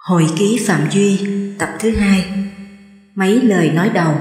Hồi ký Phạm Duy, tập thứ hai. Mấy lời nói đầu.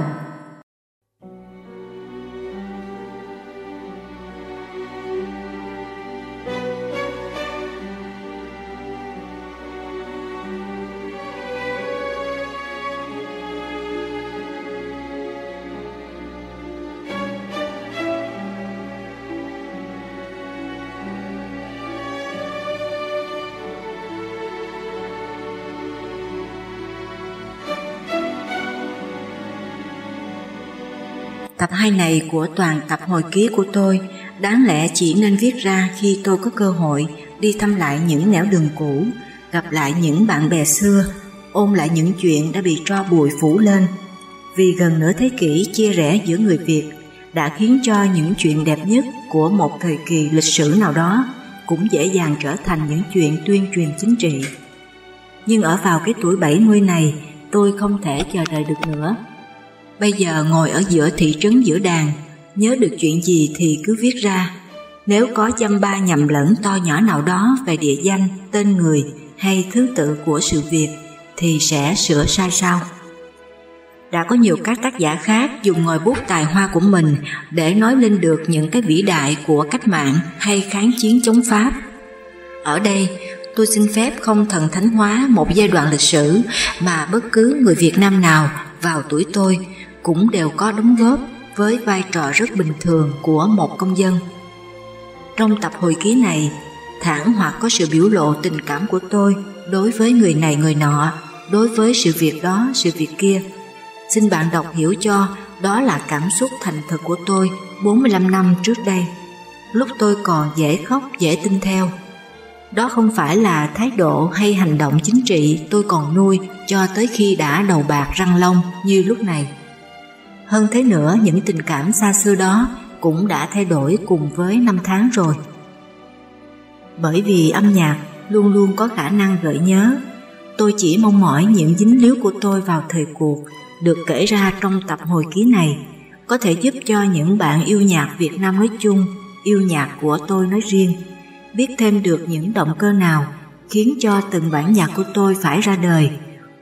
Hai này của toàn tập hồi ký của tôi đáng lẽ chỉ nên viết ra khi tôi có cơ hội đi thăm lại những nẻo đường cũ, gặp lại những bạn bè xưa, ôn lại những chuyện đã bị tro bụi phủ lên. Vì gần nửa thế kỷ chia rẽ giữa người Việt đã khiến cho những chuyện đẹp nhất của một thời kỳ lịch sử nào đó cũng dễ dàng trở thành những chuyện tuyên truyền chính trị. Nhưng ở vào cái tuổi 70 này, tôi không thể chờ đợi được nữa. Bây giờ ngồi ở giữa thị trấn giữa đàn, nhớ được chuyện gì thì cứ viết ra. Nếu có châm ba nhầm lẫn to nhỏ nào đó về địa danh, tên người hay thứ tự của sự việc thì sẽ sửa sai sau. Đã có nhiều các tác giả khác dùng ngòi bút tài hoa của mình để nói lên được những cái vĩ đại của cách mạng hay kháng chiến chống Pháp. Ở đây, tôi xin phép không thần thánh hóa một giai đoạn lịch sử mà bất cứ người Việt Nam nào vào tuổi tôi cũng đều có đóng góp với vai trò rất bình thường của một công dân. Trong tập hồi ký này, thẳng hoặc có sự biểu lộ tình cảm của tôi đối với người này người nọ, đối với sự việc đó, sự việc kia. Xin bạn đọc hiểu cho đó là cảm xúc thành thực của tôi 45 năm trước đây, lúc tôi còn dễ khóc, dễ tin theo. Đó không phải là thái độ hay hành động chính trị tôi còn nuôi cho tới khi đã đầu bạc răng long như lúc này. Hơn thế nữa, những tình cảm xa xưa đó cũng đã thay đổi cùng với năm tháng rồi. Bởi vì âm nhạc luôn luôn có khả năng gợi nhớ, tôi chỉ mong mỏi những dính líu của tôi vào thời cuộc được kể ra trong tập hồi ký này có thể giúp cho những bạn yêu nhạc Việt Nam nói chung, yêu nhạc của tôi nói riêng, biết thêm được những động cơ nào khiến cho từng bản nhạc của tôi phải ra đời,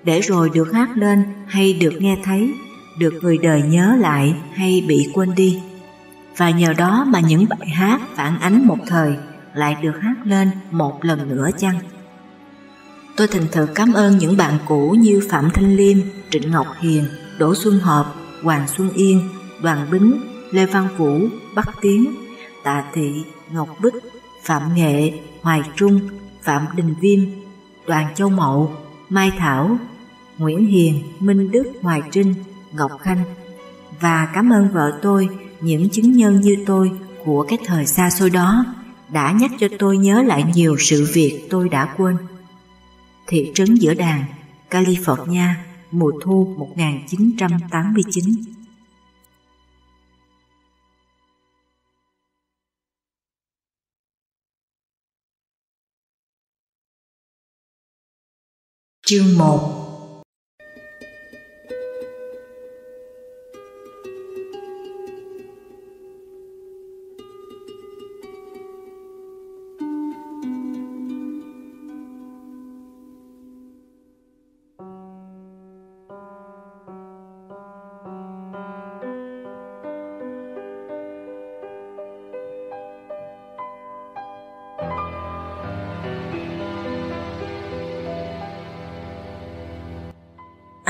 để rồi được hát lên hay được nghe thấy được người đời nhớ lại hay bị quên đi. Và nhờ đó mà những bài hát phản ánh một thời lại được hát lên một lần nữa chăng? Tôi thành thật cảm ơn những bạn cũ như Phạm Thanh Liêm, Trịnh Ngọc Hiền, Đỗ Xuân Hợp, Hoàng Xuân Yên, Đoàn Bính, Lê Văn Vũ, Bắc Tiến, Tạ Thị, Ngọc Bích, Phạm Nghệ, Hoài Trung, Phạm Đình Viêm, Đoàn Châu Mậu, Mai Thảo, Nguyễn Hiền, Minh Đức, Hoài Trinh, Ngọc Khanh. Và cảm ơn vợ tôi, những chứng nhân như tôi của cái thời xa xôi đó đã nhắc cho tôi nhớ lại nhiều sự việc tôi đã quên. Thị trấn giữa đàn, California, mùa thu 1989 Chương 1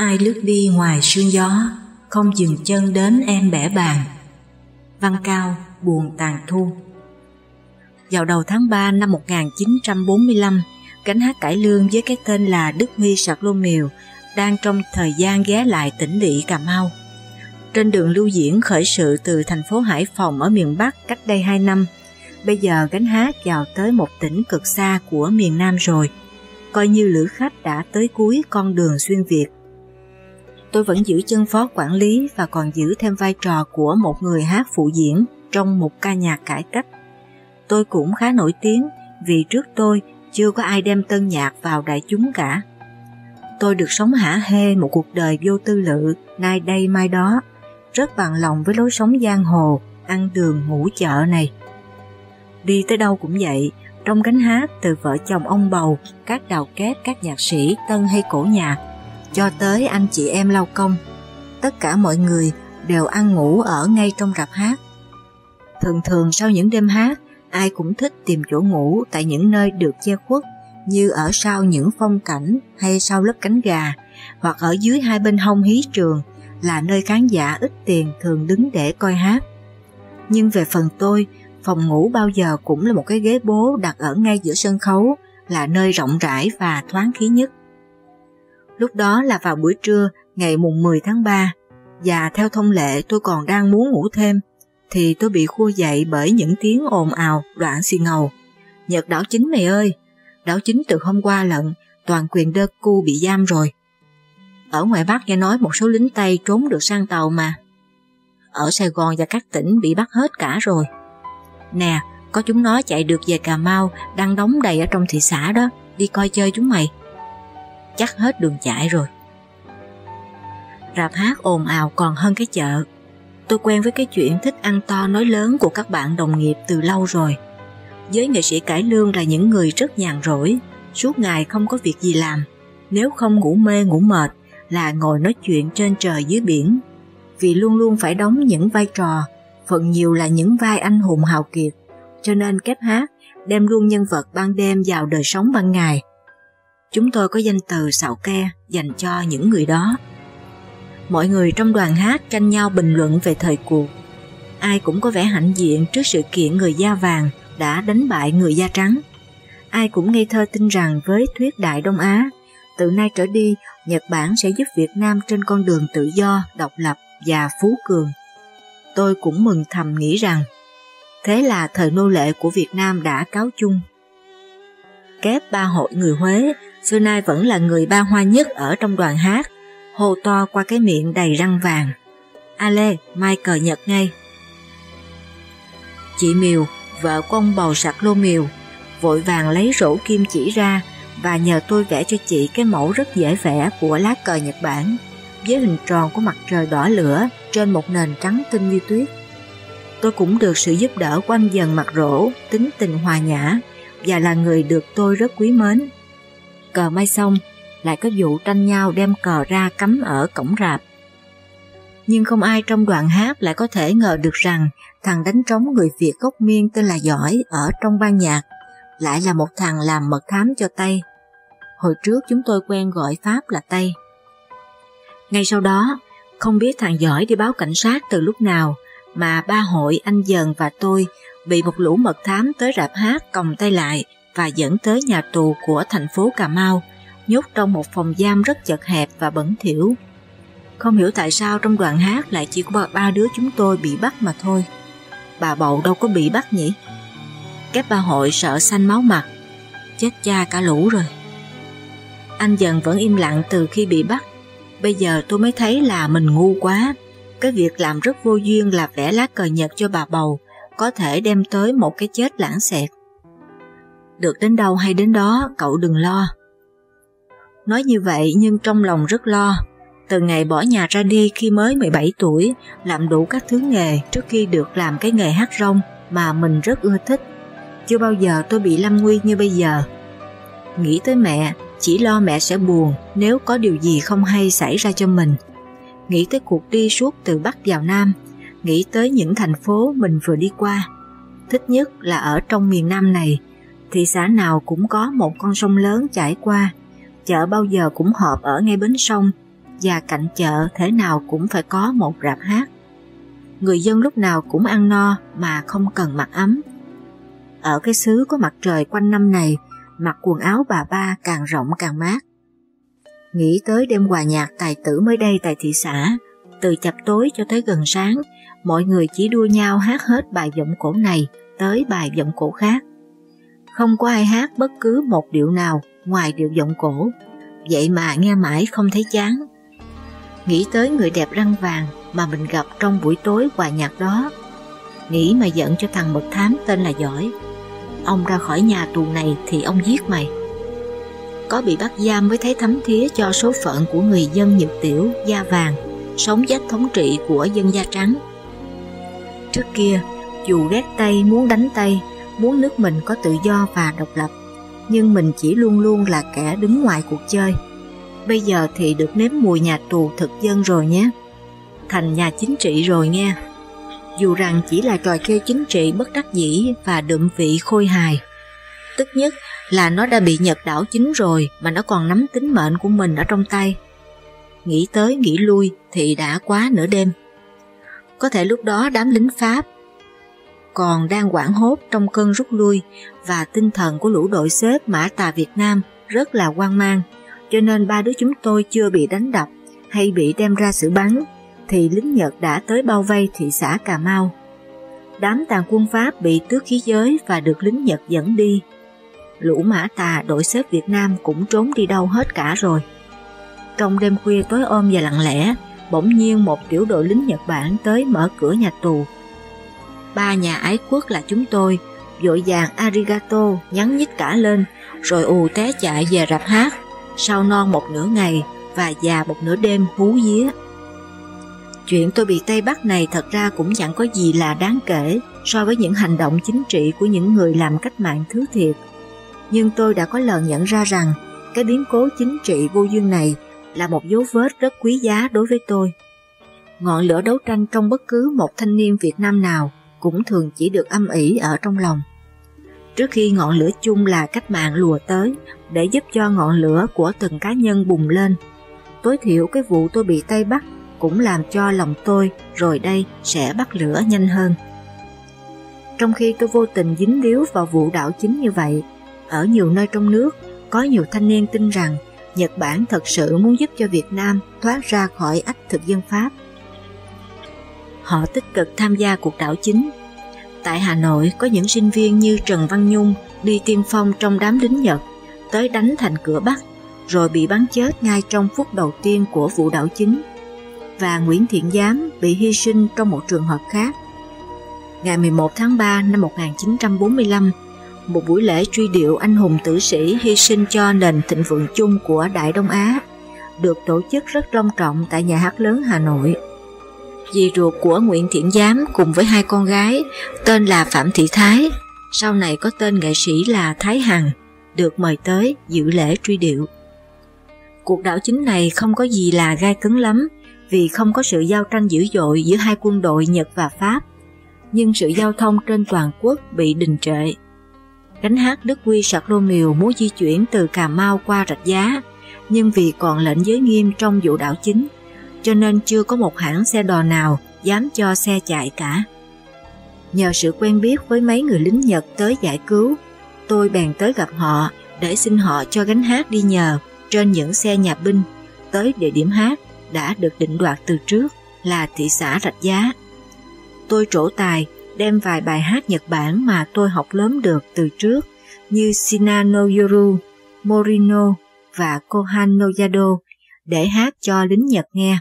ai lướt đi ngoài sương gió, không dừng chân đến em bẻ bàn. Văn Cao, buồn tàn thu Vào đầu tháng 3 năm 1945, cánh hát cải lương với cái tên là Đức Huy Sạc Lô Miều đang trong thời gian ghé lại tỉnh lỵ Cà Mau. Trên đường lưu diễn khởi sự từ thành phố Hải Phòng ở miền Bắc cách đây 2 năm, bây giờ gánh hát vào tới một tỉnh cực xa của miền Nam rồi, coi như lữ khách đã tới cuối con đường xuyên Việt tôi vẫn giữ chân phó quản lý và còn giữ thêm vai trò của một người hát phụ diễn trong một ca nhạc cải cách. Tôi cũng khá nổi tiếng vì trước tôi chưa có ai đem tân nhạc vào đại chúng cả. Tôi được sống hả hê một cuộc đời vô tư lự, nay đây mai đó, rất bằng lòng với lối sống giang hồ, ăn đường ngủ chợ này. Đi tới đâu cũng vậy, trong cánh hát từ vợ chồng ông bầu, các đào kép, các nhạc sĩ, tân hay cổ nhạc, cho tới anh chị em lao công. Tất cả mọi người đều ăn ngủ ở ngay trong rạp hát. Thường thường sau những đêm hát, ai cũng thích tìm chỗ ngủ tại những nơi được che khuất như ở sau những phong cảnh hay sau lớp cánh gà hoặc ở dưới hai bên hông hí trường là nơi khán giả ít tiền thường đứng để coi hát. Nhưng về phần tôi, phòng ngủ bao giờ cũng là một cái ghế bố đặt ở ngay giữa sân khấu, là nơi rộng rãi và thoáng khí nhất. Lúc đó là vào buổi trưa ngày mùng 10 tháng 3, và theo thông lệ tôi còn đang muốn ngủ thêm, thì tôi bị khua dậy bởi những tiếng ồn ào đoạn xì ngầu. Nhật đảo chính mày ơi, đảo chính từ hôm qua lận, toàn quyền đơ cu bị giam rồi. Ở ngoài Bắc nghe nói một số lính Tây trốn được sang tàu mà. Ở Sài Gòn và các tỉnh bị bắt hết cả rồi. Nè, có chúng nó chạy được về Cà Mau đang đóng đầy ở trong thị xã đó, đi coi chơi chúng mày. Chắc hết đường chạy rồi. Rạp hát ồn ào còn hơn cái chợ. Tôi quen với cái chuyện thích ăn to nói lớn của các bạn đồng nghiệp từ lâu rồi. Giới nghệ sĩ cải lương là những người rất nhàn rỗi, suốt ngày không có việc gì làm. Nếu không ngủ mê ngủ mệt là ngồi nói chuyện trên trời dưới biển. Vì luôn luôn phải đóng những vai trò, phần nhiều là những vai anh hùng hào kiệt, cho nên kép hát đem luôn nhân vật ban đêm vào đời sống ban ngày. Chúng tôi có danh từ xạo ke dành cho những người đó. Mọi người trong đoàn hát tranh nhau bình luận về thời cuộc. Ai cũng có vẻ hãnh diện trước sự kiện người da vàng đã đánh bại người da trắng. Ai cũng ngây thơ tin rằng với thuyết Đại Đông Á, từ nay trở đi Nhật Bản sẽ giúp Việt Nam trên con đường tự do, độc lập và phú cường. Tôi cũng mừng thầm nghĩ rằng thế là thời nô lệ của Việt Nam đã cáo chung. Kép ba hội người Huế xưa nay vẫn là người ba hoa nhất ở trong đoàn hát, hô to qua cái miệng đầy răng vàng. A Lê, mai cờ Nhật ngay. Chị Miều, vợ của ông bầu sạc lô Miều, vội vàng lấy rổ kim chỉ ra và nhờ tôi vẽ cho chị cái mẫu rất dễ vẽ của lá cờ Nhật Bản với hình tròn của mặt trời đỏ lửa trên một nền trắng tinh như tuyết. Tôi cũng được sự giúp đỡ của anh dần mặt rỗ, tính tình hòa nhã và là người được tôi rất quý mến. Cờ may xong, lại có vụ tranh nhau đem cờ ra cắm ở cổng rạp. Nhưng không ai trong đoàn hát lại có thể ngờ được rằng thằng đánh trống người Việt gốc miên tên là Giỏi ở trong ban nhạc lại là một thằng làm mật thám cho Tây. Hồi trước chúng tôi quen gọi Pháp là Tây. Ngay sau đó, không biết thằng giỏi đi báo cảnh sát từ lúc nào mà ba hội anh dần và tôi bị một lũ mật thám tới rạp hát còng tay lại và dẫn tới nhà tù của thành phố Cà Mau, nhốt trong một phòng giam rất chật hẹp và bẩn thỉu. Không hiểu tại sao trong đoàn hát lại chỉ có ba đứa chúng tôi bị bắt mà thôi. Bà bầu đâu có bị bắt nhỉ? Các bà hội sợ xanh máu mặt, chết cha cả lũ rồi. Anh dần vẫn im lặng từ khi bị bắt. Bây giờ tôi mới thấy là mình ngu quá. Cái việc làm rất vô duyên là vẽ lá cờ Nhật cho bà bầu có thể đem tới một cái chết lãng xẹt. Được đến đâu hay đến đó, cậu đừng lo. Nói như vậy nhưng trong lòng rất lo. Từ ngày bỏ nhà ra đi khi mới 17 tuổi, làm đủ các thứ nghề trước khi được làm cái nghề hát rong mà mình rất ưa thích. Chưa bao giờ tôi bị lâm nguy như bây giờ. Nghĩ tới mẹ, chỉ lo mẹ sẽ buồn nếu có điều gì không hay xảy ra cho mình. Nghĩ tới cuộc đi suốt từ Bắc vào Nam, nghĩ tới những thành phố mình vừa đi qua. Thích nhất là ở trong miền Nam này, thị xã nào cũng có một con sông lớn chảy qua, chợ bao giờ cũng họp ở ngay bến sông, và cạnh chợ thế nào cũng phải có một rạp hát. Người dân lúc nào cũng ăn no mà không cần mặc ấm. Ở cái xứ có mặt trời quanh năm này, mặc quần áo bà ba càng rộng càng mát. Nghĩ tới đêm hòa nhạc tài tử mới đây tại thị xã, từ chập tối cho tới gần sáng, mọi người chỉ đua nhau hát hết bài giọng cổ này tới bài giọng cổ khác. Không có ai hát bất cứ một điệu nào ngoài điệu giọng cổ, vậy mà nghe mãi không thấy chán. Nghĩ tới người đẹp răng vàng mà mình gặp trong buổi tối hòa nhạc đó, nghĩ mà giận cho thằng mật thám tên là Giỏi ông ra khỏi nhà tù này thì ông giết mày. Có bị bắt giam mới thấy thấm thía cho số phận của người dân nhược Tiểu, da vàng, sống dách thống trị của dân da trắng. Trước kia, dù ghét Tây muốn đánh Tây, muốn nước mình có tự do và độc lập, nhưng mình chỉ luôn luôn là kẻ đứng ngoài cuộc chơi. Bây giờ thì được nếm mùi nhà tù thực dân rồi nhé. Thành nhà chính trị rồi nghe. Dù rằng chỉ là trò chơi chính trị bất đắc dĩ và đượm vị khôi hài. Tức nhất là nó đã bị Nhật đảo chính rồi mà nó còn nắm tính mệnh của mình ở trong tay. Nghĩ tới nghĩ lui thì đã quá nửa đêm. Có thể lúc đó đám lính Pháp còn đang quảng hốt trong cơn rút lui và tinh thần của lũ đội xếp Mã Tà Việt Nam rất là hoang mang, cho nên ba đứa chúng tôi chưa bị đánh đập hay bị đem ra xử bắn, thì lính Nhật đã tới bao vây thị xã Cà Mau. Đám tàn quân Pháp bị tước khí giới và được lính Nhật dẫn đi. Lũ Mã Tà đội xếp Việt Nam cũng trốn đi đâu hết cả rồi. Trong đêm khuya tối ôm và lặng lẽ, bỗng nhiên một tiểu đội lính Nhật Bản tới mở cửa nhà tù ba nhà ái quốc là chúng tôi, vội vàng arigato nhắn nhít cả lên, rồi ù té chạy về rạp hát, sau non một nửa ngày và già một nửa đêm hú vía. Chuyện tôi bị Tây Bắc này thật ra cũng chẳng có gì là đáng kể so với những hành động chính trị của những người làm cách mạng thứ thiệt. Nhưng tôi đã có lần nhận ra rằng cái biến cố chính trị vô duyên này là một dấu vết rất quý giá đối với tôi. Ngọn lửa đấu tranh trong bất cứ một thanh niên Việt Nam nào cũng thường chỉ được âm ỉ ở trong lòng. Trước khi ngọn lửa chung là cách mạng lùa tới để giúp cho ngọn lửa của từng cá nhân bùng lên, tối thiểu cái vụ tôi bị tay bắt cũng làm cho lòng tôi rồi đây sẽ bắt lửa nhanh hơn. Trong khi tôi vô tình dính líu vào vụ đảo chính như vậy, ở nhiều nơi trong nước có nhiều thanh niên tin rằng Nhật Bản thật sự muốn giúp cho Việt Nam thoát ra khỏi ách thực dân Pháp họ tích cực tham gia cuộc đảo chính. Tại Hà Nội có những sinh viên như Trần Văn Nhung đi tiên phong trong đám lính Nhật, tới đánh thành cửa Bắc, rồi bị bắn chết ngay trong phút đầu tiên của vụ đảo chính. Và Nguyễn Thiện Giám bị hy sinh trong một trường hợp khác. Ngày 11 tháng 3 năm 1945, một buổi lễ truy điệu anh hùng tử sĩ hy sinh cho nền thịnh vượng chung của Đại Đông Á, được tổ chức rất long trọng tại nhà hát lớn Hà Nội dì ruột của Nguyễn Thiện Giám cùng với hai con gái tên là Phạm Thị Thái, sau này có tên nghệ sĩ là Thái Hằng, được mời tới dự lễ truy điệu. Cuộc đảo chính này không có gì là gai cứng lắm vì không có sự giao tranh dữ dội giữa hai quân đội Nhật và Pháp, nhưng sự giao thông trên toàn quốc bị đình trệ. Gánh hát Đức Quy Sạc Lô Miều muốn di chuyển từ Cà Mau qua Rạch Giá, nhưng vì còn lệnh giới nghiêm trong vụ đảo chính cho nên chưa có một hãng xe đò nào dám cho xe chạy cả. Nhờ sự quen biết với mấy người lính Nhật tới giải cứu, tôi bèn tới gặp họ để xin họ cho gánh hát đi nhờ trên những xe nhà binh tới địa điểm hát đã được định đoạt từ trước là thị xã Rạch Giá. Tôi trổ tài đem vài bài hát Nhật Bản mà tôi học lớn được từ trước như Shinano Yoru, Morino và Kohan no Yado để hát cho lính Nhật nghe.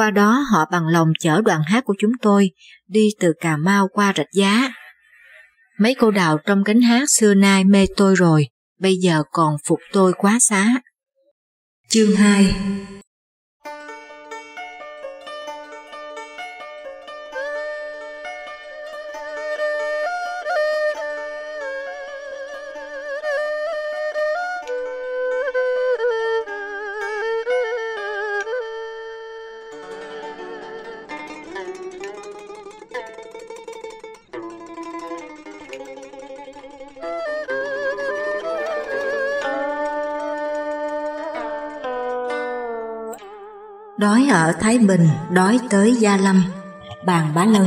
Qua đó họ bằng lòng chở đoàn hát của chúng tôi đi từ Cà Mau qua Rạch Giá. Mấy cô đào trong cánh hát xưa nay mê tôi rồi, bây giờ còn phục tôi quá xá. Chương 2 ở Thái Bình, đói tới Gia Lâm, bàn Bá Lân.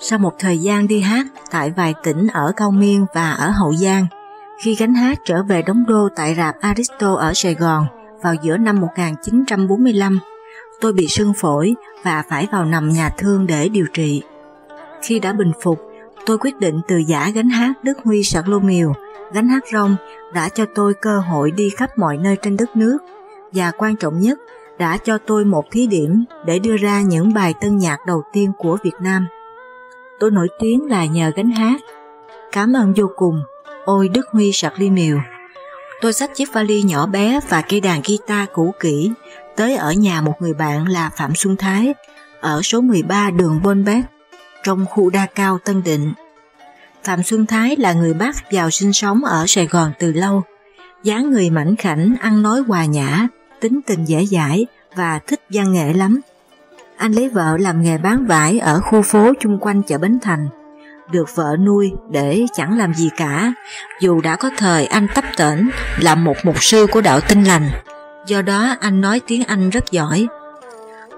Sau một thời gian đi hát tại vài tỉnh ở Cao Miên và ở Hậu Giang, khi gánh hát trở về đóng đô tại rạp Aristo ở Sài Gòn vào giữa năm 1945, tôi bị sưng phổi và phải vào nằm nhà thương để điều trị. Khi đã bình phục, tôi quyết định từ giả gánh hát Đức Huy Sạc Lô Miều, gánh hát rong đã cho tôi cơ hội đi khắp mọi nơi trên đất nước và quan trọng nhất đã cho tôi một thí điểm để đưa ra những bài tân nhạc đầu tiên của Việt Nam. Tôi nổi tiếng là nhờ gánh hát. Cảm ơn vô cùng, ôi Đức Huy sạc ly miều. Tôi xách chiếc vali nhỏ bé và cây đàn guitar cũ kỹ tới ở nhà một người bạn là Phạm Xuân Thái ở số 13 đường Bôn Bét trong khu đa cao Tân Định. Phạm Xuân Thái là người Bắc vào sinh sống ở Sài Gòn từ lâu. dáng người mảnh khảnh, ăn nói hòa nhã, tính tình dễ dãi và thích văn nghệ lắm. Anh lấy vợ làm nghề bán vải ở khu phố chung quanh chợ Bến Thành. Được vợ nuôi để chẳng làm gì cả, dù đã có thời anh tấp tễnh là một mục sư của đạo tinh lành. Do đó anh nói tiếng Anh rất giỏi.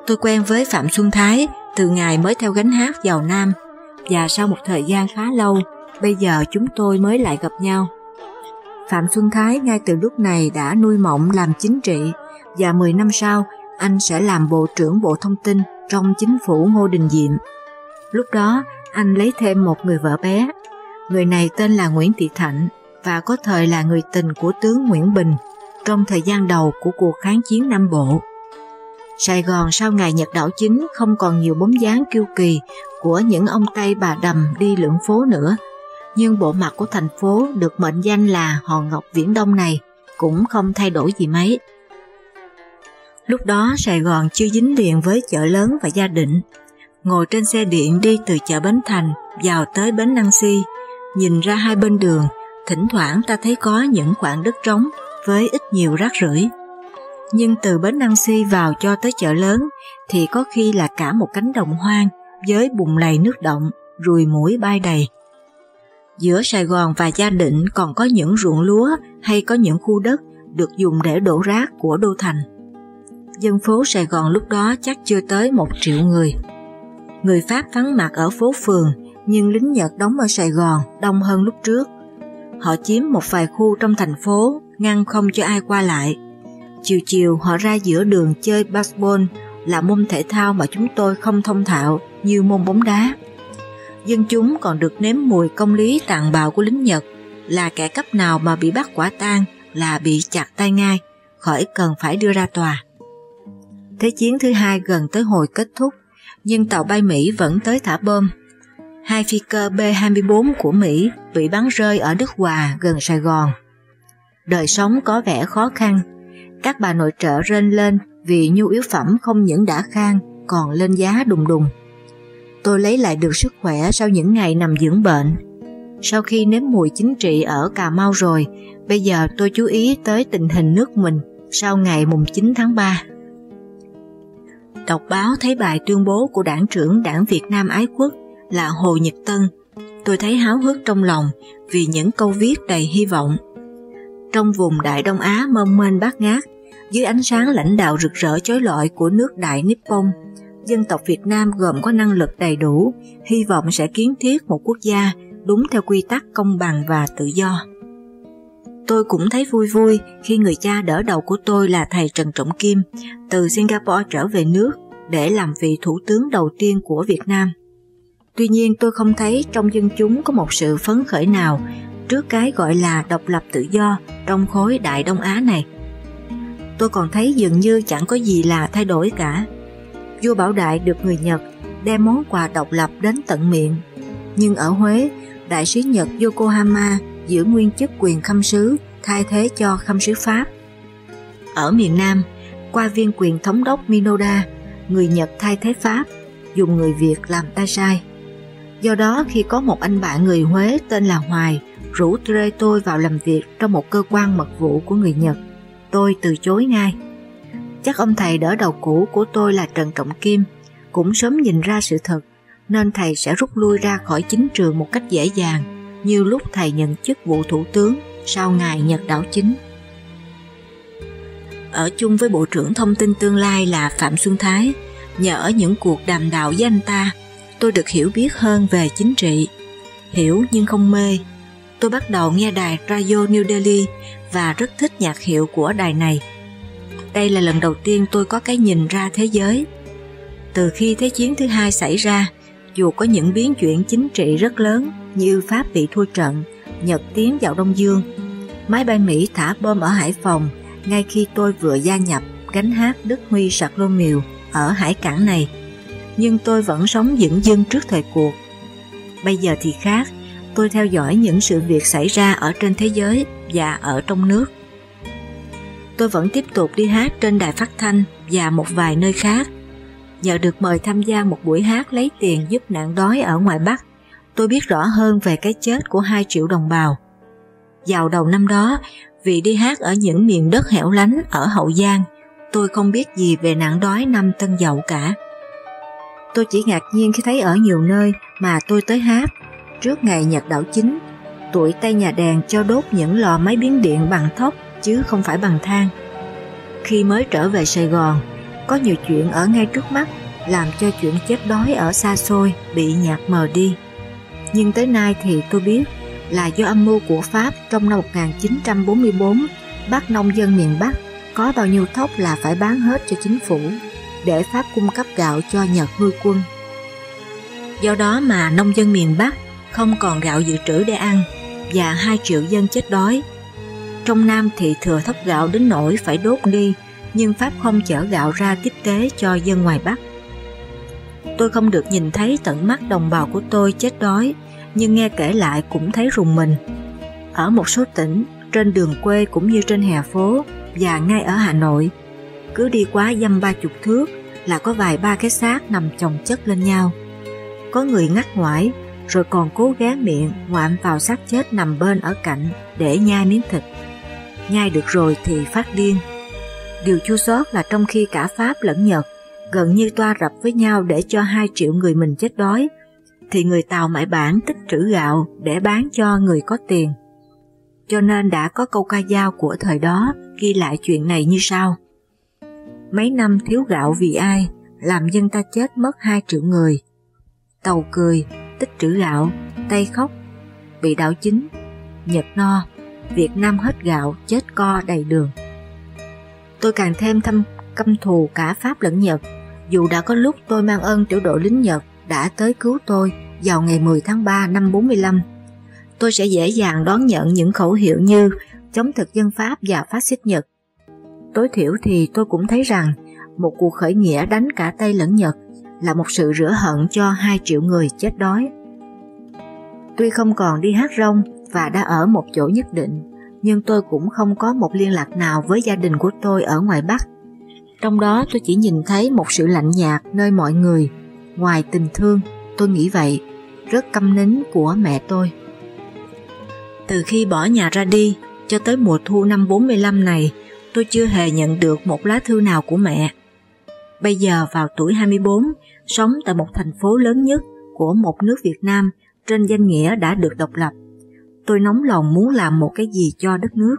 Tôi quen với Phạm Xuân Thái từ ngày mới theo gánh hát vào Nam và sau một thời gian khá lâu, bây giờ chúng tôi mới lại gặp nhau. Phạm Xuân Thái ngay từ lúc này đã nuôi mộng làm chính trị và 10 năm sau anh sẽ làm Bộ trưởng Bộ Thông tin trong chính phủ Ngô Đình Diệm. Lúc đó anh lấy thêm một người vợ bé. Người này tên là Nguyễn Thị Thạnh và có thời là người tình của tướng Nguyễn Bình trong thời gian đầu của cuộc kháng chiến Nam Bộ. Sài Gòn sau ngày Nhật đảo chính không còn nhiều bóng dáng kiêu kỳ của những ông Tây bà đầm đi lượn phố nữa, nhưng bộ mặt của thành phố được mệnh danh là Hòn Ngọc Viễn Đông này cũng không thay đổi gì mấy. Lúc đó Sài Gòn chưa dính liền với chợ lớn và gia định. Ngồi trên xe điện đi từ chợ Bến Thành vào tới Bến Năng Si, nhìn ra hai bên đường, thỉnh thoảng ta thấy có những khoảng đất trống với ít nhiều rác rưởi. Nhưng từ bến Năng Si vào cho tới chợ lớn thì có khi là cả một cánh đồng hoang với bùn lầy nước động, ruồi mũi bay đầy. Giữa Sài Gòn và Gia Định còn có những ruộng lúa hay có những khu đất được dùng để đổ rác của đô thành. Dân phố Sài Gòn lúc đó chắc chưa tới một triệu người. Người Pháp vắng mặt ở phố phường, nhưng lính Nhật đóng ở Sài Gòn đông hơn lúc trước. Họ chiếm một vài khu trong thành phố, ngăn không cho ai qua lại. Chiều chiều họ ra giữa đường chơi baseball là môn thể thao mà chúng tôi không thông thạo như môn bóng đá. Dân chúng còn được nếm mùi công lý tàn bạo của lính Nhật là kẻ cấp nào mà bị bắt quả tang là bị chặt tay ngay, khỏi cần phải đưa ra tòa. Thế chiến thứ hai gần tới hồi kết thúc, nhưng tàu bay Mỹ vẫn tới thả bom. Hai phi cơ B-24 của Mỹ bị bắn rơi ở Đức Hòa gần Sài Gòn. Đời sống có vẻ khó khăn, các bà nội trợ rên lên vì nhu yếu phẩm không những đã khang còn lên giá đùng đùng. Tôi lấy lại được sức khỏe sau những ngày nằm dưỡng bệnh. Sau khi nếm mùi chính trị ở Cà Mau rồi, bây giờ tôi chú ý tới tình hình nước mình sau ngày mùng 9 tháng 3. Đọc báo thấy bài tuyên bố của đảng trưởng đảng Việt Nam Ái Quốc là Hồ Nhật Tân. Tôi thấy háo hức trong lòng vì những câu viết đầy hy vọng. Trong vùng Đại Đông Á mâm mênh bát ngát, dưới ánh sáng lãnh đạo rực rỡ chói lọi của nước Đại Nippon, dân tộc Việt Nam gồm có năng lực đầy đủ, hy vọng sẽ kiến thiết một quốc gia đúng theo quy tắc công bằng và tự do. Tôi cũng thấy vui vui khi người cha đỡ đầu của tôi là thầy Trần Trọng Kim từ Singapore trở về nước để làm vị thủ tướng đầu tiên của Việt Nam. Tuy nhiên tôi không thấy trong dân chúng có một sự phấn khởi nào trước cái gọi là độc lập tự do trong khối Đại Đông Á này. Tôi còn thấy dường như chẳng có gì là thay đổi cả. Vua Bảo Đại được người Nhật đem món quà độc lập đến tận miệng. Nhưng ở Huế, đại sứ Nhật Yokohama giữ nguyên chức quyền khâm sứ thay thế cho khâm sứ Pháp. Ở miền Nam, qua viên quyền thống đốc Minoda, người Nhật thay thế Pháp, dùng người Việt làm tay sai. Do đó khi có một anh bạn người Huế tên là Hoài rủ Trê tôi vào làm việc trong một cơ quan mật vụ của người Nhật, tôi từ chối ngay. Chắc ông thầy đỡ đầu cũ của tôi là Trần Trọng Kim, cũng sớm nhìn ra sự thật, nên thầy sẽ rút lui ra khỏi chính trường một cách dễ dàng, như lúc thầy nhận chức vụ thủ tướng sau ngày Nhật đảo chính. Ở chung với Bộ trưởng Thông tin tương lai là Phạm Xuân Thái, nhờ ở những cuộc đàm đạo với anh ta, tôi được hiểu biết hơn về chính trị. Hiểu nhưng không mê. Tôi bắt đầu nghe đài Radio New Delhi và rất thích nhạc hiệu của đài này. Đây là lần đầu tiên tôi có cái nhìn ra thế giới. Từ khi Thế chiến thứ hai xảy ra, dù có những biến chuyển chính trị rất lớn như Pháp bị thua trận, Nhật tiến vào Đông Dương, máy bay Mỹ thả bom ở Hải Phòng ngay khi tôi vừa gia nhập gánh hát Đức Huy sạc lô miều ở hải cảng này. Nhưng tôi vẫn sống dững dưng trước thời cuộc. Bây giờ thì khác, tôi theo dõi những sự việc xảy ra ở trên thế giới và ở trong nước. Tôi vẫn tiếp tục đi hát trên đài phát thanh và một vài nơi khác. Nhờ được mời tham gia một buổi hát lấy tiền giúp nạn đói ở ngoài Bắc, tôi biết rõ hơn về cái chết của 2 triệu đồng bào. Vào đầu năm đó, vì đi hát ở những miền đất hẻo lánh ở Hậu Giang, tôi không biết gì về nạn đói năm Tân Dậu cả. Tôi chỉ ngạc nhiên khi thấy ở nhiều nơi mà tôi tới hát, trước ngày Nhật đảo chính, tuổi tay nhà đèn cho đốt những lò máy biến điện bằng thóc chứ không phải bằng than. Khi mới trở về Sài Gòn, có nhiều chuyện ở ngay trước mắt làm cho chuyện chết đói ở xa xôi bị nhạt mờ đi. Nhưng tới nay thì tôi biết là do âm mưu của Pháp trong năm 1944 bắt nông dân miền Bắc có bao nhiêu thóc là phải bán hết cho chính phủ để Pháp cung cấp gạo cho Nhật nuôi quân. Do đó mà nông dân miền Bắc không còn gạo dự trữ để ăn và 2 triệu dân chết đói. Trong Nam thì thừa thóc gạo đến nỗi phải đốt đi nhưng Pháp không chở gạo ra tiếp tế cho dân ngoài Bắc. Tôi không được nhìn thấy tận mắt đồng bào của tôi chết đói, nhưng nghe kể lại cũng thấy rùng mình. Ở một số tỉnh, trên đường quê cũng như trên hè phố và ngay ở Hà Nội, cứ đi quá dăm ba chục thước là có vài ba cái xác nằm chồng chất lên nhau. Có người ngắt ngoải, rồi còn cố gắng miệng ngoạm vào xác chết nằm bên ở cạnh để nhai miếng thịt. Nhai được rồi thì phát điên. Điều chua xót là trong khi cả Pháp lẫn Nhật gần như toa rập với nhau để cho 2 triệu người mình chết đói, thì người Tàu mãi bản tích trữ gạo để bán cho người có tiền. Cho nên đã có câu ca dao của thời đó ghi lại chuyện này như sau. Mấy năm thiếu gạo vì ai, làm dân ta chết mất 2 triệu người. Tàu cười, tích trữ gạo, Tây khóc, bị đảo chính, Nhật no, Việt Nam hết gạo, chết co đầy đường. Tôi càng thêm thâm căm thù cả Pháp lẫn Nhật dù đã có lúc tôi mang ơn tiểu đội lính Nhật đã tới cứu tôi vào ngày 10 tháng 3 năm 45. Tôi sẽ dễ dàng đón nhận những khẩu hiệu như chống thực dân Pháp và phát xít Nhật. Tối thiểu thì tôi cũng thấy rằng một cuộc khởi nghĩa đánh cả Tây lẫn Nhật là một sự rửa hận cho 2 triệu người chết đói. Tuy không còn đi hát rong và đã ở một chỗ nhất định, nhưng tôi cũng không có một liên lạc nào với gia đình của tôi ở ngoài Bắc trong đó tôi chỉ nhìn thấy một sự lạnh nhạt nơi mọi người, ngoài tình thương, tôi nghĩ vậy, rất căm nín của mẹ tôi. Từ khi bỏ nhà ra đi, cho tới mùa thu năm 45 này, tôi chưa hề nhận được một lá thư nào của mẹ. Bây giờ vào tuổi 24, sống tại một thành phố lớn nhất của một nước Việt Nam trên danh nghĩa đã được độc lập. Tôi nóng lòng muốn làm một cái gì cho đất nước.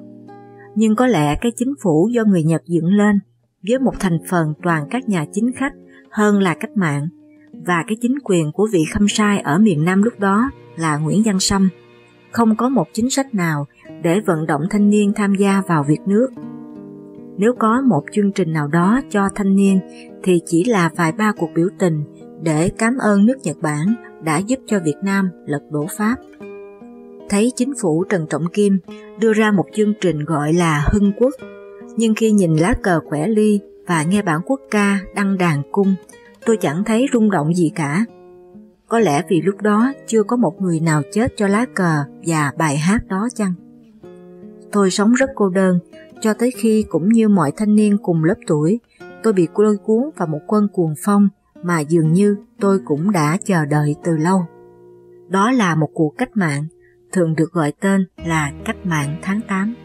Nhưng có lẽ cái chính phủ do người Nhật dựng lên với một thành phần toàn các nhà chính khách hơn là cách mạng và cái chính quyền của vị khâm sai ở miền Nam lúc đó là Nguyễn Văn Sâm không có một chính sách nào để vận động thanh niên tham gia vào việc nước. Nếu có một chương trình nào đó cho thanh niên thì chỉ là vài ba cuộc biểu tình để cảm ơn nước Nhật Bản đã giúp cho Việt Nam lật đổ Pháp. Thấy chính phủ Trần Trọng Kim đưa ra một chương trình gọi là Hưng Quốc nhưng khi nhìn lá cờ khỏe ly và nghe bản quốc ca đăng đàn cung, tôi chẳng thấy rung động gì cả. Có lẽ vì lúc đó chưa có một người nào chết cho lá cờ và bài hát đó chăng? Tôi sống rất cô đơn, cho tới khi cũng như mọi thanh niên cùng lớp tuổi, tôi bị lôi cuốn vào một quân cuồng phong mà dường như tôi cũng đã chờ đợi từ lâu. Đó là một cuộc cách mạng, thường được gọi tên là cách mạng tháng 8.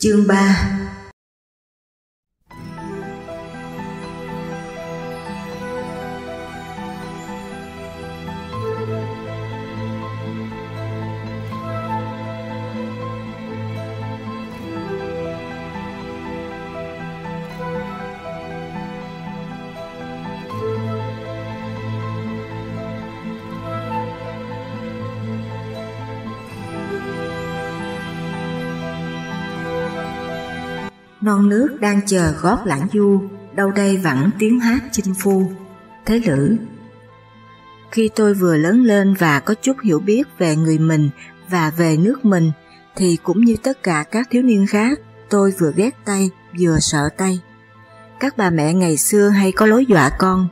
Chương 3 Đang chờ gót lãng du, đâu đây vẫn tiếng hát chinh phu. Thế lữ Khi tôi vừa lớn lên và có chút hiểu biết về người mình và về nước mình, thì cũng như tất cả các thiếu niên khác, tôi vừa ghét tay, vừa sợ tay. Các bà mẹ ngày xưa hay có lối dọa con,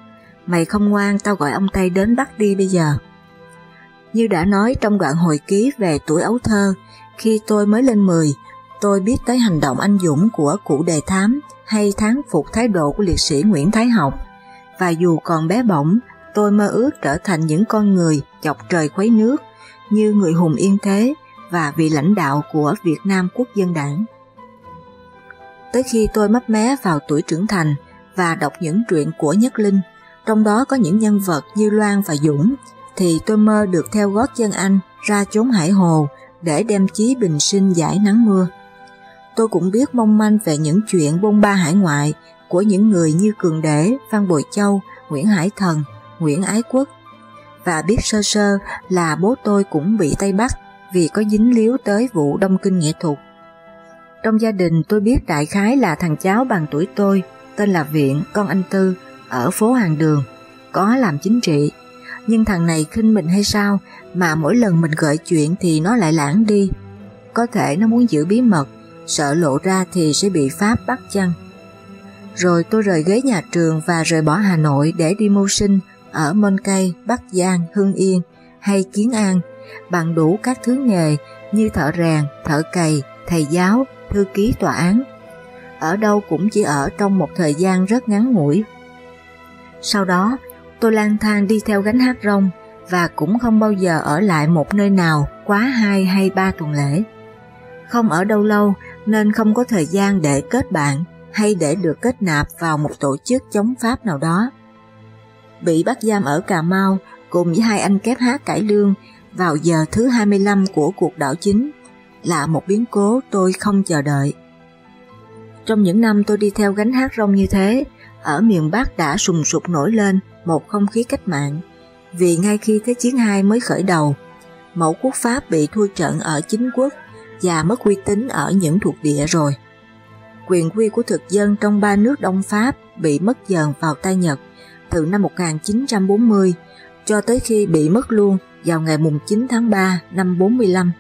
mày không ngoan tao gọi ông Tây đến bắt đi bây giờ. Như đã nói trong đoạn hồi ký về tuổi ấu thơ, khi tôi mới lên 10, tôi biết tới hành động anh dũng của cụ đề thám hay tháng phục thái độ của liệt sĩ Nguyễn Thái Học. Và dù còn bé bỏng, tôi mơ ước trở thành những con người chọc trời khuấy nước như người hùng yên thế và vị lãnh đạo của Việt Nam Quốc dân đảng. Tới khi tôi mấp mé vào tuổi trưởng thành và đọc những truyện của Nhất Linh, trong đó có những nhân vật như Loan và Dũng, thì tôi mơ được theo gót chân anh ra chốn hải hồ để đem chí bình sinh giải nắng mưa. Tôi cũng biết mong manh về những chuyện bôn ba hải ngoại của những người như Cường Đế, Phan Bội Châu, Nguyễn Hải Thần, Nguyễn Ái Quốc và biết sơ sơ là bố tôi cũng bị Tây Bắc vì có dính líu tới vụ đông kinh nghệ thuật. Trong gia đình tôi biết đại khái là thằng cháu bằng tuổi tôi, tên là Viện, con anh Tư, ở phố Hàng Đường, có làm chính trị. Nhưng thằng này khinh mình hay sao mà mỗi lần mình gợi chuyện thì nó lại lãng đi. Có thể nó muốn giữ bí mật, sợ lộ ra thì sẽ bị Pháp bắt chăng. Rồi tôi rời ghế nhà trường và rời bỏ Hà Nội để đi mưu sinh ở Môn Cây, Bắc Giang, Hưng Yên hay Kiến An bằng đủ các thứ nghề như thợ rèn, thợ cày, thầy giáo, thư ký tòa án. Ở đâu cũng chỉ ở trong một thời gian rất ngắn ngủi. Sau đó, tôi lang thang đi theo gánh hát rong và cũng không bao giờ ở lại một nơi nào quá hai hay ba tuần lễ. Không ở đâu lâu nên không có thời gian để kết bạn hay để được kết nạp vào một tổ chức chống Pháp nào đó. Bị bắt giam ở Cà Mau cùng với hai anh kép hát cải lương vào giờ thứ 25 của cuộc đảo chính là một biến cố tôi không chờ đợi. Trong những năm tôi đi theo gánh hát rong như thế, ở miền Bắc đã sùng sục nổi lên một không khí cách mạng, vì ngay khi Thế chiến 2 mới khởi đầu, mẫu quốc Pháp bị thua trận ở chính quốc và mất uy tín ở những thuộc địa rồi. Quyền quy của thực dân trong ba nước Đông Pháp bị mất dần vào tay Nhật từ năm 1940 cho tới khi bị mất luôn vào ngày 9 tháng 3 năm 45.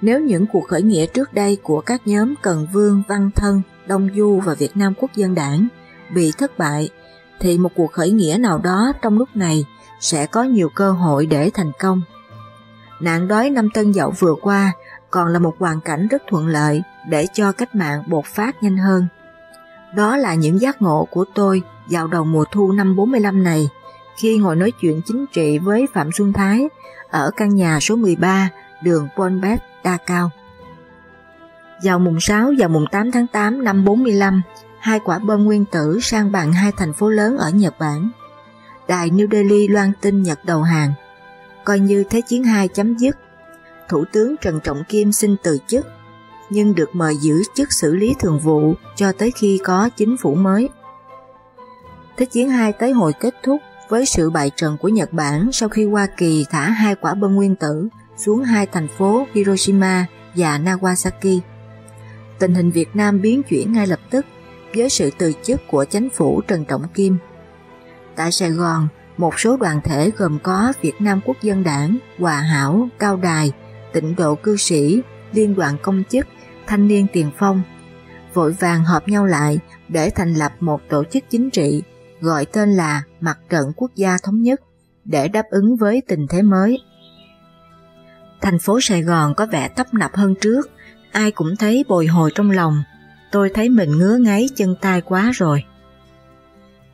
Nếu những cuộc khởi nghĩa trước đây của các nhóm Cần Vương, Văn Thân, Đông Du và Việt Nam Quốc dân đảng bị thất bại, thì một cuộc khởi nghĩa nào đó trong lúc này sẽ có nhiều cơ hội để thành công. Nạn đói năm Tân Dậu vừa qua còn là một hoàn cảnh rất thuận lợi để cho cách mạng bột phát nhanh hơn. Đó là những giác ngộ của tôi vào đầu mùa thu năm 45 này khi ngồi nói chuyện chính trị với Phạm Xuân Thái ở căn nhà số 13 đường Polbet Đa Cao. Vào mùng 6 và mùng 8 tháng 8 năm 45, hai quả bom nguyên tử sang bằng hai thành phố lớn ở Nhật Bản. Đài New Delhi loan tin Nhật đầu hàng, coi như Thế chiến II chấm dứt. Thủ tướng Trần Trọng Kim xin từ chức, nhưng được mời giữ chức xử lý thường vụ cho tới khi có chính phủ mới. Thế chiến II tới hồi kết thúc với sự bại trận của Nhật Bản sau khi Hoa Kỳ thả hai quả bom nguyên tử xuống hai thành phố Hiroshima và Nagasaki. Tình hình Việt Nam biến chuyển ngay lập tức với sự từ chức của chánh phủ Trần Trọng Kim. Tại Sài Gòn, một số đoàn thể gồm có Việt Nam Quốc dân đảng, Hòa Hảo, Cao Đài, Tịnh độ cư sĩ, Liên đoàn công chức, Thanh niên tiền phong, vội vàng họp nhau lại để thành lập một tổ chức chính trị gọi tên là Mặt trận Quốc gia Thống nhất để đáp ứng với tình thế mới. Thành phố Sài Gòn có vẻ tấp nập hơn trước, ai cũng thấy bồi hồi trong lòng, tôi thấy mình ngứa ngáy chân tay quá rồi.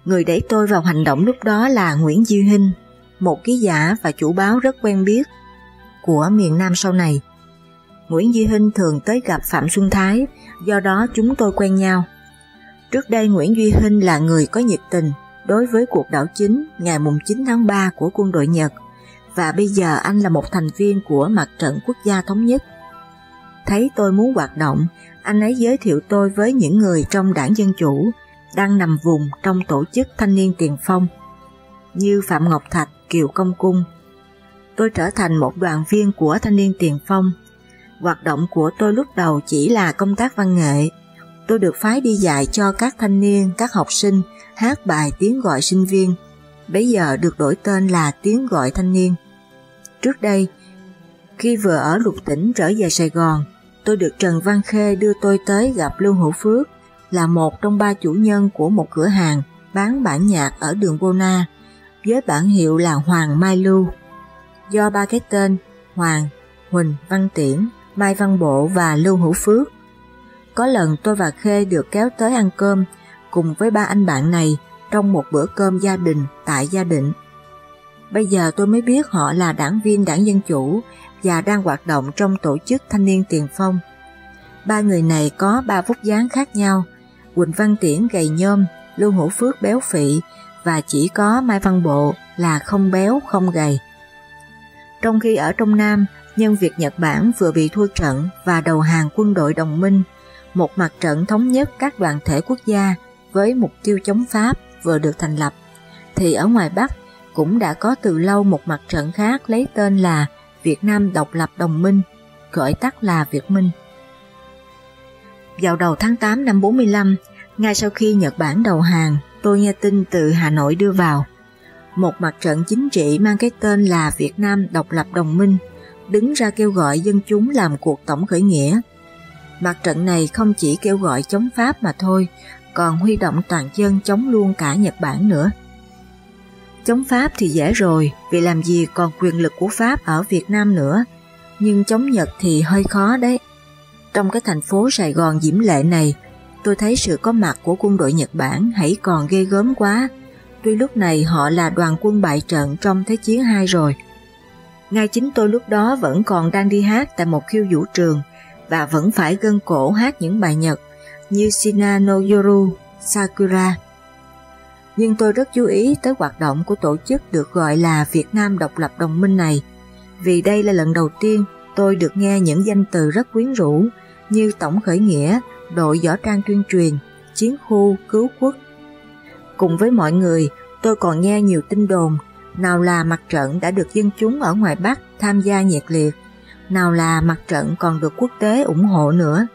Người đẩy tôi vào hành động lúc đó là Nguyễn Duy Hinh, một ký giả và chủ báo rất quen biết của miền Nam sau này. Nguyễn Duy Hinh thường tới gặp Phạm Xuân Thái, do đó chúng tôi quen nhau. Trước đây Nguyễn Duy Hinh là người có nhiệt tình đối với cuộc đảo chính ngày 9 tháng 3 của quân đội Nhật và bây giờ anh là một thành viên của Mặt trận Quốc gia Thống nhất. Thấy tôi muốn hoạt động, anh ấy giới thiệu tôi với những người trong đảng Dân Chủ đang nằm vùng trong tổ chức thanh niên tiền phong như Phạm Ngọc Thạch, Kiều Công Cung. Tôi trở thành một đoàn viên của thanh niên tiền phong. Hoạt động của tôi lúc đầu chỉ là công tác văn nghệ tôi được phái đi dạy cho các thanh niên, các học sinh hát bài tiếng gọi sinh viên, bây giờ được đổi tên là tiếng gọi thanh niên. Trước đây, khi vừa ở lục tỉnh trở về Sài Gòn, tôi được Trần Văn Khê đưa tôi tới gặp Lưu Hữu Phước, là một trong ba chủ nhân của một cửa hàng bán bản nhạc ở đường Bona, với bản hiệu là Hoàng Mai Lưu. Do ba cái tên Hoàng, Huỳnh, Văn Tiễn, Mai Văn Bộ và Lưu Hữu Phước. Có lần tôi và Khê được kéo tới ăn cơm cùng với ba anh bạn này trong một bữa cơm gia đình tại Gia Định. Bây giờ tôi mới biết họ là đảng viên đảng Dân Chủ và đang hoạt động trong tổ chức thanh niên tiền phong. Ba người này có ba vóc dáng khác nhau, Quỳnh Văn Tiễn gầy nhôm, Lưu Hữu Phước béo phị và chỉ có Mai Văn Bộ là không béo không gầy. Trong khi ở trong Nam, nhân việc Nhật Bản vừa bị thua trận và đầu hàng quân đội đồng minh, một mặt trận thống nhất các đoàn thể quốc gia với mục tiêu chống Pháp vừa được thành lập, thì ở ngoài Bắc cũng đã có từ lâu một mặt trận khác lấy tên là Việt Nam Độc lập Đồng minh, gọi tắt là Việt Minh. Vào đầu tháng 8 năm 45, ngay sau khi Nhật Bản đầu hàng, tôi nghe tin từ Hà Nội đưa vào. Một mặt trận chính trị mang cái tên là Việt Nam Độc lập Đồng minh, đứng ra kêu gọi dân chúng làm cuộc tổng khởi nghĩa. Mặt trận này không chỉ kêu gọi chống Pháp mà thôi, còn huy động toàn dân chống luôn cả Nhật Bản nữa. Chống Pháp thì dễ rồi, vì làm gì còn quyền lực của Pháp ở Việt Nam nữa, nhưng chống Nhật thì hơi khó đấy. Trong cái thành phố Sài Gòn diễm lệ này, tôi thấy sự có mặt của quân đội Nhật Bản hãy còn ghê gớm quá, tuy lúc này họ là đoàn quân bại trận trong Thế chiến 2 rồi. Ngay chính tôi lúc đó vẫn còn đang đi hát tại một khiêu vũ trường và vẫn phải gân cổ hát những bài Nhật như Shina no Yoru, Sakura. Nhưng tôi rất chú ý tới hoạt động của tổ chức được gọi là Việt Nam Độc lập Đồng minh này, vì đây là lần đầu tiên tôi được nghe những danh từ rất quyến rũ như Tổng khởi nghĩa, đội võ trang tuyên truyền, chiến khu, cứu quốc. Cùng với mọi người, tôi còn nghe nhiều tin đồn, nào là mặt trận đã được dân chúng ở ngoài Bắc tham gia nhiệt liệt, nào là mặt trận còn được quốc tế ủng hộ nữa.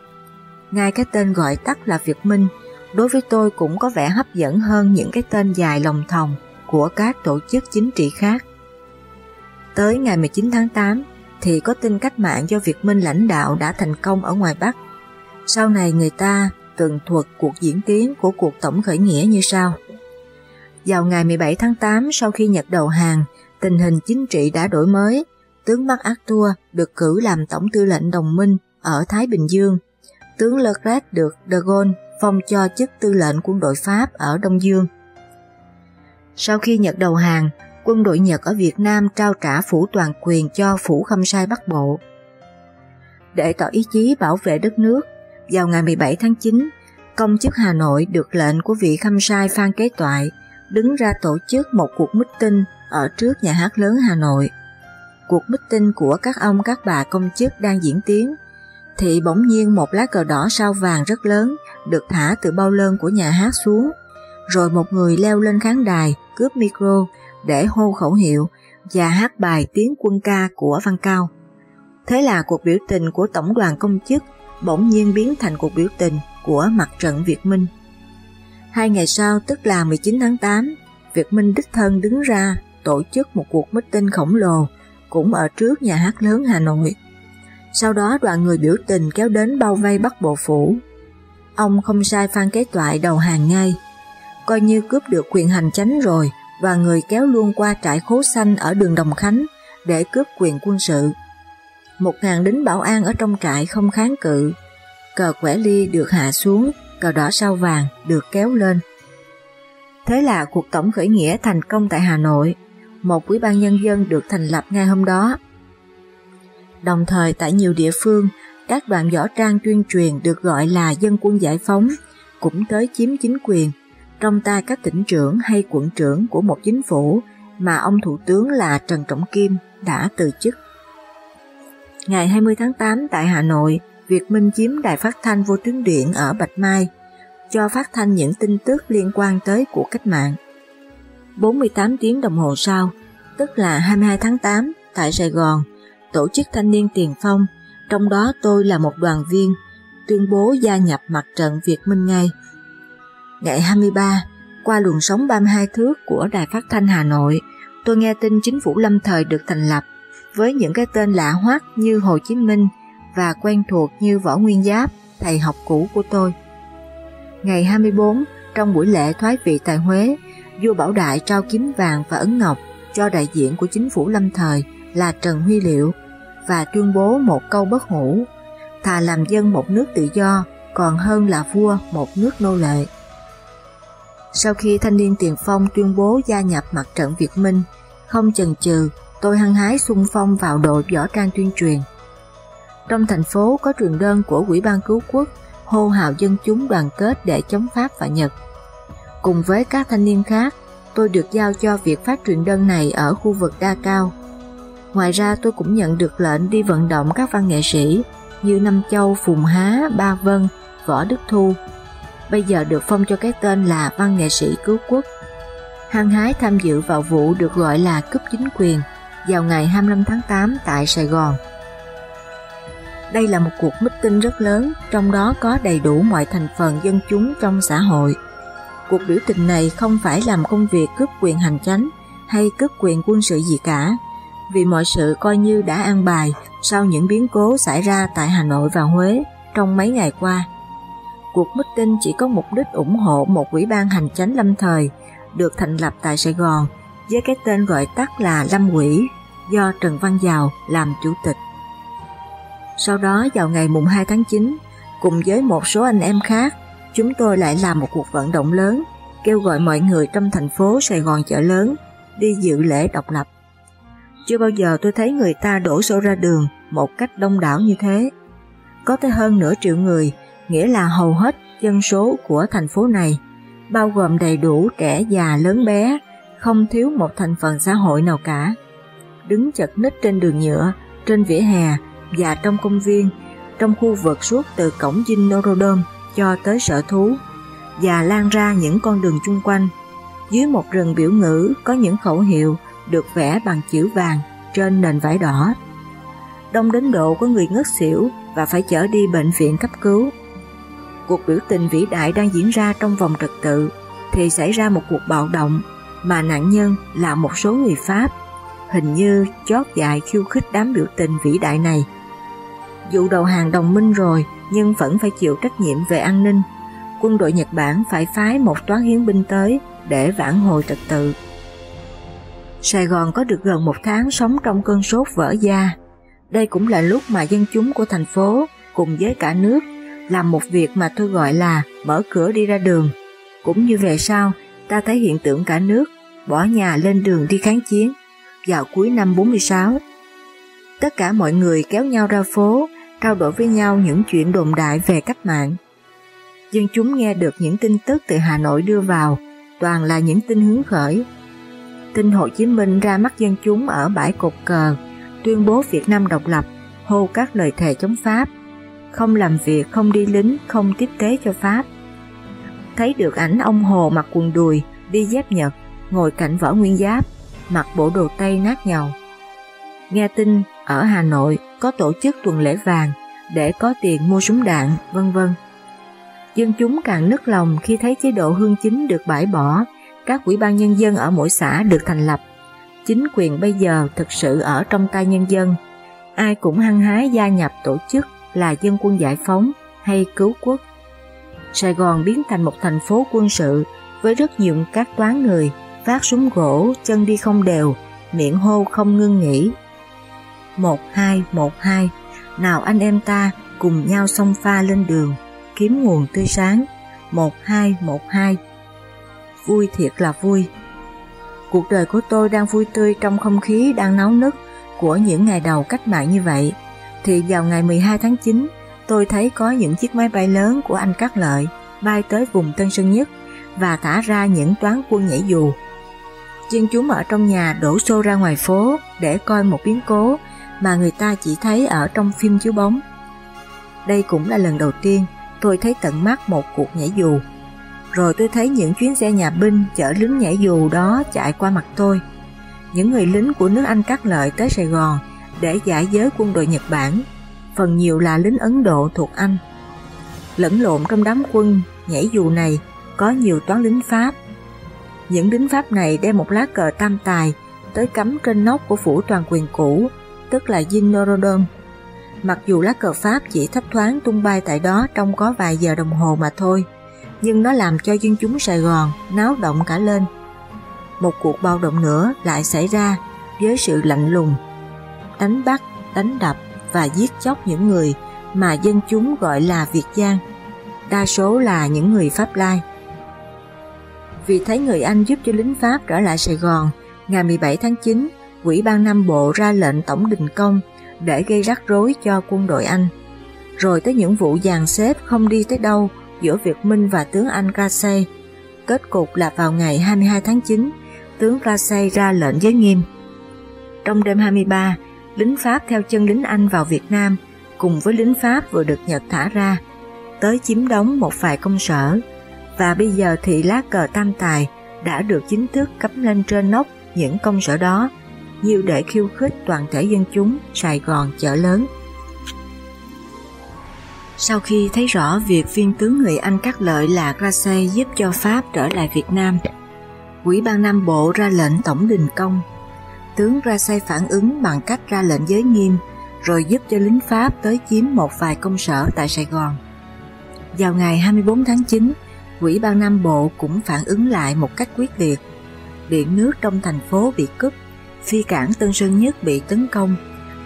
Ngay cái tên gọi tắt là Việt Minh, đối với tôi cũng có vẻ hấp dẫn hơn những cái tên dài lòng thòng của các tổ chức chính trị khác. Tới ngày 19 tháng 8 thì có tin cách mạng do Việt Minh lãnh đạo đã thành công ở ngoài Bắc. Sau này người ta tường thuật cuộc diễn tiến của cuộc tổng khởi nghĩa như sau. Vào ngày 17 tháng 8 sau khi Nhật đầu hàng, tình hình chính trị đã đổi mới, tướng MacArthur được cử làm tổng tư lệnh đồng minh ở Thái Bình Dương tướng Leclerc được de Gaulle phong cho chức tư lệnh quân đội Pháp ở Đông Dương. Sau khi Nhật đầu hàng, quân đội Nhật ở Việt Nam trao trả phủ toàn quyền cho phủ khâm sai Bắc Bộ. Để tỏ ý chí bảo vệ đất nước, vào ngày 17 tháng 9, công chức Hà Nội được lệnh của vị khâm sai Phan Kế Toại đứng ra tổ chức một cuộc meeting ở trước nhà hát lớn Hà Nội. Cuộc meeting của các ông các bà công chức đang diễn tiến thì bỗng nhiên một lá cờ đỏ sao vàng rất lớn được thả từ bao lơn của nhà hát xuống, rồi một người leo lên khán đài cướp micro để hô khẩu hiệu và hát bài tiếng quân ca của Văn Cao. Thế là cuộc biểu tình của Tổng đoàn Công chức bỗng nhiên biến thành cuộc biểu tình của mặt trận Việt Minh. Hai ngày sau tức là 19 tháng 8, Việt Minh đích thân đứng ra tổ chức một cuộc meeting khổng lồ cũng ở trước nhà hát lớn Hà Nội sau đó đoàn người biểu tình kéo đến bao vây bắt bộ phủ. Ông không sai Phan Kế Toại đầu hàng ngay, coi như cướp được quyền hành chánh rồi và người kéo luôn qua trại khố xanh ở đường Đồng Khánh để cướp quyền quân sự. Một ngàn lính bảo an ở trong trại không kháng cự, cờ quẻ ly được hạ xuống, cờ đỏ sao vàng được kéo lên. Thế là cuộc tổng khởi nghĩa thành công tại Hà Nội, một ủy ban nhân dân được thành lập ngay hôm đó Đồng thời tại nhiều địa phương, các đoàn võ trang tuyên truyền được gọi là dân quân giải phóng cũng tới chiếm chính quyền trong tay các tỉnh trưởng hay quận trưởng của một chính phủ mà ông thủ tướng là Trần Trọng Kim đã từ chức. Ngày 20 tháng 8 tại Hà Nội, Việt Minh chiếm đài phát thanh vô tuyến điện ở Bạch Mai cho phát thanh những tin tức liên quan tới cuộc cách mạng. 48 tiếng đồng hồ sau, tức là 22 tháng 8 tại Sài Gòn, tổ chức thanh niên tiền phong, trong đó tôi là một đoàn viên, tuyên bố gia nhập mặt trận Việt Minh ngay. Ngày 23, qua luồng sóng 32 thước của Đài Phát Thanh Hà Nội, tôi nghe tin chính phủ lâm thời được thành lập với những cái tên lạ hoắc như Hồ Chí Minh và quen thuộc như Võ Nguyên Giáp, thầy học cũ của tôi. Ngày 24, trong buổi lễ thoái vị tại Huế, vua Bảo Đại trao kiếm vàng và ấn ngọc cho đại diện của chính phủ lâm thời là Trần Huy Liệu và tuyên bố một câu bất hủ, thà làm dân một nước tự do còn hơn là vua một nước nô lệ. Sau khi thanh niên tiền phong tuyên bố gia nhập mặt trận Việt Minh, không chần chừ, tôi hăng hái xung phong vào đội võ trang tuyên truyền. Trong thành phố có truyền đơn của Quỹ ban Cứu Quốc hô hào dân chúng đoàn kết để chống Pháp và Nhật. Cùng với các thanh niên khác, tôi được giao cho việc phát truyền đơn này ở khu vực Đa Cao. Ngoài ra tôi cũng nhận được lệnh đi vận động các văn nghệ sĩ như Năm Châu, Phùng Há, Ba Vân, Võ Đức Thu. Bây giờ được phong cho cái tên là văn nghệ sĩ cứu quốc. Hăng hái tham dự vào vụ được gọi là cúp chính quyền vào ngày 25 tháng 8 tại Sài Gòn. Đây là một cuộc meeting rất lớn, trong đó có đầy đủ mọi thành phần dân chúng trong xã hội. Cuộc biểu tình này không phải làm công việc cướp quyền hành chánh hay cướp quyền quân sự gì cả, vì mọi sự coi như đã an bài sau những biến cố xảy ra tại Hà Nội và Huế trong mấy ngày qua. Cuộc meeting chỉ có mục đích ủng hộ một ủy ban hành chánh lâm thời được thành lập tại Sài Gòn với cái tên gọi tắt là Lâm Quỹ do Trần Văn Giàu làm chủ tịch. Sau đó vào ngày mùng 2 tháng 9, cùng với một số anh em khác, chúng tôi lại làm một cuộc vận động lớn, kêu gọi mọi người trong thành phố Sài Gòn chợ lớn đi dự lễ độc lập. Chưa bao giờ tôi thấy người ta đổ xô ra đường một cách đông đảo như thế. Có tới hơn nửa triệu người, nghĩa là hầu hết dân số của thành phố này, bao gồm đầy đủ trẻ già lớn bé, không thiếu một thành phần xã hội nào cả. Đứng chật ních trên đường nhựa, trên vỉa hè và trong công viên, trong khu vực suốt từ cổng dinh Norodom cho tới sở thú và lan ra những con đường chung quanh. Dưới một rừng biểu ngữ có những khẩu hiệu được vẽ bằng chữ vàng trên nền vải đỏ. Đông đến độ có người ngất xỉu và phải chở đi bệnh viện cấp cứu. Cuộc biểu tình vĩ đại đang diễn ra trong vòng trật tự thì xảy ra một cuộc bạo động mà nạn nhân là một số người Pháp hình như chót dại khiêu khích đám biểu tình vĩ đại này. Dù đầu hàng đồng minh rồi nhưng vẫn phải chịu trách nhiệm về an ninh. Quân đội Nhật Bản phải phái một toán hiến binh tới để vãn hồi trật tự. Sài Gòn có được gần một tháng sống trong cơn sốt vỡ da. Đây cũng là lúc mà dân chúng của thành phố cùng với cả nước làm một việc mà tôi gọi là mở cửa đi ra đường. Cũng như về sau, ta thấy hiện tượng cả nước bỏ nhà lên đường đi kháng chiến vào cuối năm 46. Tất cả mọi người kéo nhau ra phố, trao đổi với nhau những chuyện đồn đại về cách mạng. Dân chúng nghe được những tin tức từ Hà Nội đưa vào, toàn là những tin hứng khởi. Tin Hồ Chí Minh ra mắt dân chúng ở bãi cột cờ, tuyên bố Việt Nam độc lập, hô các lời thề chống Pháp, không làm việc, không đi lính, không tiếp tế cho Pháp. Thấy được ảnh ông Hồ mặc quần đùi, đi dép Nhật, ngồi cạnh võ nguyên giáp, mặc bộ đồ Tây nát nhầu. Nghe tin ở Hà Nội có tổ chức tuần lễ vàng để có tiền mua súng đạn, vân vân. Dân chúng càng nức lòng khi thấy chế độ hương chính được bãi bỏ, các quỹ ban nhân dân ở mỗi xã được thành lập. Chính quyền bây giờ thực sự ở trong tay nhân dân. Ai cũng hăng hái gia nhập tổ chức là dân quân giải phóng hay cứu quốc. Sài Gòn biến thành một thành phố quân sự với rất nhiều các toán người phát súng gỗ, chân đi không đều, miệng hô không ngưng nghỉ. Một hai, một hai, nào anh em ta cùng nhau xông pha lên đường, kiếm nguồn tươi sáng. Một hai, một hai. Vui thiệt là vui. Cuộc đời của tôi đang vui tươi trong không khí đang náo nức của những ngày đầu cách mạng như vậy, thì vào ngày 12 tháng 9, tôi thấy có những chiếc máy bay lớn của anh Cát Lợi bay tới vùng Tân Sơn Nhất và thả ra những toán quân nhảy dù dân chúng ở trong nhà đổ xô ra ngoài phố để coi một biến cố mà người ta chỉ thấy ở trong phim chiếu bóng. Đây cũng là lần đầu tiên tôi thấy tận mắt một cuộc nhảy dù. Rồi tôi thấy những chuyến xe nhà binh chở lính nhảy dù đó chạy qua mặt tôi. Những người lính của nước Anh cắt lợi tới Sài Gòn để giải giới quân đội Nhật Bản, phần nhiều là lính Ấn Độ thuộc Anh. Lẫn lộn trong đám quân nhảy dù này có nhiều toán lính Pháp. Những lính Pháp này đem một lá cờ tam tài tới cắm trên nóc của phủ toàn quyền cũ, tức là Dinh Mặc dù lá cờ Pháp chỉ thấp thoáng tung bay tại đó trong có vài giờ đồng hồ mà thôi, nhưng nó làm cho dân chúng Sài Gòn náo động cả lên. Một cuộc bạo động nữa lại xảy ra với sự lạnh lùng, đánh bắt, đánh đập và giết chóc những người mà dân chúng gọi là Việt Giang, đa số là những người Pháp Lai. Vì thấy người Anh giúp cho lính Pháp trở lại Sài Gòn, ngày 17 tháng 9, Quỹ ban Nam Bộ ra lệnh tổng đình công để gây rắc rối cho quân đội Anh. Rồi tới những vụ dàn xếp không đi tới đâu giữa Việt Minh và tướng Anh Casey. Kết cục là vào ngày 22 tháng 9, tướng Casey ra lệnh giới nghiêm. Trong đêm 23, lính Pháp theo chân lính Anh vào Việt Nam cùng với lính Pháp vừa được Nhật thả ra, tới chiếm đóng một vài công sở, và bây giờ thì lá cờ tam tài đã được chính thức cắm lên trên nóc những công sở đó, như để khiêu khích toàn thể dân chúng Sài Gòn chợ lớn. Sau khi thấy rõ việc viên tướng người Anh cắt lợi là Grasse giúp cho Pháp trở lại Việt Nam, Quỹ ban Nam Bộ ra lệnh tổng đình công. Tướng Grasse phản ứng bằng cách ra lệnh giới nghiêm rồi giúp cho lính Pháp tới chiếm một vài công sở tại Sài Gòn. Vào ngày 24 tháng 9, Quỹ ban Nam Bộ cũng phản ứng lại một cách quyết liệt. Điện nước trong thành phố bị cướp phi cảng Tân Sơn Nhất bị tấn công,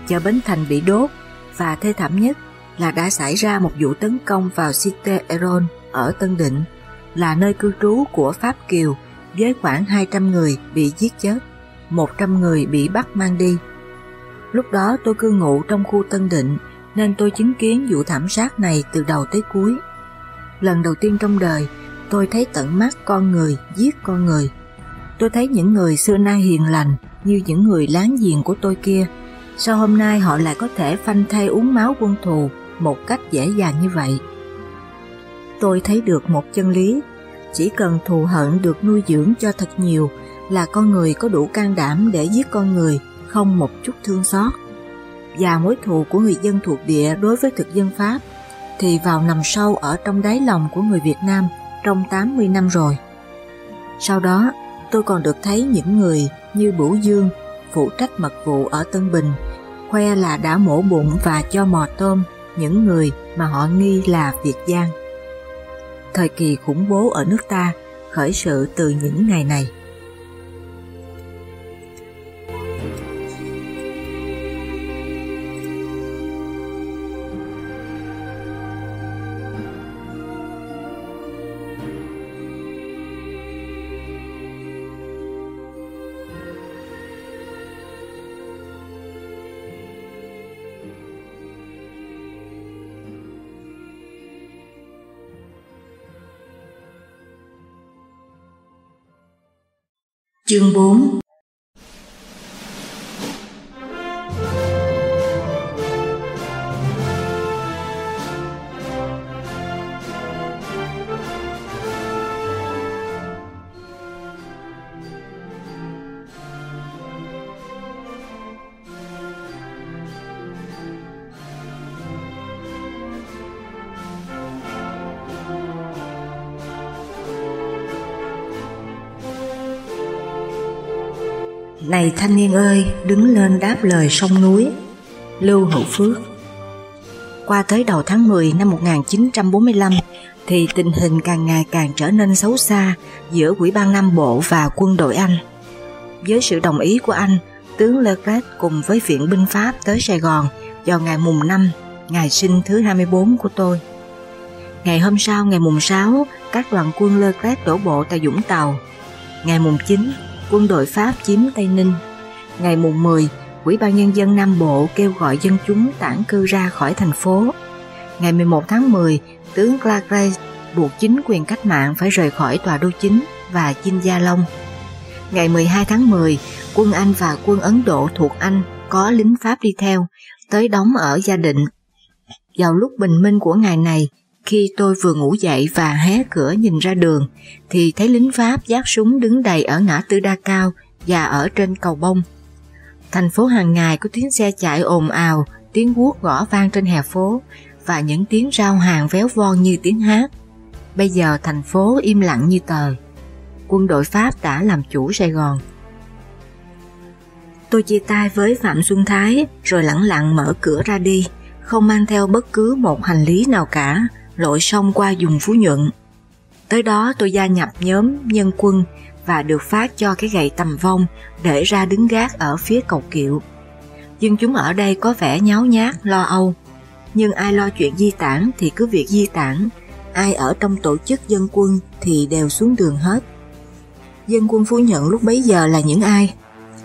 chợ Bến Thành bị đốt và thê thảm nhất là đã xảy ra một vụ tấn công vào Cité Eron ở Tân Định, là nơi cư trú của Pháp Kiều với khoảng 200 người bị giết chết, 100 người bị bắt mang đi. Lúc đó tôi cư ngụ trong khu Tân Định nên tôi chứng kiến vụ thảm sát này từ đầu tới cuối. Lần đầu tiên trong đời tôi thấy tận mắt con người giết con người. Tôi thấy những người xưa nay hiền lành như những người láng giềng của tôi kia. Sao hôm nay họ lại có thể phanh thay uống máu quân thù một cách dễ dàng như vậy? Tôi thấy được một chân lý, chỉ cần thù hận được nuôi dưỡng cho thật nhiều là con người có đủ can đảm để giết con người không một chút thương xót. Và mối thù của người dân thuộc địa đối với thực dân Pháp thì vào nằm sâu ở trong đáy lòng của người Việt Nam trong 80 năm rồi. Sau đó, tôi còn được thấy những người như Bửu Dương, phụ trách mật vụ ở Tân Bình, khoe là đã mổ bụng và cho mò tôm những người mà họ nghi là Việt Giang. Thời kỳ khủng bố ở nước ta khởi sự từ những ngày này. Chương 4 Này thanh niên ơi, đứng lên đáp lời sông núi. Lưu Hữu Phước Qua tới đầu tháng 10 năm 1945 thì tình hình càng ngày càng trở nên xấu xa giữa Quỹ ban Nam Bộ và quân đội Anh. Với sự đồng ý của Anh, tướng Leclerc cùng với viện binh Pháp tới Sài Gòn vào ngày mùng 5, ngày sinh thứ 24 của tôi. Ngày hôm sau, ngày mùng 6, các đoàn quân Leclerc đổ bộ tại Dũng Tàu. Ngày mùng 9, quân đội Pháp chiếm Tây Ninh. Ngày mùng 10, Ủy ban Nhân dân Nam Bộ kêu gọi dân chúng tản cư ra khỏi thành phố. Ngày 11 tháng 10, tướng Clark buộc chính quyền cách mạng phải rời khỏi tòa đô chính và Chinh Gia Long. Ngày 12 tháng 10, quân Anh và quân Ấn Độ thuộc Anh có lính Pháp đi theo, tới đóng ở Gia Định. Vào lúc bình minh của ngày này, khi tôi vừa ngủ dậy và hé cửa nhìn ra đường, thì thấy lính Pháp giác súng đứng đầy ở ngã tư đa cao và ở trên cầu bông. Thành phố hàng ngày có tiếng xe chạy ồn ào, tiếng guốc gõ vang trên hè phố, và những tiếng rao hàng véo von như tiếng hát. Bây giờ thành phố im lặng như tờ. Quân đội Pháp đã làm chủ Sài Gòn. Tôi chia tay với Phạm Xuân Thái rồi lặng lặng mở cửa ra đi, không mang theo bất cứ một hành lý nào cả, lội sông qua dùng Phú Nhuận. Tới đó tôi gia nhập nhóm nhân quân và được phát cho cái gậy tầm vong để ra đứng gác ở phía cầu kiệu. Nhưng chúng ở đây có vẻ nháo nhác, lo âu. Nhưng ai lo chuyện di tản thì cứ việc di tản, ai ở trong tổ chức dân quân thì đều xuống đường hết. Dân quân Phú Nhuận lúc bấy giờ là những ai?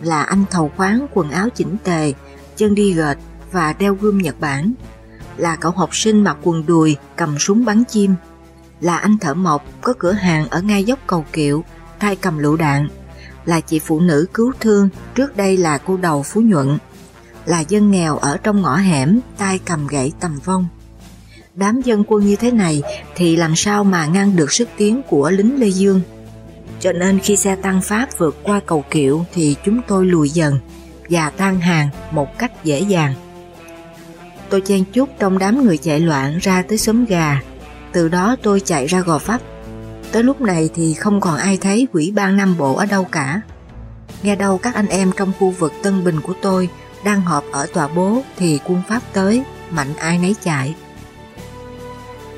Là anh thầu khoáng quần áo chỉnh tề, chân đi gệt và đeo gươm Nhật Bản. Là cậu học sinh mặc quần đùi, cầm súng bắn chim. Là anh thợ mộc có cửa hàng ở ngay dốc cầu kiệu, tay cầm lựu đạn. Là chị phụ nữ cứu thương, trước đây là cô đầu Phú Nhuận. Là dân nghèo ở trong ngõ hẻm, tay cầm gậy tầm vong. Đám dân quân như thế này thì làm sao mà ngăn được sức tiến của lính Lê Dương? Cho nên khi xe tăng Pháp vượt qua cầu kiệu thì chúng tôi lùi dần và tan hàng một cách dễ dàng. Tôi chen chúc trong đám người chạy loạn ra tới xóm gà, từ đó tôi chạy ra gò pháp Tới lúc này thì không còn ai thấy quỹ ban Nam Bộ ở đâu cả. Nghe đâu các anh em trong khu vực Tân Bình của tôi đang họp ở tòa bố thì quân Pháp tới, mạnh ai nấy chạy.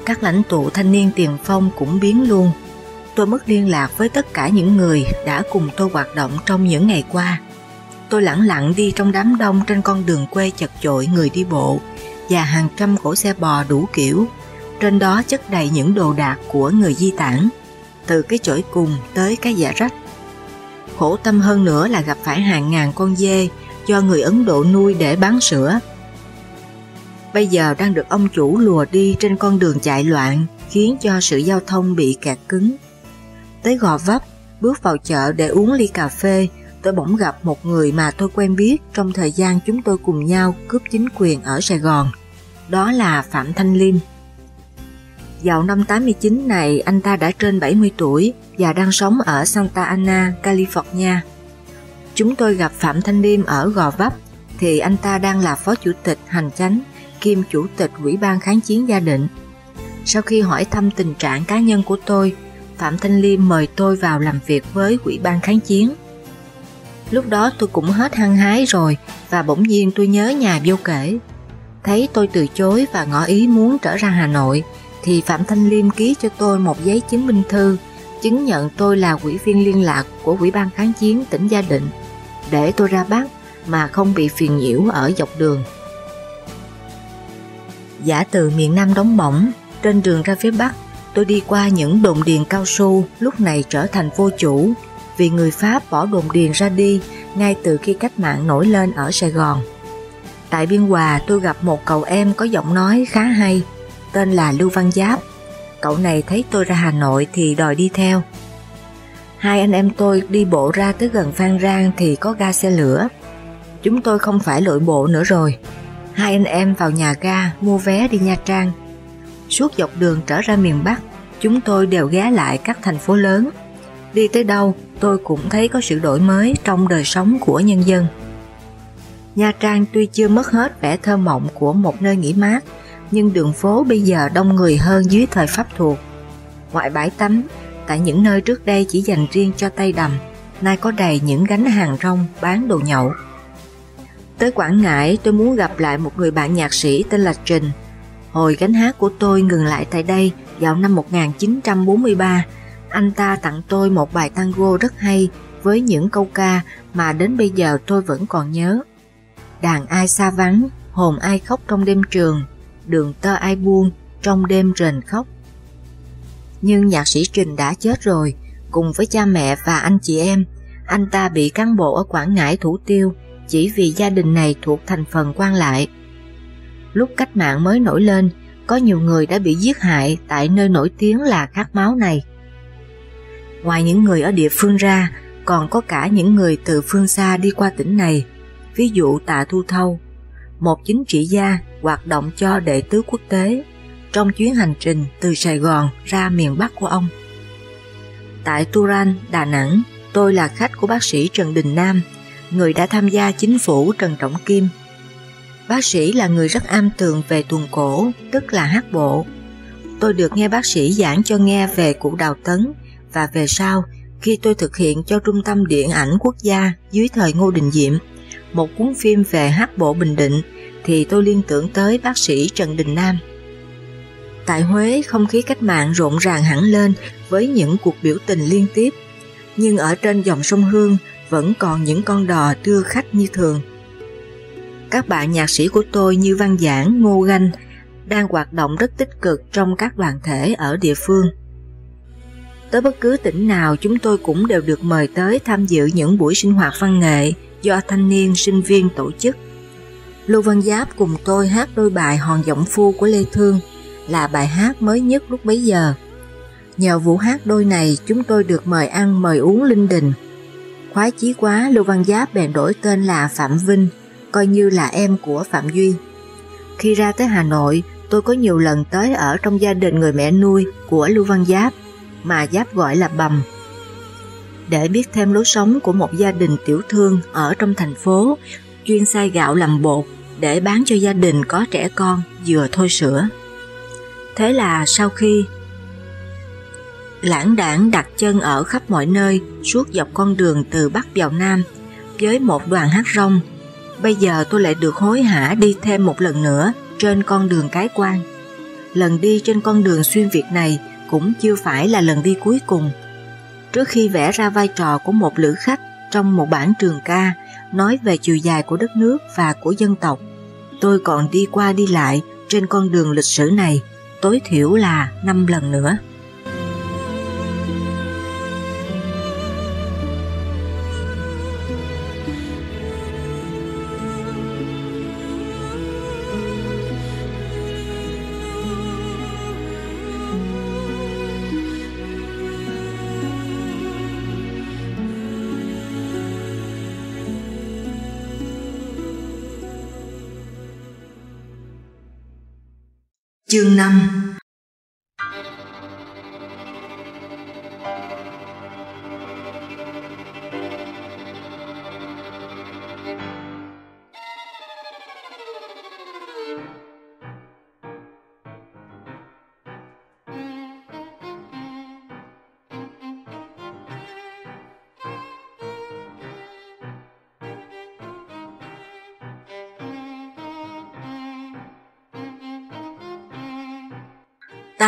Các lãnh tụ thanh niên tiền phong cũng biến luôn tôi mất liên lạc với tất cả những người đã cùng tôi hoạt động trong những ngày qua. Tôi lặng lặng đi trong đám đông trên con đường quê chật chội người đi bộ và hàng trăm cỗ xe bò đủ kiểu. Trên đó chất đầy những đồ đạc của người di tản, từ cái chổi cùng tới cái dạ rách. Khổ tâm hơn nữa là gặp phải hàng ngàn con dê do người Ấn Độ nuôi để bán sữa. Bây giờ đang được ông chủ lùa đi trên con đường chạy loạn khiến cho sự giao thông bị kẹt cứng. Tới Gò Vấp, bước vào chợ để uống ly cà phê, tôi bỗng gặp một người mà tôi quen biết trong thời gian chúng tôi cùng nhau cướp chính quyền ở Sài Gòn. Đó là Phạm Thanh Liêm. Vào năm 89 này, anh ta đã trên 70 tuổi và đang sống ở Santa Ana, California. Chúng tôi gặp Phạm Thanh Liêm ở Gò Vấp, thì anh ta đang là phó chủ tịch hành chánh kiêm chủ tịch Ủy ban kháng chiến gia định. Sau khi hỏi thăm tình trạng cá nhân của tôi, Phạm Thanh Liêm mời tôi vào làm việc với Quỹ ban kháng chiến. Lúc đó tôi cũng hết hăng hái rồi và bỗng nhiên tôi nhớ nhà vô kể. Thấy tôi từ chối và ngỏ ý muốn trở ra Hà Nội thì Phạm Thanh Liêm ký cho tôi một giấy chứng minh thư chứng nhận tôi là quỹ viên liên lạc của Quỹ ban kháng chiến tỉnh Gia Định để tôi ra Bắc mà không bị phiền nhiễu ở dọc đường. Giả từ miền Nam đóng bỏng, trên đường ra phía Bắc tôi đi qua những đồn điền cao su lúc này trở thành vô chủ vì người Pháp bỏ đồn điền ra đi ngay từ khi cách mạng nổi lên ở Sài Gòn. Tại Biên Hòa tôi gặp một cậu em có giọng nói khá hay, tên là Lưu Văn Giáp. Cậu này thấy tôi ra Hà Nội thì đòi đi theo. Hai anh em tôi đi bộ ra tới gần Phan Rang thì có ga xe lửa. Chúng tôi không phải lội bộ nữa rồi. Hai anh em vào nhà ga mua vé đi Nha Trang Suốt dọc đường trở ra miền Bắc, chúng tôi đều ghé lại các thành phố lớn. Đi tới đâu, tôi cũng thấy có sự đổi mới trong đời sống của nhân dân. Nha Trang tuy chưa mất hết vẻ thơ mộng của một nơi nghỉ mát, nhưng đường phố bây giờ đông người hơn dưới thời Pháp thuộc. Ngoại bãi tắm, tại những nơi trước đây chỉ dành riêng cho tay đầm, nay có đầy những gánh hàng rong bán đồ nhậu. Tới Quảng Ngãi tôi muốn gặp lại một người bạn nhạc sĩ tên là Trình, Hồi gánh hát của tôi ngừng lại tại đây vào năm 1943, anh ta tặng tôi một bài tango rất hay với những câu ca mà đến bây giờ tôi vẫn còn nhớ. Đàn ai xa vắng, hồn ai khóc trong đêm trường, đường tơ ai buông, trong đêm rền khóc. Nhưng nhạc sĩ Trình đã chết rồi, cùng với cha mẹ và anh chị em, anh ta bị cán bộ ở Quảng Ngãi thủ tiêu chỉ vì gia đình này thuộc thành phần quan lại Lúc cách mạng mới nổi lên, có nhiều người đã bị giết hại tại nơi nổi tiếng là khát máu này. Ngoài những người ở địa phương ra, còn có cả những người từ phương xa đi qua tỉnh này, ví dụ Tạ Thu Thâu, một chính trị gia hoạt động cho đệ tứ quốc tế trong chuyến hành trình từ Sài Gòn ra miền Bắc của ông. Tại Turan, Đà Nẵng, tôi là khách của bác sĩ Trần Đình Nam, người đã tham gia chính phủ Trần Trọng Kim Bác sĩ là người rất am tường về tuồng cổ, tức là hát bộ. Tôi được nghe bác sĩ giảng cho nghe về cụ Đào Tấn và về sau khi tôi thực hiện cho Trung tâm Điện ảnh Quốc gia dưới thời Ngô Đình Diệm một cuốn phim về hát bộ Bình Định thì tôi liên tưởng tới bác sĩ Trần Đình Nam. Tại Huế, không khí cách mạng rộn ràng hẳn lên với những cuộc biểu tình liên tiếp, nhưng ở trên dòng sông Hương vẫn còn những con đò đưa khách như thường. Các bạn nhạc sĩ của tôi như Văn Giảng, Ngô Ganh đang hoạt động rất tích cực trong các đoàn thể ở địa phương. Tới bất cứ tỉnh nào chúng tôi cũng đều được mời tới tham dự những buổi sinh hoạt văn nghệ do thanh niên sinh viên tổ chức. Lưu Văn Giáp cùng tôi hát đôi bài Hòn Giọng Phu của Lê Thương là bài hát mới nhất lúc bấy giờ. Nhờ vụ hát đôi này chúng tôi được mời ăn mời uống linh đình. Khoái chí quá Lưu Văn Giáp bèn đổi tên là Phạm Vinh, coi như là em của Phạm Duy. Khi ra tới Hà Nội, tôi có nhiều lần tới ở trong gia đình người mẹ nuôi của Lưu Văn Giáp, mà Giáp gọi là Bầm. Để biết thêm lối sống của một gia đình tiểu thương ở trong thành phố, chuyên xay gạo làm bột để bán cho gia đình có trẻ con vừa thôi sữa. Thế là sau khi lãng đảng đặt chân ở khắp mọi nơi suốt dọc con đường từ Bắc vào Nam với một đoàn hát rong, bây giờ tôi lại được hối hả đi thêm một lần nữa trên con đường cái quan. Lần đi trên con đường xuyên Việt này cũng chưa phải là lần đi cuối cùng. Trước khi vẽ ra vai trò của một lữ khách trong một bản trường ca nói về chiều dài của đất nước và của dân tộc, tôi còn đi qua đi lại trên con đường lịch sử này tối thiểu là 5 lần nữa. Chương 5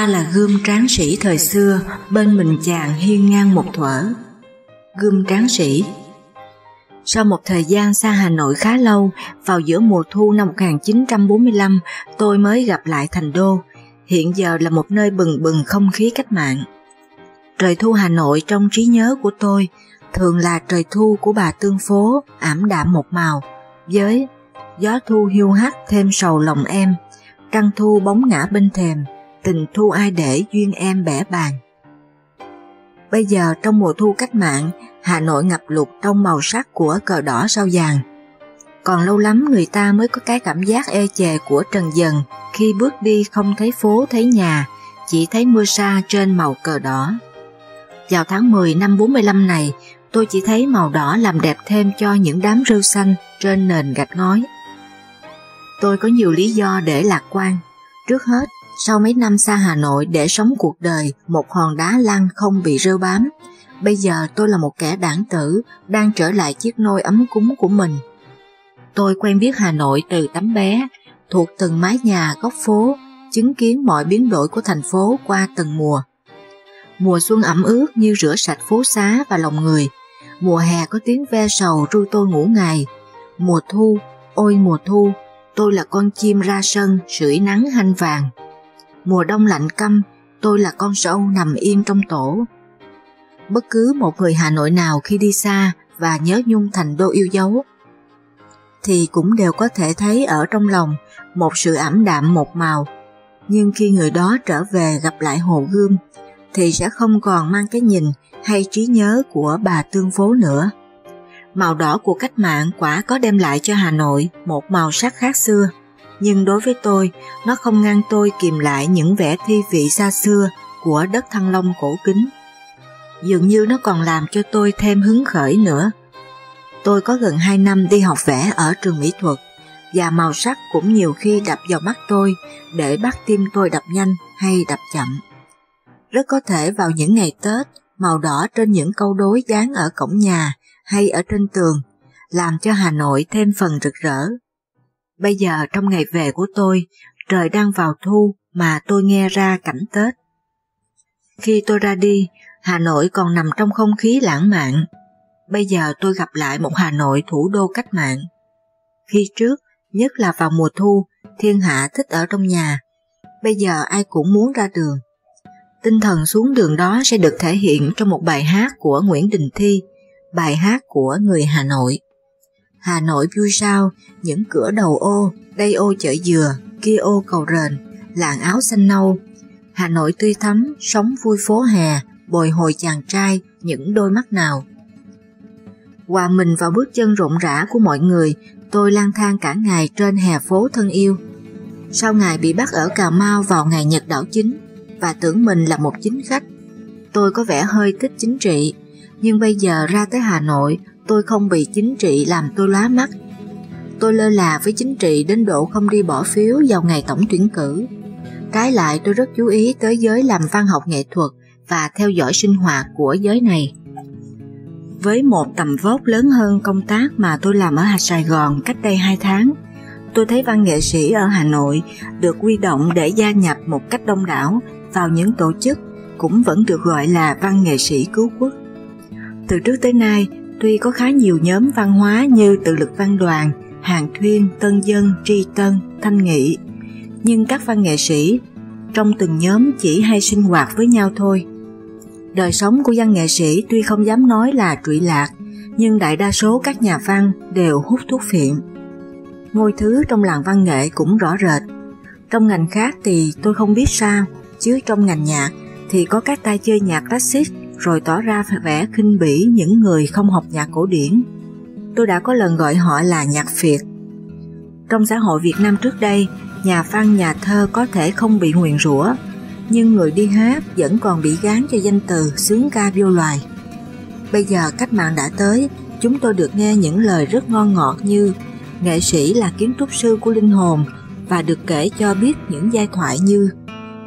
Ta là gươm tráng sĩ thời xưa, bên mình chàng hiên ngang một thuở. Gươm tráng sĩ Sau một thời gian xa Hà Nội khá lâu, vào giữa mùa thu năm 1945, tôi mới gặp lại Thành Đô, hiện giờ là một nơi bừng bừng không khí cách mạng. Trời thu Hà Nội trong trí nhớ của tôi thường là trời thu của bà Tương Phố, ảm đạm một màu, với gió thu hiu hắt thêm sầu lòng em, trăng thu bóng ngã bên thềm, tình thu ai để duyên em bẻ bàn. Bây giờ trong mùa thu cách mạng, Hà Nội ngập lụt trong màu sắc của cờ đỏ sao vàng. Còn lâu lắm người ta mới có cái cảm giác ê chề của Trần Dần khi bước đi không thấy phố thấy nhà, chỉ thấy mưa sa trên màu cờ đỏ. Vào tháng 10 năm 45 này, tôi chỉ thấy màu đỏ làm đẹp thêm cho những đám rêu xanh trên nền gạch ngói. Tôi có nhiều lý do để lạc quan. Trước hết, sau mấy năm xa Hà Nội để sống cuộc đời một hòn đá lăn không bị rêu bám, bây giờ tôi là một kẻ đảng tử đang trở lại chiếc nôi ấm cúng của mình. Tôi quen biết Hà Nội từ tấm bé, thuộc từng mái nhà góc phố, chứng kiến mọi biến đổi của thành phố qua từng mùa. Mùa xuân ẩm ướt như rửa sạch phố xá và lòng người, mùa hè có tiếng ve sầu ru tôi ngủ ngày, mùa thu, ôi mùa thu, tôi là con chim ra sân sưởi nắng hanh vàng mùa đông lạnh căm, tôi là con sâu nằm yên trong tổ. Bất cứ một người Hà Nội nào khi đi xa và nhớ nhung thành đô yêu dấu, thì cũng đều có thể thấy ở trong lòng một sự ảm đạm một màu. Nhưng khi người đó trở về gặp lại hồ gươm, thì sẽ không còn mang cái nhìn hay trí nhớ của bà tương phố nữa. Màu đỏ của cách mạng quả có đem lại cho Hà Nội một màu sắc khác xưa nhưng đối với tôi, nó không ngăn tôi kìm lại những vẻ thi vị xa xưa của đất Thăng Long cổ kính. Dường như nó còn làm cho tôi thêm hứng khởi nữa. Tôi có gần 2 năm đi học vẽ ở trường mỹ thuật, và màu sắc cũng nhiều khi đập vào mắt tôi để bắt tim tôi đập nhanh hay đập chậm. Rất có thể vào những ngày Tết, màu đỏ trên những câu đối dán ở cổng nhà hay ở trên tường làm cho Hà Nội thêm phần rực rỡ. Bây giờ trong ngày về của tôi, trời đang vào thu mà tôi nghe ra cảnh Tết. Khi tôi ra đi, Hà Nội còn nằm trong không khí lãng mạn. Bây giờ tôi gặp lại một Hà Nội thủ đô cách mạng. Khi trước, nhất là vào mùa thu, thiên hạ thích ở trong nhà. Bây giờ ai cũng muốn ra đường. Tinh thần xuống đường đó sẽ được thể hiện trong một bài hát của Nguyễn Đình Thi, bài hát của người Hà Nội. Hà Nội vui sao, những cửa đầu ô, đây ô chợ dừa, kia ô cầu rền, làng áo xanh nâu. Hà Nội tươi thắm, sống vui phố hè, bồi hồi chàng trai, những đôi mắt nào. Hòa mình vào bước chân rộn rã của mọi người, tôi lang thang cả ngày trên hè phố thân yêu. Sau ngày bị bắt ở Cà Mau vào ngày Nhật đảo chính và tưởng mình là một chính khách, tôi có vẻ hơi thích chính trị, nhưng bây giờ ra tới Hà Nội tôi không bị chính trị làm tôi lá mắt. Tôi lơ là với chính trị đến độ không đi bỏ phiếu vào ngày tổng tuyển cử. Trái lại tôi rất chú ý tới giới làm văn học nghệ thuật và theo dõi sinh hoạt của giới này. Với một tầm vóc lớn hơn công tác mà tôi làm ở Sài Gòn cách đây 2 tháng, tôi thấy văn nghệ sĩ ở Hà Nội được quy động để gia nhập một cách đông đảo vào những tổ chức cũng vẫn được gọi là văn nghệ sĩ cứu quốc. Từ trước tới nay, tuy có khá nhiều nhóm văn hóa như tự lực văn đoàn, hàng thuyên, tân dân, tri tân, thanh nghị, nhưng các văn nghệ sĩ trong từng nhóm chỉ hay sinh hoạt với nhau thôi. Đời sống của văn nghệ sĩ tuy không dám nói là trụy lạc, nhưng đại đa số các nhà văn đều hút thuốc phiện. Ngôi thứ trong làng văn nghệ cũng rõ rệt. Trong ngành khác thì tôi không biết sao, chứ trong ngành nhạc thì có các tay chơi nhạc classic rồi tỏ ra vẻ khinh bỉ những người không học nhạc cổ điển. Tôi đã có lần gọi họ là nhạc phiệt. Trong xã hội Việt Nam trước đây, nhà văn nhà thơ có thể không bị nguyền rủa, nhưng người đi hát vẫn còn bị gán cho danh từ sướng ca vô loài. Bây giờ cách mạng đã tới, chúng tôi được nghe những lời rất ngon ngọt như nghệ sĩ là kiến trúc sư của linh hồn và được kể cho biết những giai thoại như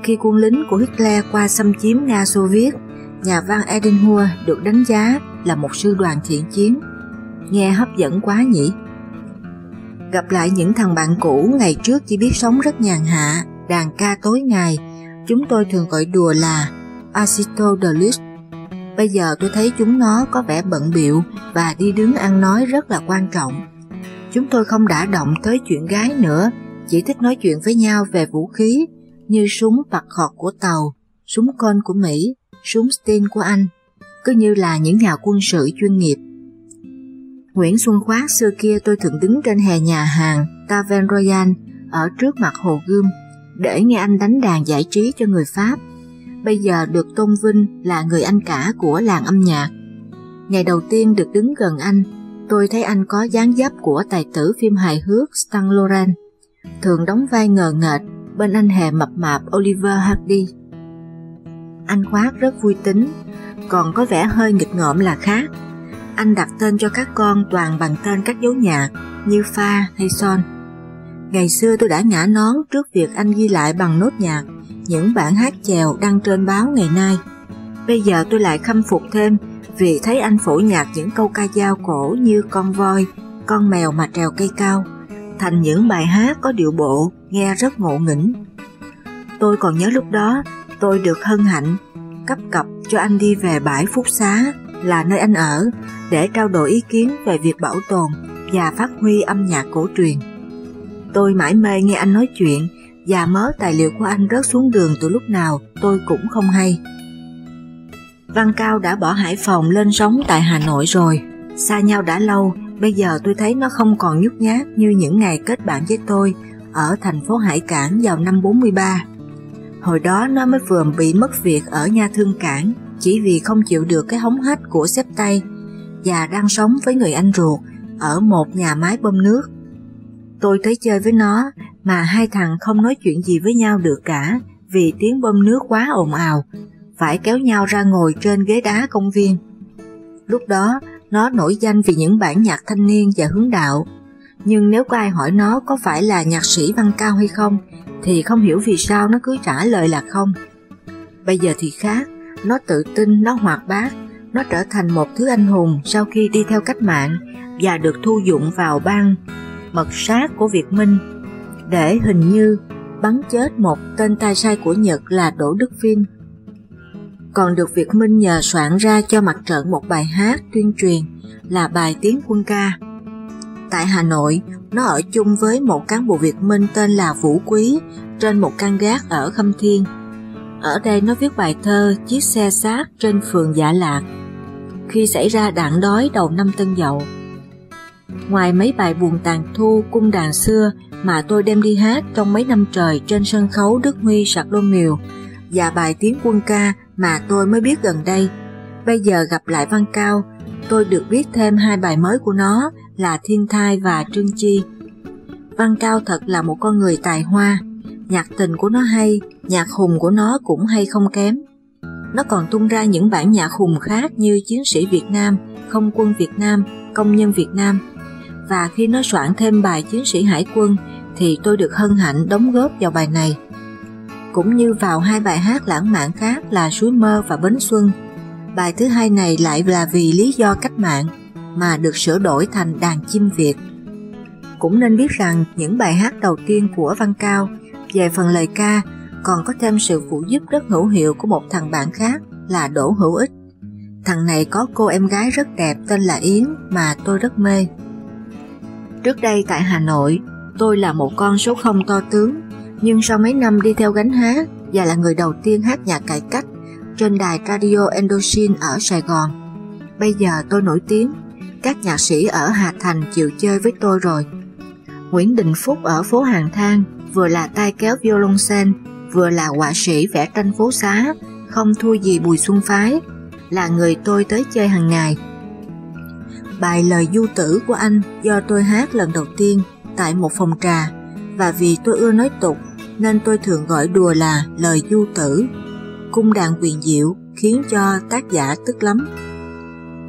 khi quân lính của Hitler qua xâm chiếm Nga Xô Viết, nhà văn Eisenhower được đánh giá là một sư đoàn thiện chiến. Nghe hấp dẫn quá nhỉ? Gặp lại những thằng bạn cũ ngày trước chỉ biết sống rất nhàn hạ, đàn ca tối ngày, chúng tôi thường gọi đùa là Aristoteles. Bây giờ tôi thấy chúng nó có vẻ bận biệu và đi đứng ăn nói rất là quan trọng. Chúng tôi không đã động tới chuyện gái nữa, chỉ thích nói chuyện với nhau về vũ khí như súng bạc khọt của Tàu, súng con của Mỹ, súng Sten của Anh, cứ như là những nhà quân sự chuyên nghiệp. Nguyễn Xuân Khoát xưa kia tôi thường đứng trên hè nhà hàng Tavern Royal ở trước mặt Hồ Gươm để nghe anh đánh đàn giải trí cho người Pháp. Bây giờ được tôn vinh là người anh cả của làng âm nhạc. Ngày đầu tiên được đứng gần anh, tôi thấy anh có dáng dấp của tài tử phim hài hước Stan Laurent, thường đóng vai ngờ nghệch bên anh hề mập mạp Oliver Hardy. Anh khoác rất vui tính, còn có vẻ hơi nghịch ngợm là khác. Anh đặt tên cho các con toàn bằng tên các dấu nhạc như Pha hay Son. Ngày xưa tôi đã ngã nón trước việc anh ghi lại bằng nốt nhạc những bản hát chèo đăng trên báo ngày nay. Bây giờ tôi lại khâm phục thêm vì thấy anh phổ nhạc những câu ca dao cổ như con voi, con mèo mà trèo cây cao, thành những bài hát có điệu bộ nghe rất ngộ nghĩnh. Tôi còn nhớ lúc đó tôi được hân hạnh cấp cập cho anh đi về bãi Phúc Xá là nơi anh ở để trao đổi ý kiến về việc bảo tồn và phát huy âm nhạc cổ truyền. Tôi mãi mê nghe anh nói chuyện và mớ tài liệu của anh rớt xuống đường từ lúc nào tôi cũng không hay. Văn Cao đã bỏ Hải Phòng lên sống tại Hà Nội rồi, xa nhau đã lâu, bây giờ tôi thấy nó không còn nhút nhát như những ngày kết bạn với tôi ở thành phố Hải Cảng vào năm 43. Hồi đó nó mới vừa bị mất việc ở nha thương cảng chỉ vì không chịu được cái hống hách của xếp tay và đang sống với người anh ruột ở một nhà máy bơm nước. Tôi tới chơi với nó mà hai thằng không nói chuyện gì với nhau được cả vì tiếng bơm nước quá ồn ào, phải kéo nhau ra ngồi trên ghế đá công viên. Lúc đó, nó nổi danh vì những bản nhạc thanh niên và hướng đạo. Nhưng nếu có ai hỏi nó có phải là nhạc sĩ Văn Cao hay không, thì không hiểu vì sao nó cứ trả lời là không. Bây giờ thì khác, nó tự tin, nó hoạt bát, nó trở thành một thứ anh hùng sau khi đi theo cách mạng và được thu dụng vào ban mật sát của Việt Minh để hình như bắn chết một tên tay sai của Nhật là Đỗ Đức Vinh. Còn được Việt Minh nhờ soạn ra cho mặt trận một bài hát tuyên truyền là bài Tiến quân ca. Tại Hà Nội, nó ở chung với một cán bộ Việt Minh tên là Vũ Quý trên một căn gác ở Khâm Thiên. Ở đây nó viết bài thơ Chiếc xe xác trên phường Dạ Lạc khi xảy ra đạn đói đầu năm Tân Dậu. Ngoài mấy bài buồn tàn thu cung đàn xưa mà tôi đem đi hát trong mấy năm trời trên sân khấu Đức Huy Sạc đôn Miều và bài tiếng quân ca mà tôi mới biết gần đây, bây giờ gặp lại Văn Cao, tôi được biết thêm hai bài mới của nó là Thiên Thai và Trương Chi. Văn Cao thật là một con người tài hoa, nhạc tình của nó hay, nhạc hùng của nó cũng hay không kém. Nó còn tung ra những bản nhạc hùng khác như Chiến sĩ Việt Nam, Không quân Việt Nam, Công nhân Việt Nam. Và khi nó soạn thêm bài Chiến sĩ Hải quân thì tôi được hân hạnh đóng góp vào bài này. Cũng như vào hai bài hát lãng mạn khác là Suối Mơ và Bến Xuân. Bài thứ hai này lại là vì lý do cách mạng mà được sửa đổi thành đàn chim Việt. Cũng nên biết rằng những bài hát đầu tiên của Văn Cao về phần lời ca còn có thêm sự phụ giúp rất hữu hiệu của một thằng bạn khác là Đỗ Hữu Ích. Thằng này có cô em gái rất đẹp tên là Yến mà tôi rất mê. Trước đây tại Hà Nội, tôi là một con số không to tướng, nhưng sau mấy năm đi theo gánh hát và là người đầu tiên hát nhạc cải cách trên đài Radio Endosin ở Sài Gòn. Bây giờ tôi nổi tiếng, các nhạc sĩ ở Hà Thành chịu chơi với tôi rồi. Nguyễn Đình Phúc ở phố Hàng Thang vừa là tay kéo violoncel, vừa là họa sĩ vẽ tranh phố xá, không thua gì Bùi Xuân Phái, là người tôi tới chơi hàng ngày. Bài lời du tử của anh do tôi hát lần đầu tiên tại một phòng trà và vì tôi ưa nói tục nên tôi thường gọi đùa là lời du tử. Cung đàn quyền diệu khiến cho tác giả tức lắm.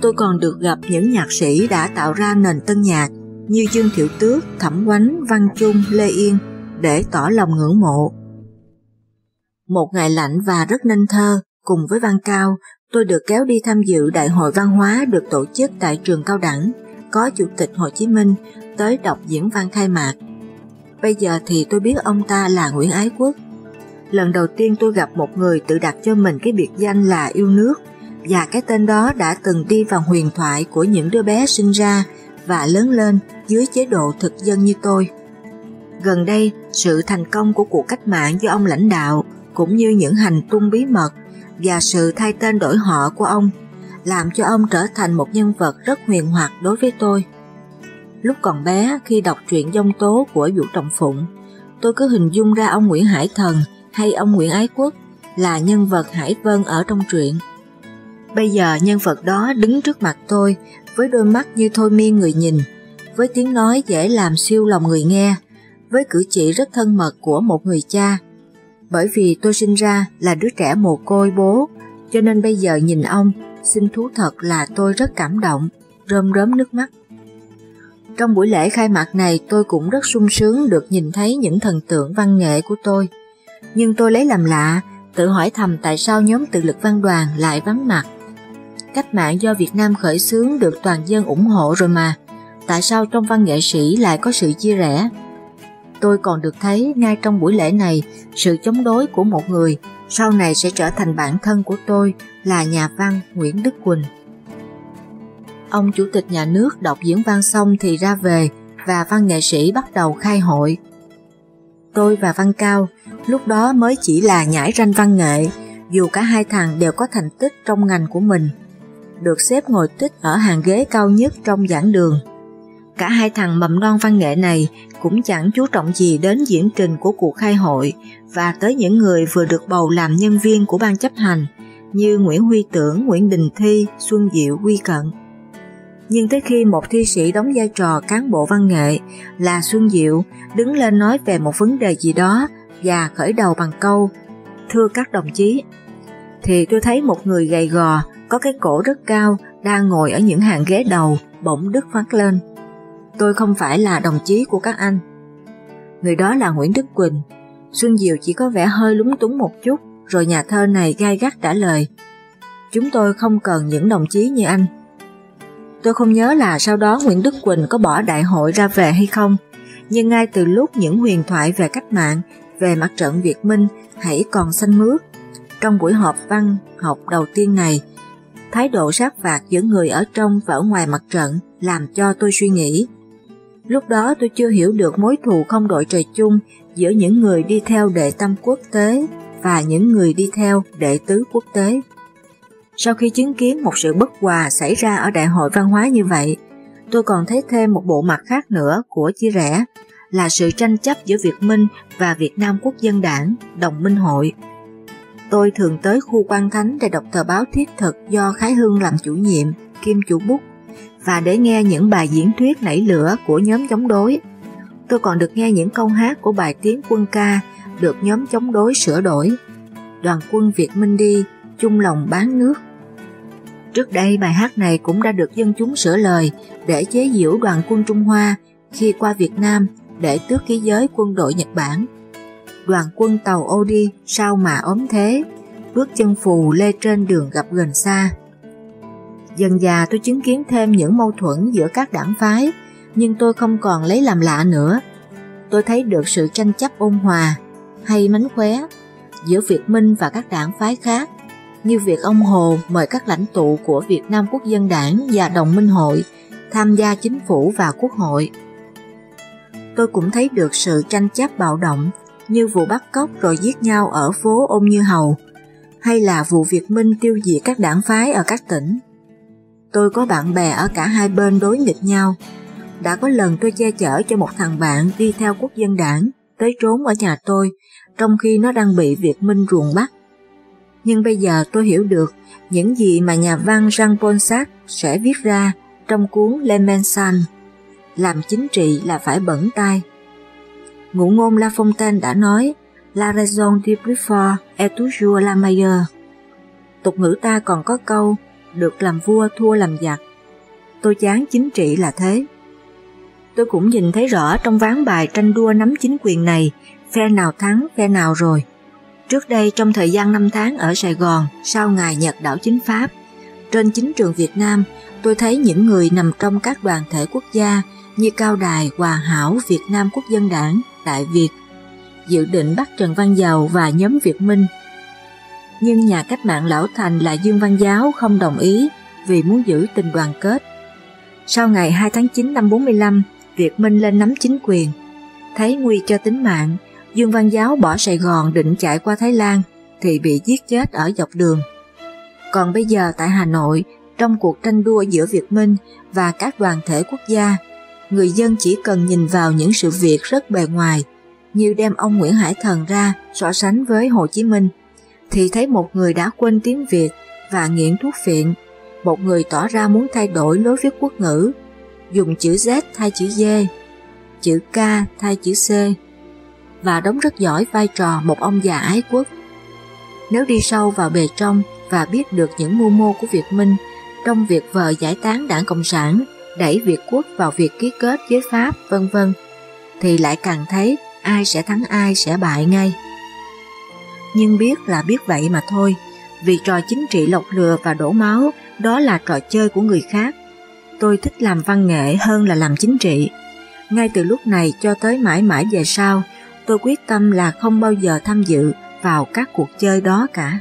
Tôi còn được gặp những nhạc sĩ đã tạo ra nền tân nhạc như Dương Thiệu Tước, Thẩm Quánh, Văn Trung, Lê Yên để tỏ lòng ngưỡng mộ một ngày lạnh và rất nên thơ, cùng với Văn Cao, tôi được kéo đi tham dự đại hội văn hóa được tổ chức tại trường cao đẳng, có Chủ tịch Hồ Chí Minh tới đọc diễn văn khai mạc. Bây giờ thì tôi biết ông ta là Nguyễn Ái Quốc. Lần đầu tiên tôi gặp một người tự đặt cho mình cái biệt danh là yêu nước, và cái tên đó đã từng đi vào huyền thoại của những đứa bé sinh ra và lớn lên dưới chế độ thực dân như tôi. Gần đây, sự thành công của cuộc cách mạng do ông lãnh đạo cũng như những hành tung bí mật và sự thay tên đổi họ của ông làm cho ông trở thành một nhân vật rất huyền hoặc đối với tôi. Lúc còn bé khi đọc truyện dông tố của Vũ Trọng Phụng, tôi cứ hình dung ra ông Nguyễn Hải Thần hay ông Nguyễn Ái Quốc là nhân vật Hải Vân ở trong truyện. Bây giờ nhân vật đó đứng trước mặt tôi với đôi mắt như thôi miên người nhìn, với tiếng nói dễ làm siêu lòng người nghe, với cử chỉ rất thân mật của một người cha bởi vì tôi sinh ra là đứa trẻ mồ côi bố, cho nên bây giờ nhìn ông, xin thú thật là tôi rất cảm động, rơm rớm nước mắt. Trong buổi lễ khai mạc này tôi cũng rất sung sướng được nhìn thấy những thần tượng văn nghệ của tôi. Nhưng tôi lấy làm lạ, tự hỏi thầm tại sao nhóm tự lực văn đoàn lại vắng mặt. Cách mạng do Việt Nam khởi xướng được toàn dân ủng hộ rồi mà, tại sao trong văn nghệ sĩ lại có sự chia rẽ? tôi còn được thấy ngay trong buổi lễ này sự chống đối của một người sau này sẽ trở thành bản thân của tôi là nhà văn Nguyễn Đức Quỳnh. Ông chủ tịch nhà nước đọc diễn văn xong thì ra về và văn nghệ sĩ bắt đầu khai hội. Tôi và Văn Cao lúc đó mới chỉ là nhảy ranh văn nghệ dù cả hai thằng đều có thành tích trong ngành của mình. Được xếp ngồi tích ở hàng ghế cao nhất trong giảng đường. Cả hai thằng mầm non văn nghệ này cũng chẳng chú trọng gì đến diễn trình của cuộc khai hội và tới những người vừa được bầu làm nhân viên của ban chấp hành như Nguyễn Huy Tưởng, Nguyễn Đình Thi, Xuân Diệu, Huy Cận. Nhưng tới khi một thi sĩ đóng vai trò cán bộ văn nghệ là Xuân Diệu đứng lên nói về một vấn đề gì đó và khởi đầu bằng câu Thưa các đồng chí, thì tôi thấy một người gầy gò, có cái cổ rất cao, đang ngồi ở những hàng ghế đầu, bỗng đứt phát lên. tôi không phải là đồng chí của các anh. Người đó là Nguyễn Đức Quỳnh. Xuân Diệu chỉ có vẻ hơi lúng túng một chút, rồi nhà thơ này gai gắt trả lời. Chúng tôi không cần những đồng chí như anh. Tôi không nhớ là sau đó Nguyễn Đức Quỳnh có bỏ đại hội ra về hay không, nhưng ngay từ lúc những huyền thoại về cách mạng, về mặt trận Việt Minh hãy còn xanh mướt, trong buổi họp văn học đầu tiên này, thái độ sát phạt giữa người ở trong và ở ngoài mặt trận làm cho tôi suy nghĩ. Lúc đó tôi chưa hiểu được mối thù không đội trời chung giữa những người đi theo đệ tâm quốc tế và những người đi theo đệ tứ quốc tế. Sau khi chứng kiến một sự bất hòa xảy ra ở Đại hội Văn hóa như vậy, tôi còn thấy thêm một bộ mặt khác nữa của chia rẽ là sự tranh chấp giữa Việt Minh và Việt Nam Quốc dân đảng, đồng minh hội. Tôi thường tới khu quan thánh để đọc tờ báo thiết thực do Khái Hưng làm chủ nhiệm, kim chủ bút, và để nghe những bài diễn thuyết nảy lửa của nhóm chống đối. Tôi còn được nghe những câu hát của bài tiếng quân ca được nhóm chống đối sửa đổi. Đoàn quân Việt Minh đi, chung lòng bán nước. Trước đây bài hát này cũng đã được dân chúng sửa lời để chế giễu đoàn quân Trung Hoa khi qua Việt Nam để tước ký giới quân đội Nhật Bản. Đoàn quân tàu Odi sao mà ốm thế, bước chân phù lê trên đường gặp gần xa. Dần già tôi chứng kiến thêm những mâu thuẫn giữa các đảng phái, nhưng tôi không còn lấy làm lạ nữa. Tôi thấy được sự tranh chấp ôn hòa, hay mánh khóe giữa Việt Minh và các đảng phái khác, như việc ông Hồ mời các lãnh tụ của Việt Nam Quốc dân đảng và Đồng minh hội tham gia chính phủ và quốc hội. Tôi cũng thấy được sự tranh chấp bạo động như vụ bắt cóc rồi giết nhau ở phố Ôn Như Hầu, hay là vụ Việt Minh tiêu diệt các đảng phái ở các tỉnh. Tôi có bạn bè ở cả hai bên đối nghịch nhau. Đã có lần tôi che chở cho một thằng bạn đi theo quốc dân đảng tới trốn ở nhà tôi trong khi nó đang bị Việt Minh ruồng bắt. Nhưng bây giờ tôi hiểu được những gì mà nhà văn Jean-Paul Sartre sẽ viết ra trong cuốn Le Mensonge. Làm chính trị là phải bẩn tay. Ngụ ngôn La Fontaine đã nói La raison du plus fort est toujours la meilleure. Tục ngữ ta còn có câu được làm vua thua làm giặc. Tôi chán chính trị là thế. Tôi cũng nhìn thấy rõ trong ván bài tranh đua nắm chính quyền này, phe nào thắng, phe nào rồi. Trước đây trong thời gian 5 tháng ở Sài Gòn, sau ngày Nhật đảo chính Pháp, trên chính trường Việt Nam, tôi thấy những người nằm trong các đoàn thể quốc gia như Cao Đài, Hòa Hảo, Việt Nam Quốc dân đảng, Đại Việt, dự định bắt Trần Văn Dầu và nhóm Việt Minh nhưng nhà cách mạng Lão Thành là Dương Văn Giáo không đồng ý vì muốn giữ tình đoàn kết. Sau ngày 2 tháng 9 năm 45, Việt Minh lên nắm chính quyền. Thấy nguy cho tính mạng, Dương Văn Giáo bỏ Sài Gòn định chạy qua Thái Lan thì bị giết chết ở dọc đường. Còn bây giờ tại Hà Nội, trong cuộc tranh đua giữa Việt Minh và các đoàn thể quốc gia, người dân chỉ cần nhìn vào những sự việc rất bề ngoài, như đem ông Nguyễn Hải Thần ra so sánh với Hồ Chí Minh thì thấy một người đã quên tiếng Việt và nghiện thuốc phiện, một người tỏ ra muốn thay đổi lối viết quốc ngữ, dùng chữ Z thay chữ D, chữ K thay chữ C, và đóng rất giỏi vai trò một ông già ái quốc. Nếu đi sâu vào bề trong và biết được những mưu mô của Việt Minh trong việc vờ giải tán đảng Cộng sản, đẩy Việt quốc vào việc ký kết với Pháp, vân vân, thì lại càng thấy ai sẽ thắng ai sẽ bại ngay nhưng biết là biết vậy mà thôi, vì trò chính trị lọc lừa và đổ máu đó là trò chơi của người khác. Tôi thích làm văn nghệ hơn là làm chính trị. Ngay từ lúc này cho tới mãi mãi về sau, tôi quyết tâm là không bao giờ tham dự vào các cuộc chơi đó cả.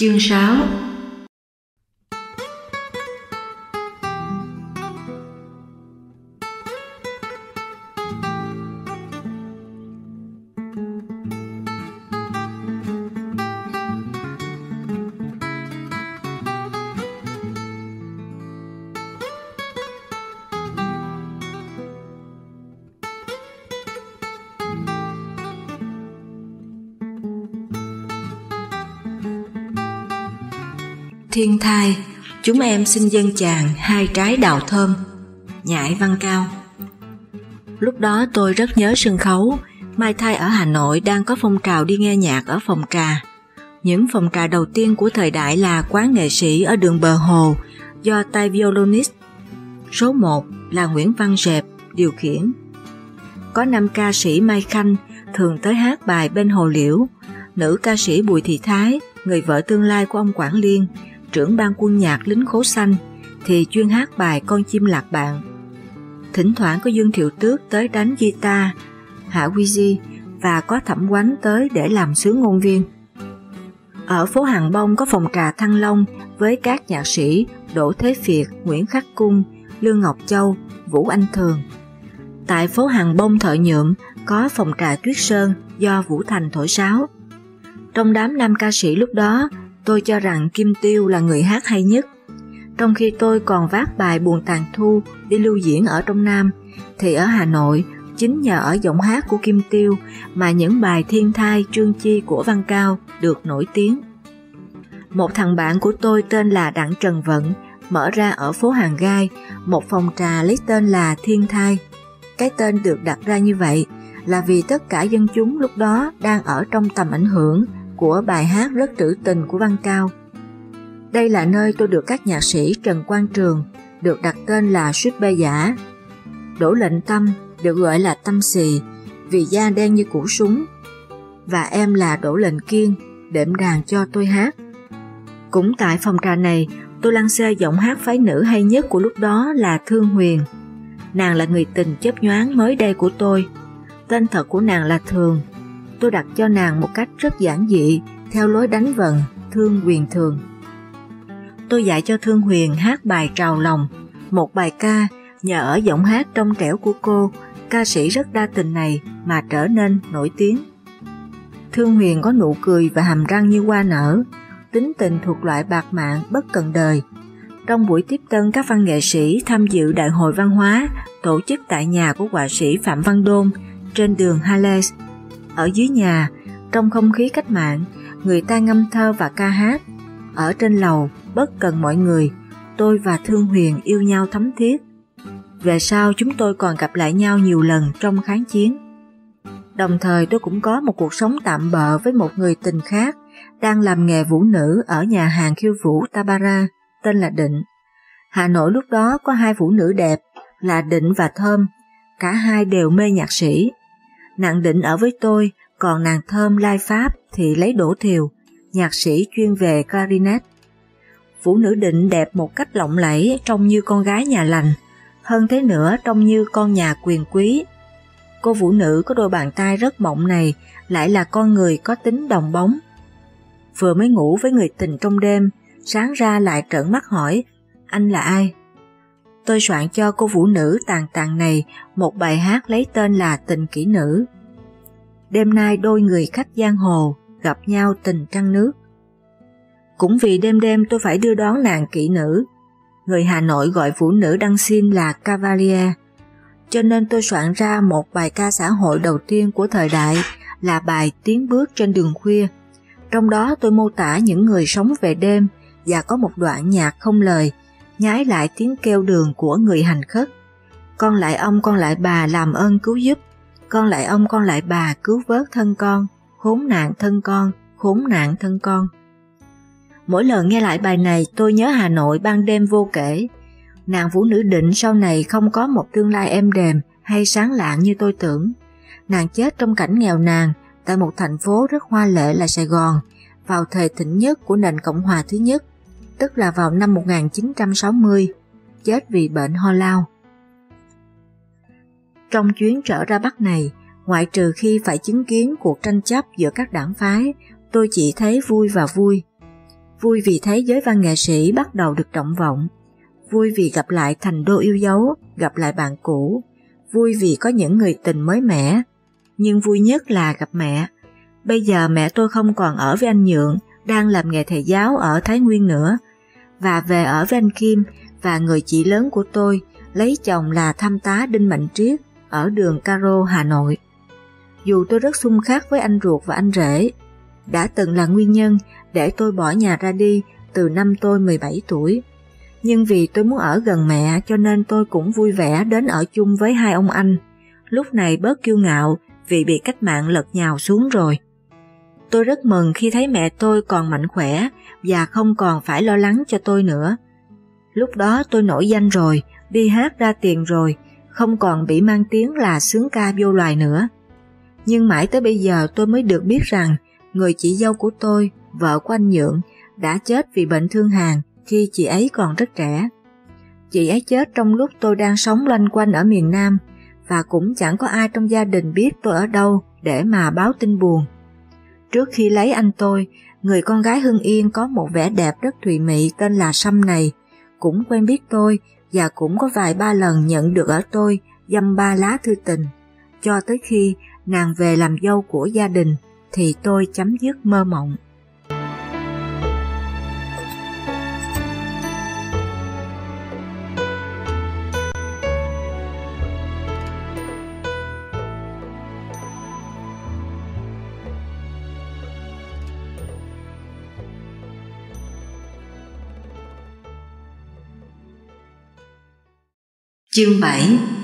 Chương 6 Thiên thai, chúng em xin dân chàng hai trái đào thơm. Nhãi văn cao. Lúc đó tôi rất nhớ sân khấu, Mai Thai ở Hà Nội đang có phong trào đi nghe nhạc ở phòng trà. Những phòng trà đầu tiên của thời đại là quán nghệ sĩ ở đường bờ hồ do tay violonist. Số 1 là Nguyễn Văn Rệp điều khiển. Có năm ca sĩ Mai Khanh thường tới hát bài bên hồ liễu, nữ ca sĩ Bùi Thị Thái, người vợ tương lai của ông Quảng Liên, trưởng ban quân nhạc lính khố xanh, thì chuyên hát bài Con chim lạc bạn. Thỉnh thoảng có Dương Thiệu Tước tới đánh guitar, Hạ Quy Di và có Thẩm Quánh tới để làm sướng ngôn viên. Ở phố Hàng Bông có phòng trà Thăng Long với các nhạc sĩ Đỗ Thế Việt, Nguyễn Khắc Cung, Lương Ngọc Châu, Vũ Anh Thường. Tại phố Hàng Bông Thợ Nhuộm có phòng trà Tuyết Sơn do Vũ Thành thổi sáo. Trong đám nam ca sĩ lúc đó, tôi cho rằng Kim Tiêu là người hát hay nhất. Trong khi tôi còn vác bài Buồn Tàn Thu đi lưu diễn ở trong Nam, thì ở Hà Nội, chính nhờ ở giọng hát của Kim Tiêu mà những bài thiên thai trương chi của Văn Cao được nổi tiếng. Một thằng bạn của tôi tên là Đặng Trần Vận mở ra ở phố Hàng Gai một phòng trà lấy tên là Thiên Thai. Cái tên được đặt ra như vậy là vì tất cả dân chúng lúc đó đang ở trong tầm ảnh hưởng của bài hát rất trữ tình của Văn Cao. Đây là nơi tôi được các nhạc sĩ Trần Quang Trường được đặt tên là Suýt Bê Giả. Đỗ Lệnh Tâm được gọi là Tâm Xì vì da đen như củ súng và em là Đỗ Lệnh Kiên đệm đàn cho tôi hát. Cũng tại phòng trà này, tôi lăng xê giọng hát phái nữ hay nhất của lúc đó là Thương Huyền. Nàng là người tình chớp nhoáng mới đây của tôi. Tên thật của nàng là Thường. Tôi đặt cho nàng một cách rất giản dị, theo lối đánh vần, Thương Huyền Thường. Tôi dạy cho Thương Huyền hát bài Trào Lòng, một bài ca nhờ ở giọng hát trong trẻo của cô, ca sĩ rất đa tình này mà trở nên nổi tiếng. Thương Huyền có nụ cười và hàm răng như hoa nở, tính tình thuộc loại bạc mạng bất cần đời. Trong buổi tiếp tân các văn nghệ sĩ tham dự Đại hội Văn hóa tổ chức tại nhà của họa sĩ Phạm Văn Đôn trên đường halles ở dưới nhà, trong không khí cách mạng, người ta ngâm thơ và ca hát. Ở trên lầu, bất cần mọi người, tôi và Thương Huyền yêu nhau thấm thiết. Về sau chúng tôi còn gặp lại nhau nhiều lần trong kháng chiến. Đồng thời tôi cũng có một cuộc sống tạm bợ với một người tình khác đang làm nghề vũ nữ ở nhà hàng khiêu vũ Tabara, tên là Định. Hà Nội lúc đó có hai vũ nữ đẹp là Định và Thơm, cả hai đều mê nhạc sĩ. Nàng Định ở với tôi, còn nàng Thơm lai Pháp thì lấy đổ thiều, nhạc sĩ chuyên về clarinet. Vũ nữ Định đẹp một cách lộng lẫy trông như con gái nhà lành, hơn thế nữa trông như con nhà quyền quý. Cô vũ nữ có đôi bàn tay rất mộng này lại là con người có tính đồng bóng, vừa mới ngủ với người tình trong đêm, sáng ra lại trợn mắt hỏi, anh là ai? Tôi soạn cho cô vũ nữ tàn tàn này một bài hát lấy tên là Tình Kỹ Nữ. Đêm nay đôi người khách giang hồ gặp nhau tình trăng nước. Cũng vì đêm đêm tôi phải đưa đón nàng kỹ nữ. Người Hà Nội gọi vũ nữ đăng xin là Cavalier. Cho nên tôi soạn ra một bài ca xã hội đầu tiên của thời đại là bài Tiến bước trên đường khuya trong đó tôi mô tả những người sống về đêm và có một đoạn nhạc không lời, nhái lại tiếng kêu đường của người hành khất. Con lại ông con lại bà làm ơn cứu giúp, con lại ông con lại bà cứu vớt thân con, khốn nạn thân con, khốn nạn thân con. Mỗi lần nghe lại bài này tôi nhớ Hà Nội ban đêm vô kể. Nàng vũ nữ định sau này không có một tương lai êm đềm hay sáng lạng như tôi tưởng. Nàng chết trong cảnh nghèo nàn tại một thành phố rất hoa lệ là Sài Gòn vào thời thịnh nhất của nền Cộng hòa thứ nhất, tức là vào năm 1960, chết vì bệnh ho lao. Trong chuyến trở ra Bắc này, ngoại trừ khi phải chứng kiến cuộc tranh chấp giữa các đảng phái, tôi chỉ thấy vui và vui. Vui vì thấy giới văn nghệ sĩ bắt đầu được trọng vọng, vui vì gặp lại thành đô yêu dấu, gặp lại bạn cũ, vui vì có những người tình mới mẻ, nhưng vui nhất là gặp mẹ. Bây giờ mẹ tôi không còn ở với anh Nhượng, đang làm nghề thầy giáo ở Thái Nguyên nữa, và về ở với anh Kim và người chị lớn của tôi lấy chồng là tham tá Đinh Mạnh Triết ở đường Caro, Hà Nội. Dù tôi rất xung khắc với anh ruột và anh rể, đã từng là nguyên nhân để tôi bỏ nhà ra đi từ năm tôi 17 tuổi. Nhưng vì tôi muốn ở gần mẹ cho nên tôi cũng vui vẻ đến ở chung với hai ông anh. Lúc này bớt kiêu ngạo vì bị cách mạng lật nhào xuống rồi. Tôi rất mừng khi thấy mẹ tôi còn mạnh khỏe và không còn phải lo lắng cho tôi nữa. Lúc đó tôi nổi danh rồi, đi hát ra tiền rồi, không còn bị mang tiếng là sướng ca vô loài nữa. Nhưng mãi tới bây giờ tôi mới được biết rằng người chị dâu của tôi, vợ của anh Nhượng, đã chết vì bệnh thương hàn khi chị ấy còn rất trẻ. Chị ấy chết trong lúc tôi đang sống loanh quanh ở miền Nam và cũng chẳng có ai trong gia đình biết tôi ở đâu để mà báo tin buồn. Trước khi lấy anh tôi, người con gái Hưng Yên có một vẻ đẹp rất thùy mị tên là Sâm này, cũng quen biết tôi và cũng có vài ba lần nhận được ở tôi dăm ba lá thư tình. Cho tới khi nàng về làm dâu của gia đình thì tôi chấm dứt mơ mộng. Chương 7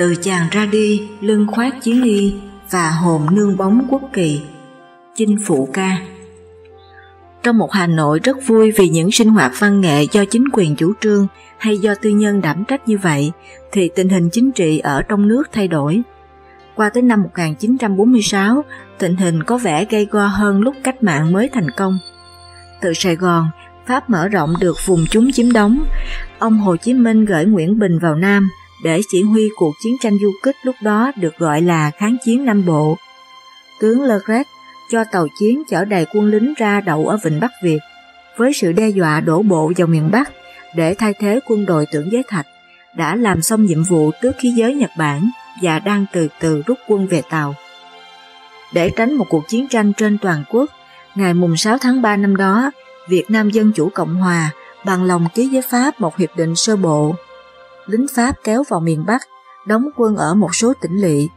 từ chàng ra đi lưng khoác chiến y và hồn nương bóng quốc kỳ. Chinh Phụ Ca Trong một Hà Nội rất vui vì những sinh hoạt văn nghệ do chính quyền chủ trương hay do tư nhân đảm trách như vậy, thì tình hình chính trị ở trong nước thay đổi. Qua tới năm 1946, tình hình có vẻ gây go hơn lúc cách mạng mới thành công. Từ Sài Gòn, Pháp mở rộng được vùng chúng chiếm đóng. Ông Hồ Chí Minh gửi Nguyễn Bình vào Nam để chỉ huy cuộc chiến tranh du kích lúc đó được gọi là kháng chiến Nam Bộ. Tướng Leclerc cho tàu chiến chở đầy quân lính ra đậu ở Vịnh Bắc Việt với sự đe dọa đổ bộ vào miền Bắc để thay thế quân đội tưởng giới thạch đã làm xong nhiệm vụ tước khí giới Nhật Bản và đang từ từ rút quân về tàu. Để tránh một cuộc chiến tranh trên toàn quốc, ngày mùng 6 tháng 3 năm đó, Việt Nam Dân Chủ Cộng Hòa bằng lòng ký với Pháp một hiệp định sơ bộ lính Pháp kéo vào miền Bắc, đóng quân ở một số tỉnh lỵ.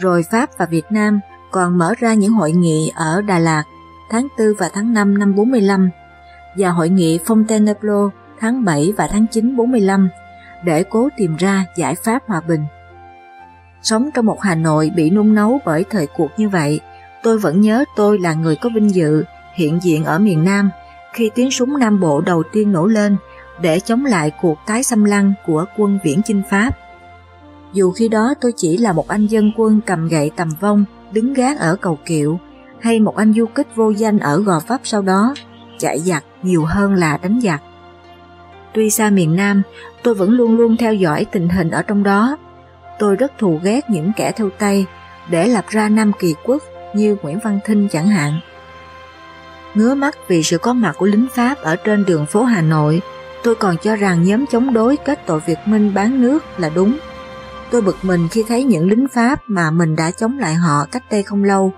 Rồi Pháp và Việt Nam còn mở ra những hội nghị ở Đà Lạt tháng 4 và tháng 5 năm 45 và hội nghị Fontainebleau tháng 7 và tháng 9 45 để cố tìm ra giải pháp hòa bình. Sống trong một Hà Nội bị nung nấu bởi thời cuộc như vậy, tôi vẫn nhớ tôi là người có vinh dự hiện diện ở miền Nam khi tiếng súng Nam Bộ đầu tiên nổ lên để chống lại cuộc tái xâm lăng của quân viễn chinh Pháp. Dù khi đó tôi chỉ là một anh dân quân cầm gậy tầm vong đứng gác ở cầu kiệu hay một anh du kích vô danh ở Gò Pháp sau đó, chạy giặc nhiều hơn là đánh giặc. Tuy xa miền Nam, tôi vẫn luôn luôn theo dõi tình hình ở trong đó. Tôi rất thù ghét những kẻ theo Tây để lập ra Nam Kỳ Quốc như Nguyễn Văn Thinh chẳng hạn. Ngứa mắt vì sự có mặt của lính Pháp ở trên đường phố Hà Nội Tôi còn cho rằng nhóm chống đối kết tội Việt Minh bán nước là đúng. Tôi bực mình khi thấy những lính Pháp mà mình đã chống lại họ cách đây không lâu,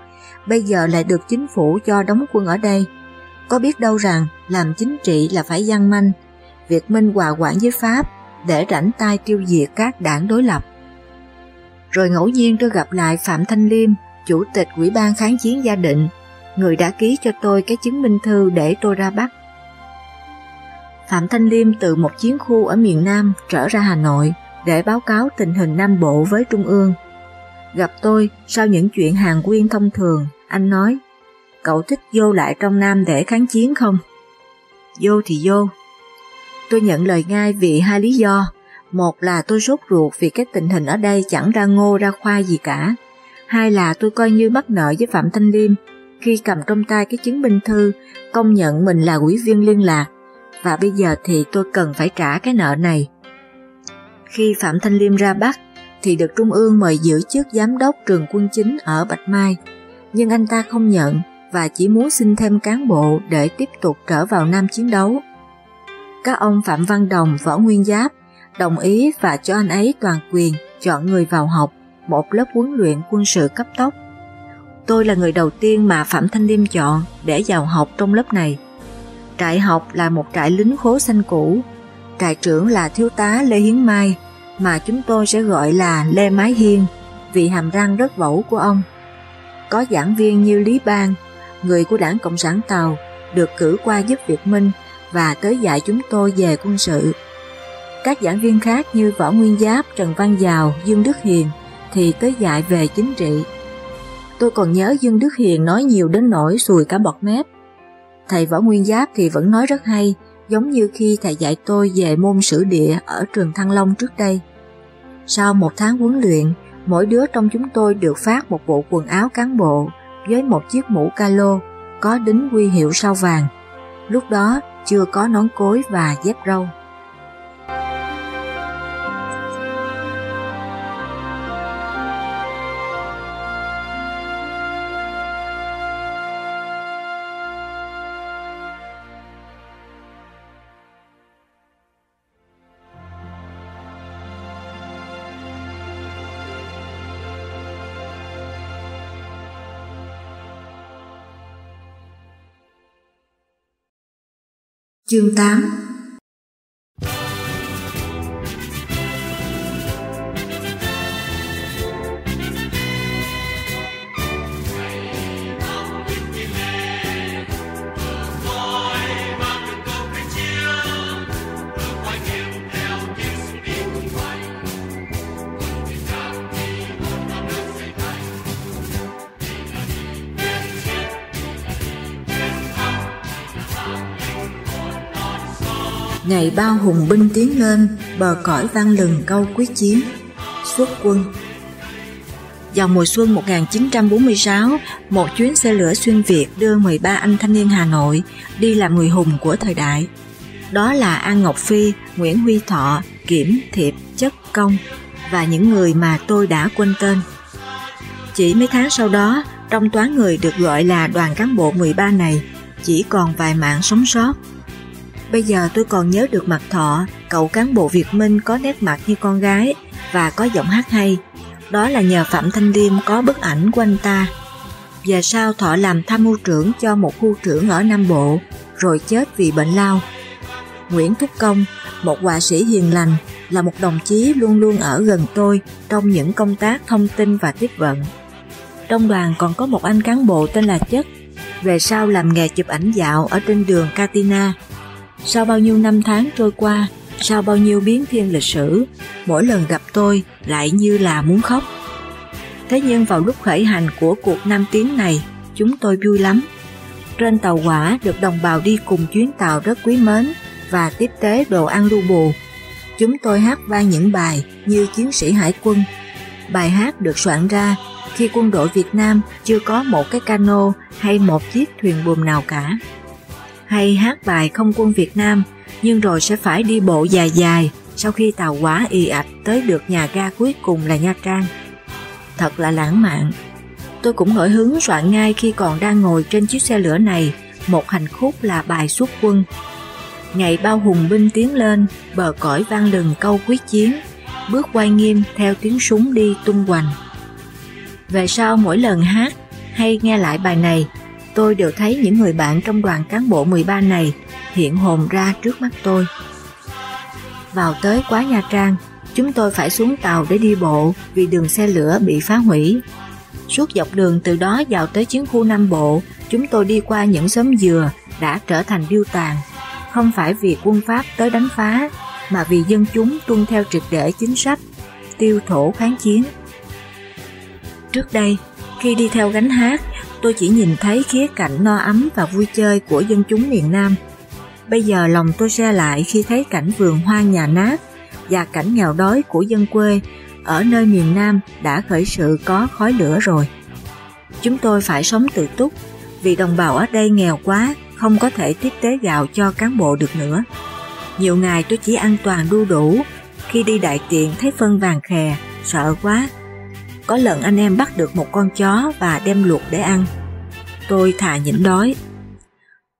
bây giờ lại được chính phủ cho đóng quân ở đây. Có biết đâu rằng làm chính trị là phải gian manh, Việt Minh hòa quản với Pháp để rảnh tay tiêu diệt các đảng đối lập. Rồi ngẫu nhiên tôi gặp lại Phạm Thanh Liêm, Chủ tịch Ủy ban Kháng chiến Gia định, người đã ký cho tôi cái chứng minh thư để tôi ra Bắc. Phạm Thanh Liêm từ một chiến khu ở miền Nam trở ra Hà Nội để báo cáo tình hình Nam Bộ với Trung ương. Gặp tôi sau những chuyện hàng quyên thông thường, anh nói, cậu thích vô lại trong Nam để kháng chiến không? Vô thì vô. Tôi nhận lời ngay vì hai lý do. Một là tôi sốt ruột vì cái tình hình ở đây chẳng ra ngô ra khoa gì cả. Hai là tôi coi như mắc nợ với Phạm Thanh Liêm khi cầm trong tay cái chứng minh thư công nhận mình là quỹ viên liên lạc và bây giờ thì tôi cần phải trả cái nợ này. Khi Phạm Thanh Liêm ra Bắc thì được Trung ương mời giữ chức giám đốc trường quân chính ở Bạch Mai, nhưng anh ta không nhận và chỉ muốn xin thêm cán bộ để tiếp tục trở vào Nam chiến đấu. Các ông Phạm Văn Đồng, Võ Nguyên Giáp đồng ý và cho anh ấy toàn quyền chọn người vào học một lớp huấn luyện quân sự cấp tốc. Tôi là người đầu tiên mà Phạm Thanh Liêm chọn để vào học trong lớp này. Trại học là một trại lính khố xanh cũ. Trại trưởng là thiếu tá Lê Hiến Mai, mà chúng tôi sẽ gọi là Lê Mái Hiên, vì hàm răng rất vẩu của ông. Có giảng viên như Lý Bang, người của đảng Cộng sản Tàu, được cử qua giúp Việt Minh và tới dạy chúng tôi về quân sự. Các giảng viên khác như Võ Nguyên Giáp, Trần Văn Giào, Dương Đức Hiền thì tới dạy về chính trị. Tôi còn nhớ Dương Đức Hiền nói nhiều đến nỗi sùi cả bọt mép. Thầy Võ Nguyên Giáp thì vẫn nói rất hay, giống như khi thầy dạy tôi về môn sử địa ở trường Thăng Long trước đây. Sau một tháng huấn luyện, mỗi đứa trong chúng tôi được phát một bộ quần áo cán bộ với một chiếc mũ calo có đính huy hiệu sao vàng. Lúc đó chưa có nón cối và dép râu. Chương 8 ngày bao hùng binh tiến lên, bờ cõi vang lừng câu quyết chiến, xuất quân. Vào mùa xuân 1946, một chuyến xe lửa xuyên Việt đưa 13 anh thanh niên Hà Nội đi làm người hùng của thời đại. Đó là An Ngọc Phi, Nguyễn Huy Thọ, Kiểm, Thiệp, Chất, Công và những người mà tôi đã quên tên. Chỉ mấy tháng sau đó, trong toán người được gọi là đoàn cán bộ 13 này, chỉ còn vài mạng sống sót Bây giờ tôi còn nhớ được mặt Thọ, cậu cán bộ Việt Minh có nét mặt như con gái và có giọng hát hay. Đó là nhờ Phạm Thanh Liêm có bức ảnh của anh ta. Về sau Thọ làm tham mưu trưởng cho một khu trưởng ở Nam Bộ, rồi chết vì bệnh lao. Nguyễn Thúc Công, một họa sĩ hiền lành, là một đồng chí luôn luôn ở gần tôi trong những công tác thông tin và tiếp vận. Trong đoàn còn có một anh cán bộ tên là Chất, về sau làm nghề chụp ảnh dạo ở trên đường Katina sau bao nhiêu năm tháng trôi qua, sau bao nhiêu biến thiên lịch sử, mỗi lần gặp tôi lại như là muốn khóc. Thế nhưng vào lúc khởi hành của cuộc Nam Tiến này, chúng tôi vui lắm. Trên tàu hỏa được đồng bào đi cùng chuyến tàu rất quý mến và tiếp tế đồ ăn lưu bù. Chúng tôi hát vang những bài như Chiến sĩ Hải quân. Bài hát được soạn ra khi quân đội Việt Nam chưa có một cái cano hay một chiếc thuyền buồm nào cả hay hát bài không quân Việt Nam nhưng rồi sẽ phải đi bộ dài dài sau khi tàu quá y ạch tới được nhà ga cuối cùng là Nha Trang. Thật là lãng mạn. Tôi cũng nổi hứng soạn ngay khi còn đang ngồi trên chiếc xe lửa này một hành khúc là bài xuất quân. Ngày bao hùng binh tiến lên, bờ cõi vang lừng câu quyết chiến, bước quay nghiêm theo tiếng súng đi tung hoành. Về sau mỗi lần hát hay nghe lại bài này tôi đều thấy những người bạn trong đoàn cán bộ 13 này hiện hồn ra trước mắt tôi. Vào tới quá Nha Trang, chúng tôi phải xuống tàu để đi bộ vì đường xe lửa bị phá hủy. Suốt dọc đường từ đó vào tới chiến khu Nam Bộ, chúng tôi đi qua những xóm dừa đã trở thành biêu tàn, không phải vì quân Pháp tới đánh phá, mà vì dân chúng tuân theo triệt để chính sách, tiêu thổ kháng chiến. Trước đây, khi đi theo gánh hát, tôi chỉ nhìn thấy khía cạnh no ấm và vui chơi của dân chúng miền Nam. Bây giờ lòng tôi xe lại khi thấy cảnh vườn hoa nhà nát và cảnh nghèo đói của dân quê ở nơi miền Nam đã khởi sự có khói lửa rồi. Chúng tôi phải sống tự túc vì đồng bào ở đây nghèo quá không có thể tiếp tế gạo cho cán bộ được nữa. Nhiều ngày tôi chỉ ăn toàn đu đủ, khi đi đại tiện thấy phân vàng khè, sợ quá có lần anh em bắt được một con chó và đem luộc để ăn. Tôi thà nhịn đói.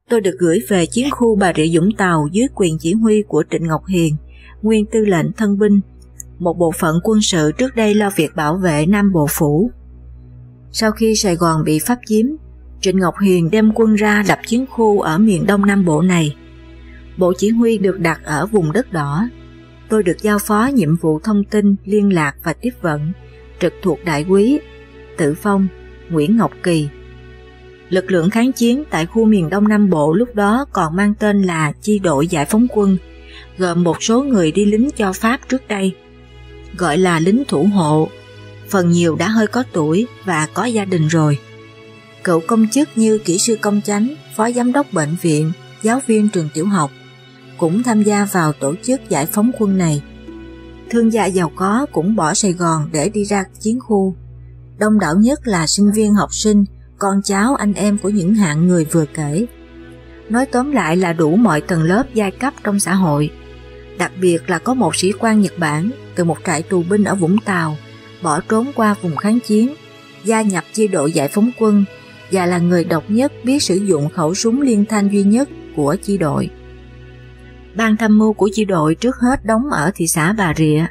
tôi được gửi về chiến khu Bà Rịa Vũng Tàu dưới quyền chỉ huy của Trịnh Ngọc Hiền, nguyên tư lệnh thân binh, một bộ phận quân sự trước đây lo việc bảo vệ Nam Bộ Phủ. Sau khi Sài Gòn bị Pháp chiếm, Trịnh Ngọc Hiền đem quân ra lập chiến khu ở miền Đông Nam Bộ này. Bộ chỉ huy được đặt ở vùng đất đỏ. Tôi được giao phó nhiệm vụ thông tin, liên lạc và tiếp vận, trực thuộc đại quý, tự phong, Nguyễn Ngọc Kỳ. Lực lượng kháng chiến tại khu miền Đông Nam Bộ lúc đó còn mang tên là Chi đội Giải phóng quân, gồm một số người đi lính cho Pháp trước đây, gọi là lính thủ hộ, phần nhiều đã hơi có tuổi và có gia đình rồi. Cựu công chức như kỹ sư công chánh, phó giám đốc bệnh viện, giáo viên trường tiểu học cũng tham gia vào tổ chức giải phóng quân này. Thương gia giàu có cũng bỏ Sài Gòn để đi ra chiến khu. Đông đảo nhất là sinh viên học sinh, con cháu anh em của những hạng người vừa kể. Nói tóm lại là đủ mọi tầng lớp giai cấp trong xã hội. Đặc biệt là có một sĩ quan Nhật Bản từ một trại tù binh ở Vũng Tàu bỏ trốn qua vùng kháng chiến, gia nhập chi đội giải phóng quân và là người độc nhất biết sử dụng khẩu súng liên thanh duy nhất của chi đội. Ban tham mưu của chi đội trước hết đóng ở thị xã Bà Rịa,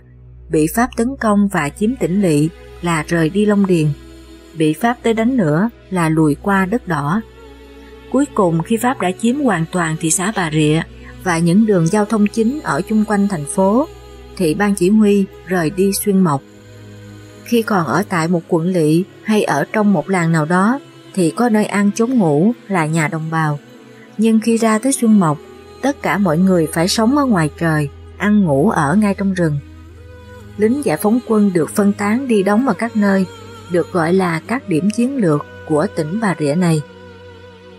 bị Pháp tấn công và chiếm tỉnh lỵ là rời đi Long Điền, bị Pháp tới đánh nữa là lùi qua đất đỏ. Cuối cùng khi Pháp đã chiếm hoàn toàn thị xã Bà Rịa và những đường giao thông chính ở chung quanh thành phố, thì ban chỉ huy rời đi xuyên mộc. Khi còn ở tại một quận lỵ hay ở trong một làng nào đó thì có nơi ăn trốn ngủ là nhà đồng bào. Nhưng khi ra tới Xuân Mộc, tất cả mọi người phải sống ở ngoài trời, ăn ngủ ở ngay trong rừng. Lính giải phóng quân được phân tán đi đóng ở các nơi, được gọi là các điểm chiến lược của tỉnh Bà Rịa này.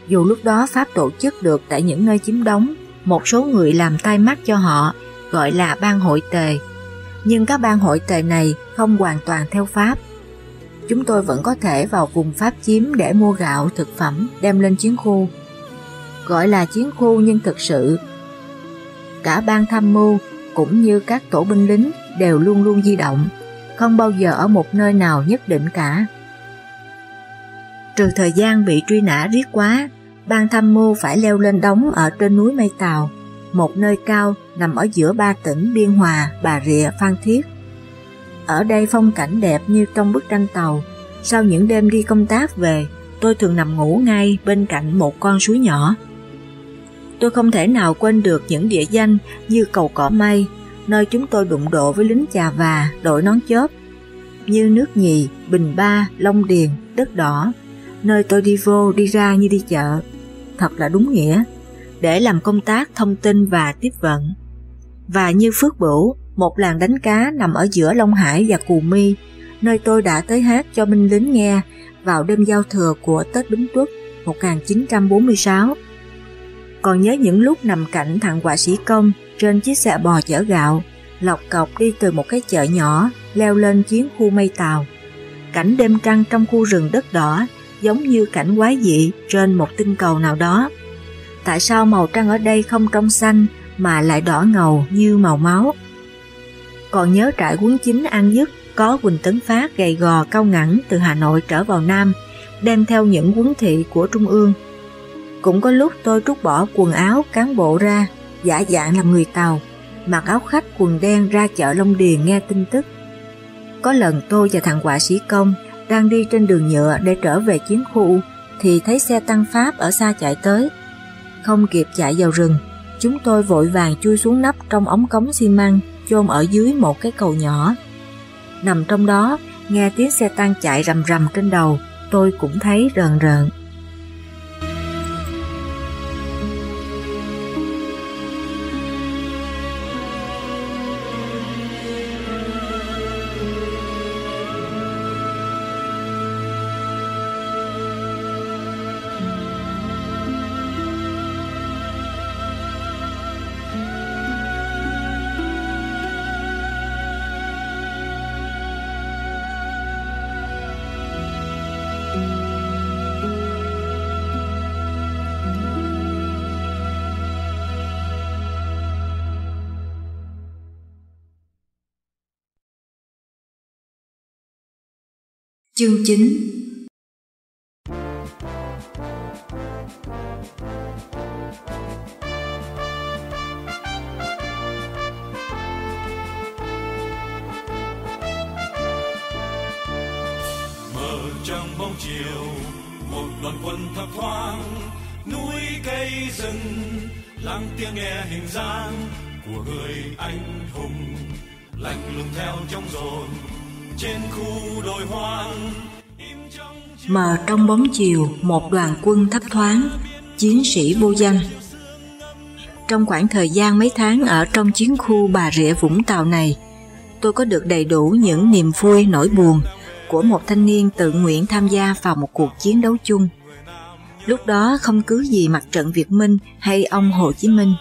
Dù lúc đó Pháp tổ chức được tại những nơi chiếm đóng, một số người làm tai mắt cho họ, gọi là ban hội tề. Nhưng các ban hội tề này không hoàn toàn theo Pháp, chúng tôi vẫn có thể vào vùng Pháp chiếm để mua gạo, thực phẩm đem lên chiến khu. Gọi là chiến khu nhưng thực sự cả ban tham mưu cũng như các tổ binh lính đều luôn luôn di động, không bao giờ ở một nơi nào nhất định cả. Trừ thời gian bị truy nã riết quá, ban tham mưu phải leo lên đóng ở trên núi Mây Tàu, một nơi cao nằm ở giữa ba tỉnh Biên Hòa, Bà Rịa, Phan Thiết. Ở đây phong cảnh đẹp như trong bức tranh tàu. Sau những đêm đi công tác về, tôi thường nằm ngủ ngay bên cạnh một con suối nhỏ. Tôi không thể nào quên được những địa danh như cầu cỏ mây, nơi chúng tôi đụng độ với lính chà và đội nón chớp, như nước nhì, bình ba, long điền, đất đỏ, nơi tôi đi vô đi ra như đi chợ. Thật là đúng nghĩa, để làm công tác thông tin và tiếp vận. Và như Phước Bửu, một làng đánh cá nằm ở giữa Long Hải và Cù Mi, nơi tôi đã tới hát cho binh lính nghe vào đêm giao thừa của Tết Bính Tuất 1946. Còn nhớ những lúc nằm cạnh thằng quả sĩ công trên chiếc xe bò chở gạo, lọc cọc đi từ một cái chợ nhỏ leo lên chiến khu mây tàu. Cảnh đêm trăng trong khu rừng đất đỏ giống như cảnh quái dị trên một tinh cầu nào đó. Tại sao màu trăng ở đây không trong xanh mà lại đỏ ngầu như màu máu? còn nhớ trại quấn chính An Dứt có Quỳnh Tấn Phát gầy gò cao ngẳng từ Hà Nội trở vào Nam, đem theo những quấn thị của Trung ương. Cũng có lúc tôi trút bỏ quần áo cán bộ ra, giả dạng làm người Tàu, mặc áo khách quần đen ra chợ Long Điền nghe tin tức. Có lần tôi và thằng họa sĩ công đang đi trên đường nhựa để trở về chiến khu thì thấy xe tăng Pháp ở xa chạy tới. Không kịp chạy vào rừng, chúng tôi vội vàng chui xuống nắp trong ống cống xi măng chôn ở dưới một cái cầu nhỏ. Nằm trong đó, nghe tiếng xe tăng chạy rầm rầm trên đầu, tôi cũng thấy rờn rợn. Chương 9 Mờ trong bóng chiều, Một đoàn quân thấp thoáng, Núi cây rừng, lắng tiếng nghe hình dáng Của người anh hùng, Lạnh lùng theo trong dồn trên khu đồi hoang mờ trong bóng chiều một đoàn quân thấp thoáng chiến sĩ vô danh trong khoảng thời gian mấy tháng ở trong chiến khu Bà Rịa Vũng Tàu này, tôi có được đầy đủ những niềm vui nỗi buồn của một thanh niên tự nguyện tham gia vào một cuộc chiến đấu chung. Lúc đó không cứ gì mặt trận Việt Minh hay ông Hồ Chí Minh,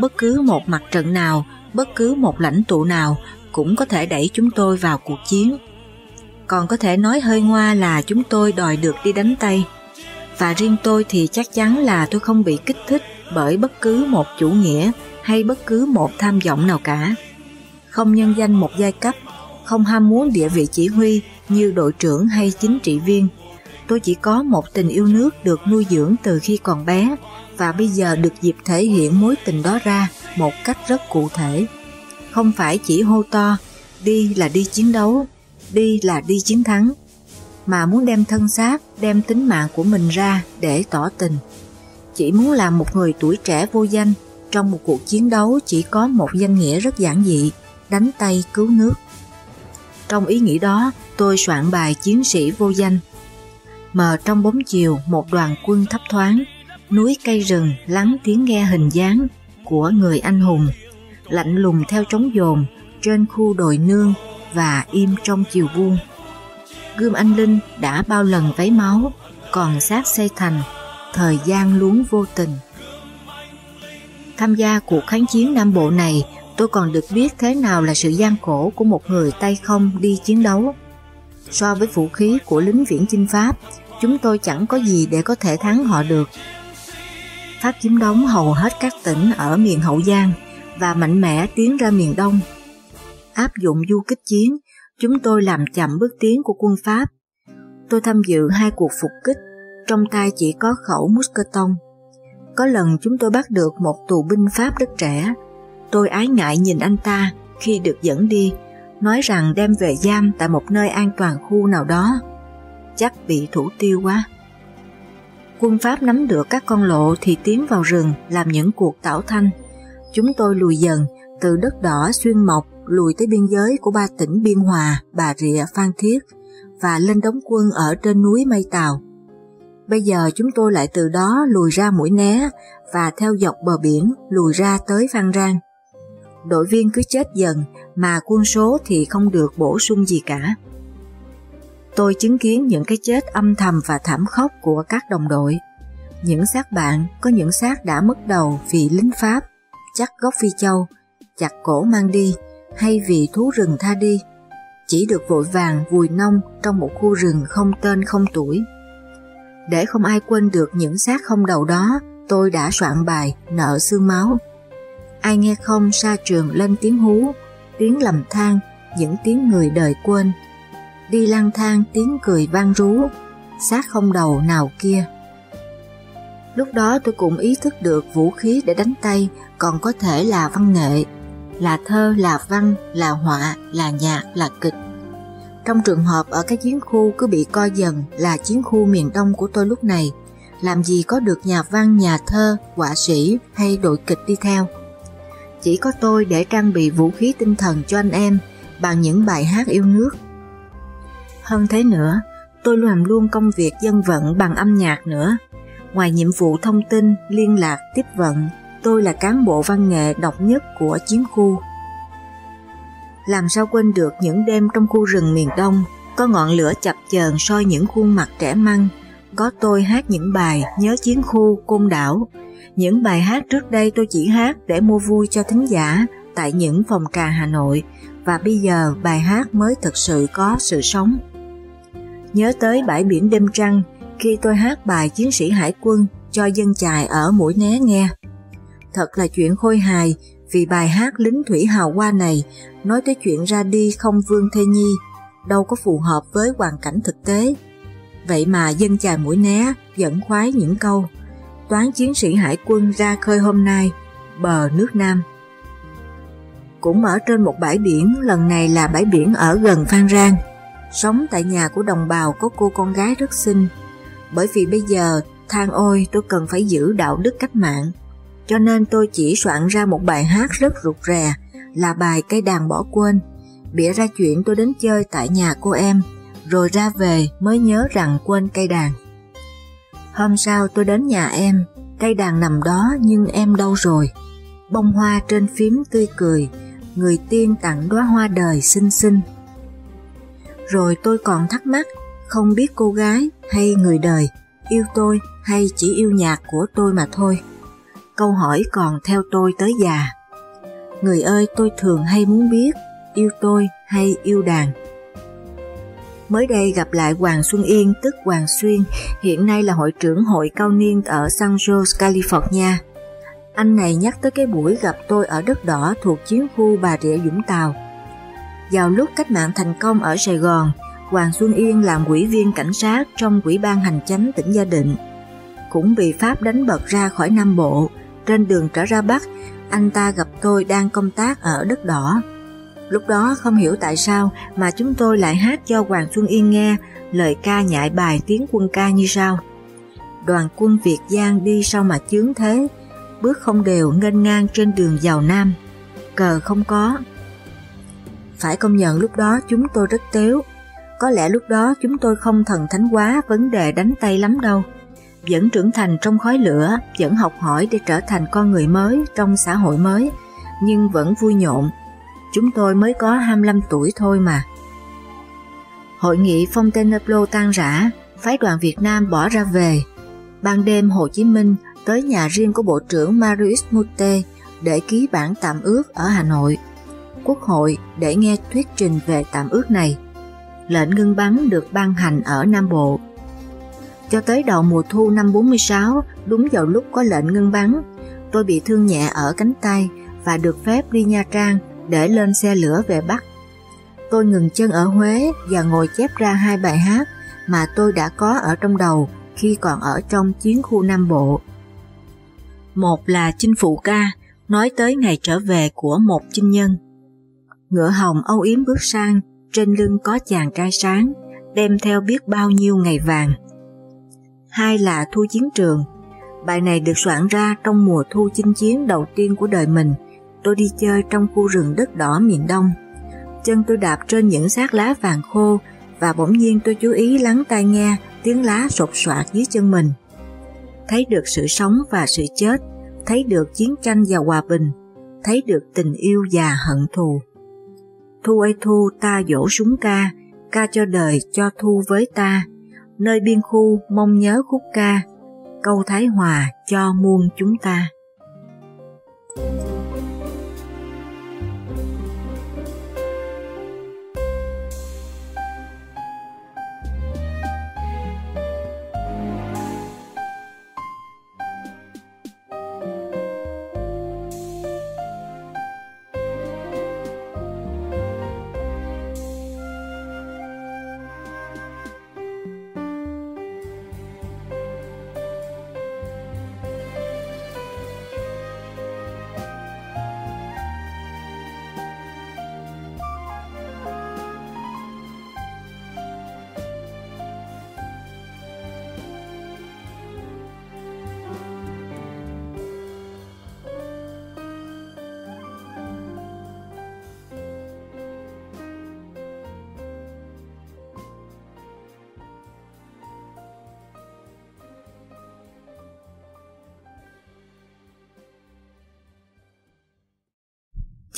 bất cứ một mặt trận nào, bất cứ một lãnh tụ nào cũng có thể đẩy chúng tôi vào cuộc chiến. Còn có thể nói hơi ngoa là chúng tôi đòi được đi đánh Tây. Và riêng tôi thì chắc chắn là tôi không bị kích thích bởi bất cứ một chủ nghĩa hay bất cứ một tham vọng nào cả. Không nhân danh một giai cấp, không ham muốn địa vị chỉ huy như đội trưởng hay chính trị viên. Tôi chỉ có một tình yêu nước được nuôi dưỡng từ khi còn bé và bây giờ được dịp thể hiện mối tình đó ra một cách rất cụ thể. Không phải chỉ hô to, đi là đi chiến đấu, đi là đi chiến thắng, mà muốn đem thân xác, đem tính mạng của mình ra để tỏ tình chỉ muốn làm một người tuổi trẻ vô danh trong một cuộc chiến đấu chỉ có một danh nghĩa rất giản dị, đánh tay cứu nước. Trong ý nghĩ đó, tôi soạn bài chiến sĩ vô danh. Mờ trong bóng chiều một đoàn quân thấp thoáng, núi cây rừng lắng tiếng nghe hình dáng của người anh hùng, lạnh lùng theo trống dồn trên khu đồi nương và im trong chiều buông. Gươm anh Linh đã bao lần vấy máu, còn xác xây thành thời gian luống vô tình. Tham gia cuộc kháng chiến Nam Bộ này, tôi còn được biết thế nào là sự gian khổ của một người tay không đi chiến đấu. So với vũ khí của lính viễn chinh Pháp, chúng tôi chẳng có gì để có thể thắng họ được. Pháp chiếm đóng hầu hết các tỉnh ở miền Hậu Giang và mạnh mẽ tiến ra miền Đông. Áp dụng du kích chiến, chúng tôi làm chậm bước tiến của quân Pháp. Tôi tham dự hai cuộc phục kích trong tay chỉ có khẩu musketon. Có lần chúng tôi bắt được một tù binh Pháp rất trẻ. Tôi ái ngại nhìn anh ta khi được dẫn đi, nói rằng đem về giam tại một nơi an toàn khu nào đó. Chắc bị thủ tiêu quá. Quân Pháp nắm được các con lộ thì tiến vào rừng làm những cuộc tảo thanh. Chúng tôi lùi dần từ đất đỏ xuyên mộc lùi tới biên giới của ba tỉnh Biên Hòa, Bà Rịa, Phan Thiết và lên đóng quân ở trên núi Mây Tàu. Bây giờ chúng tôi lại từ đó lùi ra mũi né và theo dọc bờ biển lùi ra tới Phan Rang. Đội viên cứ chết dần mà quân số thì không được bổ sung gì cả. Tôi chứng kiến những cái chết âm thầm và thảm khốc của các đồng đội. Những xác bạn có những xác đã mất đầu vì lính Pháp, chắc gốc phi châu, chặt cổ mang đi hay vì thú rừng tha đi. Chỉ được vội vàng vùi nông trong một khu rừng không tên không tuổi. Để không ai quên được những xác không đầu đó, tôi đã soạn bài Nợ xương máu. Ai nghe không xa trường lên tiếng hú, tiếng lầm than, những tiếng người đời quên. Đi lang thang tiếng cười vang rú, xác không đầu nào kia. Lúc đó tôi cũng ý thức được vũ khí để đánh tay còn có thể là văn nghệ, là thơ, là văn, là họa, là nhạc, là kịch. Trong trường hợp ở cái chiến khu cứ bị coi dần là chiến khu miền Đông của tôi lúc này, làm gì có được nhà văn, nhà thơ, họa sĩ hay đội kịch đi theo. Chỉ có tôi để trang bị vũ khí tinh thần cho anh em bằng những bài hát yêu nước. Hơn thế nữa, tôi làm luôn công việc dân vận bằng âm nhạc nữa. Ngoài nhiệm vụ thông tin, liên lạc, tiếp vận, tôi là cán bộ văn nghệ độc nhất của chiến khu làm sao quên được những đêm trong khu rừng miền Đông, có ngọn lửa chập chờn soi những khuôn mặt trẻ măng, có tôi hát những bài nhớ chiến khu côn đảo. Những bài hát trước đây tôi chỉ hát để mua vui cho thính giả tại những phòng trà Hà Nội và bây giờ bài hát mới thực sự có sự sống. Nhớ tới bãi biển đêm trăng khi tôi hát bài chiến sĩ hải quân cho dân chài ở mũi né nghe. Thật là chuyện khôi hài vì bài hát lính thủy hào hoa này nói tới chuyện ra đi không vương thê nhi, đâu có phù hợp với hoàn cảnh thực tế. Vậy mà dân chài mũi né dẫn khoái những câu Toán chiến sĩ hải quân ra khơi hôm nay, bờ nước Nam. Cũng ở trên một bãi biển, lần này là bãi biển ở gần Phan Rang. sống tại nhà của đồng bào có cô con gái rất xinh. Bởi vì bây giờ, than ôi tôi cần phải giữ đạo đức cách mạng. Cho nên tôi chỉ soạn ra một bài hát rất rụt rè, là bài cây đàn bỏ quên. Bịa ra chuyện tôi đến chơi tại nhà cô em, rồi ra về mới nhớ rằng quên cây đàn. Hôm sau tôi đến nhà em, cây đàn nằm đó nhưng em đâu rồi? Bông hoa trên phím tươi cười, người tiên tặng đóa hoa đời xinh xinh. Rồi tôi còn thắc mắc, không biết cô gái hay người đời yêu tôi hay chỉ yêu nhạc của tôi mà thôi. Câu hỏi còn theo tôi tới già. Người ơi tôi thường hay muốn biết yêu tôi hay yêu đàn. Mới đây gặp lại Hoàng Xuân Yên tức Hoàng Xuyên, hiện nay là hội trưởng hội cao niên ở San Jose, California. Anh này nhắc tới cái buổi gặp tôi ở đất đỏ thuộc chiến khu Bà Rịa Vũng Tàu. Vào lúc cách mạng thành công ở Sài Gòn, Hoàng Xuân Yên làm quỹ viên cảnh sát trong quỹ ban hành chánh tỉnh Gia Định. Cũng bị Pháp đánh bật ra khỏi Nam Bộ, trên đường trở ra Bắc, anh ta gặp tôi đang công tác ở đất đỏ. Lúc đó không hiểu tại sao mà chúng tôi lại hát cho Hoàng Xuân Yên nghe lời ca nhại bài tiếng quân ca như sau. Đoàn quân Việt Giang đi sau mà chướng thế, bước không đều nghênh ngang trên đường giàu Nam, cờ không có. Phải công nhận lúc đó chúng tôi rất tếu, có lẽ lúc đó chúng tôi không thần thánh quá vấn đề đánh tay lắm đâu. Vẫn trưởng thành trong khói lửa, vẫn học hỏi để trở thành con người mới trong xã hội mới, nhưng vẫn vui nhộn. Chúng tôi mới có 25 tuổi thôi mà. Hội nghị Fontainebleau tan rã, phái đoàn Việt Nam bỏ ra về. Ban đêm Hồ Chí Minh tới nhà riêng của Bộ trưởng Marius Mutte để ký bản tạm ước ở Hà Nội. Quốc hội để nghe thuyết trình về tạm ước này. Lệnh ngưng bắn được ban hành ở Nam Bộ. Cho tới đầu mùa thu năm 46, đúng vào lúc có lệnh ngưng bắn, tôi bị thương nhẹ ở cánh tay và được phép đi Nha Trang để lên xe lửa về Bắc. Tôi ngừng chân ở Huế và ngồi chép ra hai bài hát mà tôi đã có ở trong đầu khi còn ở trong chiến khu Nam Bộ. Một là chinh phụ ca, nói tới ngày trở về của một chinh nhân. Ngựa hồng âu yếm bước sang, trên lưng có chàng trai sáng, đem theo biết bao nhiêu ngày vàng. Hai là thu chiến trường. Bài này được soạn ra trong mùa thu chinh chiến đầu tiên của đời mình. Tôi đi chơi trong khu rừng đất đỏ miền Đông. Chân tôi đạp trên những xác lá vàng khô và bỗng nhiên tôi chú ý lắng tai nghe tiếng lá sột soạt dưới chân mình thấy được sự sống và sự chết, thấy được chiến tranh và hòa bình, thấy được tình yêu và hận thù. Thu ơi thu ta dỗ súng ca, ca cho đời cho thu với ta, nơi biên khu mong nhớ khúc ca, câu Thái Hòa cho muôn chúng ta.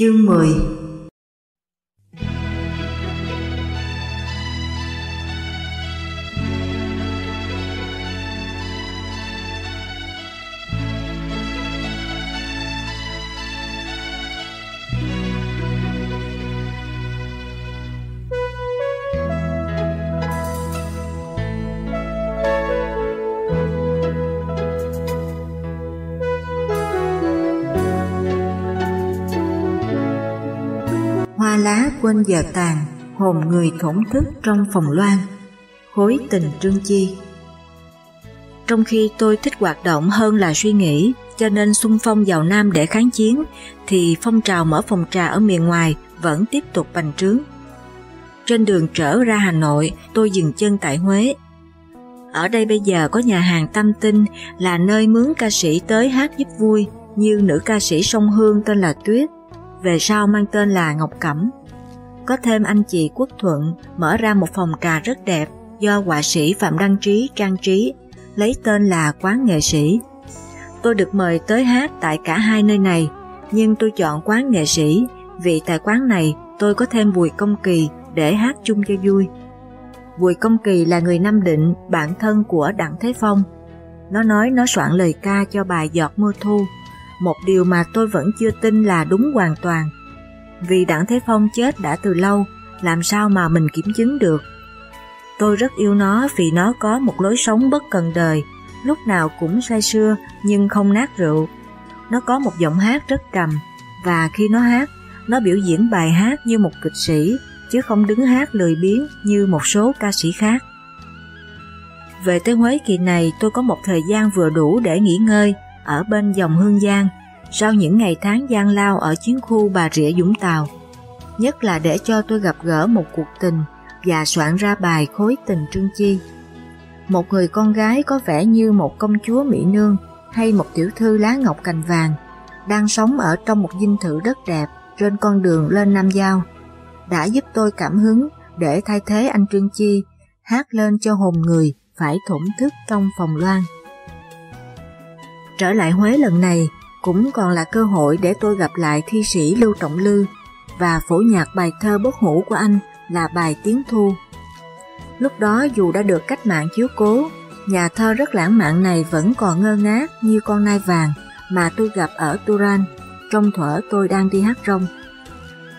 Chương 10 quên giờ tàn, hồn người thổn thức trong phòng loan, khối tình trương chi. Trong khi tôi thích hoạt động hơn là suy nghĩ, cho nên xung phong vào Nam để kháng chiến, thì phong trào mở phòng trà ở miền ngoài vẫn tiếp tục bành trướng. Trên đường trở ra Hà Nội, tôi dừng chân tại Huế. Ở đây bây giờ có nhà hàng Tâm Tinh là nơi mướn ca sĩ tới hát giúp vui như nữ ca sĩ sông Hương tên là Tuyết, về sau mang tên là Ngọc Cẩm. Có thêm anh chị Quốc Thuận mở ra một phòng trà rất đẹp do họa sĩ Phạm Đăng Trí trang trí, lấy tên là Quán Nghệ Sĩ. Tôi được mời tới hát tại cả hai nơi này, nhưng tôi chọn Quán Nghệ Sĩ vì tại quán này tôi có thêm Bùi Công Kỳ để hát chung cho vui. Bùi Công Kỳ là người Nam Định, bạn thân của Đặng Thế Phong. Nó nói nó soạn lời ca cho bài Giọt Mưa Thu, một điều mà tôi vẫn chưa tin là đúng hoàn toàn. Vì Đặng Thế Phong chết đã từ lâu, làm sao mà mình kiểm chứng được. Tôi rất yêu nó vì nó có một lối sống bất cần đời, lúc nào cũng say sưa nhưng không nát rượu. Nó có một giọng hát rất trầm, và khi nó hát, nó biểu diễn bài hát như một kịch sĩ, chứ không đứng hát lười biếng như một số ca sĩ khác. Về tới Huế kỳ này tôi có một thời gian vừa đủ để nghỉ ngơi ở bên dòng Hương Giang sau những ngày tháng gian lao ở chiến khu Bà Rịa Dũng Tàu. Nhất là để cho tôi gặp gỡ một cuộc tình và soạn ra bài khối tình Trương Chi. Một người con gái có vẻ như một công chúa Mỹ Nương hay một tiểu thư lá ngọc cành vàng đang sống ở trong một dinh thự đất đẹp trên con đường lên Nam Giao đã giúp tôi cảm hứng để thay thế anh Trương Chi hát lên cho hồn người phải thổn thức trong phòng loan. Trở lại Huế lần này cũng còn là cơ hội để tôi gặp lại thi sĩ Lưu Trọng Lư và phổ nhạc bài thơ bất hủ của anh là bài Tiếng Thu. Lúc đó dù đã được cách mạng chiếu cố, nhà thơ rất lãng mạn này vẫn còn ngơ ngác như con nai vàng mà tôi gặp ở Turan trong thuở tôi đang đi hát rong.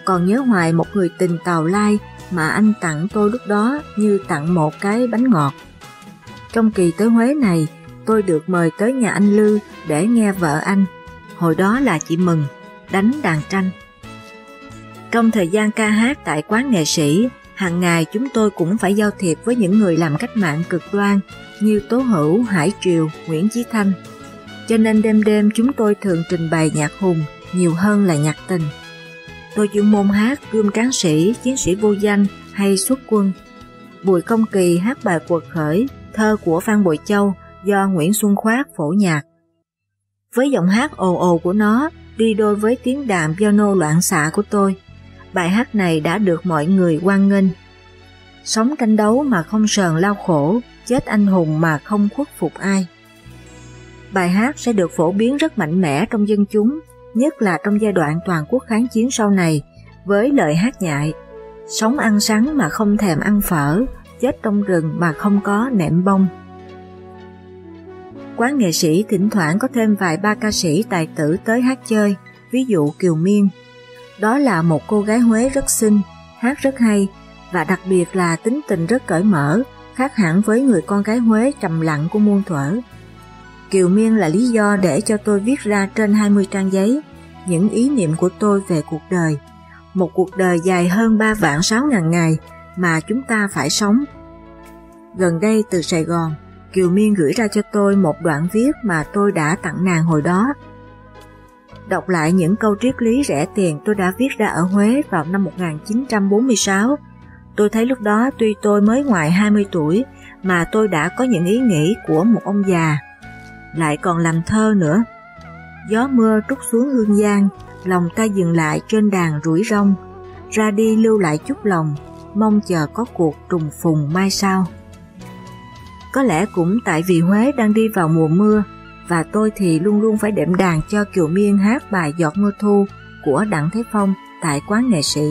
Còn nhớ hoài một người tình tàu lai mà anh tặng tôi lúc đó như tặng một cái bánh ngọt. Trong kỳ tới Huế này, tôi được mời tới nhà anh Lư để nghe vợ anh, hồi đó là chị Mừng, đánh đàn tranh. Trong thời gian ca hát tại quán nghệ sĩ, hàng ngày chúng tôi cũng phải giao thiệp với những người làm cách mạng cực đoan như Tố Hữu, Hải Triều, Nguyễn Chí Thanh. Cho nên đêm đêm chúng tôi thường trình bày nhạc hùng nhiều hơn là nhạc tình. Tôi chuyên môn hát gươm cán sĩ, chiến sĩ vô danh hay xuất quân. Bùi Công Kỳ hát bài quật khởi, thơ của Phan Bội Châu do Nguyễn Xuân Khoát phổ nhạc. Với giọng hát ồ ồ của nó, đi đôi với tiếng đàn piano loạn xạ của tôi, bài hát này đã được mọi người quan nghênh. Sống tranh đấu mà không sờn lao khổ, chết anh hùng mà không khuất phục ai. Bài hát sẽ được phổ biến rất mạnh mẽ trong dân chúng, nhất là trong giai đoạn toàn quốc kháng chiến sau này, với lời hát nhại, sống ăn sắn mà không thèm ăn phở, chết trong rừng mà không có nệm bông. Quán nghệ sĩ thỉnh thoảng có thêm vài ba ca sĩ tài tử tới hát chơi, ví dụ Kiều Miên. Đó là một cô gái Huế rất xinh, hát rất hay và đặc biệt là tính tình rất cởi mở, khác hẳn với người con gái Huế trầm lặng của muôn thuở. Kiều Miên là lý do để cho tôi viết ra trên 20 trang giấy những ý niệm của tôi về cuộc đời. Một cuộc đời dài hơn 3 vạn 6 ngàn ngày mà chúng ta phải sống. Gần đây từ Sài Gòn, Kiều Miên gửi ra cho tôi một đoạn viết mà tôi đã tặng nàng hồi đó. Đọc lại những câu triết lý rẻ tiền tôi đã viết ra ở Huế vào năm 1946, tôi thấy lúc đó tuy tôi mới ngoài 20 tuổi mà tôi đã có những ý nghĩ của một ông già lại còn làm thơ nữa. Gió mưa trút xuống hương giang, lòng ta dừng lại trên đàn rủi rong, ra đi lưu lại chút lòng, mong chờ có cuộc trùng phùng mai sau. Có lẽ cũng tại vì Huế đang đi vào mùa mưa, và tôi thì luôn luôn phải đệm đàn cho Kiều Miên hát bài Giọt Mưa Thu của Đặng Thế Phong tại quán nghệ sĩ.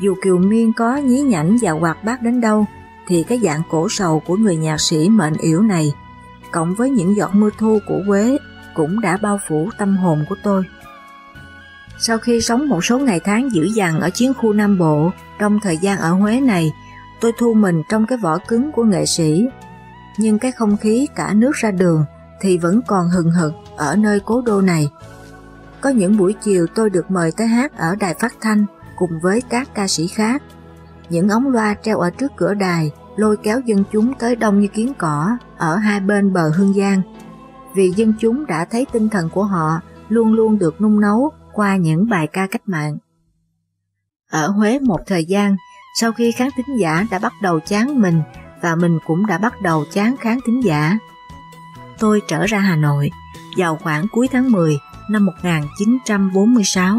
Dù Kiều Miên có nhí nhảnh và hoạt bát đến đâu, thì cái dạng cổ sầu của người nhạc sĩ mệnh yểu này cộng với những giọt mưa thu của Quế cũng đã bao phủ tâm hồn của tôi. Sau khi sống một số ngày tháng dữ dằn ở chiến khu Nam Bộ, trong thời gian ở Huế này, tôi thu mình trong cái vỏ cứng của nghệ sĩ. Nhưng cái không khí cả nước ra đường thì vẫn còn hừng hực ở nơi cố đô này. Có những buổi chiều tôi được mời tới hát ở đài phát thanh cùng với các ca sĩ khác. Những ống loa treo ở trước cửa đài lôi kéo dân chúng tới đông như kiến cỏ ở hai bên bờ Hương Giang, vì dân chúng đã thấy tinh thần của họ luôn luôn được nung nấu qua những bài ca cách mạng. Ở Huế một thời gian, Sau khi khán thính giả đã bắt đầu chán mình và mình cũng đã bắt đầu chán kháng thính giả, tôi trở ra Hà Nội vào khoảng cuối tháng 10 năm 1946.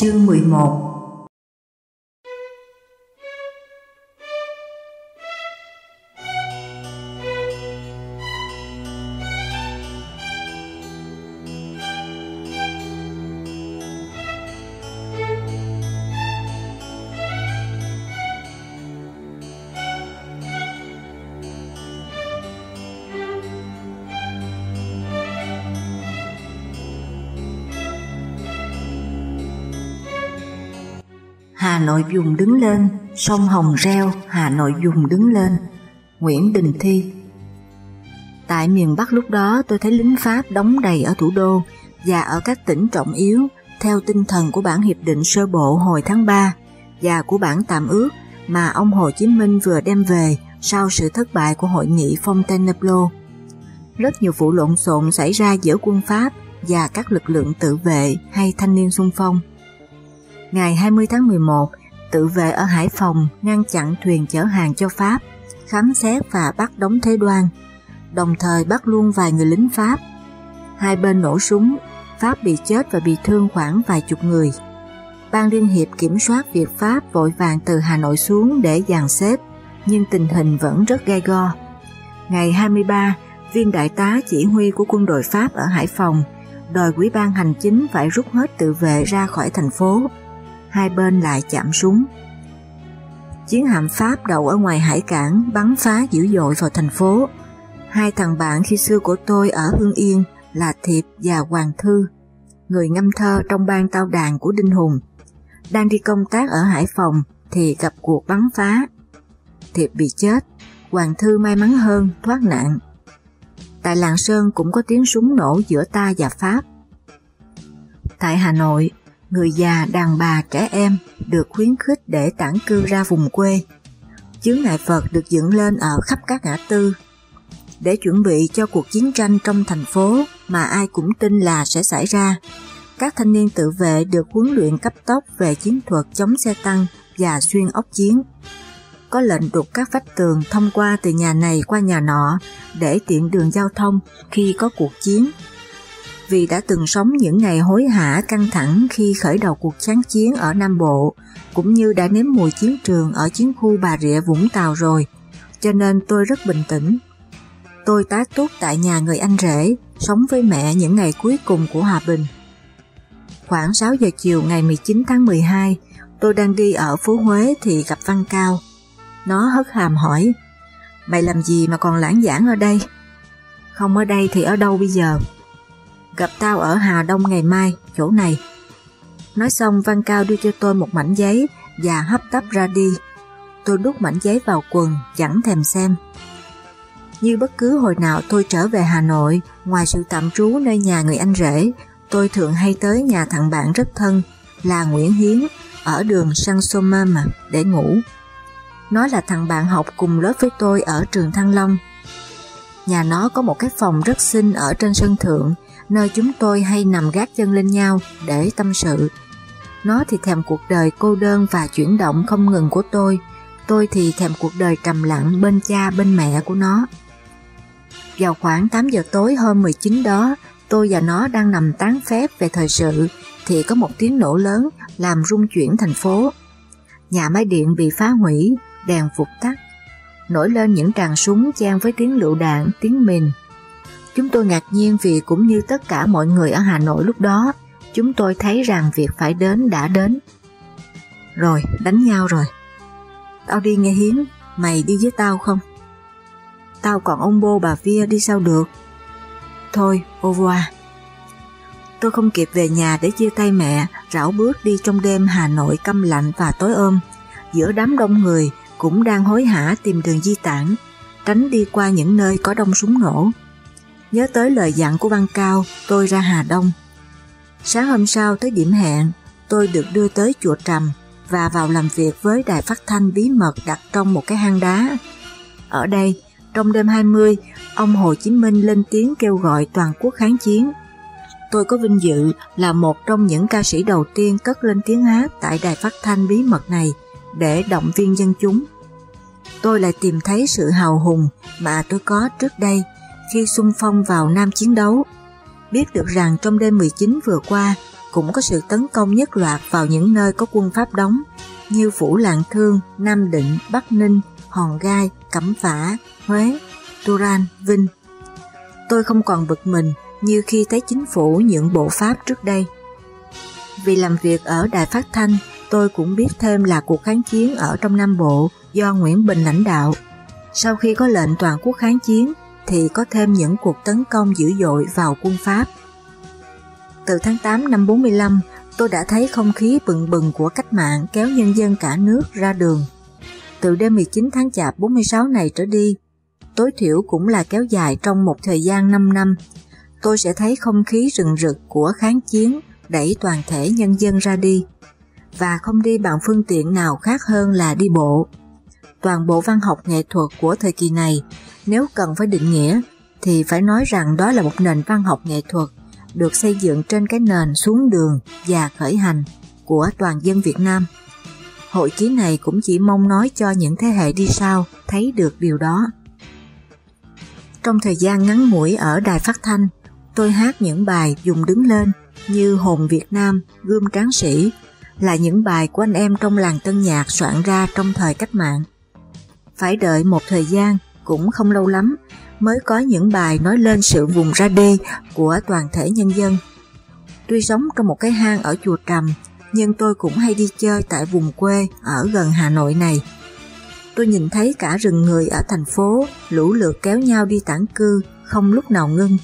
Chương 11 Nội dùng đứng lên, sông Hồng reo, Hà Nội dùng đứng lên. Nguyễn Đình Thi Tại miền Bắc lúc đó tôi thấy lính Pháp đóng đầy ở thủ đô và ở các tỉnh trọng yếu theo tinh thần của bản hiệp định sơ bộ hồi tháng 3 và của bản tạm ước mà ông Hồ Chí Minh vừa đem về sau sự thất bại của hội nghị Fontainebleau. Rất nhiều vụ lộn xộn xảy ra giữa quân Pháp và các lực lượng tự vệ hay thanh niên xung phong ngày 20 tháng 11, tự vệ ở Hải Phòng ngăn chặn thuyền chở hàng cho Pháp, khám xét và bắt đóng thế đoan, đồng thời bắt luôn vài người lính Pháp. Hai bên nổ súng, Pháp bị chết và bị thương khoảng vài chục người. Ban Liên Hiệp kiểm soát việc Pháp vội vàng từ Hà Nội xuống để dàn xếp, nhưng tình hình vẫn rất gai go. Ngày 23, viên đại tá chỉ huy của quân đội Pháp ở Hải Phòng đòi quỹ ban hành chính phải rút hết tự vệ ra khỏi thành phố hai bên lại chạm súng. Chiến hạm Pháp đậu ở ngoài hải cảng bắn phá dữ dội vào thành phố. Hai thằng bạn khi xưa của tôi ở Hương Yên là Thiệp và Hoàng Thư, người ngâm thơ trong ban tao đàn của Đinh Hùng. Đang đi công tác ở Hải Phòng thì gặp cuộc bắn phá. Thiệp bị chết, Hoàng Thư may mắn hơn thoát nạn. Tại Lạng Sơn cũng có tiếng súng nổ giữa ta và Pháp. Tại Hà Nội, người già, đàn bà, trẻ em được khuyến khích để tản cư ra vùng quê. Chướng ngại Phật được dựng lên ở khắp các ngã tư để chuẩn bị cho cuộc chiến tranh trong thành phố mà ai cũng tin là sẽ xảy ra. Các thanh niên tự vệ được huấn luyện cấp tốc về chiến thuật chống xe tăng và xuyên ốc chiến. Có lệnh đục các vách tường thông qua từ nhà này qua nhà nọ để tiện đường giao thông khi có cuộc chiến vì đã từng sống những ngày hối hả căng thẳng khi khởi đầu cuộc kháng chiến ở Nam Bộ, cũng như đã nếm mùi chiến trường ở chiến khu Bà Rịa Vũng Tàu rồi, cho nên tôi rất bình tĩnh. Tôi tá túc tại nhà người anh rể, sống với mẹ những ngày cuối cùng của Hòa Bình. Khoảng 6 giờ chiều ngày 19 tháng 12, tôi đang đi ở phố Huế thì gặp Văn Cao. Nó hất hàm hỏi, mày làm gì mà còn lãng giảng ở đây? Không ở đây thì ở đâu bây giờ? Gặp tao ở Hà Đông ngày mai, chỗ này. Nói xong Văn Cao đưa cho tôi một mảnh giấy và hấp tấp ra đi. Tôi đút mảnh giấy vào quần, chẳng thèm xem. Như bất cứ hồi nào tôi trở về Hà Nội, ngoài sự tạm trú nơi nhà người anh rể, tôi thường hay tới nhà thằng bạn rất thân là Nguyễn Hiến ở đường Sang Somama để ngủ. Nó là thằng bạn học cùng lớp với tôi ở trường Thăng Long. Nhà nó có một cái phòng rất xinh ở trên sân thượng nơi chúng tôi hay nằm gác chân lên nhau để tâm sự. Nó thì thèm cuộc đời cô đơn và chuyển động không ngừng của tôi, tôi thì thèm cuộc đời trầm lặng bên cha bên mẹ của nó. Vào khoảng 8 giờ tối hôm 19 đó, tôi và nó đang nằm tán phép về thời sự thì có một tiếng nổ lớn làm rung chuyển thành phố. Nhà máy điện bị phá hủy, đèn phục tắt. Nổi lên những tràng súng chan với tiếng lựu đạn, tiếng mìn, Chúng tôi ngạc nhiên vì cũng như tất cả mọi người ở Hà Nội lúc đó, chúng tôi thấy rằng việc phải đến đã đến. Rồi, đánh nhau rồi. Tao đi nghe Hiến, mày đi với tao không? Tao còn ông bô bà Via đi sao được? Thôi, au revoir. Tôi không kịp về nhà để chia tay mẹ, rảo bước đi trong đêm Hà Nội căm lạnh và tối ôm. Giữa đám đông người cũng đang hối hả tìm đường di tản, tránh đi qua những nơi có đông súng nổ. Nhớ tới lời dặn của Văn Cao, tôi ra Hà Đông. Sáng hôm sau tới điểm hẹn, tôi được đưa tới chùa Trầm và vào làm việc với đài phát thanh bí mật đặt trong một cái hang đá. Ở đây, trong đêm 20, ông Hồ Chí Minh lên tiếng kêu gọi toàn quốc kháng chiến. Tôi có vinh dự là một trong những ca sĩ đầu tiên cất lên tiếng hát tại đài phát thanh bí mật này để động viên dân chúng. Tôi lại tìm thấy sự hào hùng mà tôi có trước đây khi xung phong vào Nam chiến đấu. Biết được rằng trong đêm 19 vừa qua cũng có sự tấn công nhất loạt vào những nơi có quân Pháp đóng như Phủ Lạng Thương, Nam Định, Bắc Ninh, Hòn Gai, Cẩm Phả, Huế, Turan, Vinh. Tôi không còn bực mình như khi thấy chính phủ nhượng bộ Pháp trước đây. Vì làm việc ở Đài Phát Thanh, tôi cũng biết thêm là cuộc kháng chiến ở trong Nam Bộ do Nguyễn Bình lãnh đạo. Sau khi có lệnh toàn quốc kháng chiến, thì có thêm những cuộc tấn công dữ dội vào quân Pháp. Từ tháng 8 năm 45, tôi đã thấy không khí bừng bừng của cách mạng kéo nhân dân cả nước ra đường. Từ đêm 19 tháng Chạp 46 này trở đi, tối thiểu cũng là kéo dài trong một thời gian 5 năm, tôi sẽ thấy không khí rừng rực của kháng chiến đẩy toàn thể nhân dân ra đi, và không đi bằng phương tiện nào khác hơn là đi bộ. Toàn bộ văn học nghệ thuật của thời kỳ này, nếu cần phải định nghĩa, thì phải nói rằng đó là một nền văn học nghệ thuật được xây dựng trên cái nền xuống đường và khởi hành của toàn dân Việt Nam. Hội ký này cũng chỉ mong nói cho những thế hệ đi sau thấy được điều đó. Trong thời gian ngắn ngủi ở đài phát thanh, tôi hát những bài dùng đứng lên như Hồn Việt Nam, Gươm Tráng Sĩ, là những bài của anh em trong làng tân nhạc soạn ra trong thời cách mạng. Phải đợi một thời gian, cũng không lâu lắm, mới có những bài nói lên sự vùng ra đi của toàn thể nhân dân. Tuy sống trong một cái hang ở chùa Trầm, nhưng tôi cũng hay đi chơi tại vùng quê ở gần Hà Nội này. Tôi nhìn thấy cả rừng người ở thành phố lũ lượt kéo nhau đi tản cư, không lúc nào ngưng.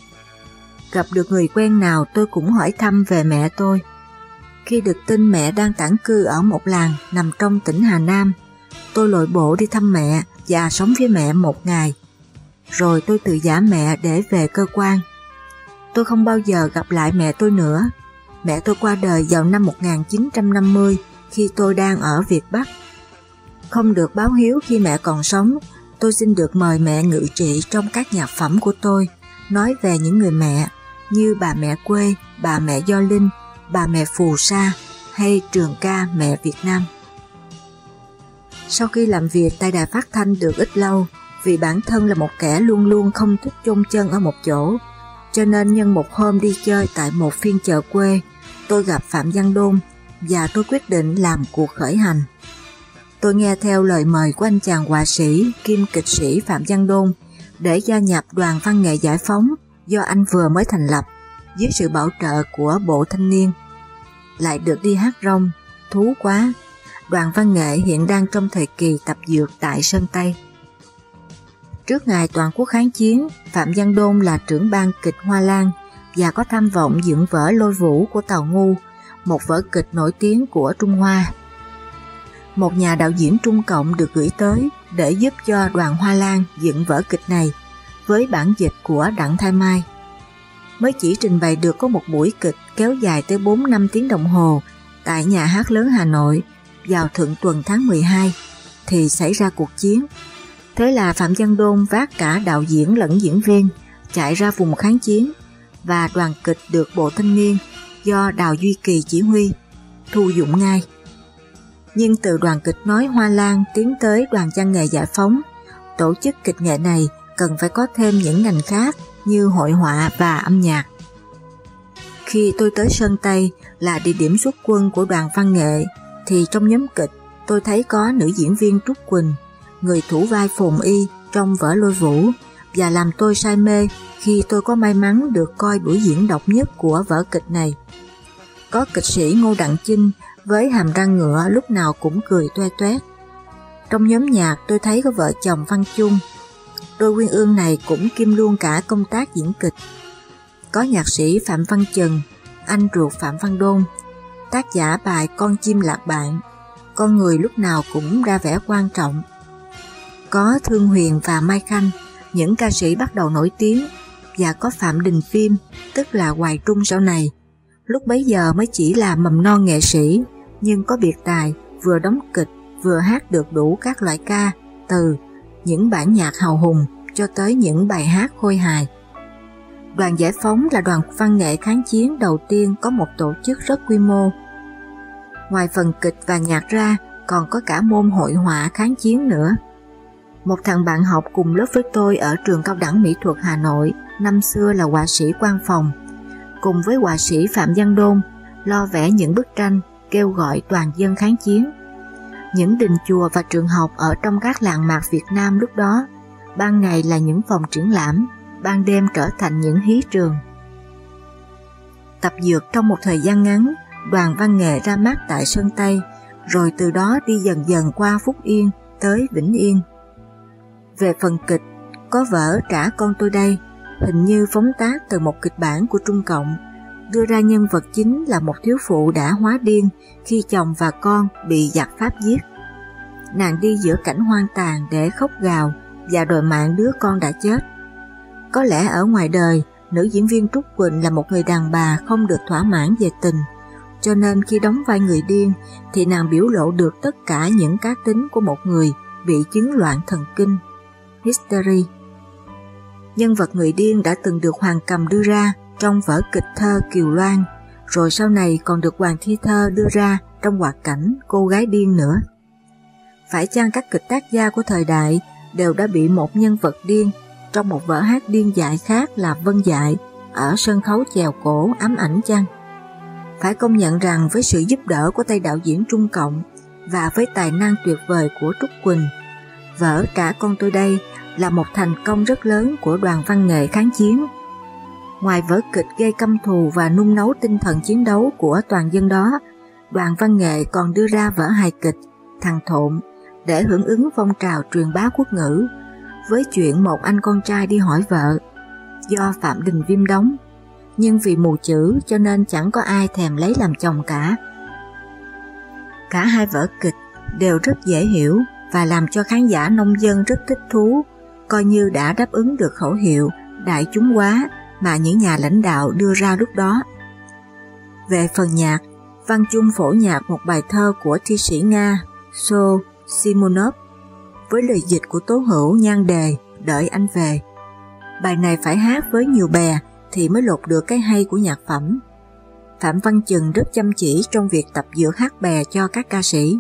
Gặp được người quen nào tôi cũng hỏi thăm về mẹ tôi. Khi được tin mẹ đang tản cư ở một làng nằm trong tỉnh Hà Nam, tôi lội bộ đi thăm mẹ và sống với mẹ một ngày. Rồi tôi tự giả mẹ để về cơ quan. Tôi không bao giờ gặp lại mẹ tôi nữa. Mẹ tôi qua đời vào năm 1950 khi tôi đang ở Việt Bắc. Không được báo hiếu khi mẹ còn sống, tôi xin được mời mẹ ngự trị trong các nhạc phẩm của tôi, nói về những người mẹ như bà mẹ quê, bà mẹ Do Linh, bà mẹ Phù Sa hay trường ca mẹ Việt Nam. Sau khi làm việc tại đài phát thanh được ít lâu, vì bản thân là một kẻ luôn luôn không thích chôn chân ở một chỗ, cho nên nhân một hôm đi chơi tại một phiên chợ quê, tôi gặp Phạm Văn Đôn và tôi quyết định làm cuộc khởi hành. Tôi nghe theo lời mời của anh chàng họa sĩ kim kịch sĩ Phạm Văn Đôn để gia nhập đoàn văn nghệ giải phóng do anh vừa mới thành lập dưới sự bảo trợ của Bộ Thanh niên. Lại được đi hát rong, thú quá, đoàn văn nghệ hiện đang trong thời kỳ tập dược tại Sơn Tây. Trước ngày toàn quốc kháng chiến, Phạm Văn Đôn là trưởng ban kịch Hoa Lan và có tham vọng dựng vở Lôi Vũ của Tàu Ngu, một vở kịch nổi tiếng của Trung Hoa. Một nhà đạo diễn Trung Cộng được gửi tới để giúp cho đoàn Hoa Lan dựng vở kịch này với bản dịch của Đặng Thái Mai. Mới chỉ trình bày được có một buổi kịch kéo dài tới 4 năm tiếng đồng hồ tại nhà hát lớn Hà Nội vào thượng tuần tháng 12 thì xảy ra cuộc chiến. Thế là Phạm Văn Đôn vác cả đạo diễn lẫn diễn viên chạy ra vùng kháng chiến và đoàn kịch được Bộ Thanh niên do Đào Duy Kỳ chỉ huy thu dụng ngay. Nhưng từ đoàn kịch nói Hoa Lan tiến tới đoàn văn nghệ giải phóng, tổ chức kịch nghệ này cần phải có thêm những ngành khác như hội họa và âm nhạc. Khi tôi tới Sơn Tây là địa điểm xuất quân của đoàn văn nghệ thì trong nhóm kịch tôi thấy có nữ diễn viên Trúc Quỳnh, người thủ vai Phùng Y trong vở lôi vũ và làm tôi say mê khi tôi có may mắn được coi buổi diễn độc nhất của vở kịch này. Có kịch sĩ Ngô Đặng Chinh với hàm răng ngựa lúc nào cũng cười toe toét. Trong nhóm nhạc tôi thấy có vợ chồng Văn Chung. Đôi quyên ương này cũng kim luôn cả công tác diễn kịch. Có nhạc sĩ Phạm Văn Trần, anh ruột Phạm Văn Đôn, tác giả bài Con chim lạc bạn, con người lúc nào cũng ra vẻ quan trọng. Có Thương Huyền và Mai Khanh, những ca sĩ bắt đầu nổi tiếng, và có Phạm Đình Phim, tức là Hoài Trung sau này. Lúc bấy giờ mới chỉ là mầm non nghệ sĩ, nhưng có biệt tài, vừa đóng kịch, vừa hát được đủ các loại ca, từ, những bản nhạc hào hùng cho tới những bài hát khôi hài. Đoàn Giải Phóng là đoàn văn nghệ kháng chiến đầu tiên có một tổ chức rất quy mô. Ngoài phần kịch và nhạc ra, còn có cả môn hội họa kháng chiến nữa. Một thằng bạn học cùng lớp với tôi ở trường cao đẳng mỹ thuật Hà Nội, năm xưa là họa sĩ quan phòng, cùng với họa sĩ Phạm Văn Đôn, lo vẽ những bức tranh kêu gọi toàn dân kháng chiến. Những đình chùa và trường học ở trong các làng mạc Việt Nam lúc đó, ban ngày là những phòng triển lãm, ban đêm trở thành những hí trường. Tập dược trong một thời gian ngắn, đoàn văn nghệ ra mắt tại Sơn Tây, rồi từ đó đi dần dần qua Phúc Yên tới Vĩnh Yên. Về phần kịch, có vở Trả con tôi đây, hình như phóng tác từ một kịch bản của Trung Cộng, đưa ra nhân vật chính là một thiếu phụ đã hóa điên khi chồng và con bị giặc Pháp giết. Nàng đi giữa cảnh hoang tàn để khóc gào và đòi mạng đứa con đã chết. Có lẽ ở ngoài đời, nữ diễn viên Trúc Quỳnh là một người đàn bà không được thỏa mãn về tình, cho nên khi đóng vai người điên thì nàng biểu lộ được tất cả những cá tính của một người bị chứng loạn thần kinh. History Nhân vật người điên đã từng được Hoàng Cầm đưa ra trong vở kịch thơ Kiều Loan, rồi sau này còn được Hoàng Thi Thơ đưa ra trong hoạt cảnh Cô gái điên nữa. Phải chăng các kịch tác gia của thời đại đều đã bị một nhân vật điên trong một vở hát điên dại khác là Vân Dại ở sân khấu chèo cổ ám ảnh chăng? Phải công nhận rằng với sự giúp đỡ của tay đạo diễn Trung Cộng và với tài năng tuyệt vời của Trúc Quỳnh, vở Cả con tôi đây là một thành công rất lớn của đoàn văn nghệ kháng chiến. Ngoài vở kịch gây căm thù và nung nấu tinh thần chiến đấu của toàn dân đó, đoàn văn nghệ còn đưa ra vở hài kịch Thằng Thộn để hưởng ứng phong trào truyền bá quốc ngữ với chuyện một anh con trai đi hỏi vợ do Phạm Đình Viêm đóng nhưng vì mù chữ cho nên chẳng có ai thèm lấy làm chồng cả. Cả hai vở kịch đều rất dễ hiểu và làm cho khán giả nông dân rất thích thú, coi như đã đáp ứng được khẩu hiệu đại chúng quá mà những nhà lãnh đạo đưa ra lúc đó. Về phần nhạc, Văn Trung phổ nhạc một bài thơ của thi sĩ Nga So Simonov với lời dịch của Tố Hữu nhan đề Đợi anh về. Bài này phải hát với nhiều bè thì mới lột được cái hay của nhạc phẩm. Phạm Văn Trừng rất chăm chỉ trong việc tập dược hát bè cho các ca sĩ.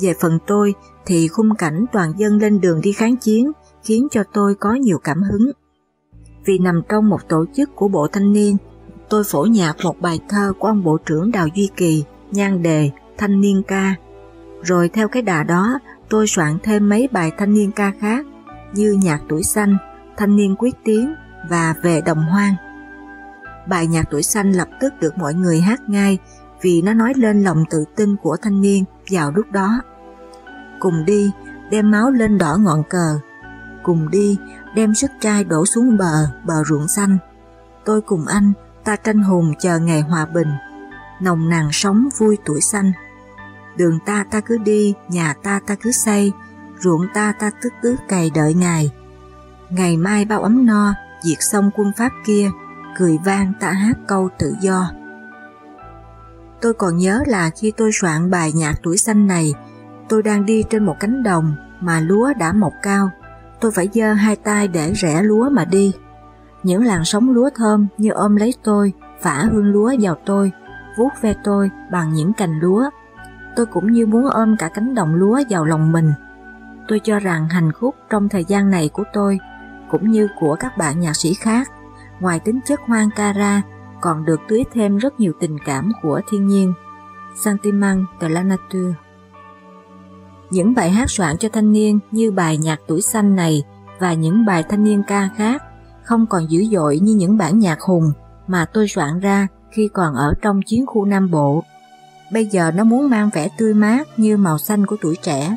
Về phần tôi thì khung cảnh toàn dân lên đường đi kháng chiến khiến cho tôi có nhiều cảm hứng. Vì nằm trong một tổ chức của Bộ Thanh niên, tôi phổ nhạc một bài thơ của ông Bộ trưởng Đào Duy Kỳ, nhan đề Thanh niên ca. Rồi theo cái đà đó, tôi soạn thêm mấy bài thanh niên ca khác như Nhạc tuổi xanh, Thanh niên quyết tiến và Về đồng hoang. Bài nhạc tuổi xanh lập tức được mọi người hát ngay vì nó nói lên lòng tự tin của thanh niên vào lúc đó. Cùng đi, đem máu lên đỏ ngọn cờ. Cùng đi, đem sức trai đổ xuống bờ, bờ ruộng xanh. Tôi cùng anh, ta tranh hùng chờ ngày hòa bình. Nồng nàn sống vui tuổi xanh. Đường ta ta cứ đi, nhà ta ta cứ xây, ruộng ta ta tức cứ cày đợi ngày. Ngày mai bao ấm no, diệt xong quân Pháp kia, cười vang ta hát câu tự do. Tôi còn nhớ là khi tôi soạn bài nhạc tuổi xanh này, tôi đang đi trên một cánh đồng mà lúa đã mọc cao. Tôi phải giơ hai tay để rẽ lúa mà đi. Những làn sóng lúa thơm như ôm lấy tôi, phả hương lúa vào tôi, vuốt ve tôi bằng những cành lúa. Tôi cũng như muốn ôm cả cánh đồng lúa vào lòng mình. Tôi cho rằng hành khúc trong thời gian này của tôi, cũng như của các bạn nhạc sĩ khác, ngoài tính chất hoang ca ra, còn được tưới thêm rất nhiều tình cảm của thiên nhiên. Sentiment de la nature Những bài hát soạn cho thanh niên như bài Nhạc tuổi xanh này và những bài thanh niên ca khác không còn dữ dội như những bản nhạc hùng mà tôi soạn ra khi còn ở trong chiến khu Nam Bộ. bây giờ nó muốn mang vẻ tươi mát như màu xanh của tuổi trẻ.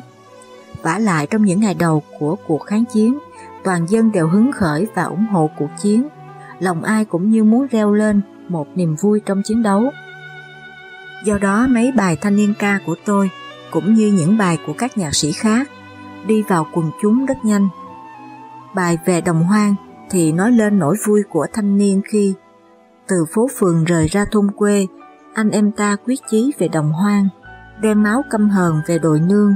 vả lại trong những ngày đầu của cuộc kháng chiến, toàn dân đều hứng khởi và ủng hộ cuộc chiến. Lòng ai cũng như muốn reo lên một niềm vui trong chiến đấu. Do đó mấy bài thanh niên ca của tôi cũng như những bài của các nhạc sĩ khác đi vào quần chúng rất nhanh. Bài về đồng hoang thì nói lên nỗi vui của thanh niên khi từ phố phường rời ra thôn quê, anh em ta quyết chí về đồng hoang, đem máu căm hờn về đồi nương.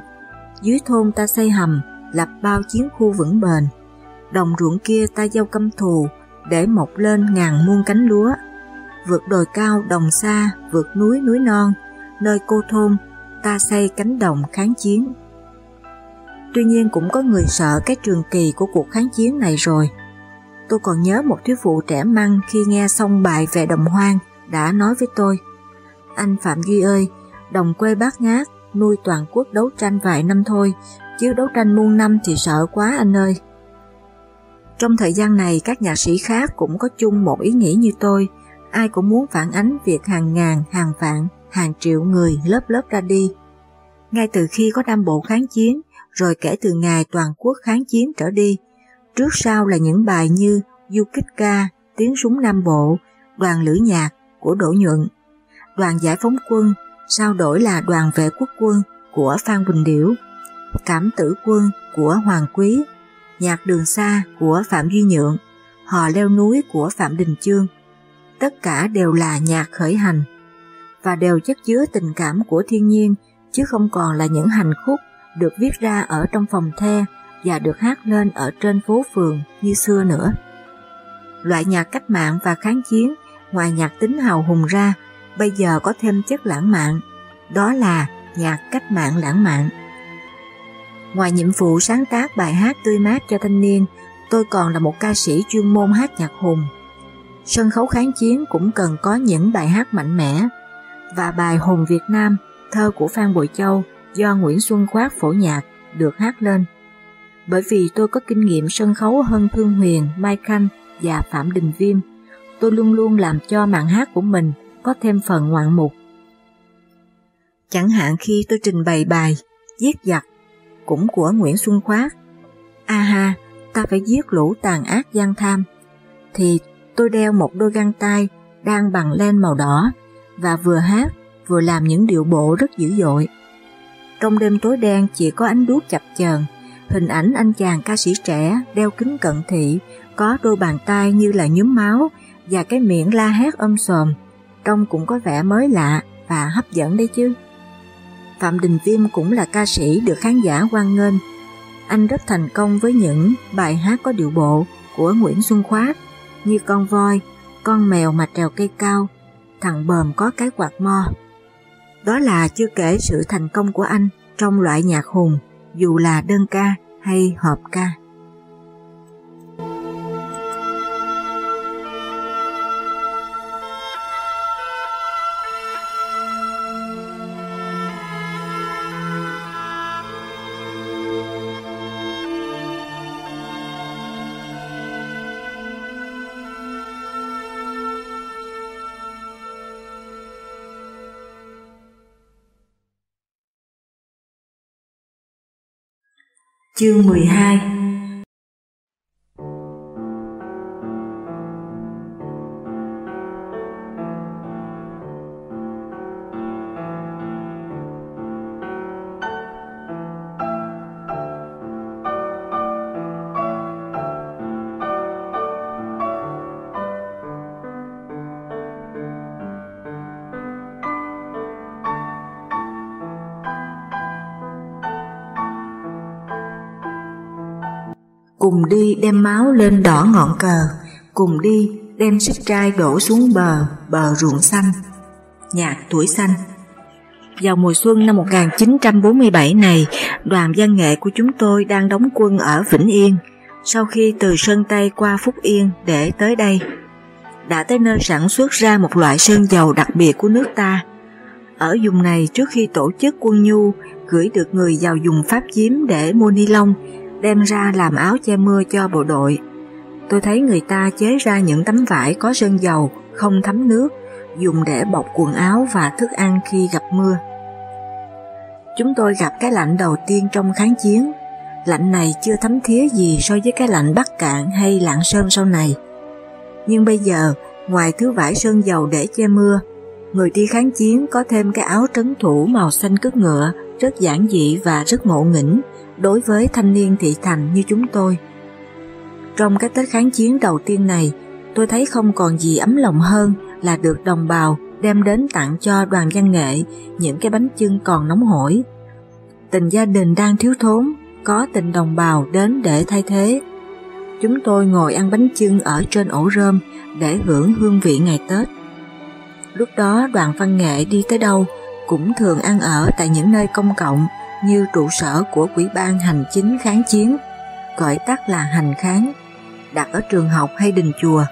Dưới thôn ta xây hầm, lập bao chiến khu vững bền. Đồng ruộng kia ta gieo căm thù, để mọc lên ngàn muôn cánh lúa. Vượt đồi cao đồng xa, vượt núi núi non, nơi cô thôn, ta xây cánh đồng kháng chiến. Tuy nhiên cũng có người sợ cái trường kỳ của cuộc kháng chiến này rồi. Tôi còn nhớ một thiếu phụ trẻ măng khi nghe xong bài về đồng hoang đã nói với tôi Anh Phạm Duy ơi, đồng quê bát ngát, nuôi toàn quốc đấu tranh vài năm thôi, chứ đấu tranh muôn năm thì sợ quá anh ơi. Trong thời gian này các nhạc sĩ khác cũng có chung một ý nghĩ như tôi, ai cũng muốn phản ánh việc hàng ngàn, hàng vạn, hàng triệu người lớp lớp ra đi. Ngay từ khi có Nam Bộ kháng chiến, rồi kể từ ngày toàn quốc kháng chiến trở đi, Trước sau là những bài như Du kích ca, Tiếng súng Nam Bộ, Đoàn lữ nhạc của Đỗ Nhuận, Đoàn giải phóng quân, sau đổi là Đoàn vệ quốc quân của Phan Bình Điểu, Cảm tử quân của Hoàng Quý, Nhạc đường xa của Phạm Duy Nhượng, Hò leo núi của Phạm Đình Chương. Tất cả đều là nhạc khởi hành và đều chất chứa tình cảm của thiên nhiên chứ không còn là những hành khúc được viết ra ở trong phòng the và được hát lên ở trên phố phường như xưa nữa. Loại nhạc cách mạng và kháng chiến, ngoài nhạc tính hào hùng ra, bây giờ có thêm chất lãng mạn, đó là nhạc cách mạng lãng mạn. Ngoài nhiệm vụ sáng tác bài hát tươi mát cho thanh niên, tôi còn là một ca sĩ chuyên môn hát nhạc hùng. Sân khấu kháng chiến cũng cần có những bài hát mạnh mẽ, và bài Hùng Việt Nam, thơ của Phan Bội Châu do Nguyễn Xuân Khoát phổ nhạc được hát lên bởi vì tôi có kinh nghiệm sân khấu hơn Thương Huyền, Mai Khanh và Phạm Đình Viêm. Tôi luôn luôn làm cho màn hát của mình có thêm phần ngoạn mục. Chẳng hạn khi tôi trình bày bài Giết giặc, cũng của Nguyễn Xuân Khoát. A ha, ta phải giết lũ tàn ác gian tham. Thì tôi đeo một đôi găng tay đang bằng len màu đỏ và vừa hát vừa làm những điệu bộ rất dữ dội. Trong đêm tối đen chỉ có ánh đuốc chập chờn Hình ảnh anh chàng ca sĩ trẻ đeo kính cận thị, có đôi bàn tay như là nhúm máu và cái miệng la hét âm sòm, trông cũng có vẻ mới lạ và hấp dẫn đấy chứ. Phạm Đình Viêm cũng là ca sĩ được khán giả quan nghênh. Anh rất thành công với những bài hát có điệu bộ của Nguyễn Xuân Khoát như Con voi, Con mèo mà trèo cây cao, Thằng bờm có cái quạt mo. Đó là chưa kể sự thành công của anh trong loại nhạc hùng dù là đơn ca hay hợp ca. Chương 12 cùng đi đem máu lên đỏ ngọn cờ, cùng đi đem sức trai đổ xuống bờ, bờ ruộng xanh. Nhạc tuổi xanh Vào mùa xuân năm 1947 này, đoàn văn nghệ của chúng tôi đang đóng quân ở Vĩnh Yên, sau khi từ Sơn Tây qua Phúc Yên để tới đây. Đã tới nơi sản xuất ra một loại sơn dầu đặc biệt của nước ta. Ở vùng này trước khi tổ chức quân nhu, gửi được người vào dùng pháp chiếm để mua ni lông đem ra làm áo che mưa cho bộ đội. Tôi thấy người ta chế ra những tấm vải có sơn dầu, không thấm nước, dùng để bọc quần áo và thức ăn khi gặp mưa. Chúng tôi gặp cái lạnh đầu tiên trong kháng chiến. Lạnh này chưa thấm thía gì so với cái lạnh Bắc Cạn hay Lạng Sơn sau này. Nhưng bây giờ, ngoài thứ vải sơn dầu để che mưa, người đi kháng chiến có thêm cái áo trấn thủ màu xanh cướp ngựa rất giản dị và rất ngộ nghĩnh đối với thanh niên thị thành như chúng tôi. Trong cái Tết kháng chiến đầu tiên này, tôi thấy không còn gì ấm lòng hơn là được đồng bào đem đến tặng cho đoàn văn nghệ những cái bánh chưng còn nóng hổi. Tình gia đình đang thiếu thốn, có tình đồng bào đến để thay thế. Chúng tôi ngồi ăn bánh chưng ở trên ổ rơm để hưởng hương vị ngày Tết. Lúc đó đoàn văn nghệ đi tới đâu cũng thường ăn ở tại những nơi công cộng như trụ sở của Quỹ ban Hành chính kháng chiến, gọi tắt là hành kháng, đặt ở trường học hay đình chùa.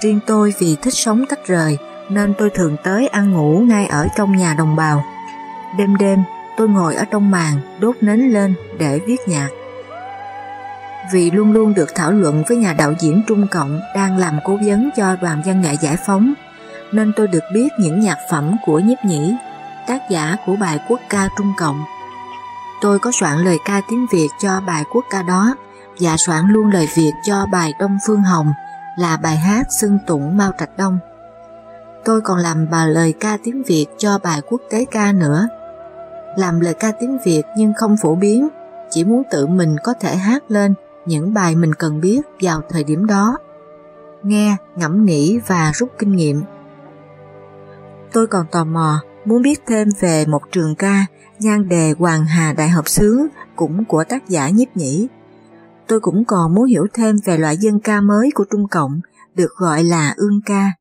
Riêng tôi vì thích sống tách rời nên tôi thường tới ăn ngủ ngay ở trong nhà đồng bào. Đêm đêm tôi ngồi ở trong màn đốt nến lên để viết nhạc. Vì luôn luôn được thảo luận với nhà đạo diễn Trung Cộng đang làm cố vấn cho đoàn văn nghệ giải phóng nên tôi được biết những nhạc phẩm của nhiếp nhĩ, tác giả của bài quốc ca Trung Cộng. Tôi có soạn lời ca tiếng Việt cho bài quốc ca đó và soạn luôn lời Việt cho bài Đông Phương Hồng là bài hát xưng tụng Mao Trạch Đông. Tôi còn làm bài lời ca tiếng Việt cho bài quốc tế ca nữa. Làm lời ca tiếng Việt nhưng không phổ biến, chỉ muốn tự mình có thể hát lên những bài mình cần biết vào thời điểm đó. Nghe, ngẫm nghĩ và rút kinh nghiệm. Tôi còn tò mò muốn biết thêm về một trường ca nhan đề Hoàng Hà Đại Hợp sướng cũng của tác giả nhiếp nhĩ. Tôi cũng còn muốn hiểu thêm về loại dân ca mới của Trung Cộng được gọi là ương ca.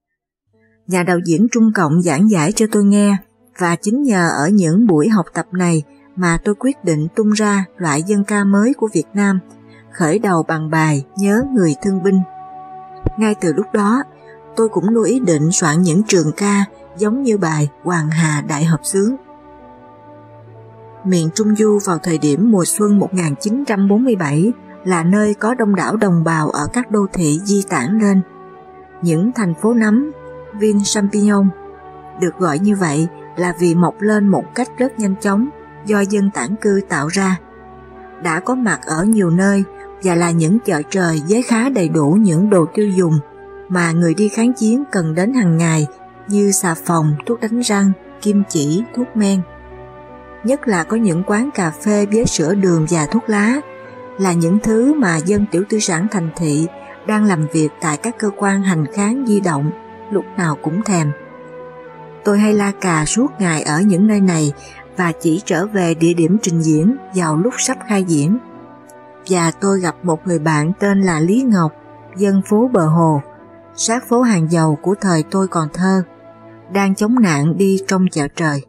Nhà đạo diễn Trung Cộng giảng giải cho tôi nghe và chính nhờ ở những buổi học tập này mà tôi quyết định tung ra loại dân ca mới của Việt Nam, khởi đầu bằng bài Nhớ Người Thương Binh. Ngay từ lúc đó, tôi cũng nuôi ý định soạn những trường ca giống như bài Hoàng Hà Đại Hợp sướng. Miền Trung Du vào thời điểm mùa xuân 1947 là nơi có đông đảo đồng bào ở các đô thị di tản lên. Những thành phố nấm, Vin Champignon, được gọi như vậy là vì mọc lên một cách rất nhanh chóng do dân tản cư tạo ra. Đã có mặt ở nhiều nơi và là những chợ trời với khá đầy đủ những đồ tiêu dùng mà người đi kháng chiến cần đến hàng ngày như xà phòng, thuốc đánh răng, kim chỉ, thuốc men. Nhất là có những quán cà phê với sữa đường và thuốc lá là những thứ mà dân tiểu tư sản thành thị đang làm việc tại các cơ quan hành kháng di động lúc nào cũng thèm. Tôi hay la cà suốt ngày ở những nơi này và chỉ trở về địa điểm trình diễn vào lúc sắp khai diễn. Và tôi gặp một người bạn tên là Lý Ngọc, dân phố Bờ Hồ, sát phố hàng dầu của thời tôi còn thơ đang chống nạn đi trong chợ trời.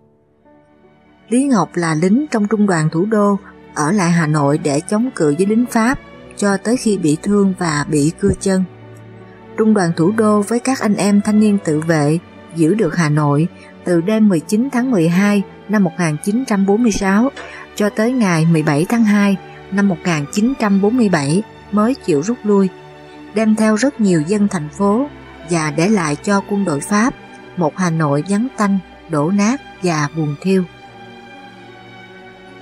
Lý Ngọc là lính trong trung đoàn thủ đô ở lại Hà Nội để chống cự với lính Pháp cho tới khi bị thương và bị cưa chân. Trung đoàn thủ đô với các anh em thanh niên tự vệ giữ được Hà Nội từ đêm 19 tháng 12 năm 1946 cho tới ngày 17 tháng 2 năm 1947 mới chịu rút lui, đem theo rất nhiều dân thành phố và để lại cho quân đội Pháp một Hà Nội vắng tanh, đổ nát và buồn thiêu.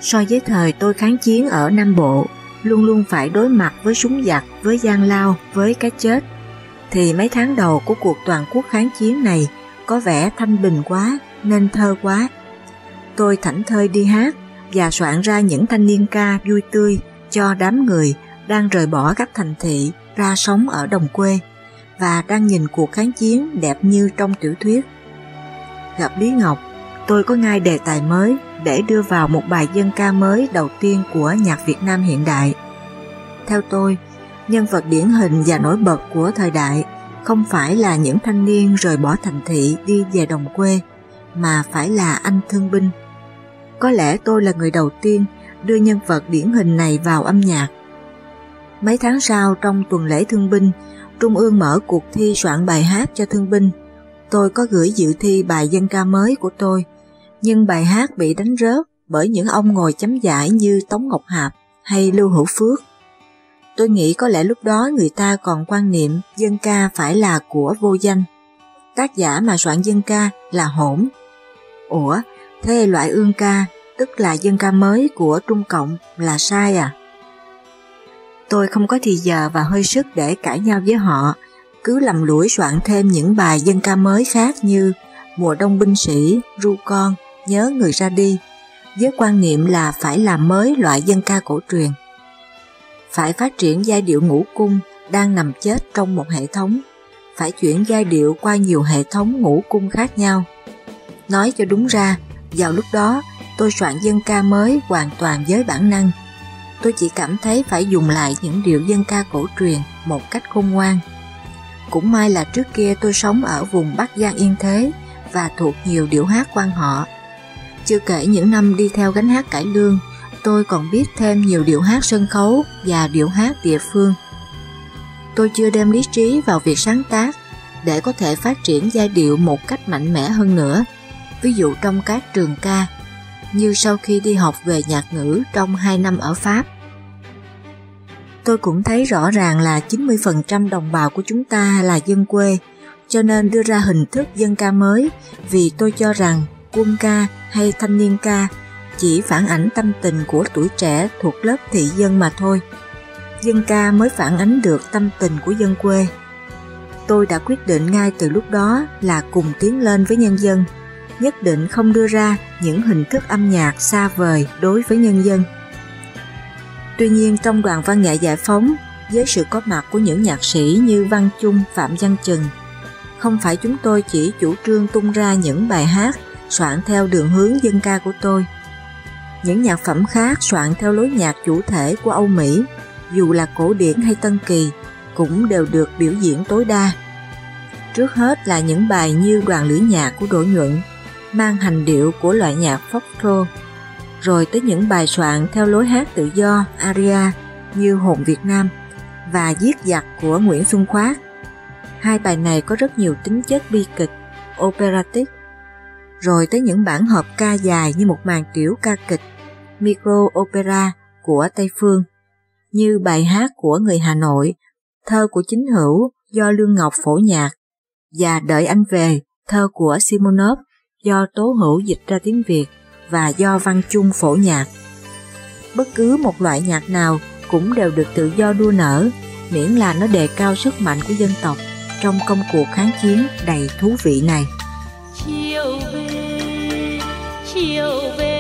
So với thời tôi kháng chiến ở Nam Bộ, luôn luôn phải đối mặt với súng giặc, với gian lao, với cái chết, thì mấy tháng đầu của cuộc toàn quốc kháng chiến này có vẻ thanh bình quá, nên thơ quá. Tôi thảnh thơi đi hát và soạn ra những thanh niên ca vui tươi cho đám người đang rời bỏ các thành thị ra sống ở đồng quê và đang nhìn cuộc kháng chiến đẹp như trong tiểu thuyết. Gặp Lý Ngọc, tôi có ngay đề tài mới để đưa vào một bài dân ca mới đầu tiên của nhạc Việt Nam hiện đại. Theo tôi, nhân vật điển hình và nổi bật của thời đại không phải là những thanh niên rời bỏ thành thị đi về đồng quê, mà phải là anh thương binh. Có lẽ tôi là người đầu tiên đưa nhân vật điển hình này vào âm nhạc. Mấy tháng sau trong tuần lễ thương binh, Trung ương mở cuộc thi soạn bài hát cho thương binh. Tôi có gửi dự thi bài dân ca mới của tôi, nhưng bài hát bị đánh rớt bởi những ông ngồi chấm giải như Tống Ngọc Hạp hay Lưu Hữu Phước. Tôi nghĩ có lẽ lúc đó người ta còn quan niệm dân ca phải là của vô danh. tác giả mà soạn dân ca là hỗn. Ủa, thế loại ương ca, tức là dân ca mới của Trung Cộng là sai à? Tôi không có thì giờ và hơi sức để cãi nhau với họ, cứ lầm lũi soạn thêm những bài dân ca mới khác như Mùa đông binh sĩ, Ru con, Nhớ người ra đi, với quan niệm là phải làm mới loại dân ca cổ truyền. Phải phát triển giai điệu ngũ cung đang nằm chết trong một hệ thống, phải chuyển giai điệu qua nhiều hệ thống ngũ cung khác nhau. Nói cho đúng ra, vào lúc đó tôi soạn dân ca mới hoàn toàn với bản năng. Tôi chỉ cảm thấy phải dùng lại những điệu dân ca cổ truyền một cách khôn ngoan. Cũng may là trước kia tôi sống ở vùng Bắc Giang Yên Thế và thuộc nhiều điệu hát quan họ. Chưa kể những năm đi theo gánh hát cải lương, tôi còn biết thêm nhiều điệu hát sân khấu và điệu hát địa phương. Tôi chưa đem lý trí vào việc sáng tác để có thể phát triển giai điệu một cách mạnh mẽ hơn nữa, ví dụ trong các trường ca, như sau khi đi học về nhạc ngữ trong 2 năm ở Pháp. Tôi cũng thấy rõ ràng là 90% đồng bào của chúng ta là dân quê, cho nên đưa ra hình thức dân ca mới vì tôi cho rằng quân ca hay thanh niên ca chỉ phản ảnh tâm tình của tuổi trẻ thuộc lớp thị dân mà thôi. Dân ca mới phản ánh được tâm tình của dân quê. Tôi đã quyết định ngay từ lúc đó là cùng tiến lên với nhân dân, nhất định không đưa ra những hình thức âm nhạc xa vời đối với nhân dân. Tuy nhiên trong đoàn văn nghệ giải phóng, với sự có mặt của những nhạc sĩ như Văn Chung, Phạm Văn Trừng, không phải chúng tôi chỉ chủ trương tung ra những bài hát soạn theo đường hướng dân ca của tôi. Những nhạc phẩm khác soạn theo lối nhạc chủ thể của Âu Mỹ, dù là cổ điển hay tân kỳ, cũng đều được biểu diễn tối đa. Trước hết là những bài như đoàn lưỡi nhạc của Đỗ Nhuận, mang hành điệu của loại nhạc foxtrot, rồi tới những bài soạn theo lối hát tự do aria như Hồn Việt Nam và Giết giặc của Nguyễn Xuân Khoát. Hai bài này có rất nhiều tính chất bi kịch, operatic, rồi tới những bản hợp ca dài như một màn tiểu ca kịch, micro opera của Tây Phương, như bài hát của người Hà Nội, thơ của chính hữu do Lương Ngọc phổ nhạc, và Đợi anh về, thơ của Simonov do Tố Hữu dịch ra tiếng Việt và do Văn Trung phổ nhạc. Bất cứ một loại nhạc nào cũng đều được tự do đua nở, miễn là nó đề cao sức mạnh của dân tộc trong công cuộc kháng chiến đầy thú vị này. Chiều về, chiều về.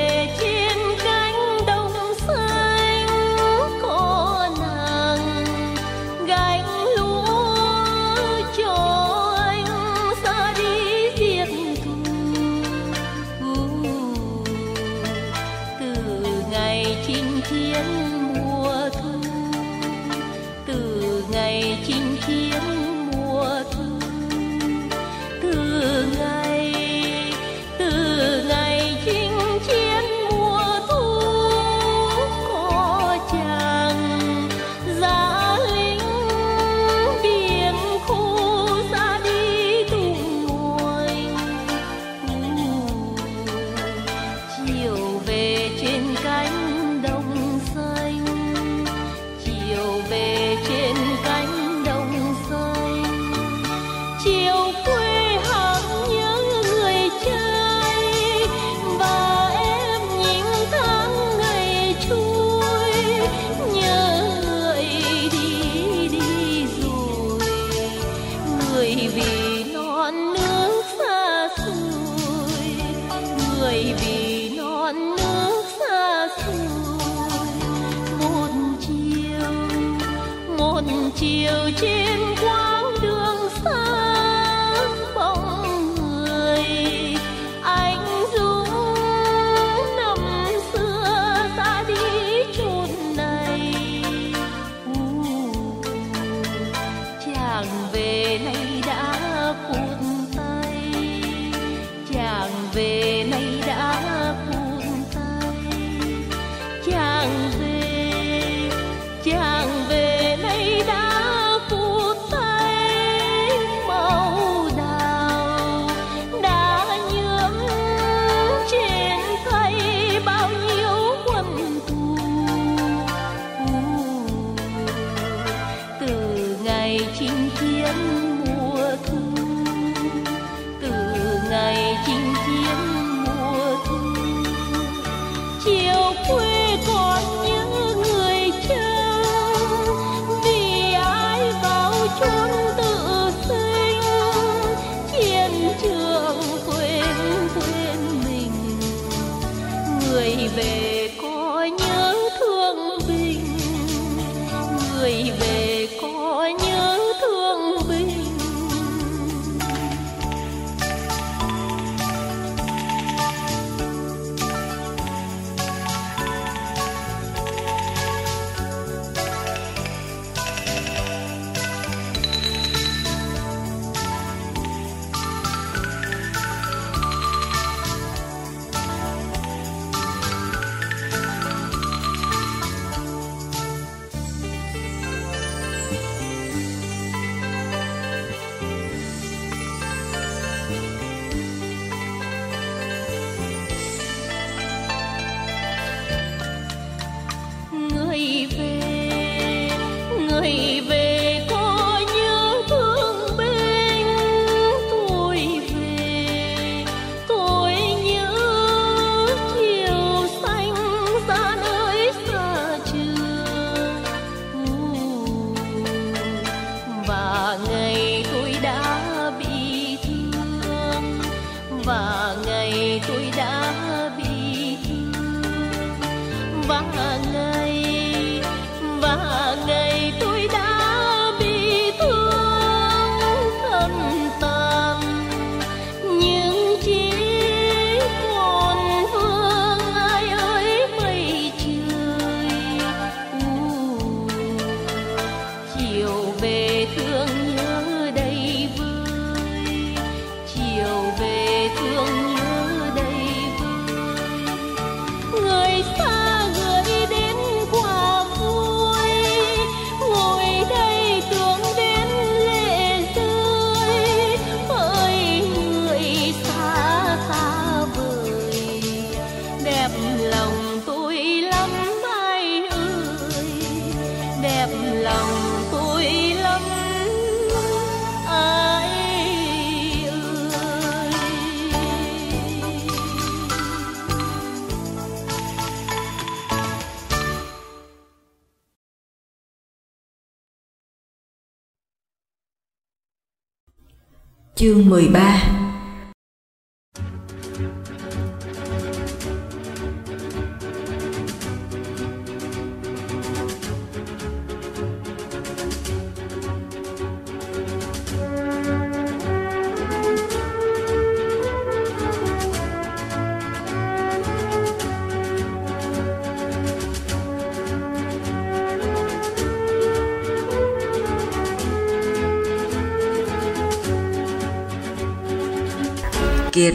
Chương 13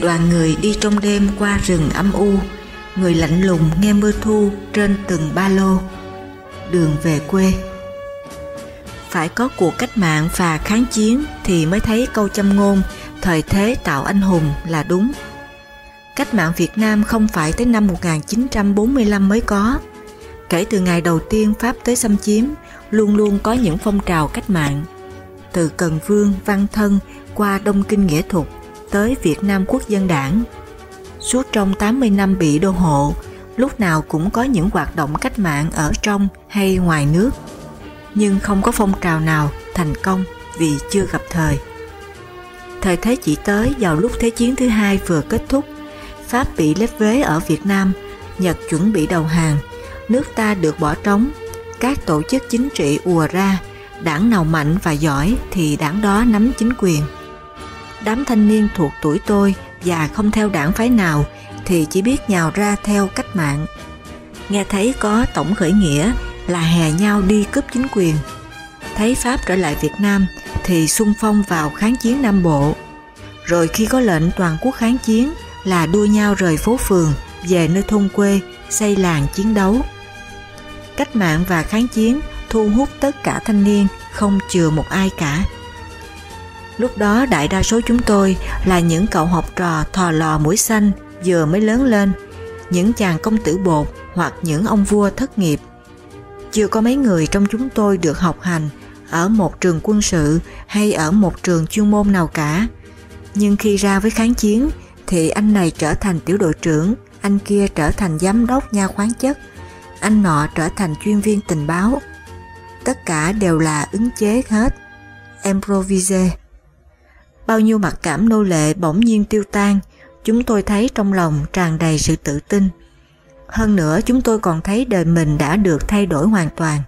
đoàn người đi trong đêm qua rừng âm u người lạnh lùng nghe mưa thu trên từng ba lô đường về quê phải có cuộc cách mạng và kháng chiến thì mới thấy câu châm ngôn thời thế tạo anh hùng là đúng. Cách mạng Việt Nam không phải tới năm 1945 mới có. Kể từ ngày đầu tiên Pháp tới xâm chiếm, luôn luôn có những phong trào cách mạng. Từ Cần Vương, Văn Thân qua Đông Kinh Nghĩa Thục, tới Việt Nam Quốc dân đảng. Suốt trong 80 năm bị đô hộ, lúc nào cũng có những hoạt động cách mạng ở trong hay ngoài nước, nhưng không có phong trào nào thành công vì chưa gặp thời. Thời thế chỉ tới vào lúc Thế chiến thứ hai vừa kết thúc, Pháp bị lép vế ở Việt Nam, Nhật chuẩn bị đầu hàng, nước ta được bỏ trống, các tổ chức chính trị ùa ra, đảng nào mạnh và giỏi thì đảng đó nắm chính quyền đám thanh niên thuộc tuổi tôi và không theo đảng phái nào thì chỉ biết nhào ra theo cách mạng. Nghe thấy có tổng khởi nghĩa là hè nhau đi cướp chính quyền. Thấy Pháp trở lại Việt Nam thì xung phong vào kháng chiến Nam Bộ. Rồi khi có lệnh toàn quốc kháng chiến là đua nhau rời phố phường về nơi thôn quê xây làng chiến đấu. Cách mạng và kháng chiến thu hút tất cả thanh niên, không chừa một ai cả. Lúc đó đại đa số chúng tôi là những cậu học trò thò lò mũi xanh vừa mới lớn lên, những chàng công tử bột hoặc những ông vua thất nghiệp. Chưa có mấy người trong chúng tôi được học hành ở một trường quân sự hay ở một trường chuyên môn nào cả. Nhưng khi ra với kháng chiến thì anh này trở thành tiểu đội trưởng, anh kia trở thành giám đốc nha khoáng chất, anh nọ trở thành chuyên viên tình báo. Tất cả đều là ứng chế hết. Improvise Bao nhiêu mặc cảm nô lệ bỗng nhiên tiêu tan, chúng tôi thấy trong lòng tràn đầy sự tự tin. Hơn nữa chúng tôi còn thấy đời mình đã được thay đổi hoàn toàn.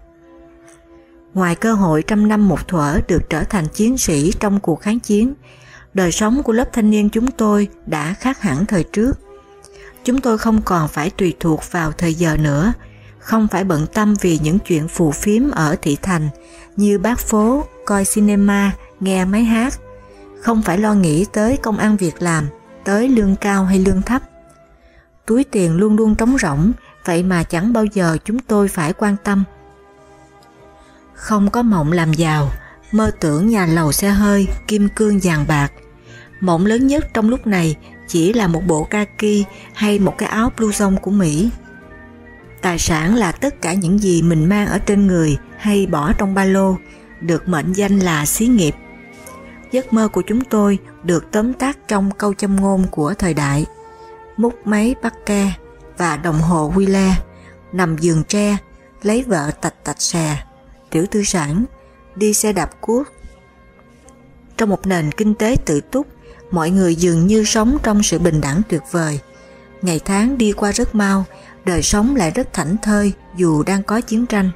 Ngoài cơ hội trăm năm một thuở được trở thành chiến sĩ trong cuộc kháng chiến, đời sống của lớp thanh niên chúng tôi đã khác hẳn thời trước. Chúng tôi không còn phải tùy thuộc vào thời giờ nữa, không phải bận tâm vì những chuyện phù phiếm ở thị thành như bác phố, coi cinema, nghe máy hát, không phải lo nghĩ tới công ăn việc làm, tới lương cao hay lương thấp. Túi tiền luôn luôn trống rỗng, vậy mà chẳng bao giờ chúng tôi phải quan tâm. Không có mộng làm giàu, mơ tưởng nhà lầu xe hơi, kim cương vàng bạc. Mộng lớn nhất trong lúc này chỉ là một bộ kaki hay một cái áo blouson của Mỹ. Tài sản là tất cả những gì mình mang ở trên người hay bỏ trong ba lô, được mệnh danh là xí nghiệp. Giấc mơ của chúng tôi được tóm tắt trong câu châm ngôn của thời đại. Múc máy bắt ke và đồng hồ quy le, nằm giường tre, lấy vợ tạch tạch xè, tiểu tư sản, đi xe đạp cuốc. Trong một nền kinh tế tự túc, mọi người dường như sống trong sự bình đẳng tuyệt vời. Ngày tháng đi qua rất mau, đời sống lại rất thảnh thơi dù đang có chiến tranh.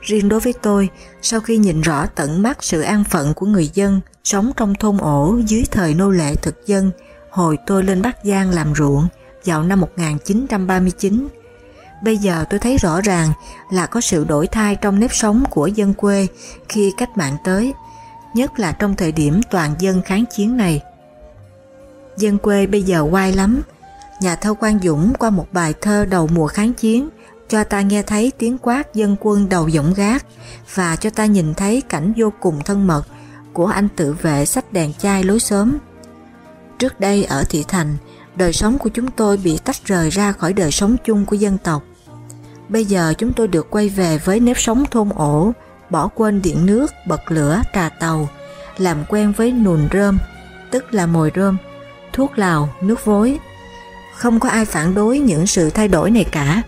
Riêng đối với tôi, sau khi nhìn rõ tận mắt sự an phận của người dân sống trong thôn ổ dưới thời nô lệ thực dân, hồi tôi lên Bắc Giang làm ruộng vào năm 1939, bây giờ tôi thấy rõ ràng là có sự đổi thay trong nếp sống của dân quê khi cách mạng tới, nhất là trong thời điểm toàn dân kháng chiến này. Dân quê bây giờ quay lắm, nhà thơ Quang Dũng qua một bài thơ đầu mùa kháng chiến cho ta nghe thấy tiếng quát dân quân đầu dũng gác và cho ta nhìn thấy cảnh vô cùng thân mật của anh tự vệ sách đèn chai lối sớm. Trước đây ở thị thành, đời sống của chúng tôi bị tách rời ra khỏi đời sống chung của dân tộc. Bây giờ chúng tôi được quay về với nếp sống thôn ổ, bỏ quên điện nước, bật lửa, trà tàu, làm quen với nùn rơm, tức là mồi rơm, thuốc lào, nước vối. Không có ai phản đối những sự thay đổi này cả.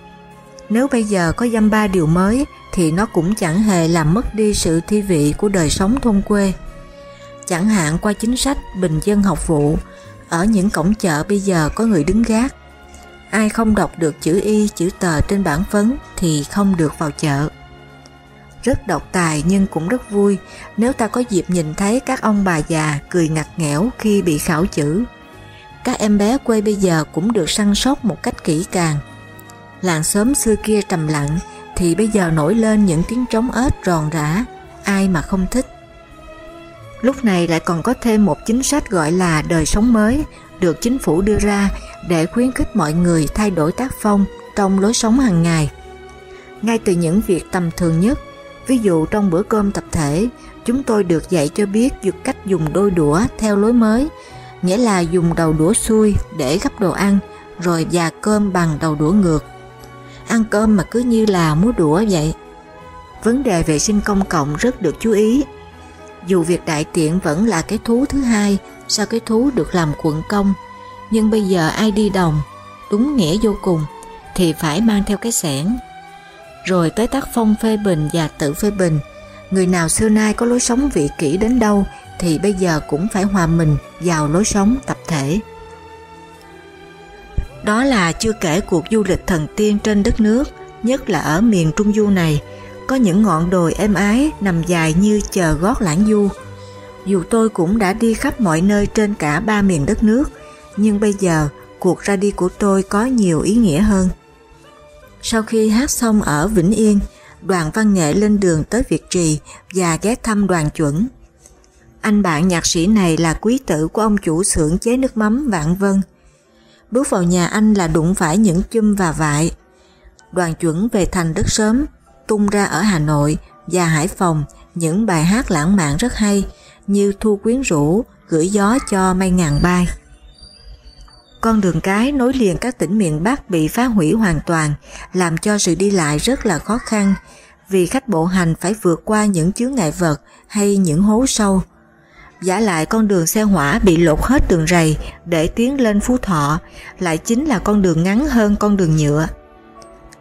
Nếu bây giờ có dăm ba điều mới thì nó cũng chẳng hề làm mất đi sự thi vị của đời sống thôn quê. Chẳng hạn qua chính sách bình dân học vụ, ở những cổng chợ bây giờ có người đứng gác. Ai không đọc được chữ y, chữ tờ trên bản phấn thì không được vào chợ. Rất độc tài nhưng cũng rất vui nếu ta có dịp nhìn thấy các ông bà già cười ngặt nghẽo khi bị khảo chữ. Các em bé quê bây giờ cũng được săn sóc một cách kỹ càng. Làng xóm xưa kia trầm lặng thì bây giờ nổi lên những tiếng trống ếch ròn rã, ai mà không thích. Lúc này lại còn có thêm một chính sách gọi là đời sống mới được chính phủ đưa ra để khuyến khích mọi người thay đổi tác phong trong lối sống hàng ngày. Ngay từ những việc tầm thường nhất, ví dụ trong bữa cơm tập thể, chúng tôi được dạy cho biết được cách dùng đôi đũa theo lối mới, nghĩa là dùng đầu đũa xuôi để gắp đồ ăn, rồi già cơm bằng đầu đũa ngược. Ăn cơm mà cứ như là múa đũa vậy. Vấn đề vệ sinh công cộng rất được chú ý dù việc đại tiện vẫn là cái thú thứ hai sau cái thú được làm quận công, nhưng bây giờ ai đi đồng, đúng nghĩa vô cùng, thì phải mang theo cái sẻn. Rồi tới tác phong phê bình và tự phê bình, người nào xưa nay có lối sống vị kỷ đến đâu thì bây giờ cũng phải hòa mình vào lối sống tập thể. Đó là chưa kể cuộc du lịch thần tiên trên đất nước, nhất là ở miền Trung Du này, có những ngọn đồi êm ái nằm dài như chờ gót lãng du. Dù tôi cũng đã đi khắp mọi nơi trên cả ba miền đất nước, nhưng bây giờ cuộc ra đi của tôi có nhiều ý nghĩa hơn. Sau khi hát xong ở Vĩnh Yên, đoàn văn nghệ lên đường tới Việt Trì và ghé thăm đoàn chuẩn. Anh bạn nhạc sĩ này là quý tử của ông chủ xưởng chế nước mắm Vạn Vân. Bước vào nhà anh là đụng phải những chum và vại. Đoàn chuẩn về thành rất sớm, tung ra ở Hà Nội và Hải Phòng những bài hát lãng mạn rất hay như Thu Quyến Rũ, Gửi Gió cho Mây Ngàn Bay. Con đường cái nối liền các tỉnh miền Bắc bị phá hủy hoàn toàn, làm cho sự đi lại rất là khó khăn, vì khách bộ hành phải vượt qua những chướng ngại vật hay những hố sâu. Giả lại con đường xe hỏa bị lột hết đường rầy để tiến lên Phú Thọ, lại chính là con đường ngắn hơn con đường nhựa.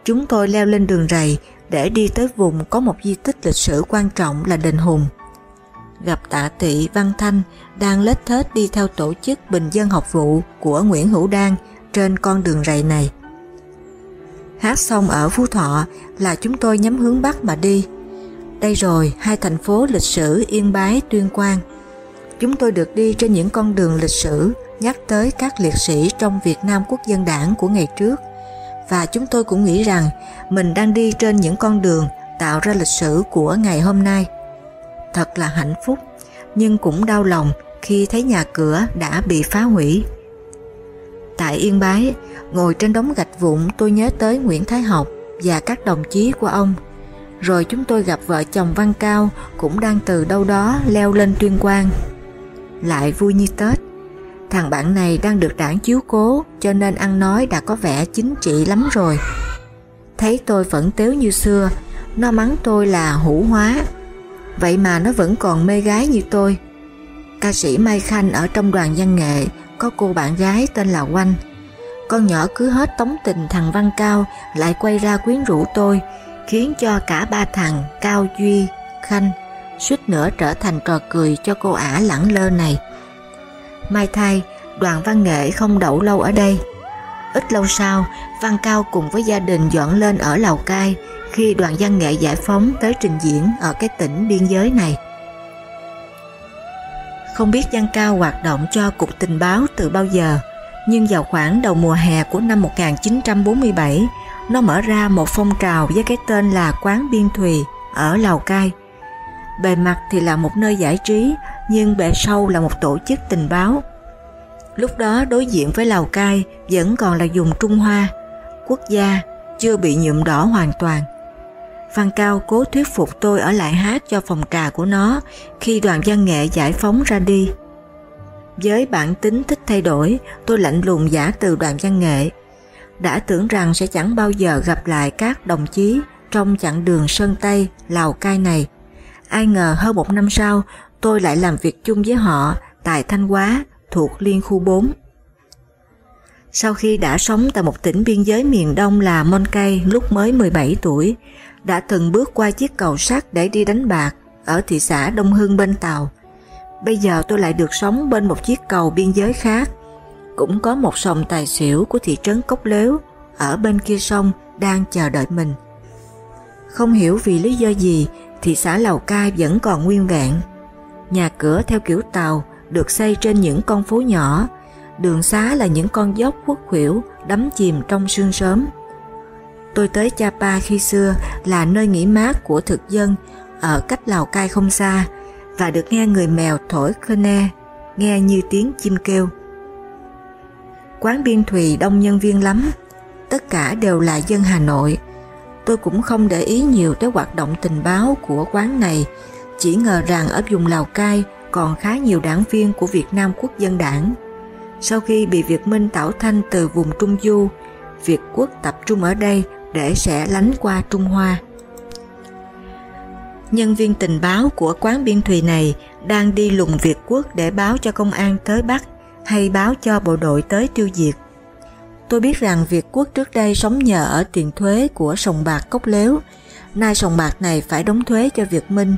Chúng tôi leo lên đường rầy để đi tới vùng có một di tích lịch sử quan trọng là Đền Hùng. Gặp tạ tị Văn Thanh đang lết thết đi theo tổ chức Bình dân học vụ của Nguyễn Hữu Đan trên con đường rầy này. Hát xong ở Phú Thọ là chúng tôi nhắm hướng Bắc mà đi. Đây rồi, hai thành phố lịch sử Yên Bái, Tuyên Quang. Chúng tôi được đi trên những con đường lịch sử nhắc tới các liệt sĩ trong Việt Nam Quốc dân đảng của ngày trước và chúng tôi cũng nghĩ rằng mình đang đi trên những con đường tạo ra lịch sử của ngày hôm nay. Thật là hạnh phúc, nhưng cũng đau lòng khi thấy nhà cửa đã bị phá hủy. Tại Yên Bái, ngồi trên đống gạch vụn tôi nhớ tới Nguyễn Thái Học và các đồng chí của ông. Rồi chúng tôi gặp vợ chồng Văn Cao cũng đang từ đâu đó leo lên tuyên quang. Lại vui như Tết. Thằng bạn này đang được đảng chiếu cố cho nên ăn nói đã có vẻ chính trị lắm rồi. Thấy tôi vẫn tếu như xưa, nó mắng tôi là hủ hóa. Vậy mà nó vẫn còn mê gái như tôi. Ca sĩ Mai Khanh ở trong đoàn văn nghệ có cô bạn gái tên là Oanh. Con nhỏ cứ hết tống tình thằng Văn Cao lại quay ra quyến rũ tôi, khiến cho cả ba thằng Cao Duy, Khanh suýt nữa trở thành trò cười cho cô ả lẳng lơ này. Mai thay, đoàn văn nghệ không đậu lâu ở đây. Ít lâu sau, Văn Cao cùng với gia đình dọn lên ở Lào Cai khi đoàn văn nghệ giải phóng tới trình diễn ở cái tỉnh biên giới này. Không biết Văn Cao hoạt động cho Cục Tình báo từ bao giờ, nhưng vào khoảng đầu mùa hè của năm 1947, nó mở ra một phong trào với cái tên là Quán Biên Thùy ở Lào Cai. Bề mặt thì là một nơi giải trí, nhưng bề sâu là một tổ chức tình báo. Lúc đó đối diện với Lào Cai vẫn còn là dùng Trung Hoa, quốc gia chưa bị nhuộm đỏ hoàn toàn. Văn Cao cố thuyết phục tôi ở lại hát cho phòng trà của nó khi đoàn văn nghệ giải phóng ra đi. Với bản tính thích thay đổi, tôi lạnh lùng giả từ đoàn văn nghệ. Đã tưởng rằng sẽ chẳng bao giờ gặp lại các đồng chí trong chặng đường Sơn Tây, Lào Cai này. Ai ngờ hơn một năm sau, tôi lại làm việc chung với họ tại Thanh Hóa thuộc Liên khu 4. Sau khi đã sống tại một tỉnh biên giới miền Đông là Mon Cây lúc mới 17 tuổi, đã từng bước qua chiếc cầu sắt để đi đánh bạc ở thị xã Đông Hưng bên Tàu. Bây giờ tôi lại được sống bên một chiếc cầu biên giới khác, cũng có một sòng tài xỉu của thị trấn Cốc Lếu ở bên kia sông đang chờ đợi mình. Không hiểu vì lý do gì thị xã Lào Cai vẫn còn nguyên vẹn. Nhà cửa theo kiểu Tàu được xây trên những con phố nhỏ, đường xá là những con dốc khuất khuỷu đắm chìm trong sương sớm. Tôi tới Chapa khi xưa là nơi nghỉ mát của thực dân ở cách Lào Cai không xa và được nghe người mèo thổi khơ nghe như tiếng chim kêu. Quán biên thùy đông nhân viên lắm, tất cả đều là dân Hà Nội. Tôi cũng không để ý nhiều tới hoạt động tình báo của quán này, chỉ ngờ rằng ở vùng Lào Cai còn khá nhiều đảng viên của Việt Nam Quốc dân đảng. Sau khi bị Việt Minh tảo thanh từ vùng Trung Du, Việt Quốc tập trung ở đây để sẽ lánh qua Trung Hoa. Nhân viên tình báo của quán biên thùy này đang đi lùng Việt Quốc để báo cho công an tới Bắc hay báo cho bộ đội tới tiêu diệt. Tôi biết rằng Việt Quốc trước đây sống nhờ ở tiền thuế của sòng bạc Cốc Lếu, nay sòng bạc này phải đóng thuế cho Việt Minh.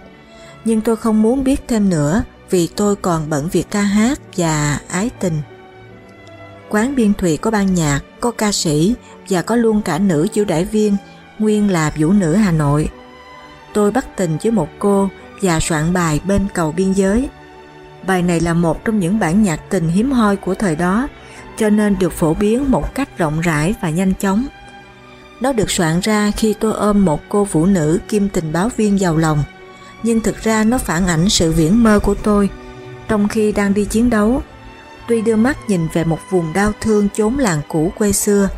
Nhưng tôi không muốn biết thêm nữa vì tôi còn bận việc ca hát và ái tình. Quán biên thùy có ban nhạc, có ca sĩ và có luôn cả nữ chủ đại viên, nguyên là vũ nữ Hà Nội. Tôi bắt tình với một cô và soạn bài bên cầu biên giới. Bài này là một trong những bản nhạc tình hiếm hoi của thời đó, cho nên được phổ biến một cách rộng rãi và nhanh chóng. Nó được soạn ra khi tôi ôm một cô vũ nữ kim tình báo viên giàu lòng, nhưng thực ra nó phản ảnh sự viễn mơ của tôi trong khi đang đi chiến đấu. Tuy đưa mắt nhìn về một vùng đau thương chốn làng cũ quê xưa,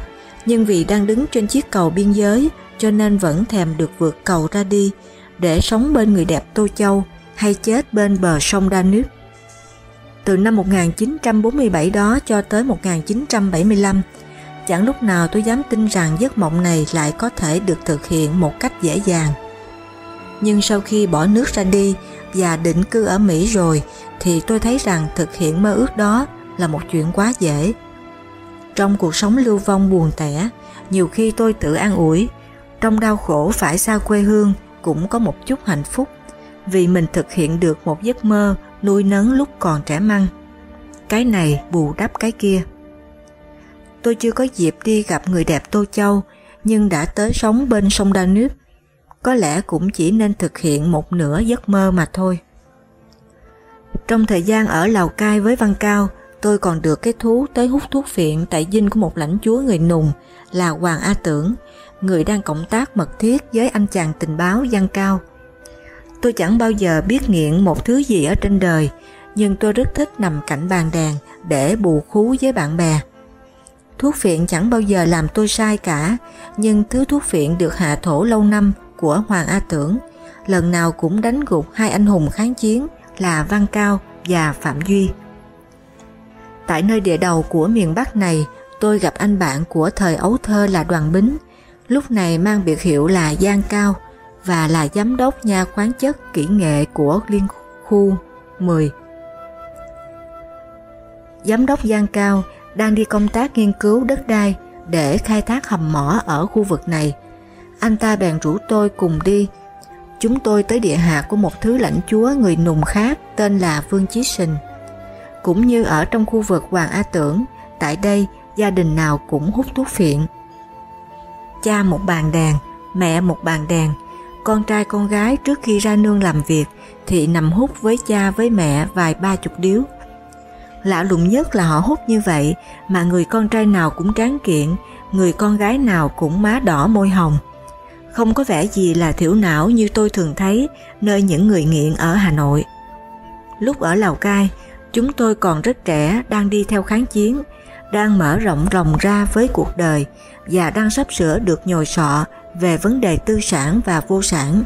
nhưng vì đang đứng trên chiếc cầu biên giới cho nên vẫn thèm được vượt cầu ra đi để sống bên người đẹp Tô Châu hay chết bên bờ sông Danube. Từ năm 1947 đó cho tới 1975, chẳng lúc nào tôi dám tin rằng giấc mộng này lại có thể được thực hiện một cách dễ dàng. Nhưng sau khi bỏ nước ra đi và định cư ở Mỹ rồi thì tôi thấy rằng thực hiện mơ ước đó là một chuyện quá dễ. Trong cuộc sống lưu vong buồn tẻ, nhiều khi tôi tự an ủi, trong đau khổ phải xa quê hương cũng có một chút hạnh phúc vì mình thực hiện được một giấc mơ nuôi nấng lúc còn trẻ măng. Cái này bù đắp cái kia. Tôi chưa có dịp đi gặp người đẹp Tô Châu, nhưng đã tới sống bên sông Danube. Có lẽ cũng chỉ nên thực hiện một nửa giấc mơ mà thôi. Trong thời gian ở Lào Cai với Văn Cao, tôi còn được cái thú tới hút thuốc phiện tại dinh của một lãnh chúa người nùng là Hoàng A Tưởng, người đang cộng tác mật thiết với anh chàng tình báo Văn Cao. Tôi chẳng bao giờ biết nghiện một thứ gì ở trên đời, nhưng tôi rất thích nằm cạnh bàn đèn để bù khú với bạn bè. Thuốc phiện chẳng bao giờ làm tôi sai cả, nhưng thứ thuốc phiện được hạ thổ lâu năm của Hoàng A Tưởng lần nào cũng đánh gục hai anh hùng kháng chiến là Văn Cao và Phạm Duy. Tại nơi địa đầu của miền Bắc này, tôi gặp anh bạn của thời ấu thơ là Đoàn Bính, lúc này mang biệt hiệu là Giang Cao và là giám đốc nhà khoáng chất kỹ nghệ của Liên khu 10. Giám đốc Giang Cao đang đi công tác nghiên cứu đất đai để khai thác hầm mỏ ở khu vực này. Anh ta bèn rủ tôi cùng đi. Chúng tôi tới địa hạt của một thứ lãnh chúa người nùng khác tên là Vương Chí Sình. Cũng như ở trong khu vực Hoàng A Tưởng, tại đây gia đình nào cũng hút thuốc phiện. Cha một bàn đèn, mẹ một bàn đèn, con trai con gái trước khi ra nương làm việc thì nằm hút với cha với mẹ vài ba chục điếu. Lạ lùng nhất là họ hút như vậy mà người con trai nào cũng tráng kiện, người con gái nào cũng má đỏ môi hồng. Không có vẻ gì là thiểu não như tôi thường thấy nơi những người nghiện ở Hà Nội. Lúc ở Lào Cai, chúng tôi còn rất trẻ đang đi theo kháng chiến, đang mở rộng rồng ra với cuộc đời và đang sắp sửa được nhồi sọ về vấn đề tư sản và vô sản,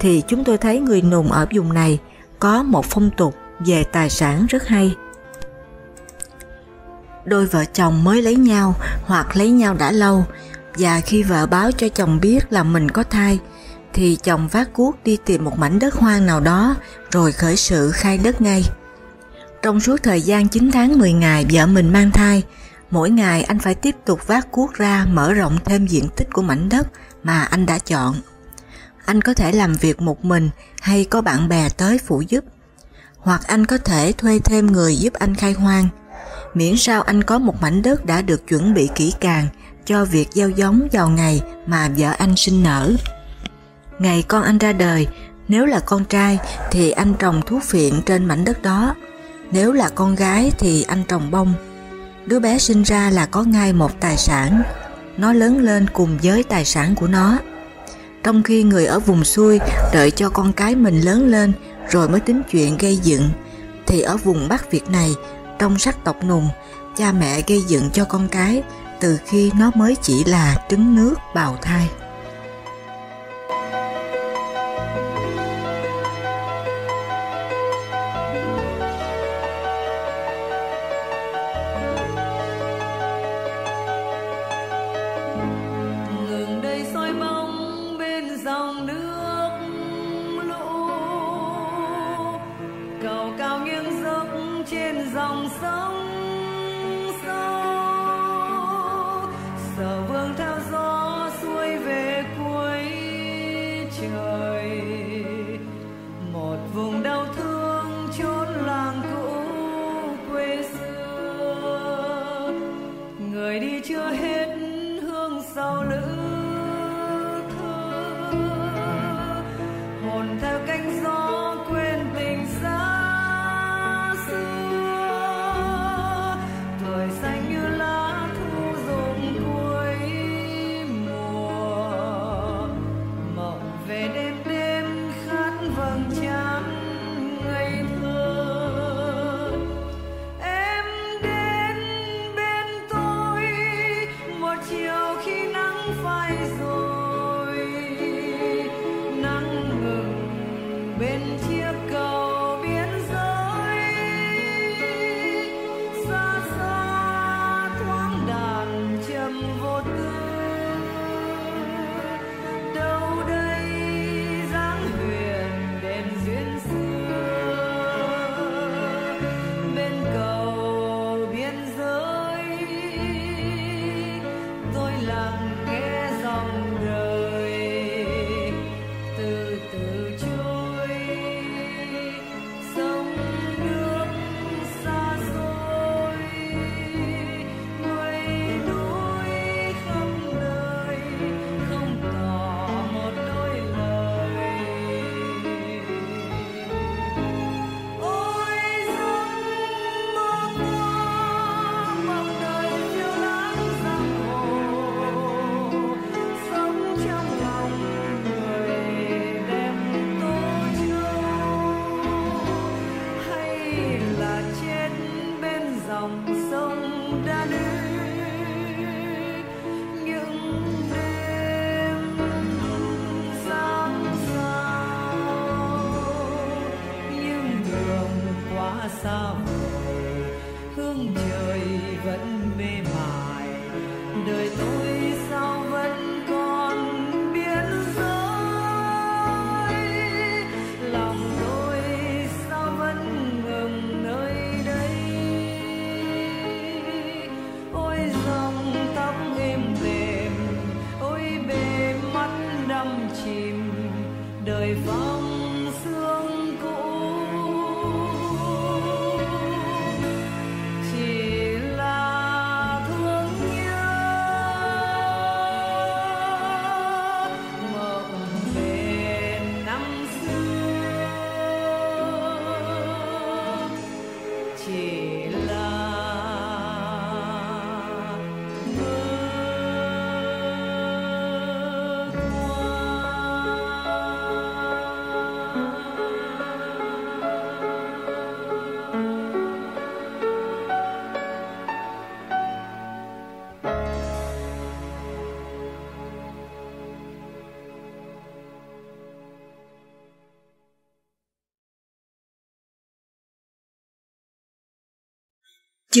thì chúng tôi thấy người nùng ở vùng này có một phong tục về tài sản rất hay. Đôi vợ chồng mới lấy nhau hoặc lấy nhau đã lâu và khi vợ báo cho chồng biết là mình có thai thì chồng vác cuốc đi tìm một mảnh đất hoang nào đó rồi khởi sự khai đất ngay. Trong suốt thời gian 9 tháng 10 ngày vợ mình mang thai, mỗi ngày anh phải tiếp tục vác cuốc ra mở rộng thêm diện tích của mảnh đất mà anh đã chọn. Anh có thể làm việc một mình hay có bạn bè tới phụ giúp, hoặc anh có thể thuê thêm người giúp anh khai hoang, miễn sao anh có một mảnh đất đã được chuẩn bị kỹ càng cho việc gieo giống vào ngày mà vợ anh sinh nở. Ngày con anh ra đời, nếu là con trai thì anh trồng thuốc phiện trên mảnh đất đó, nếu là con gái thì anh trồng bông. Đứa bé sinh ra là có ngay một tài sản, nó lớn lên cùng với tài sản của nó. Trong khi người ở vùng xuôi đợi cho con cái mình lớn lên rồi mới tính chuyện gây dựng, thì ở vùng Bắc Việt này, trong sắc tộc nùng, cha mẹ gây dựng cho con cái từ khi nó mới chỉ là trứng nước bào thai.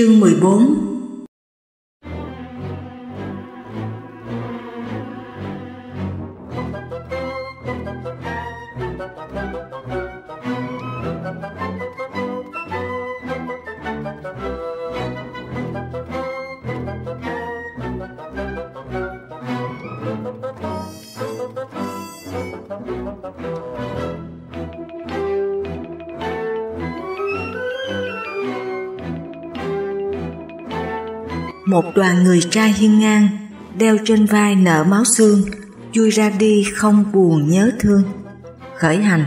Chương 14 một đoàn người trai hiên ngang, đeo trên vai nợ máu xương, chui ra đi không buồn nhớ thương. Khởi hành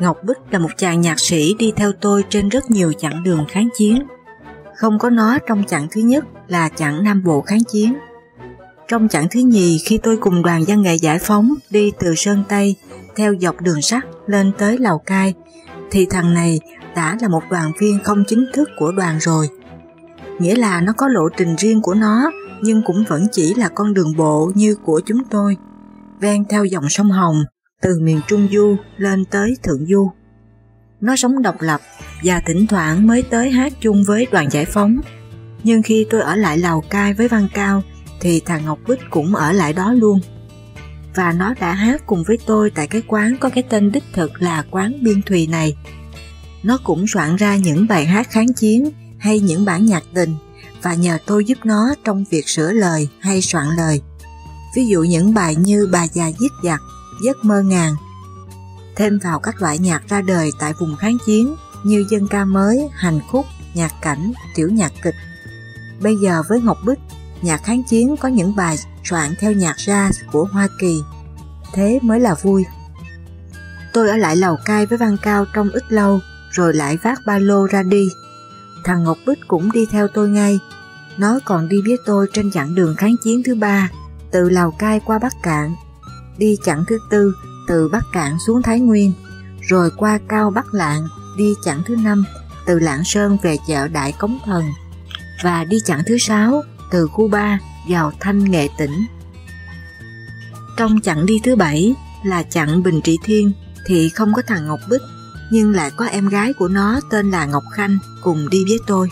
Ngọc Bích là một chàng nhạc sĩ đi theo tôi trên rất nhiều chặng đường kháng chiến. Không có nó trong chặng thứ nhất là chặng Nam Bộ kháng chiến. Trong chặng thứ nhì khi tôi cùng đoàn văn nghệ giải phóng đi từ Sơn Tây theo dọc đường sắt lên tới Lào Cai, thì thằng này đã là một đoàn viên không chính thức của đoàn rồi nghĩa là nó có lộ trình riêng của nó nhưng cũng vẫn chỉ là con đường bộ như của chúng tôi, ven theo dòng sông Hồng từ miền Trung Du lên tới Thượng Du. Nó sống độc lập và thỉnh thoảng mới tới hát chung với đoàn giải phóng. Nhưng khi tôi ở lại Lào Cai với Văn Cao thì thằng Ngọc Bích cũng ở lại đó luôn. Và nó đã hát cùng với tôi tại cái quán có cái tên đích thực là quán Biên Thùy này. Nó cũng soạn ra những bài hát kháng chiến hay những bản nhạc tình và nhờ tôi giúp nó trong việc sửa lời hay soạn lời. Ví dụ những bài như Bà già giết giặc, Giấc mơ ngàn. Thêm vào các loại nhạc ra đời tại vùng kháng chiến như dân ca mới, hành khúc, nhạc cảnh, tiểu nhạc kịch. Bây giờ với Ngọc Bích, nhạc kháng chiến có những bài soạn theo nhạc jazz của Hoa Kỳ. Thế mới là vui. Tôi ở lại Lào Cai với Văn Cao trong ít lâu, rồi lại vác ba lô ra đi thằng Ngọc Bích cũng đi theo tôi ngay. Nó còn đi với tôi trên chặng đường kháng chiến thứ ba, từ Lào Cai qua Bắc Cạn, đi chặng thứ tư từ Bắc Cạn xuống Thái Nguyên, rồi qua Cao Bắc Lạng đi chặng thứ năm từ Lạng Sơn về chợ Đại Cống Thần và đi chặng thứ sáu từ khu ba vào Thanh Nghệ Tỉnh. Trong chặng đi thứ bảy là chặng Bình Trị Thiên thì không có thằng Ngọc Bích nhưng lại có em gái của nó tên là Ngọc Khanh cùng đi với tôi.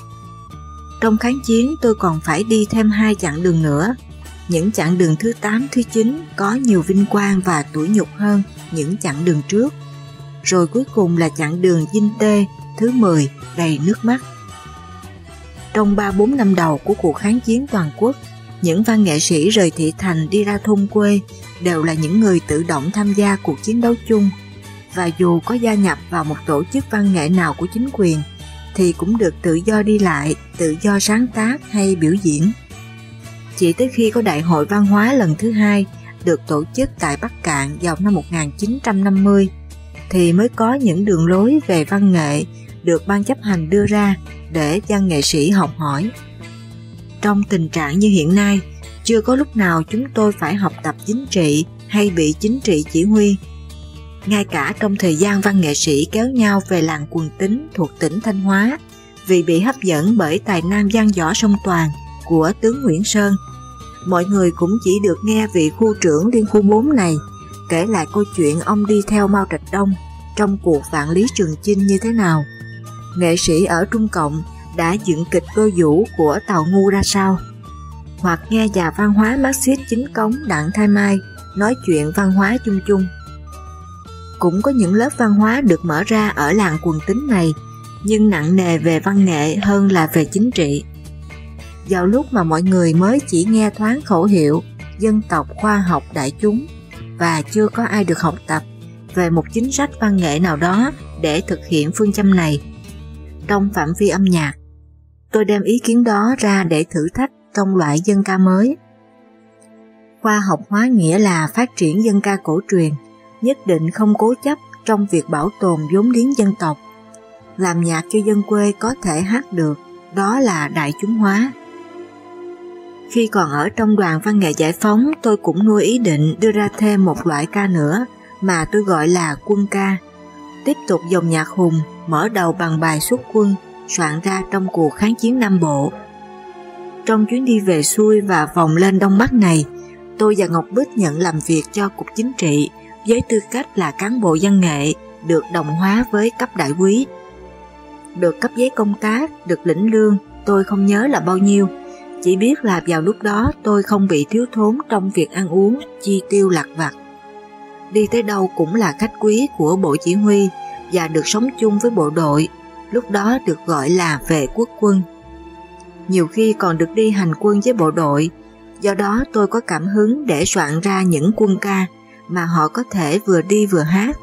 Trong kháng chiến tôi còn phải đi thêm hai chặng đường nữa. Những chặng đường thứ 8, thứ 9 có nhiều vinh quang và tuổi nhục hơn những chặng đường trước. Rồi cuối cùng là chặng đường Vinh Tê thứ 10 đầy nước mắt. Trong 3-4 năm đầu của cuộc kháng chiến toàn quốc, những văn nghệ sĩ rời thị thành đi ra thôn quê đều là những người tự động tham gia cuộc chiến đấu chung và dù có gia nhập vào một tổ chức văn nghệ nào của chính quyền thì cũng được tự do đi lại, tự do sáng tác hay biểu diễn. Chỉ tới khi có Đại hội Văn hóa lần thứ hai được tổ chức tại Bắc Cạn vào năm 1950 thì mới có những đường lối về văn nghệ được ban chấp hành đưa ra để văn nghệ sĩ học hỏi. Trong tình trạng như hiện nay, chưa có lúc nào chúng tôi phải học tập chính trị hay bị chính trị chỉ huy ngay cả trong thời gian văn nghệ sĩ kéo nhau về làng quần tính thuộc tỉnh Thanh Hóa vì bị hấp dẫn bởi tài năng gian võ song toàn của tướng Nguyễn Sơn. Mọi người cũng chỉ được nghe vị khu trưởng liên khu 4 này kể lại câu chuyện ông đi theo Mao Trạch Đông trong cuộc vạn lý trường chinh như thế nào. Nghệ sĩ ở Trung Cộng đã dựng kịch cơ vũ của Tàu Ngu ra sao, hoặc nghe nhà văn hóa Marxist chính cống Đặng Thái Mai nói chuyện văn hóa chung chung. Cũng có những lớp văn hóa được mở ra ở làng quần tính này, nhưng nặng nề về văn nghệ hơn là về chính trị. Vào lúc mà mọi người mới chỉ nghe thoáng khẩu hiệu dân tộc khoa học đại chúng và chưa có ai được học tập về một chính sách văn nghệ nào đó để thực hiện phương châm này. Trong phạm vi âm nhạc, tôi đem ý kiến đó ra để thử thách trong loại dân ca mới. Khoa học hóa nghĩa là phát triển dân ca cổ truyền, nhất định không cố chấp trong việc bảo tồn vốn liếng dân tộc. Làm nhạc cho dân quê có thể hát được, đó là đại chúng hóa. Khi còn ở trong đoàn văn nghệ giải phóng, tôi cũng nuôi ý định đưa ra thêm một loại ca nữa mà tôi gọi là quân ca. Tiếp tục dòng nhạc hùng, mở đầu bằng bài xuất quân, soạn ra trong cuộc kháng chiến Nam Bộ. Trong chuyến đi về xuôi và vòng lên Đông Bắc này, tôi và Ngọc Bích nhận làm việc cho Cục Chính trị với tư cách là cán bộ văn nghệ được đồng hóa với cấp đại quý. Được cấp giấy công tác, được lĩnh lương, tôi không nhớ là bao nhiêu, chỉ biết là vào lúc đó tôi không bị thiếu thốn trong việc ăn uống, chi tiêu lạc vặt. Đi tới đâu cũng là khách quý của bộ chỉ huy và được sống chung với bộ đội, lúc đó được gọi là vệ quốc quân. Nhiều khi còn được đi hành quân với bộ đội, do đó tôi có cảm hứng để soạn ra những quân ca mà họ có thể vừa đi vừa hát.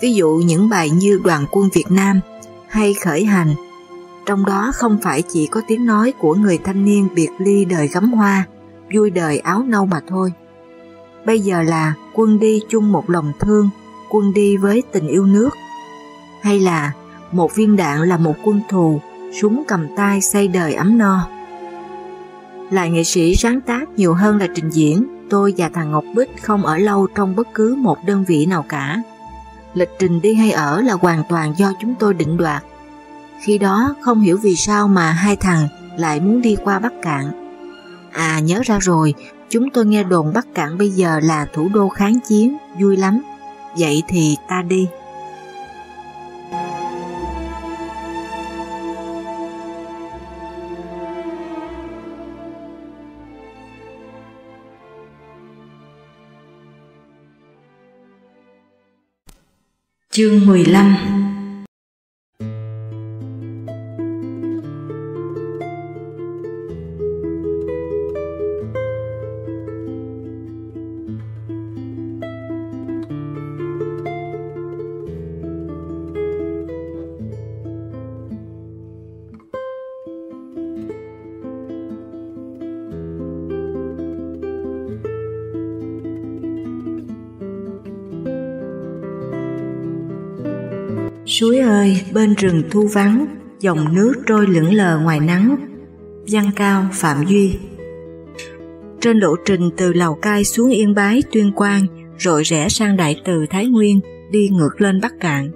Ví dụ những bài như Đoàn quân Việt Nam hay Khởi hành trong đó không phải chỉ có tiếng nói của người thanh niên biệt ly đời gấm hoa, vui đời áo nâu mà thôi. Bây giờ là quân đi chung một lòng thương, quân đi với tình yêu nước. Hay là một viên đạn là một quân thù, súng cầm tay xây đời ấm no. Là nghệ sĩ sáng tác nhiều hơn là trình diễn, tôi và thằng Ngọc Bích không ở lâu trong bất cứ một đơn vị nào cả. Lịch trình đi hay ở là hoàn toàn do chúng tôi định đoạt khi đó không hiểu vì sao mà hai thằng lại muốn đi qua Bắc Cạn. À nhớ ra rồi, chúng tôi nghe đồn Bắc Cạn bây giờ là thủ đô kháng chiến, vui lắm. Vậy thì ta đi. Chương 15 bên rừng thu vắng, dòng nước trôi lững lờ ngoài nắng. Văn cao Phạm Duy Trên lộ trình từ Lào Cai xuống Yên Bái, Tuyên Quang, rồi rẽ sang Đại Từ Thái Nguyên, đi ngược lên Bắc Cạn.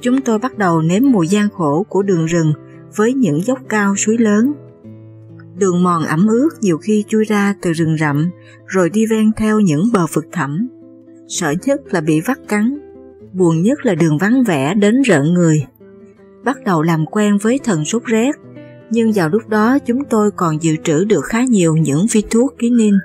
Chúng tôi bắt đầu nếm mùi gian khổ của đường rừng với những dốc cao suối lớn. Đường mòn ẩm ướt nhiều khi chui ra từ rừng rậm, rồi đi ven theo những bờ vực thẳm. Sợ nhất là bị vắt cắn buồn nhất là đường vắng vẻ đến rợn người. Bắt đầu làm quen với thần sốt rét, nhưng vào lúc đó chúng tôi còn dự trữ được khá nhiều những phi thuốc ký ninh.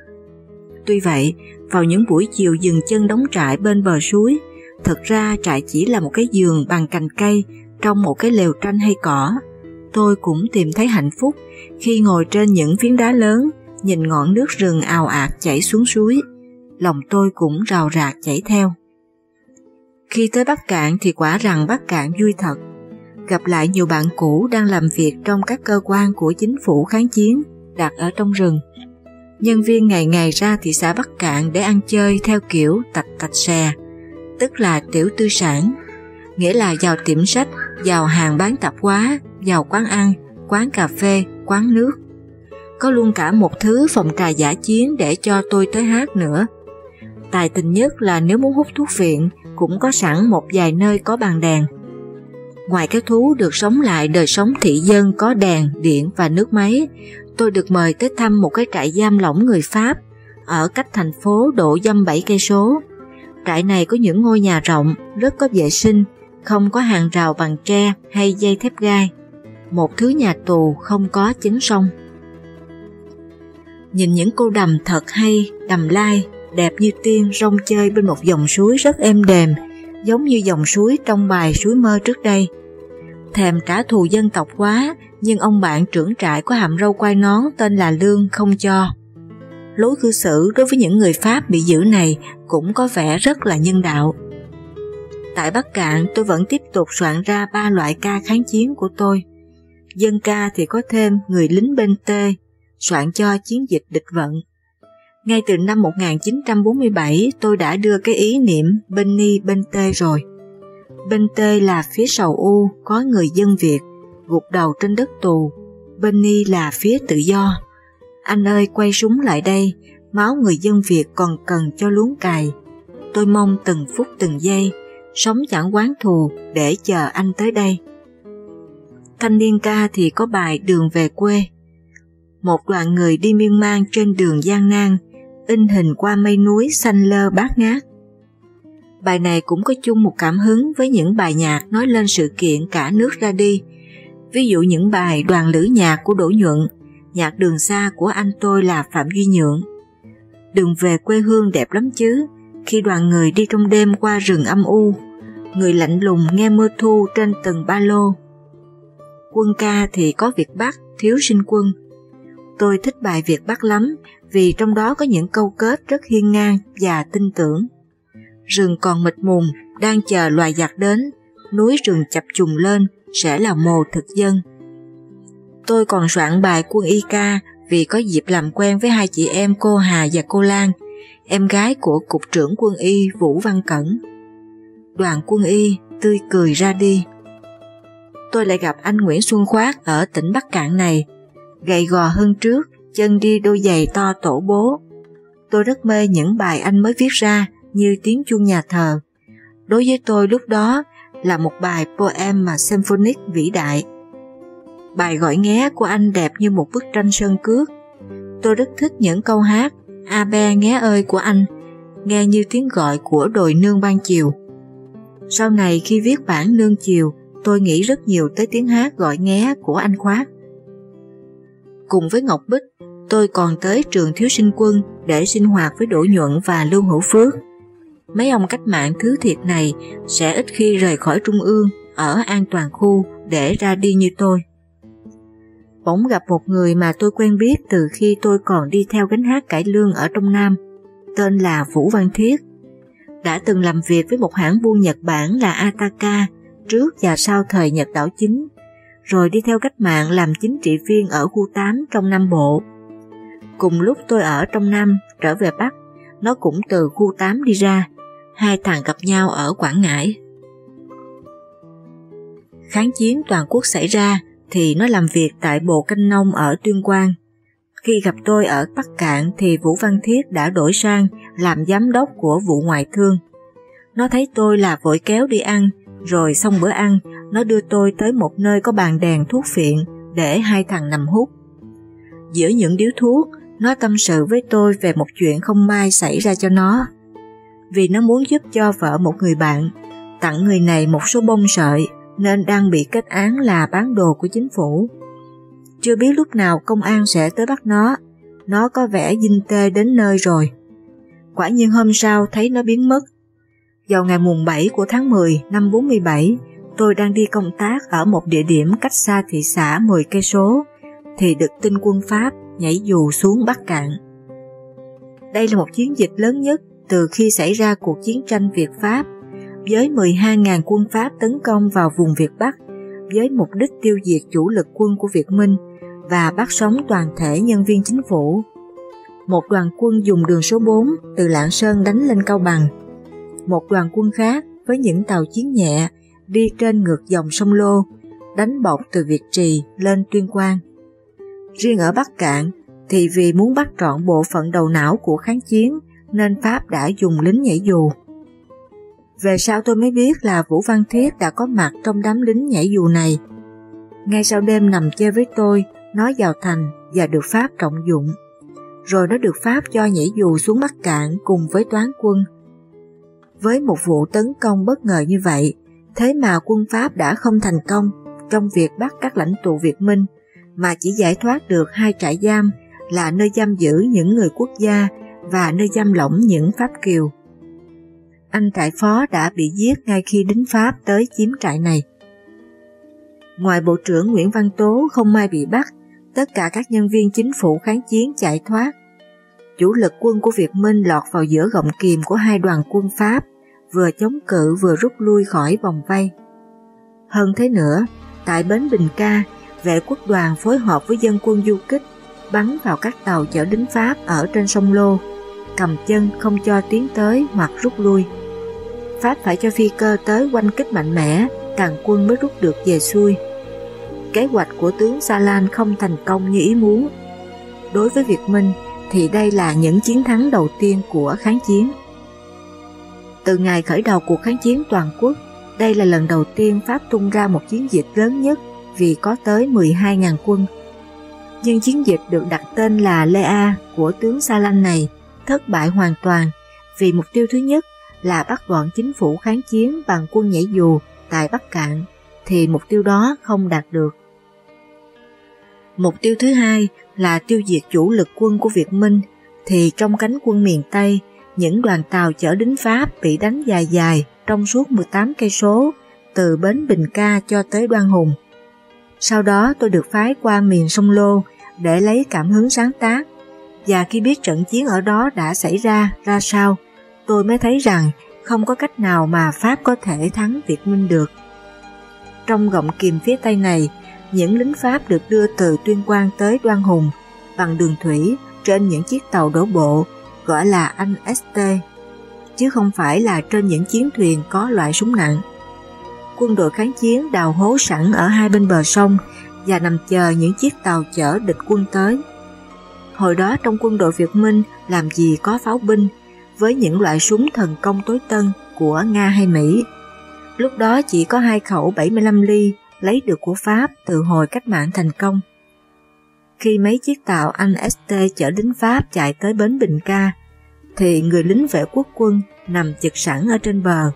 Tuy vậy, vào những buổi chiều dừng chân đóng trại bên bờ suối, thật ra trại chỉ là một cái giường bằng cành cây trong một cái lều tranh hay cỏ. Tôi cũng tìm thấy hạnh phúc khi ngồi trên những phiến đá lớn, nhìn ngọn nước rừng ào ạt chảy xuống suối. Lòng tôi cũng rào rạc chảy theo. Khi tới Bắc Cạn thì quả rằng Bắc Cạn vui thật. Gặp lại nhiều bạn cũ đang làm việc trong các cơ quan của chính phủ kháng chiến đặt ở trong rừng. Nhân viên ngày ngày ra thị xã Bắc Cạn để ăn chơi theo kiểu tạch tạch xè, tức là tiểu tư sản, nghĩa là vào tiệm sách, vào hàng bán tạp hóa, vào quán ăn, quán cà phê, quán nước. Có luôn cả một thứ phòng trà giả chiến để cho tôi tới hát nữa. Tài tình nhất là nếu muốn hút thuốc viện cũng có sẵn một vài nơi có bàn đèn. Ngoài các thú được sống lại đời sống thị dân có đèn, điện và nước máy, tôi được mời tới thăm một cái trại giam lỏng người Pháp ở cách thành phố độ dăm 7 cây số. Trại này có những ngôi nhà rộng, rất có vệ sinh, không có hàng rào bằng tre hay dây thép gai. một thứ nhà tù không có chính sông. Nhìn những cô đầm thật hay, đầm lai, đẹp như tiên rong chơi bên một dòng suối rất êm đềm, giống như dòng suối trong bài suối mơ trước đây. Thèm trả thù dân tộc quá, nhưng ông bạn trưởng trại có hàm râu quai nón tên là Lương không cho. Lối cư xử đối với những người Pháp bị giữ này cũng có vẻ rất là nhân đạo. Tại Bắc Cạn tôi vẫn tiếp tục soạn ra ba loại ca kháng chiến của tôi. Dân ca thì có thêm người lính bên Tê, soạn cho chiến dịch địch vận. Ngay từ năm 1947 tôi đã đưa cái ý niệm bên Ni bên Tê rồi. Bên Tê là phía sầu U có người dân Việt gục đầu trên đất tù, bên Ni là phía tự do. Anh ơi quay súng lại đây, máu người dân Việt còn cần cho luống cài. Tôi mong từng phút từng giây, sống chẳng quán thù để chờ anh tới đây. Thanh niên ca thì có bài Đường về quê. Một đoàn người đi miên man trên đường gian nan, in hình qua mây núi xanh lơ bát ngát. Bài này cũng có chung một cảm hứng với những bài nhạc nói lên sự kiện cả nước ra đi, ví dụ những bài đoàn lữ nhạc của Đỗ Nhuận, nhạc đường xa của anh tôi là Phạm Duy Nhượng. Đường về quê hương đẹp lắm chứ, khi đoàn người đi trong đêm qua rừng âm u, người lạnh lùng nghe mưa thu trên từng ba lô. Quân ca thì có Việt Bắc, thiếu sinh quân. Tôi thích bài Việt Bắc lắm vì trong đó có những câu kết rất hiên ngang và tin tưởng. Rừng còn mịt mùng, đang chờ loài giặc đến, núi rừng chập trùng lên sẽ là mồ thực dân. Tôi còn soạn bài quân y ca vì có dịp làm quen với hai chị em cô Hà và cô Lan, em gái của Cục trưởng quân y Vũ Văn Cẩn. Đoàn quân y tươi cười ra đi. Tôi lại gặp anh Nguyễn Xuân Khoát ở tỉnh Bắc Cạn này, gầy gò hơn trước, chân đi đôi giày to tổ bố. Tôi rất mê những bài anh mới viết ra như tiếng chuông nhà thờ. Đối với tôi lúc đó là một bài poem mà symphonic vĩ đại. Bài gọi nghé của anh đẹp như một bức tranh sơn cước. Tôi rất thích những câu hát A be nghé ơi của anh, nghe như tiếng gọi của đồi nương ban chiều. Sau này khi viết bản nương chiều, tôi nghĩ rất nhiều tới tiếng hát gọi nghé của anh Khoát. Cùng với Ngọc Bích, tôi còn tới trường thiếu sinh quân để sinh hoạt với Đỗ Nhuận và Lưu Hữu Phước. Mấy ông cách mạng thứ thiệt này sẽ ít khi rời khỏi trung ương ở an toàn khu để ra đi như tôi. Bỗng gặp một người mà tôi quen biết từ khi tôi còn đi theo gánh hát cải lương ở trong Nam, tên là Vũ Văn Thiết. Đã từng làm việc với một hãng buôn Nhật Bản là Ataka trước và sau thời Nhật đảo chính, rồi đi theo cách mạng làm chính trị viên ở khu 8 trong Nam Bộ. Cùng lúc tôi ở trong Nam trở về Bắc, nó cũng từ khu 8 đi ra, hai thằng gặp nhau ở Quảng Ngãi. Kháng chiến toàn quốc xảy ra thì nó làm việc tại Bộ Canh Nông ở Tuyên Quang. Khi gặp tôi ở Bắc Cạn thì Vũ Văn Thiết đã đổi sang làm giám đốc của vụ ngoại thương. Nó thấy tôi là vội kéo đi ăn, rồi xong bữa ăn, nó đưa tôi tới một nơi có bàn đèn thuốc phiện để hai thằng nằm hút. Giữa những điếu thuốc, nó tâm sự với tôi về một chuyện không may xảy ra cho nó. Vì nó muốn giúp cho vợ một người bạn, tặng người này một số bông sợi nên đang bị kết án là bán đồ của chính phủ. Chưa biết lúc nào công an sẽ tới bắt nó, nó có vẻ dinh tê đến nơi rồi. Quả nhiên hôm sau thấy nó biến mất. Vào ngày mùng 7 của tháng 10 năm 47, tôi đang đi công tác ở một địa điểm cách xa thị xã 10 cây số thì được tin quân Pháp nhảy dù xuống Bắc Cạn. Đây là một chiến dịch lớn nhất từ khi xảy ra cuộc chiến tranh Việt-Pháp với 12.000 quân Pháp tấn công vào vùng Việt Bắc với mục đích tiêu diệt chủ lực quân của Việt Minh và bắt sống toàn thể nhân viên chính phủ. Một đoàn quân dùng đường số 4 từ Lạng Sơn đánh lên Cao Bằng. Một đoàn quân khác với những tàu chiến nhẹ đi trên ngược dòng sông Lô, đánh bọc từ Việt Trì lên Tuyên Quang. Riêng ở Bắc Cạn thì vì muốn bắt trọn bộ phận đầu não của kháng chiến nên Pháp đã dùng lính nhảy dù. Về sau tôi mới biết là Vũ Văn Thiết đã có mặt trong đám lính nhảy dù này. Ngay sau đêm nằm chơi với tôi, nó vào thành và được Pháp trọng dụng. Rồi nó được Pháp cho nhảy dù xuống Bắc Cạn cùng với toán quân. Với một vụ tấn công bất ngờ như vậy, thế mà quân Pháp đã không thành công, trong việc bắt các lãnh tụ Việt Minh, mà chỉ giải thoát được hai trại giam là nơi giam giữ những người quốc gia và nơi giam lỏng những Pháp Kiều. Anh trại phó đã bị giết ngay khi đính Pháp tới chiếm trại này. Ngoài Bộ trưởng Nguyễn Văn Tố không may bị bắt, tất cả các nhân viên chính phủ kháng chiến chạy thoát. Chủ lực quân của Việt Minh lọt vào giữa gọng kìm của hai đoàn quân Pháp, vừa chống cự vừa rút lui khỏi vòng vây. Hơn thế nữa, tại bến Bình Ca, vệ quốc đoàn phối hợp với dân quân du kích bắn vào các tàu chở lính Pháp ở trên sông Lô, cầm chân không cho tiến tới hoặc rút lui. Pháp phải cho phi cơ tới quanh kích mạnh mẽ, càng quân mới rút được về xuôi. Kế hoạch của tướng Salan không thành công như ý muốn. Đối với Việt Minh thì đây là những chiến thắng đầu tiên của kháng chiến. Từ ngày khởi đầu cuộc kháng chiến toàn quốc, đây là lần đầu tiên Pháp tung ra một chiến dịch lớn nhất vì có tới 12.000 quân. Nhưng chiến dịch được đặt tên là Lea của tướng Salan này thất bại hoàn toàn vì mục tiêu thứ nhất là bắt gọn chính phủ kháng chiến bằng quân nhảy dù tại Bắc Cạn, thì mục tiêu đó không đạt được. Mục tiêu thứ hai là tiêu diệt chủ lực quân của Việt Minh, thì trong cánh quân miền Tây, những đoàn tàu chở đính Pháp bị đánh dài dài trong suốt 18 cây số, từ bến Bình Ca cho tới Đoan Hùng. Sau đó tôi được phái qua miền sông Lô để lấy cảm hứng sáng tác và khi biết trận chiến ở đó đã xảy ra ra sao tôi mới thấy rằng không có cách nào mà Pháp có thể thắng Việt Minh được. Trong gọng kìm phía Tây này, những lính Pháp được đưa từ Tuyên Quang tới Đoan Hùng bằng đường thủy trên những chiếc tàu đổ bộ gọi là anh ST, chứ không phải là trên những chiến thuyền có loại súng nặng. Quân đội kháng chiến đào hố sẵn ở hai bên bờ sông và nằm chờ những chiếc tàu chở địch quân tới. Hồi đó trong quân đội Việt Minh làm gì có pháo binh với những loại súng thần công tối tân của Nga hay Mỹ. Lúc đó chỉ có hai khẩu 75 ly lấy được của Pháp từ hồi cách mạng thành công. Khi mấy chiếc tàu anh ST chở lính Pháp chạy tới bến Bình Ca, thì người lính vệ quốc quân nằm chực sẵn ở trên bờ,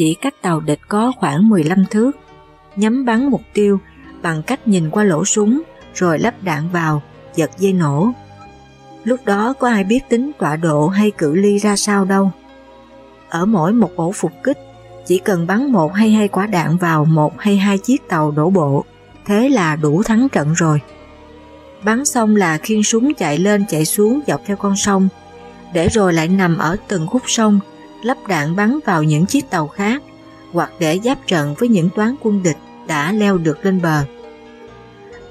chỉ cách tàu địch có khoảng 15 thước, nhắm bắn mục tiêu bằng cách nhìn qua lỗ súng rồi lắp đạn vào, giật dây nổ. Lúc đó có ai biết tính tọa độ hay cự ly ra sao đâu. Ở mỗi một ổ phục kích, chỉ cần bắn một hay hai quả đạn vào một hay hai chiếc tàu đổ bộ, thế là đủ thắng trận rồi. Bắn xong là khiên súng chạy lên chạy xuống dọc theo con sông, để rồi lại nằm ở từng khúc sông, lắp đạn bắn vào những chiếc tàu khác, hoặc để giáp trận với những toán quân địch đã leo được lên bờ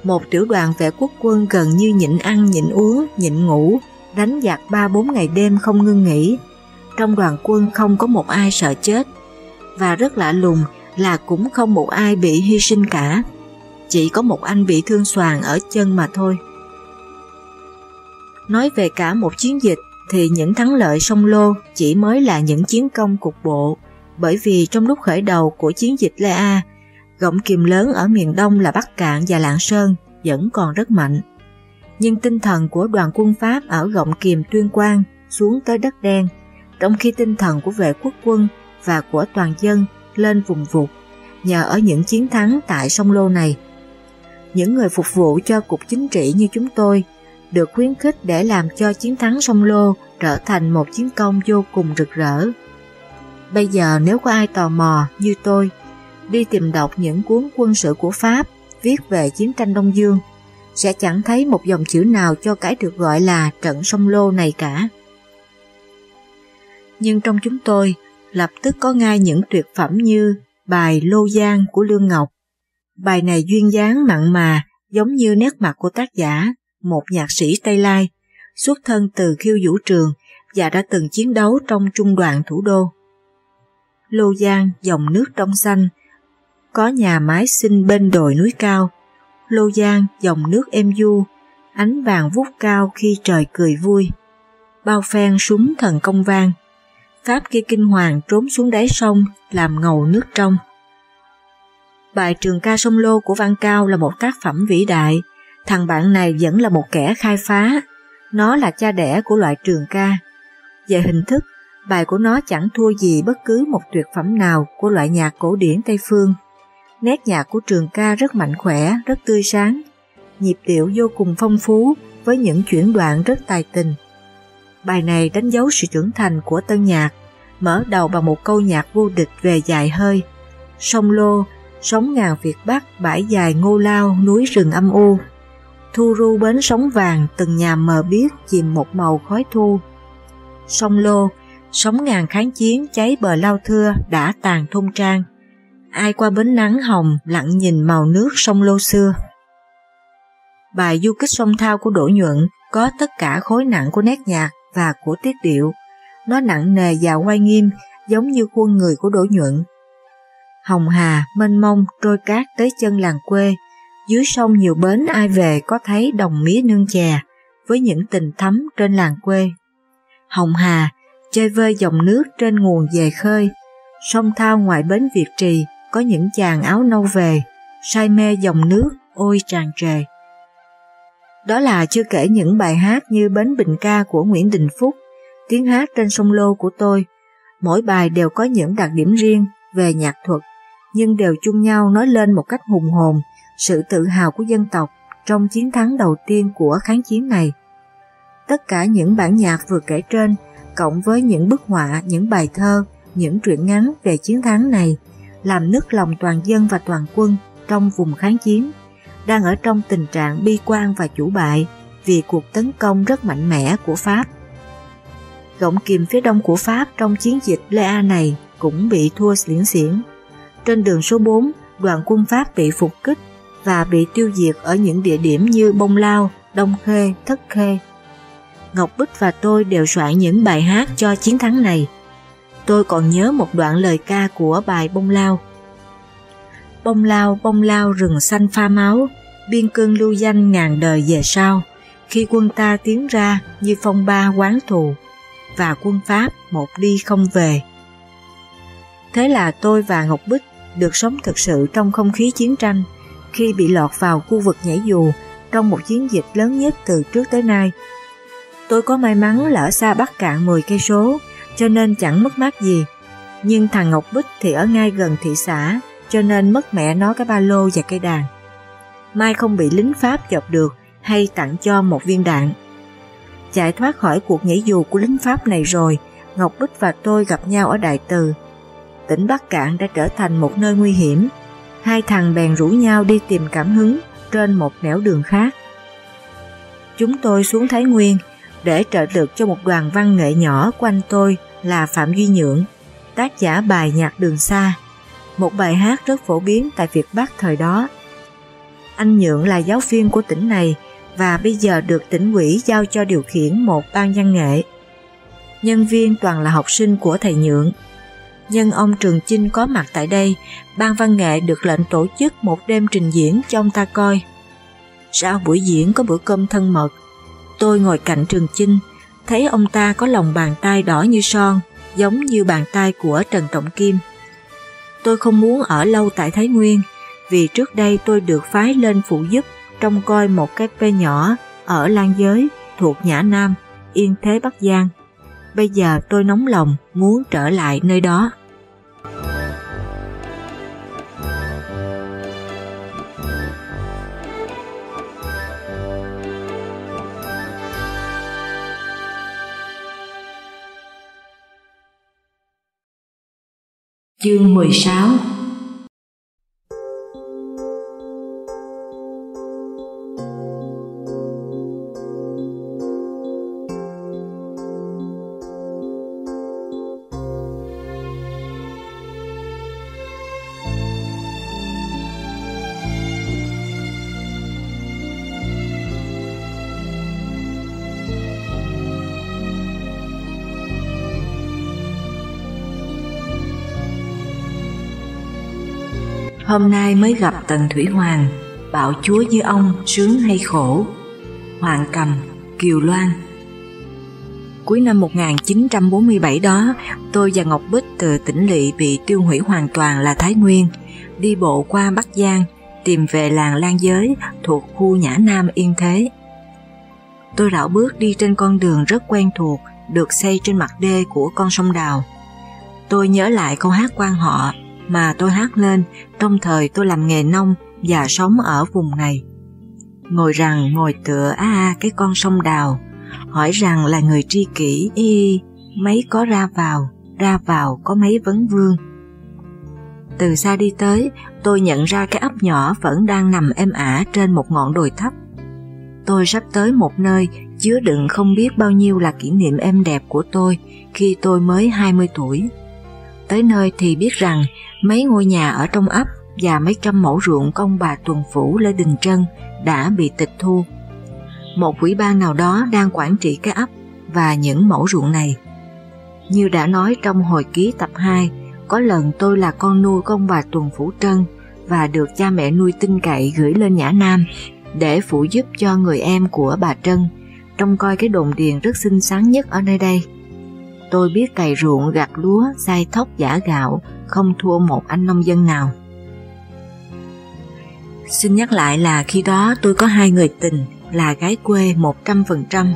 một tiểu đoàn vệ quốc quân gần như nhịn ăn nhịn uống, nhịn ngủ, đánh giặc 3-4 ngày đêm không ngưng nghỉ. Trong đoàn quân không có một ai sợ chết, và rất lạ lùng là cũng không một ai bị hy sinh cả. Chỉ có một anh bị thương xoàn ở chân mà thôi. Nói về cả một chiến dịch thì những thắng lợi sông Lô chỉ mới là những chiến công cục bộ, bởi vì trong lúc khởi đầu của chiến dịch Lê A, Gọng kìm lớn ở miền Đông là Bắc Cạn và Lạng Sơn vẫn còn rất mạnh. Nhưng tinh thần của đoàn quân Pháp ở gọng kìm tuyên quang xuống tới đất đen, trong khi tinh thần của vệ quốc quân và của toàn dân lên vùng vụt nhờ ở những chiến thắng tại sông Lô này. Những người phục vụ cho cục chính trị như chúng tôi được khuyến khích để làm cho chiến thắng sông Lô trở thành một chiến công vô cùng rực rỡ. Bây giờ nếu có ai tò mò như tôi đi tìm đọc những cuốn quân sự của Pháp viết về chiến tranh Đông Dương, sẽ chẳng thấy một dòng chữ nào cho cái được gọi là trận sông Lô này cả. Nhưng trong chúng tôi, lập tức có ngay những tuyệt phẩm như bài Lô Giang của Lương Ngọc. Bài này duyên dáng mặn mà, giống như nét mặt của tác giả, một nhạc sĩ Tây Lai, xuất thân từ khiêu vũ trường và đã từng chiến đấu trong trung đoàn thủ đô. Lô Giang, dòng nước trong xanh, có nhà mái xinh bên đồi núi cao, lô giang dòng nước êm du, ánh vàng vút cao khi trời cười vui. Bao phen súng thần công vang, Pháp kia kinh hoàng trốn xuống đáy sông làm ngầu nước trong. Bài trường ca sông Lô của Văn Cao là một tác phẩm vĩ đại, thằng bạn này vẫn là một kẻ khai phá, nó là cha đẻ của loại trường ca. Về hình thức, bài của nó chẳng thua gì bất cứ một tuyệt phẩm nào của loại nhạc cổ điển Tây Phương Nét nhạc của trường ca rất mạnh khỏe, rất tươi sáng, nhịp điệu vô cùng phong phú với những chuyển đoạn rất tài tình. Bài này đánh dấu sự trưởng thành của tân nhạc, mở đầu bằng một câu nhạc vô địch về dài hơi. Sông Lô, sóng ngàn Việt Bắc, bãi dài ngô lao, núi rừng âm u. Thu ru bến sóng vàng, từng nhà mờ biết chìm một màu khói thu. Sông Lô, sóng ngàn kháng chiến cháy bờ lao thưa đã tàn thôn trang. Ai qua bến nắng hồng lặng nhìn màu nước sông Lô xưa. Bài du kích sông thao của Đỗ Nhuận có tất cả khối nặng của nét nhạc và của tiết điệu. Nó nặng nề và quay nghiêm giống như khuôn người của Đỗ Nhuận. Hồng Hà, mênh mông, trôi cát tới chân làng quê, dưới sông nhiều bến ai về có thấy đồng mía nương chè, với những tình thắm trên làng quê. Hồng Hà, chơi vơi dòng nước trên nguồn về khơi, sông thao ngoài bến Việt Trì có những chàng áo nâu về, say mê dòng nước, ôi tràn trề. Đó là chưa kể những bài hát như Bến Bình Ca của Nguyễn Đình Phúc, tiếng hát trên sông Lô của tôi. Mỗi bài đều có những đặc điểm riêng về nhạc thuật, nhưng đều chung nhau nói lên một cách hùng hồn sự tự hào của dân tộc trong chiến thắng đầu tiên của kháng chiến này. Tất cả những bản nhạc vừa kể trên, cộng với những bức họa, những bài thơ, những truyện ngắn về chiến thắng này, làm nức lòng toàn dân và toàn quân trong vùng kháng chiến đang ở trong tình trạng bi quan và chủ bại vì cuộc tấn công rất mạnh mẽ của Pháp. Gọng kìm phía đông của Pháp trong chiến dịch Lea này cũng bị thua liễn xiển. Trên đường số 4, đoàn quân Pháp bị phục kích và bị tiêu diệt ở những địa điểm như Bông Lao, Đông Khê, Thất Khê. Ngọc Bích và tôi đều soạn những bài hát cho chiến thắng này. Tôi còn nhớ một đoạn lời ca của bài Bông Lao. Bông lao, bông lao rừng xanh pha máu, biên cương lưu danh ngàn đời về sau, khi quân ta tiến ra như phong ba quán thù, và quân Pháp một đi không về. Thế là tôi và Ngọc Bích được sống thực sự trong không khí chiến tranh khi bị lọt vào khu vực nhảy dù trong một chiến dịch lớn nhất từ trước tới nay. Tôi có may mắn lỡ xa Bắc Cạn 10 cây số, cho nên chẳng mất mát gì. Nhưng thằng Ngọc Bích thì ở ngay gần thị xã, cho nên mất mẹ nó cái ba lô và cây đàn. Mai không bị lính Pháp chọc được hay tặng cho một viên đạn. Chạy thoát khỏi cuộc nhảy dù của lính Pháp này rồi, Ngọc Bích và tôi gặp nhau ở Đại Từ. Tỉnh Bắc Cạn đã trở thành một nơi nguy hiểm. Hai thằng bèn rủ nhau đi tìm cảm hứng trên một nẻo đường khác. Chúng tôi xuống Thái Nguyên để trợ lực cho một đoàn văn nghệ nhỏ quanh tôi là Phạm Duy Nhượng, tác giả bài nhạc đường xa, một bài hát rất phổ biến tại Việt Bắc thời đó. Anh Nhượng là giáo viên của tỉnh này và bây giờ được tỉnh ủy giao cho điều khiển một ban văn nghệ. Nhân viên toàn là học sinh của thầy Nhượng. Nhân ông Trường Chinh có mặt tại đây, ban văn nghệ được lệnh tổ chức một đêm trình diễn cho ông ta coi. Sau buổi diễn có bữa cơm thân mật, tôi ngồi cạnh Trường Chinh, thấy ông ta có lòng bàn tay đỏ như son, giống như bàn tay của Trần Trọng Kim. Tôi không muốn ở lâu tại Thái Nguyên, vì trước đây tôi được phái lên phụ giúp trông coi một cái pê nhỏ ở Lan Giới thuộc Nhã Nam, Yên Thế Bắc Giang. Bây giờ tôi nóng lòng muốn trở lại nơi đó. Chương 16 Hôm nay mới gặp Tần Thủy Hoàng, bạo chúa như ông sướng hay khổ. Hoàng Cầm, Kiều Loan Cuối năm 1947 đó, tôi và Ngọc Bích từ tỉnh lỵ bị tiêu hủy hoàn toàn là Thái Nguyên, đi bộ qua Bắc Giang, tìm về làng Lan Giới thuộc khu Nhã Nam Yên Thế. Tôi rảo bước đi trên con đường rất quen thuộc, được xây trên mặt đê của con sông Đào. Tôi nhớ lại câu hát quan họ mà tôi hát lên trong thời tôi làm nghề nông và sống ở vùng này. Ngồi rằng ngồi tựa a à, cái con sông đào, hỏi rằng là người tri kỷ y mấy có ra vào, ra vào có mấy vấn vương. Từ xa đi tới, tôi nhận ra cái ấp nhỏ vẫn đang nằm êm ả trên một ngọn đồi thấp. Tôi sắp tới một nơi chứa đựng không biết bao nhiêu là kỷ niệm êm đẹp của tôi khi tôi mới 20 tuổi. Tới nơi thì biết rằng mấy ngôi nhà ở trong ấp và mấy trăm mẫu ruộng công bà Tuần Phủ Lê Đình Trân đã bị tịch thu. Một quỹ ban nào đó đang quản trị cái ấp và những mẫu ruộng này. Như đã nói trong hồi ký tập 2, có lần tôi là con nuôi công bà Tuần Phủ Trân và được cha mẹ nuôi tin cậy gửi lên Nhã Nam để phụ giúp cho người em của bà Trân trông coi cái đồn điền rất xinh xắn nhất ở nơi đây. Tôi biết cày ruộng gặt lúa, xay thóc giả gạo, không thua một anh nông dân nào. Xin nhắc lại là khi đó tôi có hai người tình là gái quê 100%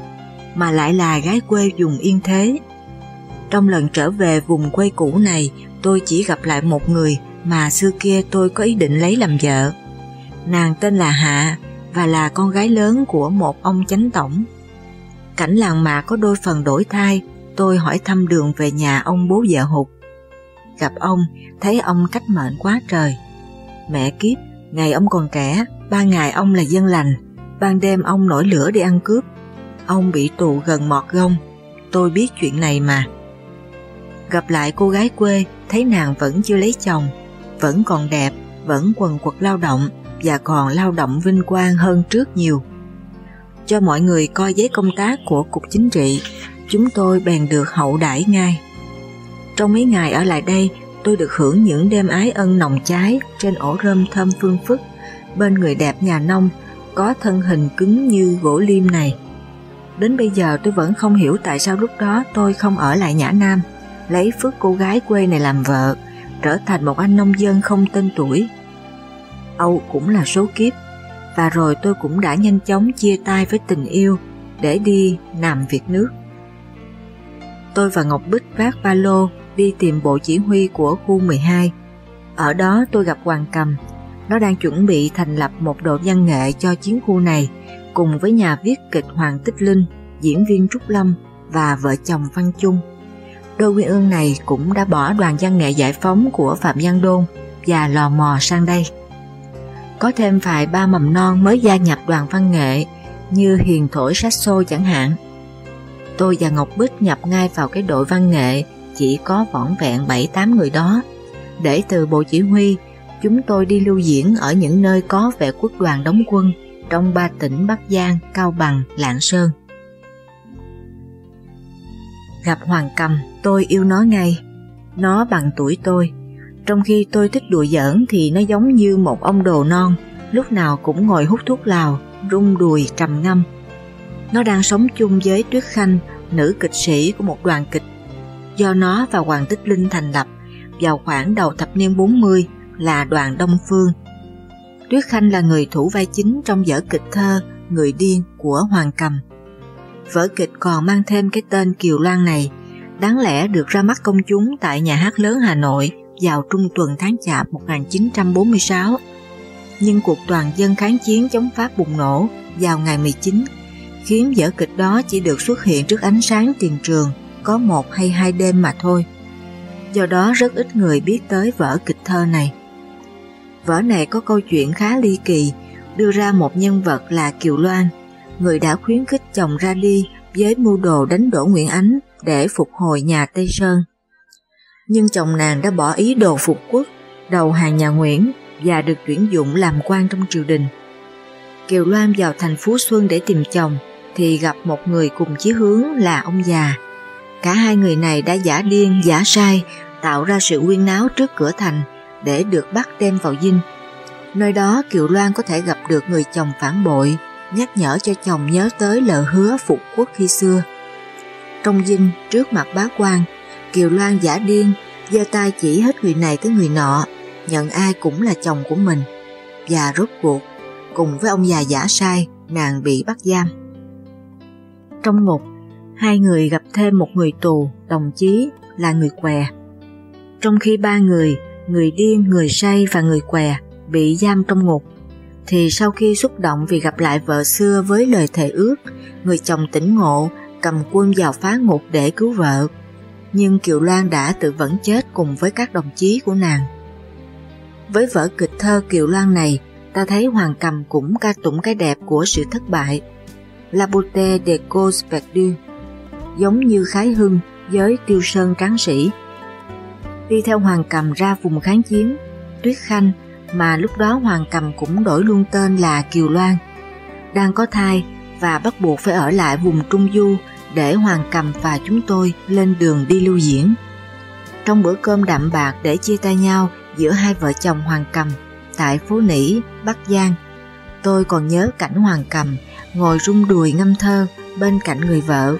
mà lại là gái quê dùng yên thế. Trong lần trở về vùng quê cũ này tôi chỉ gặp lại một người mà xưa kia tôi có ý định lấy làm vợ. Nàng tên là Hạ và là con gái lớn của một ông chánh tổng. Cảnh làng mạc có đôi phần đổi thay, tôi hỏi thăm đường về nhà ông bố vợ hụt. Gặp ông, thấy ông cách mệnh quá trời. Mẹ kiếp, ngày ông còn trẻ, ba ngày ông là dân lành, ban đêm ông nổi lửa đi ăn cướp. Ông bị tù gần mọt gông, tôi biết chuyện này mà. Gặp lại cô gái quê, thấy nàng vẫn chưa lấy chồng, vẫn còn đẹp, vẫn quần quật lao động và còn lao động vinh quang hơn trước nhiều. Cho mọi người coi giấy công tác của Cục Chính trị, chúng tôi bèn được hậu đãi ngay. Trong mấy ngày ở lại đây, tôi được hưởng những đêm ái ân nồng cháy trên ổ rơm thơm phương phức bên người đẹp nhà nông có thân hình cứng như gỗ lim này. Đến bây giờ tôi vẫn không hiểu tại sao lúc đó tôi không ở lại Nhã Nam, lấy phước cô gái quê này làm vợ, trở thành một anh nông dân không tên tuổi. Âu cũng là số kiếp, và rồi tôi cũng đã nhanh chóng chia tay với tình yêu để đi làm việc nước. Tôi và Ngọc Bích vác ba lô đi tìm bộ chỉ huy của khu 12. Ở đó tôi gặp Hoàng Cầm, nó đang chuẩn bị thành lập một đội văn nghệ cho chiến khu này cùng với nhà viết kịch Hoàng Tích Linh, diễn viên Trúc Lâm và vợ chồng Văn Trung. Đôi quyên ương này cũng đã bỏ đoàn văn nghệ giải phóng của Phạm Văn Đôn và lò mò sang đây có thêm vài ba mầm non mới gia nhập đoàn văn nghệ như Hiền Thổi Saxo chẳng hạn. Tôi và Ngọc Bích nhập ngay vào cái đội văn nghệ chỉ có vỏn vẹn 7-8 người đó. Để từ bộ chỉ huy, chúng tôi đi lưu diễn ở những nơi có vệ quốc đoàn đóng quân trong ba tỉnh Bắc Giang, Cao Bằng, Lạng Sơn. Gặp Hoàng Cầm, tôi yêu nó ngay. Nó bằng tuổi tôi, trong khi tôi thích đùa giỡn thì nó giống như một ông đồ non, lúc nào cũng ngồi hút thuốc lào, rung đùi trầm ngâm. Nó đang sống chung với Tuyết Khanh, nữ kịch sĩ của một đoàn kịch. Do nó và Hoàng Tích Linh thành lập vào khoảng đầu thập niên 40 là đoàn Đông Phương. Tuyết Khanh là người thủ vai chính trong vở kịch thơ Người Điên của Hoàng Cầm. Vở kịch còn mang thêm cái tên Kiều Loan này, đáng lẽ được ra mắt công chúng tại nhà hát lớn Hà Nội vào trung tuần tháng Chạp 1946. Nhưng cuộc toàn dân kháng chiến chống Pháp bùng nổ vào ngày 19 khiến vở kịch đó chỉ được xuất hiện trước ánh sáng tiền trường có một hay hai đêm mà thôi. Do đó rất ít người biết tới vở kịch thơ này. Vở này có câu chuyện khá ly kỳ, đưa ra một nhân vật là Kiều Loan, người đã khuyến khích chồng ra đi với mưu đồ đánh đổ Nguyễn Ánh để phục hồi nhà Tây Sơn nhưng chồng nàng đã bỏ ý đồ phục quốc, đầu hàng nhà Nguyễn và được tuyển dụng làm quan trong triều đình. Kiều Loan vào thành Phú Xuân để tìm chồng thì gặp một người cùng chí hướng là ông già. Cả hai người này đã giả điên, giả sai, tạo ra sự quyên náo trước cửa thành để được bắt đem vào dinh. Nơi đó Kiều Loan có thể gặp được người chồng phản bội, nhắc nhở cho chồng nhớ tới lời hứa phục quốc khi xưa. Trong dinh, trước mặt bá quan, Kiều Loan giả điên, giơ tay chỉ hết người này tới người nọ, nhận ai cũng là chồng của mình. Và rốt cuộc, cùng với ông già giả sai, nàng bị bắt giam. Trong ngục, hai người gặp thêm một người tù, đồng chí là người què. Trong khi ba người, người điên, người say và người què bị giam trong ngục. Thì sau khi xúc động vì gặp lại vợ xưa với lời thề ước, người chồng tỉnh ngộ cầm quân vào phá ngục để cứu vợ. Nhưng Kiều Loan đã tự vẫn chết cùng với các đồng chí của nàng. Với vở kịch thơ Kiều Loan này, ta thấy Hoàng Cầm cũng ca tụng cái đẹp của sự thất bại. La beauté de cause perdue, giống như Khái Hưng với Tiêu Sơn Tráng Sĩ. Đi theo Hoàng Cầm ra vùng kháng chiến, Tuyết Khanh mà lúc đó Hoàng Cầm cũng đổi luôn tên là Kiều Loan. Đang có thai và bắt buộc phải ở lại vùng Trung Du để Hoàng Cầm và chúng tôi lên đường đi lưu diễn. Trong bữa cơm đạm bạc để chia tay nhau giữa hai vợ chồng Hoàng Cầm tại phố Nỉ, Bắc Giang, tôi còn nhớ cảnh Hoàng Cầm ngồi rung đùi ngâm thơ bên cạnh người vợ,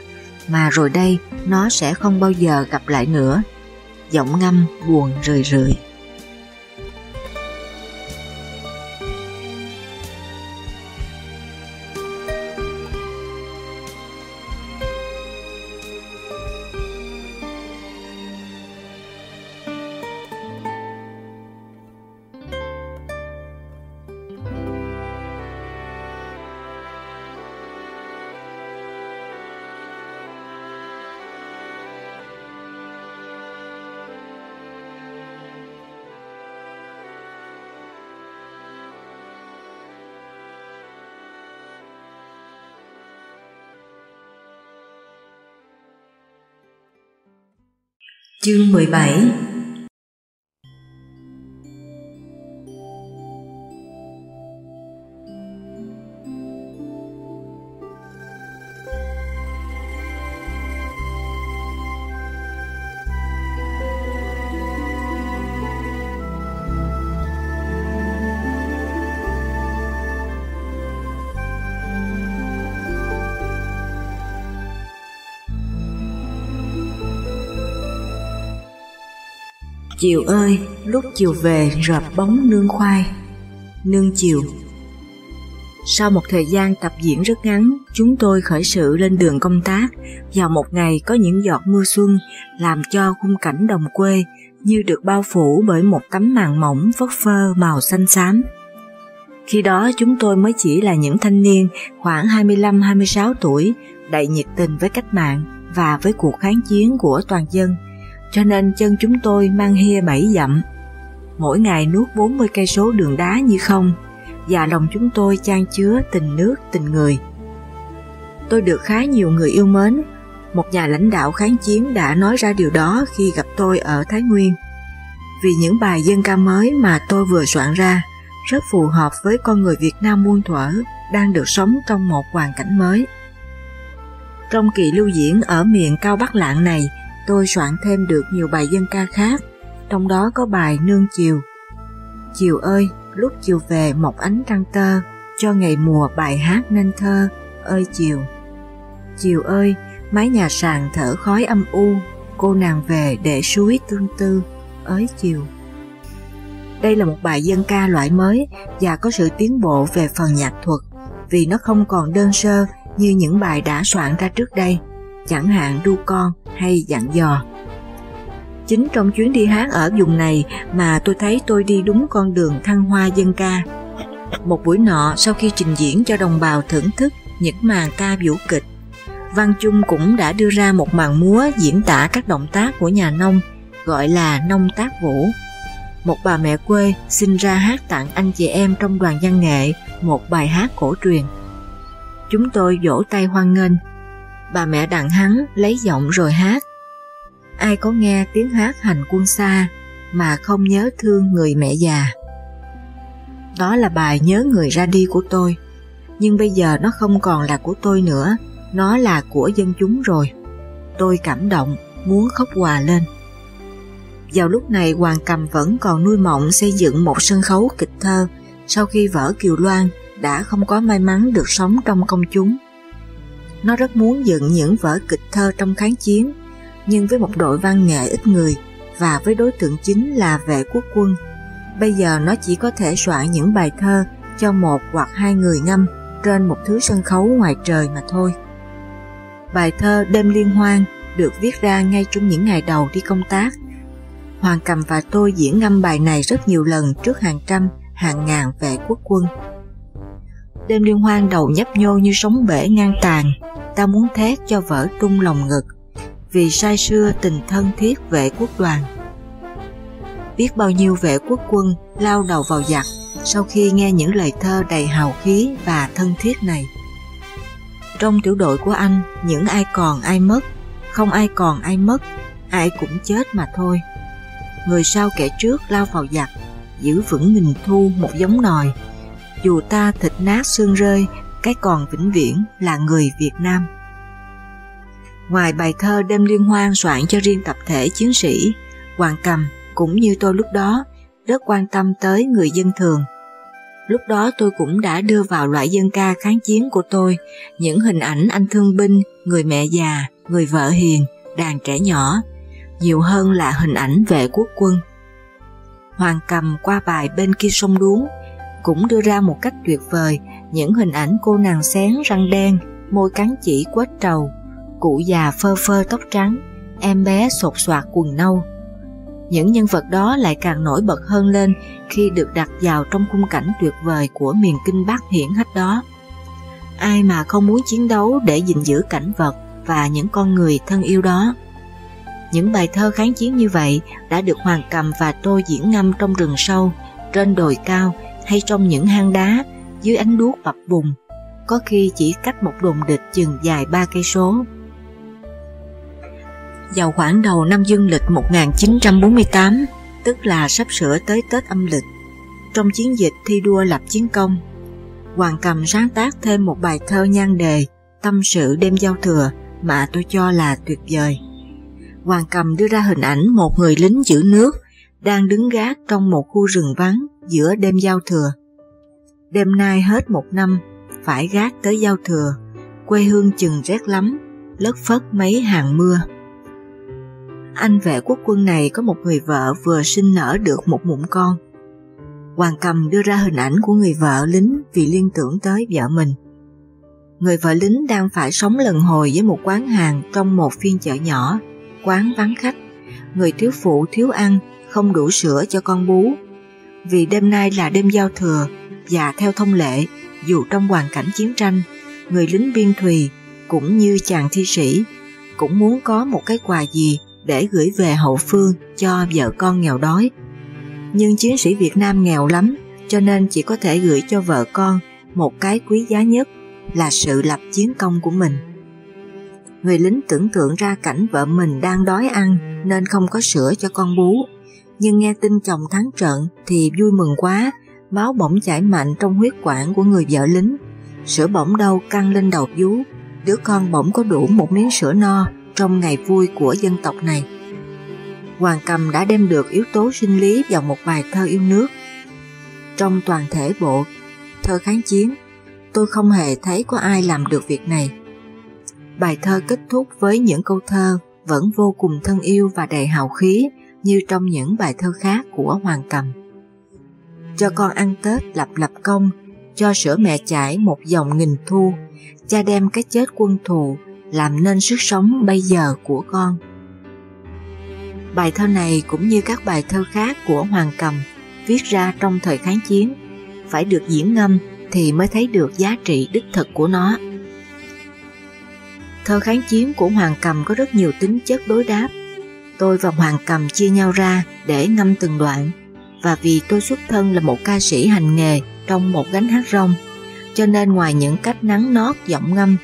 mà rồi đây nó sẽ không bao giờ gặp lại nữa. Giọng ngâm buồn rười rượi. Chương 17 Chiều ơi, lúc chiều về rợp bóng nương khoai. Nương chiều. Sau một thời gian tập diễn rất ngắn, chúng tôi khởi sự lên đường công tác. Vào một ngày có những giọt mưa xuân làm cho khung cảnh đồng quê như được bao phủ bởi một tấm màn mỏng phất phơ màu xanh xám. Khi đó chúng tôi mới chỉ là những thanh niên khoảng 25-26 tuổi, đầy nhiệt tình với cách mạng và với cuộc kháng chiến của toàn dân cho nên chân chúng tôi mang hia bảy dặm. Mỗi ngày nuốt 40 cây số đường đá như không, và lòng chúng tôi chan chứa tình nước, tình người. Tôi được khá nhiều người yêu mến. Một nhà lãnh đạo kháng chiến đã nói ra điều đó khi gặp tôi ở Thái Nguyên. Vì những bài dân ca mới mà tôi vừa soạn ra rất phù hợp với con người Việt Nam muôn thuở đang được sống trong một hoàn cảnh mới. Trong kỳ lưu diễn ở miền Cao Bắc Lạng này, tôi soạn thêm được nhiều bài dân ca khác, trong đó có bài Nương Chiều. Chiều ơi, lúc chiều về một ánh trăng tơ, cho ngày mùa bài hát nên thơ, ơi chiều. Chiều ơi, mái nhà sàn thở khói âm u, cô nàng về để suối tương tư, ới chiều. Đây là một bài dân ca loại mới và có sự tiến bộ về phần nhạc thuật vì nó không còn đơn sơ như những bài đã soạn ra trước đây chẳng hạn đu con hay dặn dò. Chính trong chuyến đi hát ở vùng này mà tôi thấy tôi đi đúng con đường thăng hoa dân ca. Một buổi nọ sau khi trình diễn cho đồng bào thưởng thức những màn ca vũ kịch, Văn Trung cũng đã đưa ra một màn múa diễn tả các động tác của nhà nông gọi là nông tác vũ. Một bà mẹ quê xin ra hát tặng anh chị em trong đoàn văn nghệ một bài hát cổ truyền. Chúng tôi vỗ tay hoan nghênh bà mẹ đặng hắn lấy giọng rồi hát. Ai có nghe tiếng hát hành quân xa mà không nhớ thương người mẹ già. Đó là bài nhớ người ra đi của tôi, nhưng bây giờ nó không còn là của tôi nữa, nó là của dân chúng rồi. Tôi cảm động, muốn khóc hòa lên. Vào lúc này Hoàng Cầm vẫn còn nuôi mộng xây dựng một sân khấu kịch thơ sau khi vỡ Kiều Loan đã không có may mắn được sống trong công chúng. Nó rất muốn dựng những vở kịch thơ trong kháng chiến, nhưng với một đội văn nghệ ít người và với đối tượng chính là vệ quốc quân, bây giờ nó chỉ có thể soạn những bài thơ cho một hoặc hai người ngâm trên một thứ sân khấu ngoài trời mà thôi. Bài thơ Đêm Liên Hoan được viết ra ngay trong những ngày đầu đi công tác Hoàng Cầm và tôi diễn ngâm bài này rất nhiều lần trước hàng trăm, hàng ngàn vệ quốc quân. Đêm liên hoan đầu nhấp nhô như sóng bể ngang tàn, ta muốn thét cho vỡ tung lòng ngực, vì sai xưa tình thân thiết vệ quốc đoàn. Biết bao nhiêu vệ quốc quân lao đầu vào giặc sau khi nghe những lời thơ đầy hào khí và thân thiết này. Trong tiểu đội của anh, những ai còn ai mất, không ai còn ai mất, ai cũng chết mà thôi. Người sau kẻ trước lao vào giặc, giữ vững nghìn thu một giống nòi. Dù ta thịt nát xương rơi, cái còn vĩnh viễn là người Việt Nam. Ngoài bài thơ đêm liên hoan soạn cho riêng tập thể chiến sĩ, Hoàng Cầm cũng như tôi lúc đó rất quan tâm tới người dân thường. Lúc đó tôi cũng đã đưa vào loại dân ca kháng chiến của tôi những hình ảnh anh thương binh, người mẹ già, người vợ hiền, đàn trẻ nhỏ, nhiều hơn là hình ảnh vệ quốc quân. Hoàng cầm qua bài bên kia sông đuống cũng đưa ra một cách tuyệt vời những hình ảnh cô nàng xén răng đen, môi cắn chỉ quết trầu, cụ già phơ phơ tóc trắng, em bé sột soạt quần nâu. Những nhân vật đó lại càng nổi bật hơn lên khi được đặt vào trong khung cảnh tuyệt vời của miền Kinh Bắc hiển hách đó. Ai mà không muốn chiến đấu để gìn giữ cảnh vật và những con người thân yêu đó. Những bài thơ kháng chiến như vậy đã được Hoàng Cầm và tôi diễn ngâm trong rừng sâu, trên đồi cao hay trong những hang đá dưới ánh đuốc bập bùng, có khi chỉ cách một đồn địch chừng dài ba cây số. Vào khoảng đầu năm dương lịch 1948, tức là sắp sửa tới Tết âm lịch, trong chiến dịch thi đua lập chiến công, Hoàng Cầm sáng tác thêm một bài thơ nhan đề Tâm sự đêm giao thừa mà tôi cho là tuyệt vời. Hoàng Cầm đưa ra hình ảnh một người lính giữ nước đang đứng gác trong một khu rừng vắng giữa đêm giao thừa. Đêm nay hết một năm, phải gác tới giao thừa, quê hương chừng rét lắm, lất phất mấy hàng mưa. Anh vệ quốc quân này có một người vợ vừa sinh nở được một mụn con. Hoàng Cầm đưa ra hình ảnh của người vợ lính vì liên tưởng tới vợ mình. Người vợ lính đang phải sống lần hồi với một quán hàng trong một phiên chợ nhỏ, quán vắng khách. Người thiếu phụ thiếu ăn, không đủ sữa cho con bú. Vì đêm nay là đêm giao thừa và theo thông lệ, dù trong hoàn cảnh chiến tranh, người lính biên thùy cũng như chàng thi sĩ cũng muốn có một cái quà gì để gửi về hậu phương cho vợ con nghèo đói. Nhưng chiến sĩ Việt Nam nghèo lắm cho nên chỉ có thể gửi cho vợ con một cái quý giá nhất là sự lập chiến công của mình. Người lính tưởng tượng ra cảnh vợ mình đang đói ăn nên không có sữa cho con bú. Nhưng nghe tin chồng thắng trận thì vui mừng quá, máu bỗng chảy mạnh trong huyết quản của người vợ lính. Sữa bỗng đâu căng lên đầu vú, đứa con bỗng có đủ một miếng sữa no trong ngày vui của dân tộc này. Hoàng Cầm đã đem được yếu tố sinh lý vào một bài thơ yêu nước. Trong toàn thể bộ thơ kháng chiến, tôi không hề thấy có ai làm được việc này. Bài thơ kết thúc với những câu thơ vẫn vô cùng thân yêu và đầy hào khí như trong những bài thơ khác của Hoàng Cầm. Cho con ăn Tết lập lập công, cho sữa mẹ chảy một dòng nghìn thu, cha đem cái chết quân thù làm nên sức sống bây giờ của con. Bài thơ này cũng như các bài thơ khác của Hoàng Cầm viết ra trong thời kháng chiến phải được diễn ngâm thì mới thấy được giá trị đích thực của nó. Thơ kháng chiến của Hoàng Cầm có rất nhiều tính chất đối đáp. Tôi và Hoàng Cầm chia nhau ra để ngâm từng đoạn và vì tôi xuất thân là một ca sĩ hành nghề trong một gánh hát rong cho nên ngoài những cách nắng nót giọng ngâm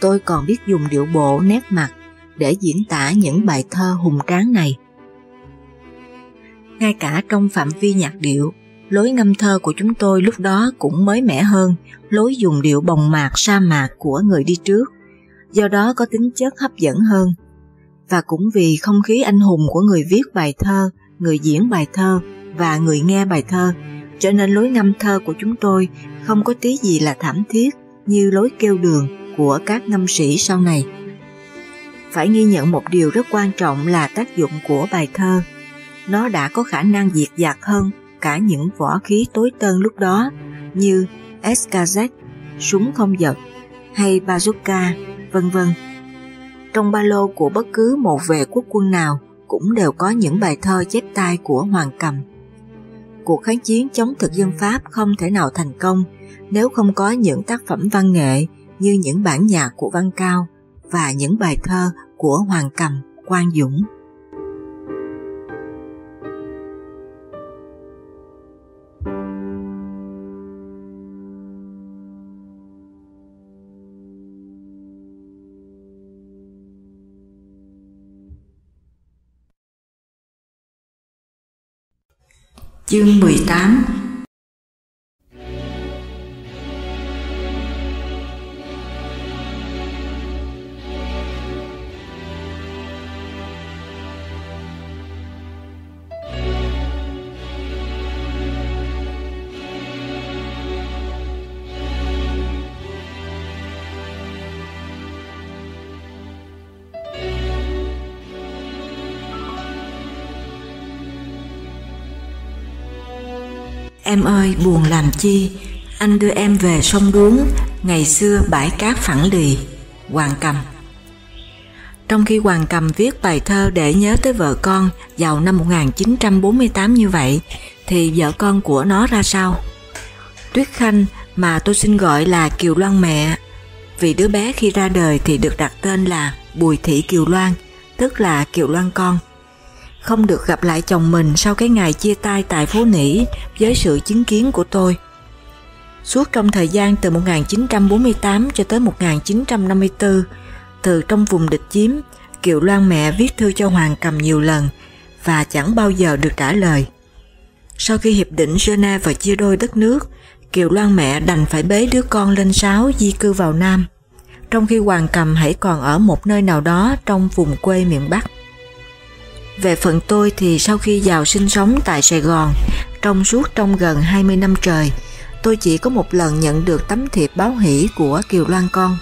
tôi còn biết dùng điệu bộ nét mặt để diễn tả những bài thơ hùng tráng này. Ngay cả trong phạm vi nhạc điệu, lối ngâm thơ của chúng tôi lúc đó cũng mới mẻ hơn lối dùng điệu bồng mạc sa mạc của người đi trước, do đó có tính chất hấp dẫn hơn. Và cũng vì không khí anh hùng của người viết bài thơ, người diễn bài thơ và người nghe bài thơ, cho nên lối ngâm thơ của chúng tôi không có tí gì là thảm thiết như lối kêu đường của các ngâm sĩ sau này. Phải ghi nhận một điều rất quan trọng là tác dụng của bài thơ. Nó đã có khả năng diệt giặc hơn cả những võ khí tối tân lúc đó như SKZ, súng không giật hay bazooka, vân vân. Trong ba lô của bất cứ một vệ quốc quân nào cũng đều có những bài thơ chép tay của Hoàng Cầm. Cuộc kháng chiến chống thực dân Pháp không thể nào thành công nếu không có những tác phẩm văn nghệ như những bản nhạc của Văn Cao và những bài thơ của Hoàng Cầm, Quang Dũng. Chương 18 Em ơi, buồn làm chi? Anh đưa em về sông đuống, Ngày xưa bãi cát phẳng lì. Hoàng Cầm. Trong khi Hoàng Cầm viết bài thơ để nhớ tới vợ con vào năm 1948 như vậy, thì vợ con của nó ra sao? Tuyết Khanh, mà tôi xin gọi là Kiều Loan mẹ. Vì đứa bé khi ra đời thì được đặt tên là Bùi Thị Kiều Loan, tức là Kiều Loan con không được gặp lại chồng mình sau cái ngày chia tay tại phố Nỉ với sự chứng kiến của tôi. Suốt trong thời gian từ 1948 cho tới 1954, từ trong vùng địch chiếm, Kiều Loan mẹ viết thư cho Hoàng Cầm nhiều lần và chẳng bao giờ được trả lời. Sau khi Hiệp định Geneva chia đôi đất nước, Kiều Loan mẹ đành phải bế đứa con lên sáo di cư vào Nam, trong khi Hoàng Cầm hãy còn ở một nơi nào đó trong vùng quê miền Bắc. Về phần tôi thì sau khi vào sinh sống tại Sài Gòn, trong suốt trong gần 20 năm trời, tôi chỉ có một lần nhận được tấm thiệp báo hỷ của Kiều Loan con.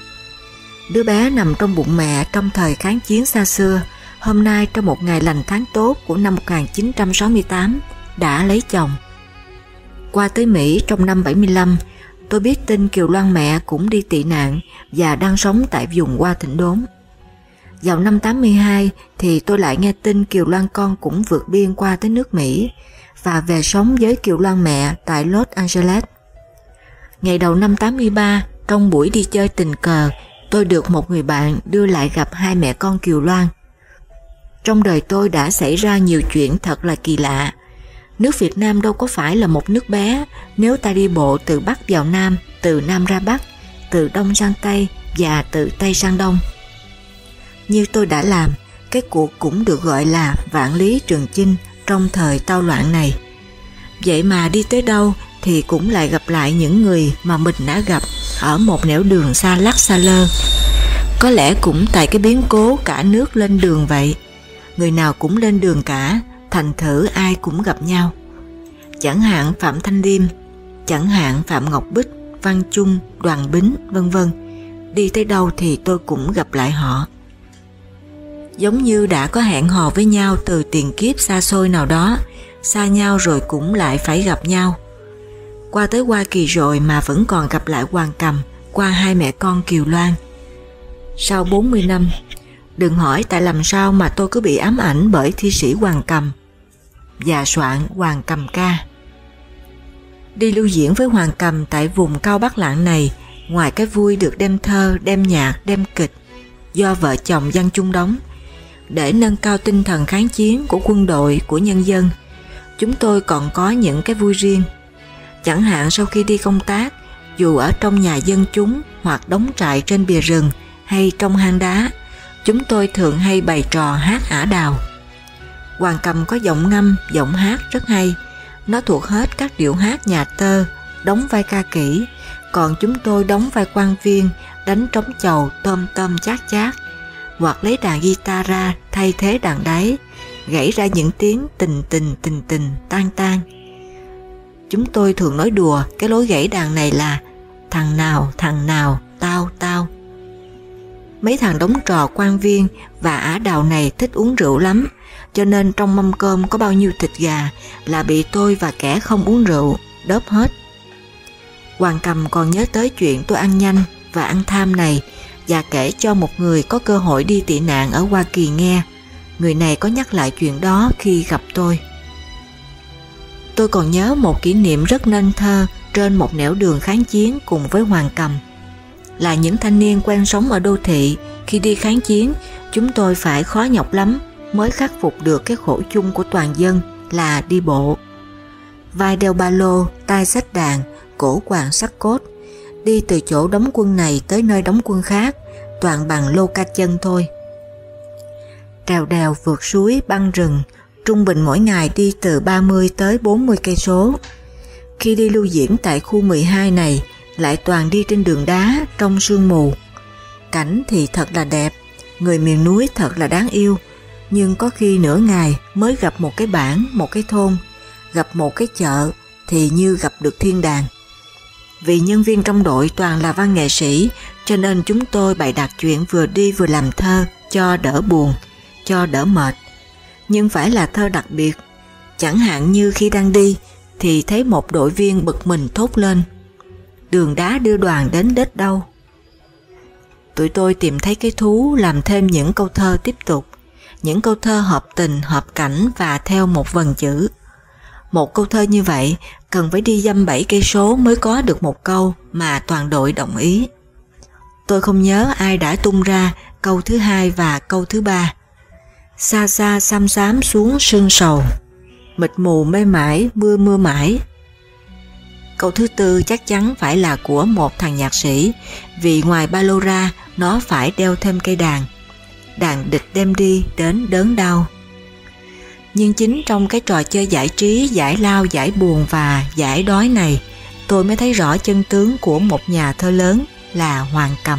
Đứa bé nằm trong bụng mẹ trong thời kháng chiến xa xưa, hôm nay trong một ngày lành tháng tốt của năm 1968 đã lấy chồng. Qua tới Mỹ trong năm 75, tôi biết tin Kiều Loan mẹ cũng đi tị nạn và đang sống tại vùng Hoa Thịnh Đốn. Vào năm 82 thì tôi lại nghe tin Kiều Loan con cũng vượt biên qua tới nước Mỹ và về sống với Kiều Loan mẹ tại Los Angeles. Ngày đầu năm 83, trong buổi đi chơi tình cờ, tôi được một người bạn đưa lại gặp hai mẹ con Kiều Loan. Trong đời tôi đã xảy ra nhiều chuyện thật là kỳ lạ. Nước Việt Nam đâu có phải là một nước bé nếu ta đi bộ từ Bắc vào Nam, từ Nam ra Bắc, từ Đông sang Tây và từ Tây sang Đông. Như tôi đã làm, cái cuộc cũng được gọi là vạn lý trường chinh trong thời tao loạn này. Vậy mà đi tới đâu thì cũng lại gặp lại những người mà mình đã gặp ở một nẻo đường xa lắc xa lơ. Có lẽ cũng tại cái biến cố cả nước lên đường vậy. Người nào cũng lên đường cả, thành thử ai cũng gặp nhau. Chẳng hạn Phạm Thanh Liêm, chẳng hạn Phạm Ngọc Bích, Văn Trung, Đoàn Bính, vân vân. Đi tới đâu thì tôi cũng gặp lại họ giống như đã có hẹn hò với nhau từ tiền kiếp xa xôi nào đó, xa nhau rồi cũng lại phải gặp nhau. Qua tới Hoa Kỳ rồi mà vẫn còn gặp lại Hoàng Cầm qua hai mẹ con Kiều Loan. Sau 40 năm, đừng hỏi tại làm sao mà tôi cứ bị ám ảnh bởi thi sĩ Hoàng Cầm và soạn Hoàng Cầm ca. Đi lưu diễn với Hoàng Cầm tại vùng cao Bắc Lạng này, ngoài cái vui được đem thơ, đem nhạc, đem kịch, do vợ chồng Văn Trung đóng, để nâng cao tinh thần kháng chiến của quân đội, của nhân dân. Chúng tôi còn có những cái vui riêng. Chẳng hạn sau khi đi công tác, dù ở trong nhà dân chúng hoặc đóng trại trên bìa rừng hay trong hang đá, chúng tôi thường hay bày trò hát ả đào. Hoàng Cầm có giọng ngâm, giọng hát rất hay. Nó thuộc hết các điệu hát nhà tơ, đóng vai ca kỹ, còn chúng tôi đóng vai quan viên, đánh trống chầu, tôm tôm chát chát, hoặc lấy đàn guitar ra thay thế đàn đáy, gãy ra những tiếng tình tình tình tình tan tan. Chúng tôi thường nói đùa cái lối gãy đàn này là thằng nào thằng nào tao tao. Mấy thằng đóng trò quan viên và ả đào này thích uống rượu lắm, cho nên trong mâm cơm có bao nhiêu thịt gà là bị tôi và kẻ không uống rượu đớp hết. Hoàng Cầm còn nhớ tới chuyện tôi ăn nhanh và ăn tham này và kể cho một người có cơ hội đi tị nạn ở Hoa Kỳ nghe. người này có nhắc lại chuyện đó khi gặp tôi. Tôi còn nhớ một kỷ niệm rất nên thơ trên một nẻo đường kháng chiến cùng với Hoàng Cầm. Là những thanh niên quen sống ở đô thị, khi đi kháng chiến, chúng tôi phải khó nhọc lắm mới khắc phục được cái khổ chung của toàn dân là đi bộ. Vai đeo ba lô, tay sách đàn, cổ quàng sắt cốt, đi từ chỗ đóng quân này tới nơi đóng quân khác, toàn bằng lô ca chân thôi. Trèo đèo vượt suối băng rừng, trung bình mỗi ngày đi từ 30 tới 40 cây số. Khi đi lưu diễn tại khu 12 này, lại toàn đi trên đường đá trong sương mù. Cảnh thì thật là đẹp, người miền núi thật là đáng yêu, nhưng có khi nửa ngày mới gặp một cái bản, một cái thôn, gặp một cái chợ thì như gặp được thiên đàng. Vì nhân viên trong đội toàn là văn nghệ sĩ, cho nên chúng tôi bày đặt chuyện vừa đi vừa làm thơ cho đỡ buồn, cho đỡ mệt. Nhưng phải là thơ đặc biệt, chẳng hạn như khi đang đi thì thấy một đội viên bực mình thốt lên. Đường đá đưa đoàn đến đết đâu? Tụi tôi tìm thấy cái thú làm thêm những câu thơ tiếp tục, những câu thơ hợp tình, hợp cảnh và theo một vần chữ. Một câu thơ như vậy cần phải đi dăm bảy cây số mới có được một câu mà toàn đội đồng ý. Tôi không nhớ ai đã tung ra câu thứ hai và câu thứ ba. Xa xa xăm xám xuống sương sầu, mịt mù mê mãi mưa mưa mãi. Câu thứ tư chắc chắn phải là của một thằng nhạc sĩ vì ngoài ba lô ra nó phải đeo thêm cây đàn. Đàn địch đem đi đến đớn đau. Nhưng chính trong cái trò chơi giải trí, giải lao, giải buồn và giải đói này, tôi mới thấy rõ chân tướng của một nhà thơ lớn là Hoàng Cầm.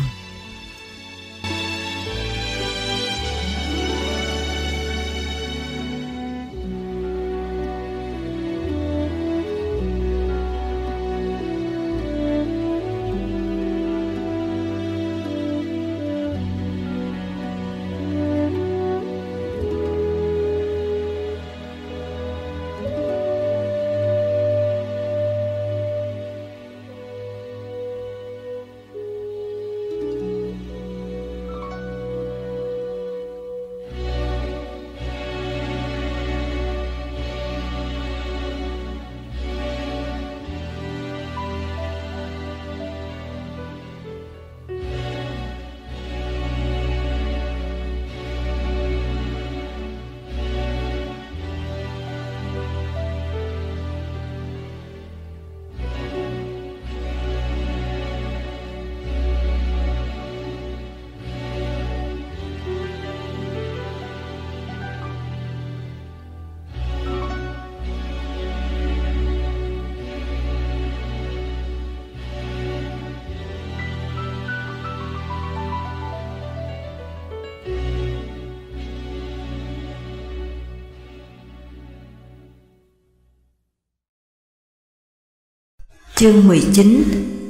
Chương 19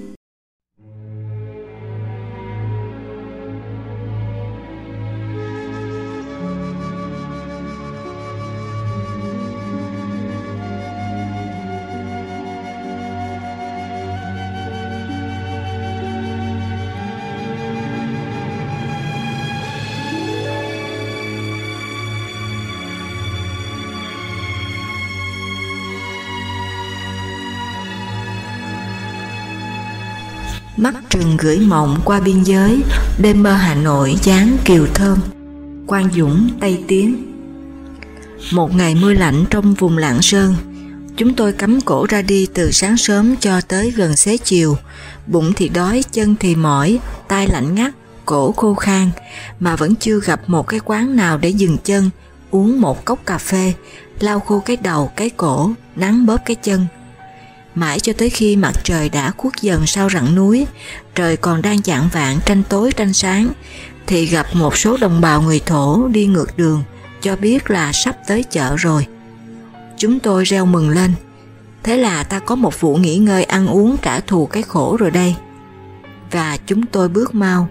Mắt trừng gửi mộng qua biên giới, đêm mơ Hà Nội dáng kiều thơm. Quang Dũng, Tây Tiến. Một ngày mưa lạnh trong vùng Lạng Sơn, chúng tôi cắm cổ ra đi từ sáng sớm cho tới gần xế chiều, bụng thì đói, chân thì mỏi, tay lạnh ngắt, cổ khô khan, mà vẫn chưa gặp một cái quán nào để dừng chân, uống một cốc cà phê, lau khô cái đầu, cái cổ, nắng bóp cái chân. Mãi cho tới khi mặt trời đã khuất dần sau rặng núi, trời còn đang chạng vạn tranh tối tranh sáng, thì gặp một số đồng bào người thổ đi ngược đường, cho biết là sắp tới chợ rồi. Chúng tôi reo mừng lên, thế là ta có một vụ nghỉ ngơi ăn uống trả thù cái khổ rồi đây. Và chúng tôi bước mau.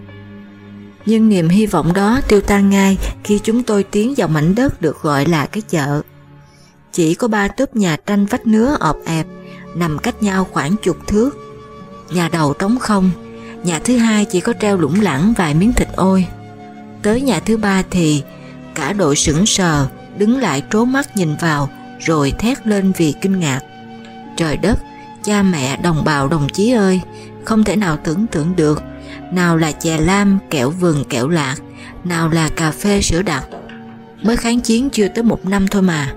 Nhưng niềm hy vọng đó tiêu tan ngay khi chúng tôi tiến vào mảnh đất được gọi là cái chợ. Chỉ có ba túp nhà tranh vách nứa ọp ẹp, nằm cách nhau khoảng chục thước. Nhà đầu trống không, nhà thứ hai chỉ có treo lủng lẳng vài miếng thịt ôi. Tới nhà thứ ba thì Cả đội sững sờ, đứng lại trố mắt nhìn vào, rồi thét lên vì kinh ngạc. Trời đất, cha mẹ, đồng bào, đồng chí ơi, không thể nào tưởng tượng được, nào là chè lam, kẹo vừng, kẹo lạc, nào là cà phê sữa đặc. Mới kháng chiến chưa tới một năm thôi mà.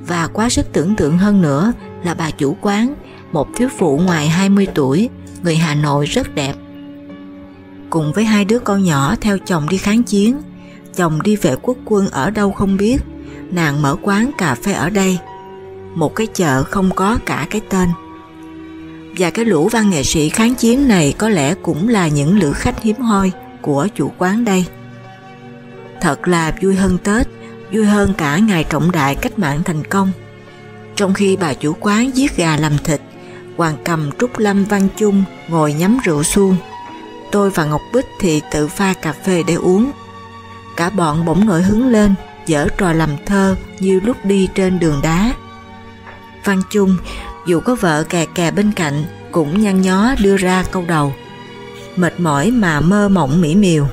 Và quá sức tưởng tượng hơn nữa là bà chủ quán, một thiếu phụ ngoài 20 tuổi, người Hà Nội rất đẹp. Cùng với hai đứa con nhỏ theo chồng đi kháng chiến, chồng đi vệ quốc quân ở đâu không biết, nàng mở quán cà phê ở đây. Một cái chợ không có cả cái tên. Và cái lũ văn nghệ sĩ kháng chiến này có lẽ cũng là những lữ khách hiếm hoi của chủ quán đây. Thật là vui hơn Tết, vui hơn cả ngày trọng đại cách mạng thành công. Trong khi bà chủ quán giết gà làm thịt, Hoàng Cầm, Trúc Lâm, Văn Chung ngồi nhắm rượu suông. Tôi và Ngọc Bích thì tự pha cà phê để uống. Cả bọn bỗng nổi hứng lên, dở trò làm thơ như lúc đi trên đường đá. Văn Chung, dù có vợ kè kè bên cạnh, cũng nhăn nhó đưa ra câu đầu. Mệt mỏi mà mơ mộng mỹ miều.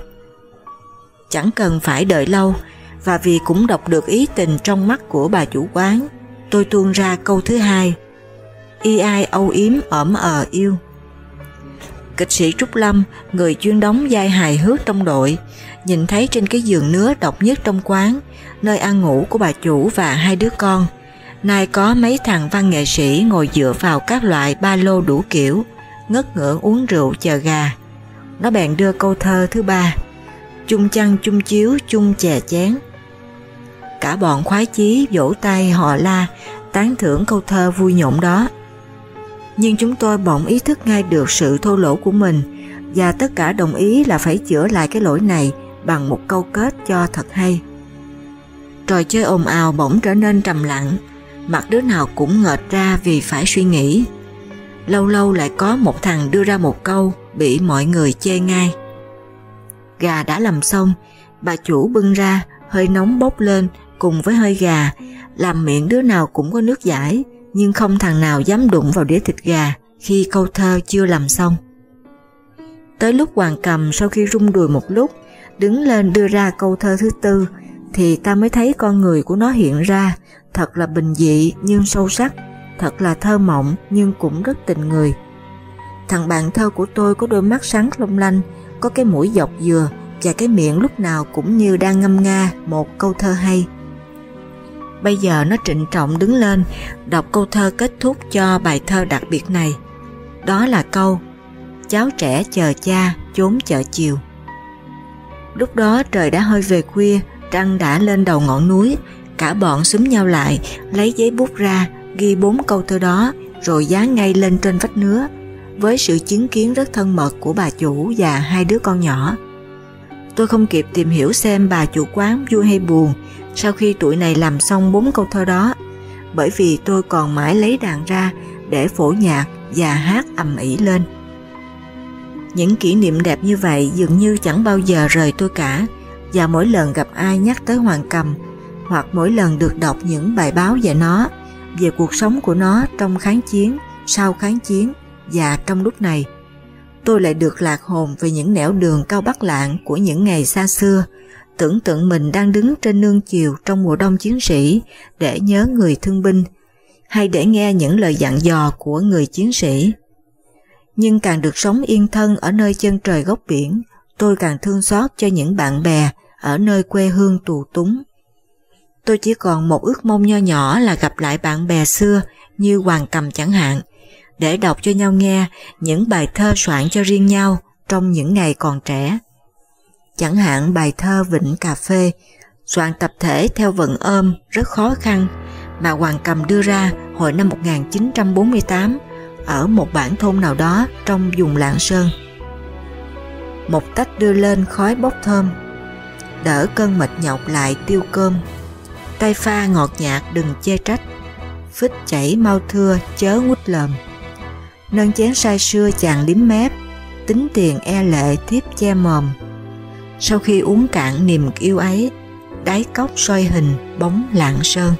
Chẳng cần phải đợi lâu, và vì cũng đọc được ý tình trong mắt của bà chủ quán, tôi tuôn ra câu thứ hai. Y ai âu yếm ẩm ờ yêu. Kịch sĩ Trúc Lâm, người chuyên đóng vai hài hước trong đội, nhìn thấy trên cái giường nứa độc nhất trong quán, nơi ăn ngủ của bà chủ và hai đứa con. Nay có mấy thằng văn nghệ sĩ ngồi dựa vào các loại ba lô đủ kiểu, ngất ngưỡng uống rượu chờ gà. Nó bèn đưa câu thơ thứ ba, chung chăn chung chiếu chung chè chén. Cả bọn khoái chí vỗ tay họ la, tán thưởng câu thơ vui nhộn đó. Nhưng chúng tôi bỗng ý thức ngay được sự thô lỗ của mình và tất cả đồng ý là phải chữa lại cái lỗi này bằng một câu kết cho thật hay. Trò chơi ồn ào bỗng trở nên trầm lặng, mặt đứa nào cũng ngợt ra vì phải suy nghĩ. Lâu lâu lại có một thằng đưa ra một câu bị mọi người chê ngay. Gà đã làm xong, bà chủ bưng ra, hơi nóng bốc lên cùng với hơi gà, làm miệng đứa nào cũng có nước giải, nhưng không thằng nào dám đụng vào đĩa thịt gà khi câu thơ chưa làm xong. Tới lúc Hoàng Cầm sau khi rung đùi một lúc, đứng lên đưa ra câu thơ thứ tư, thì ta mới thấy con người của nó hiện ra, thật là bình dị nhưng sâu sắc, thật là thơ mộng nhưng cũng rất tình người. Thằng bạn thơ của tôi có đôi mắt sáng long lanh, có cái mũi dọc dừa và cái miệng lúc nào cũng như đang ngâm nga một câu thơ hay. Bây giờ nó trịnh trọng đứng lên, đọc câu thơ kết thúc cho bài thơ đặc biệt này. Đó là câu Cháu trẻ chờ cha, trốn chợ chiều. Lúc đó trời đã hơi về khuya, trăng đã lên đầu ngọn núi, cả bọn xúm nhau lại, lấy giấy bút ra, ghi bốn câu thơ đó, rồi dán ngay lên trên vách nứa, với sự chứng kiến rất thân mật của bà chủ và hai đứa con nhỏ. Tôi không kịp tìm hiểu xem bà chủ quán vui hay buồn sau khi tuổi này làm xong bốn câu thơ đó, bởi vì tôi còn mãi lấy đàn ra để phổ nhạc và hát ầm ĩ lên. Những kỷ niệm đẹp như vậy dường như chẳng bao giờ rời tôi cả, và mỗi lần gặp ai nhắc tới Hoàng Cầm, hoặc mỗi lần được đọc những bài báo về nó, về cuộc sống của nó trong kháng chiến, sau kháng chiến và trong lúc này, tôi lại được lạc hồn về những nẻo đường cao bắc lạng của những ngày xa xưa, tưởng tượng mình đang đứng trên nương chiều trong mùa đông chiến sĩ để nhớ người thương binh, hay để nghe những lời dặn dò của người chiến sĩ. Nhưng càng được sống yên thân ở nơi chân trời góc biển, tôi càng thương xót cho những bạn bè ở nơi quê hương tù túng. Tôi chỉ còn một ước mong nho nhỏ là gặp lại bạn bè xưa như Hoàng Cầm chẳng hạn, để đọc cho nhau nghe những bài thơ soạn cho riêng nhau trong những ngày còn trẻ. Chẳng hạn bài thơ Vịnh Cà Phê, soạn tập thể theo vận ôm rất khó khăn mà Hoàng Cầm đưa ra hồi năm 1948 ở một bản thôn nào đó trong vùng Lạng Sơn. Một tách đưa lên khói bốc thơm, đỡ cơn mệt nhọc lại tiêu cơm, tay pha ngọt nhạt đừng chê trách, phích chảy mau thưa chớ ngút lờm. Nâng chén say sưa chàng liếm mép, tính tiền e lệ tiếp che mồm. Sau khi uống cạn niềm yêu ấy, đáy cốc soi hình bóng lạng sơn.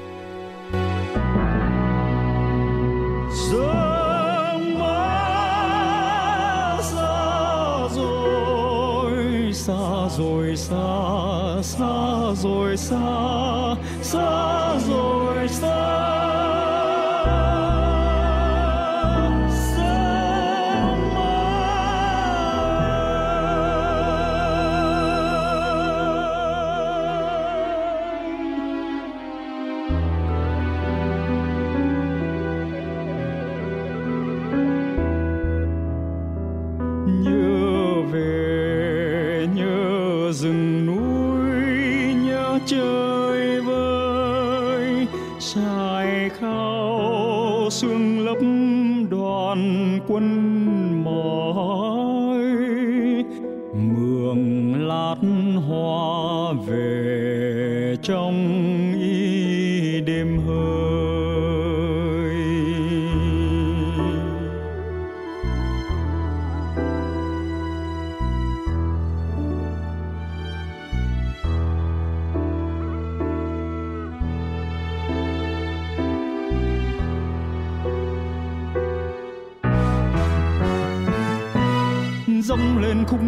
xa rồi xa xa rồi xa xa rồi xa sương lấp đoàn quân mỏi mường lát hoa về trong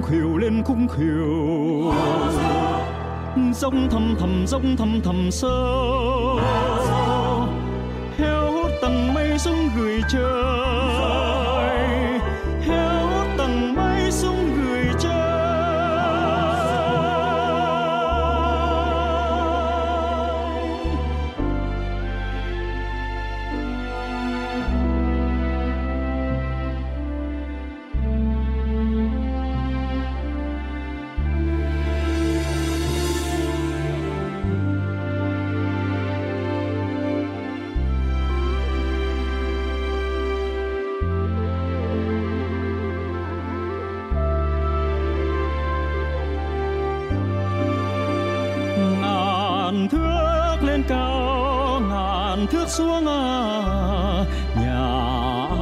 khung khều lên khung khều. Dông thầm thầm, dông thầm thầm sâu heo hút tầng mây xuống gửi trời. Xuống à nhà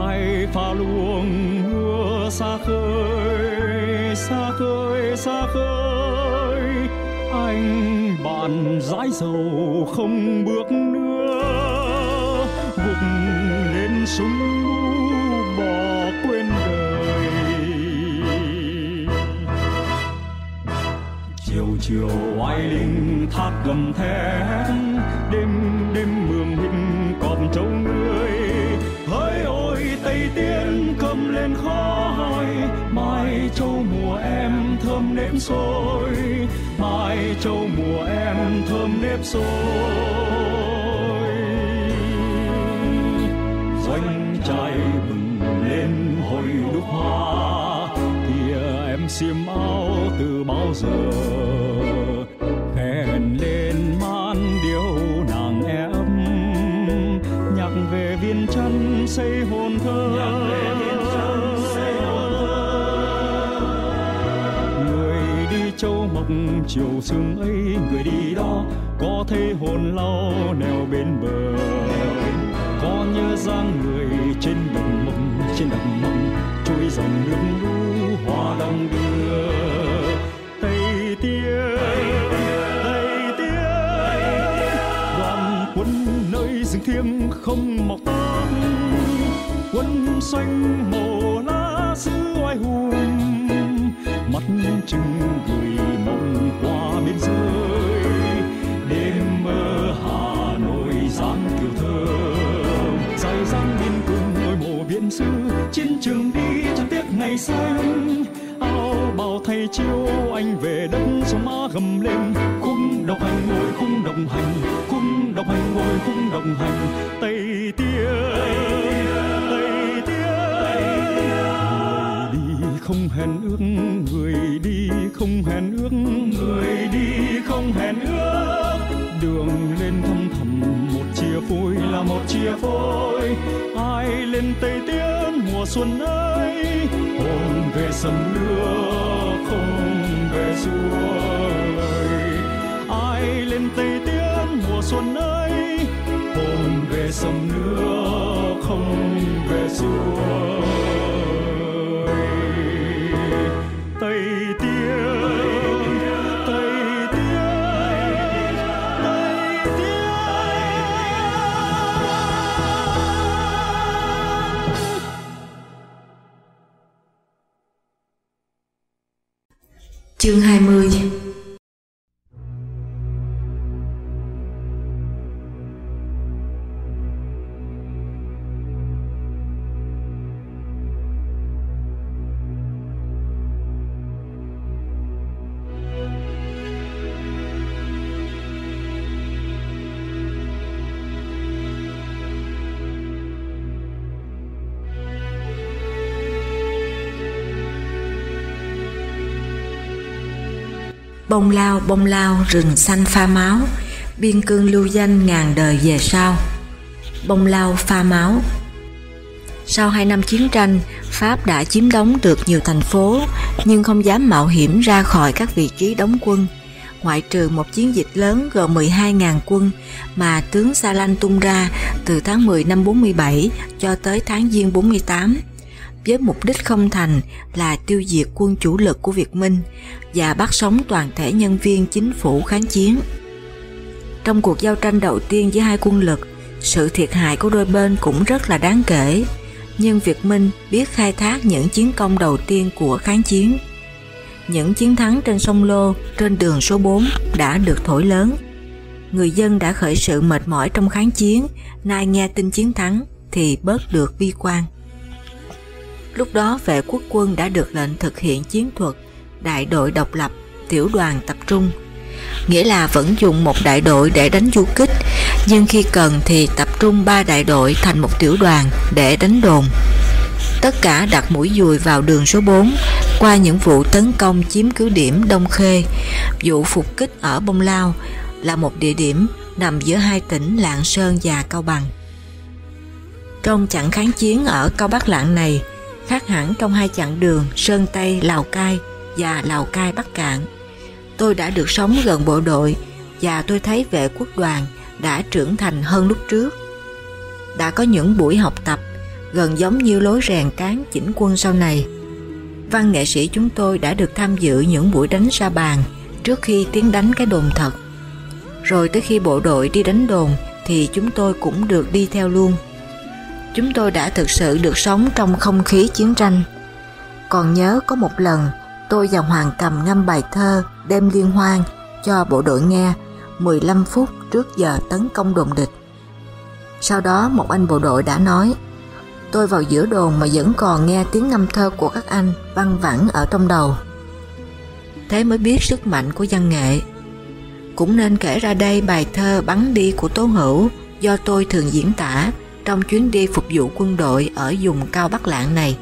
ai pha luồng mưa xa khơi xa khơi xa khơi. Anh bạn dãi dầu không bước nữa, gục lên súng bỏ quên đời. Chiều chiều oai linh thác gầm thét thơm mai châu mùa em thơm nếp xôi doanh trai bừng lên hồi đúc hoa kia em xiêm áo từ bao giờ? Sương ấy, người đi đó có thấy hồn lau neo bên bờ. Có nhớ dáng người trên đồng mộng, trên đồng mộng, trôi dòng nước lũ hoa đong đưa. Tây tiên tây tiên, đoàn quân nơi rừng thiêng không mọc tóc quân xanh màu lá xứ oai hùng, mắt chừng gửi chiến trường đi chẳng tiếc ngày xanh áo bào thay chiếu anh về đất sông má gầm lên. Khung độc hành ngồi khung đồng hành, khung độc hành ngồi khung đồng hành. Tây tiên tây tiên. Người đi không hẹn ước người đi, không hẹn ước người đi, không hẹn ước đường lên thăm thầm một chia phôi là một chia phôi. Ai lên tây tiến mùa xuân ấy hồn về sầm lưa không về xuôi ai lên tây tiến mùa xuân ấy hồn về sầm nước không về xuôi Chương 20 Bông lao bông lao rừng xanh pha máu. Biên cương lưu danh ngàn đời về sau. Bông lao pha máu. Sau hai năm chiến tranh, Pháp đã chiếm đóng được nhiều thành phố nhưng không dám mạo hiểm ra khỏi các vị trí đóng quân. Ngoại trừ một chiến dịch lớn gồm 12.000 quân mà tướng Sa tung ra từ tháng 10 năm 47 cho tới tháng Giêng 48 với mục đích không thành là tiêu diệt quân chủ lực của Việt Minh và bắt sống toàn thể nhân viên chính phủ kháng chiến. Trong cuộc giao tranh đầu tiên giữa hai quân lực, sự thiệt hại của đôi bên cũng rất là đáng kể, nhưng Việt Minh biết khai thác những chiến công đầu tiên của kháng chiến. Những chiến thắng trên sông Lô, trên đường số 4 đã được thổi lớn. Người dân đã khởi sự mệt mỏi trong kháng chiến, nay nghe tin chiến thắng thì bớt được bi quan. Lúc đó vệ quốc quân đã được lệnh thực hiện chiến thuật đại đội độc lập, tiểu đoàn tập trung, nghĩa là vẫn dùng một đại đội để đánh du kích, nhưng khi cần thì tập trung ba đại đội thành một tiểu đoàn để đánh đồn. Tất cả đặt mũi dùi vào đường số 4 qua những vụ tấn công chiếm cứ điểm Đông Khê, vụ phục kích ở Bông Lao là một địa điểm nằm giữa hai tỉnh Lạng Sơn và Cao Bằng. Trong chặng kháng chiến ở Cao Bắc Lạng này, khác hẳn trong hai chặng đường Sơn Tây, Lào Cai và Lào Cai, Bắc Cạn. Tôi đã được sống gần bộ đội và tôi thấy vệ quốc đoàn đã trưởng thành hơn lúc trước. Đã có những buổi học tập gần giống như lối rèn cán chỉnh quân sau này. Văn nghệ sĩ chúng tôi đã được tham dự những buổi đánh sa bàn trước khi tiến đánh cái đồn thật. Rồi tới khi bộ đội đi đánh đồn thì chúng tôi cũng được đi theo luôn chúng tôi đã thực sự được sống trong không khí chiến tranh. Còn nhớ có một lần, tôi và Hoàng Cầm ngâm bài thơ đêm liên hoan cho bộ đội nghe 15 phút trước giờ tấn công đồn địch. Sau đó một anh bộ đội đã nói, tôi vào giữa đồn mà vẫn còn nghe tiếng ngâm thơ của các anh văng vẳng ở trong đầu. Thế mới biết sức mạnh của văn nghệ. Cũng nên kể ra đây bài thơ bắn đi của Tố Hữu do tôi thường diễn tả trong chuyến đi phục vụ quân đội ở vùng cao Bắc Lạng này.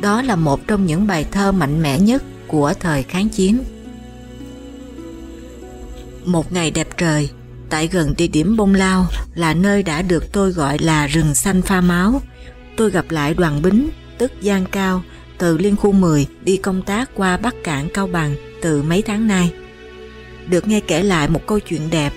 Đó là một trong những bài thơ mạnh mẽ nhất của thời kháng chiến. Một ngày đẹp trời, tại gần địa điểm Bông Lao là nơi đã được tôi gọi là rừng xanh pha máu. Tôi gặp lại đoàn bính, tức Giang Cao, từ Liên khu 10 đi công tác qua Bắc Cảng Cao Bằng từ mấy tháng nay. Được nghe kể lại một câu chuyện đẹp.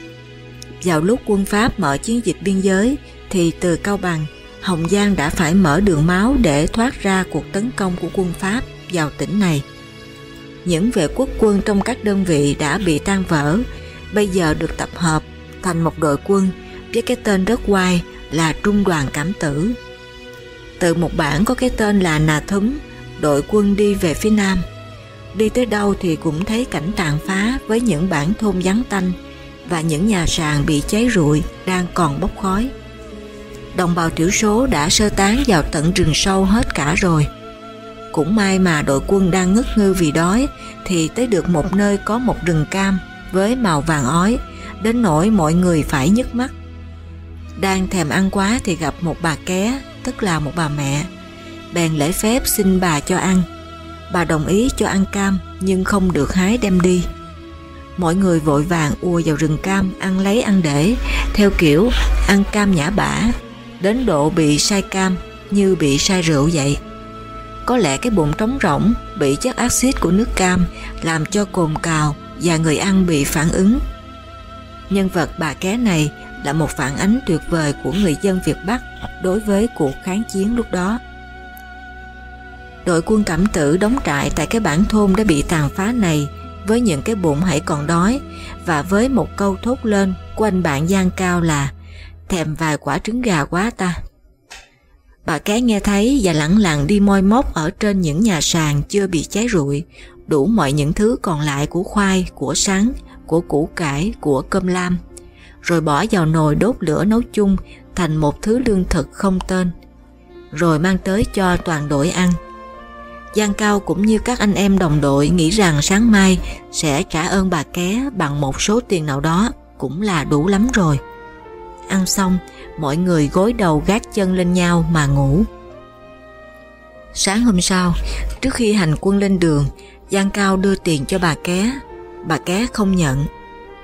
Vào lúc quân Pháp mở chiến dịch biên giới thì từ Cao Bằng, Hồng Giang đã phải mở đường máu để thoát ra cuộc tấn công của quân Pháp vào tỉnh này. Những vệ quốc quân trong các đơn vị đã bị tan vỡ, bây giờ được tập hợp thành một đội quân với cái tên rất quai là Trung đoàn Cảm Tử. Từ một bản có cái tên là Nà Thúm, đội quân đi về phía Nam. Đi tới đâu thì cũng thấy cảnh tàn phá với những bản thôn vắng tanh và những nhà sàn bị cháy rụi đang còn bốc khói đồng bào thiểu số đã sơ tán vào tận rừng sâu hết cả rồi. Cũng may mà đội quân đang ngất ngư vì đói thì tới được một nơi có một rừng cam với màu vàng ói, đến nỗi mọi người phải nhức mắt. Đang thèm ăn quá thì gặp một bà ké, tức là một bà mẹ. Bèn lễ phép xin bà cho ăn. Bà đồng ý cho ăn cam nhưng không được hái đem đi. Mọi người vội vàng ùa vào rừng cam ăn lấy ăn để, theo kiểu ăn cam nhã bả đến độ bị say cam như bị say rượu vậy. Có lẽ cái bụng trống rỗng, bị chất axit của nước cam làm cho cồn cào và người ăn bị phản ứng. Nhân vật bà ké này là một phản ánh tuyệt vời của người dân Việt Bắc đối với cuộc kháng chiến lúc đó. Đội quân cảm tử đóng trại tại cái bản thôn đã bị tàn phá này với những cái bụng hãy còn đói và với một câu thốt lên của anh bạn Giang Cao là thèm vài quả trứng gà quá ta. Bà cái nghe thấy và lẳng lặng đi moi móc ở trên những nhà sàn chưa bị cháy rụi, đủ mọi những thứ còn lại của khoai, của sắn, của củ cải, của cơm lam, rồi bỏ vào nồi đốt lửa nấu chung thành một thứ lương thực không tên, rồi mang tới cho toàn đội ăn. Giang Cao cũng như các anh em đồng đội nghĩ rằng sáng mai sẽ trả ơn bà ké bằng một số tiền nào đó cũng là đủ lắm rồi ăn xong, mọi người gối đầu gác chân lên nhau mà ngủ. Sáng hôm sau, trước khi hành quân lên đường, Giang Cao đưa tiền cho bà ké. Bà ké không nhận.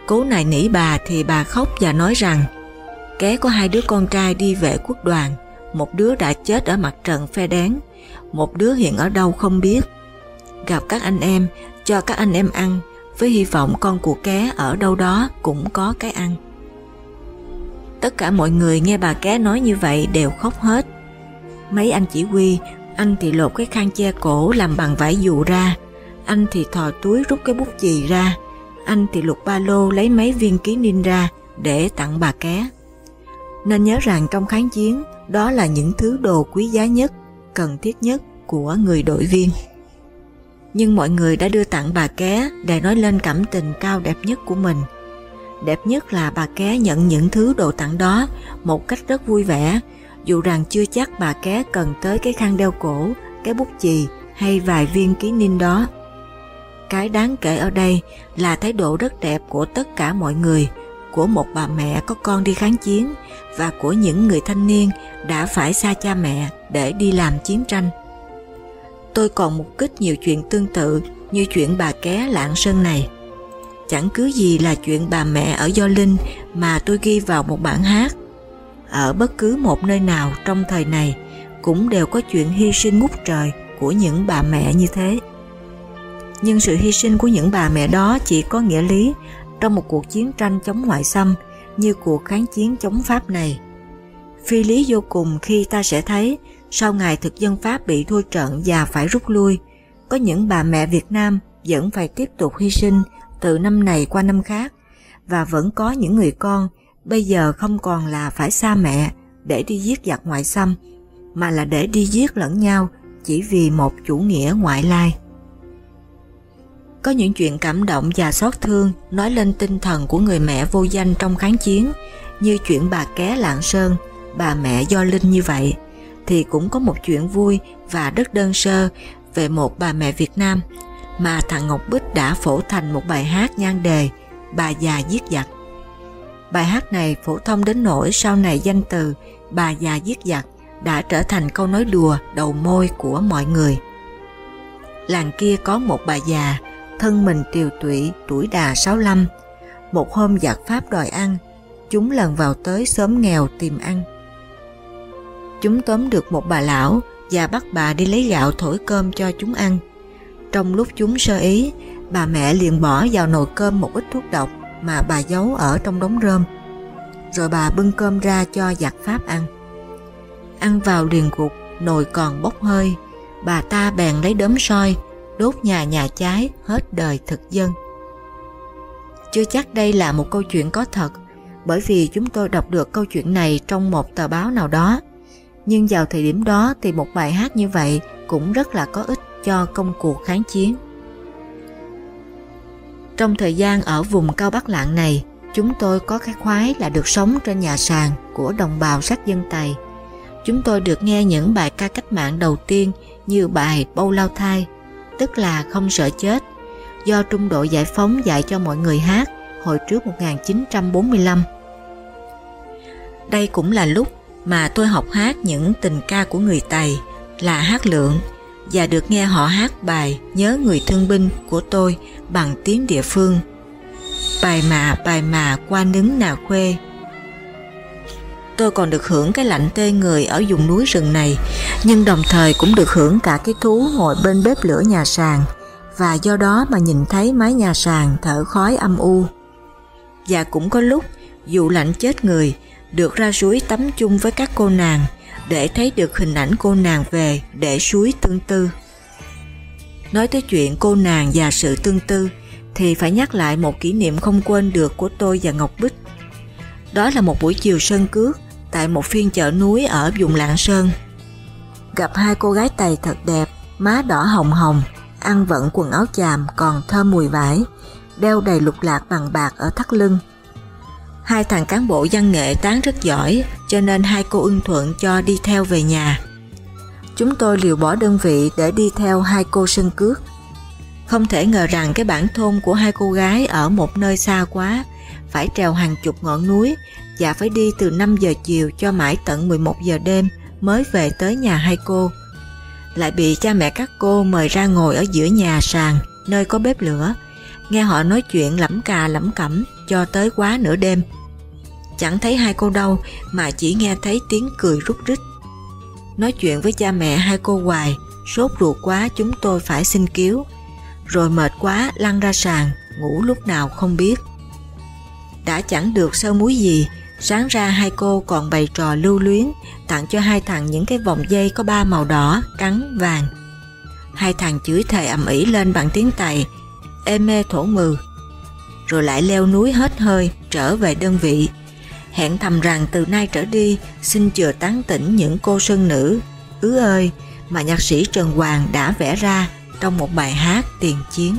Cố này nỉ bà thì bà khóc và nói rằng ké có hai đứa con trai đi vệ quốc đoàn, một đứa đã chết ở mặt trận phe đén, một đứa hiện ở đâu không biết. Gặp các anh em, cho các anh em ăn, với hy vọng con của ké ở đâu đó cũng có cái ăn. Tất cả mọi người nghe bà ké nói như vậy đều khóc hết. Mấy anh chỉ huy, anh thì lột cái khăn che cổ làm bằng vải dù ra, anh thì thò túi rút cái bút chì ra, anh thì lục ba lô lấy mấy viên ký ninh ra để tặng bà ké. Nên nhớ rằng trong kháng chiến, đó là những thứ đồ quý giá nhất, cần thiết nhất của người đội viên. Nhưng mọi người đã đưa tặng bà ké để nói lên cảm tình cao đẹp nhất của mình. Đẹp nhất là bà ké nhận những thứ đồ tặng đó một cách rất vui vẻ, dù rằng chưa chắc bà ké cần tới cái khăn đeo cổ, cái bút chì hay vài viên ký ninh đó. Cái đáng kể ở đây là thái độ rất đẹp của tất cả mọi người, của một bà mẹ có con đi kháng chiến và của những người thanh niên đã phải xa cha mẹ để đi làm chiến tranh. Tôi còn một kích nhiều chuyện tương tự như chuyện bà ké lạng sơn này. Chẳng cứ gì là chuyện bà mẹ ở Do Linh mà tôi ghi vào một bản hát. Ở bất cứ một nơi nào trong thời này cũng đều có chuyện hy sinh ngút trời của những bà mẹ như thế nhưng sự hy sinh của những bà mẹ đó chỉ có nghĩa lý trong một cuộc chiến tranh chống ngoại xâm như cuộc kháng chiến chống Pháp này. Phi lý vô cùng khi ta sẽ thấy sau ngày thực dân Pháp bị thua trận và phải rút lui, có những bà mẹ Việt Nam vẫn phải tiếp tục hy sinh từ năm này qua năm khác và vẫn có những người con bây giờ không còn là phải xa mẹ để đi giết giặc ngoại xâm mà là để đi giết lẫn nhau chỉ vì một chủ nghĩa ngoại lai. Có những chuyện cảm động và xót thương nói lên tinh thần của người mẹ vô danh trong kháng chiến, như chuyện bà ké Lạng Sơn, bà mẹ Do Linh như vậy, thì cũng có một chuyện vui và rất đơn sơ về một bà mẹ Việt Nam mà thằng Ngọc Bích đã phổ thành một bài hát nhan đề Bà già giết giặc. Bài hát này phổ thông đến nỗi sau này danh từ bà già giết giặc đã trở thành câu nói đùa đầu môi của mọi người. Làng kia có một bà già thân mình tiều tụy, tuổi đà 65. Một hôm giặc Pháp đòi ăn, chúng lần vào tới xóm nghèo tìm ăn. Chúng tóm được một bà lão và bắt bà đi lấy gạo thổi cơm cho chúng ăn. Trong lúc chúng sơ ý, bà mẹ liền bỏ vào nồi cơm một ít thuốc độc mà bà giấu ở trong đống rơm. Rồi bà bưng cơm ra cho giặc Pháp ăn. Ăn vào liền gục, nồi còn bốc hơi, bà ta bèn lấy đốm soi đốt nhà nhà cháy hết đời thực dân. Chưa chắc đây là một câu chuyện có thật, bởi vì chúng tôi đọc được câu chuyện này trong một tờ báo nào đó. Nhưng vào thời điểm đó thì một bài hát như vậy cũng rất là có ích cho công cuộc kháng chiến. Trong thời gian ở vùng cao Bắc Lạng này, chúng tôi có cái khoái là được sống trên nhà sàn của đồng bào sắc dân Tày. Chúng tôi được nghe những bài ca cách mạng đầu tiên như bài Bâu Lao Thai, tức là không sợ chết, do Trung đội Giải phóng dạy cho mọi người hát hồi trước 1945. Đây cũng là lúc mà tôi học hát những tình ca của người Tày là hát lượng và được nghe họ hát bài Nhớ người thương binh của tôi bằng tiếng địa phương. Bài mà bài mà qua nứng nà khuê tôi còn được hưởng cái lạnh tê người ở vùng núi rừng này, nhưng đồng thời cũng được hưởng cả cái thú ngồi bên bếp lửa nhà sàn, và do đó mà nhìn thấy mái nhà sàn thở khói âm u. Và cũng có lúc, dù lạnh chết người, được ra suối tắm chung với các cô nàng, để thấy được hình ảnh cô nàng về để suối tương tư. Nói tới chuyện cô nàng và sự tương tư, thì phải nhắc lại một kỷ niệm không quên được của tôi và Ngọc Bích. Đó là một buổi chiều sân cước, tại một phiên chợ núi ở vùng Lạng Sơn. Gặp hai cô gái Tày thật đẹp, má đỏ hồng hồng, ăn vận quần áo chàm còn thơm mùi vải, đeo đầy lục lạc bằng bạc ở thắt lưng. Hai thằng cán bộ văn nghệ tán rất giỏi, cho nên hai cô ưng thuận cho đi theo về nhà. Chúng tôi liều bỏ đơn vị để đi theo hai cô sân cước. Không thể ngờ rằng cái bản thôn của hai cô gái ở một nơi xa quá, phải trèo hàng chục ngọn núi và phải đi từ 5 giờ chiều cho mãi tận 11 giờ đêm mới về tới nhà hai cô. Lại bị cha mẹ các cô mời ra ngồi ở giữa nhà sàn, nơi có bếp lửa, nghe họ nói chuyện lẩm cà lẩm cẩm cho tới quá nửa đêm. Chẳng thấy hai cô đâu mà chỉ nghe thấy tiếng cười rút rít. Nói chuyện với cha mẹ hai cô hoài, sốt ruột quá chúng tôi phải xin cứu. Rồi mệt quá lăn ra sàn, ngủ lúc nào không biết. Đã chẳng được sơ muối gì, sáng ra hai cô còn bày trò lưu luyến, tặng cho hai thằng những cái vòng dây có ba màu đỏ, trắng, vàng. Hai thằng chửi thề ầm ĩ lên bằng tiếng Tày, ê mê thổ mừ. Rồi lại leo núi hết hơi, trở về đơn vị. Hẹn thầm rằng từ nay trở đi, xin chừa tán tỉnh những cô sơn nữ, ứ ơi, mà nhạc sĩ Trần Hoàng đã vẽ ra trong một bài hát tiền chiến.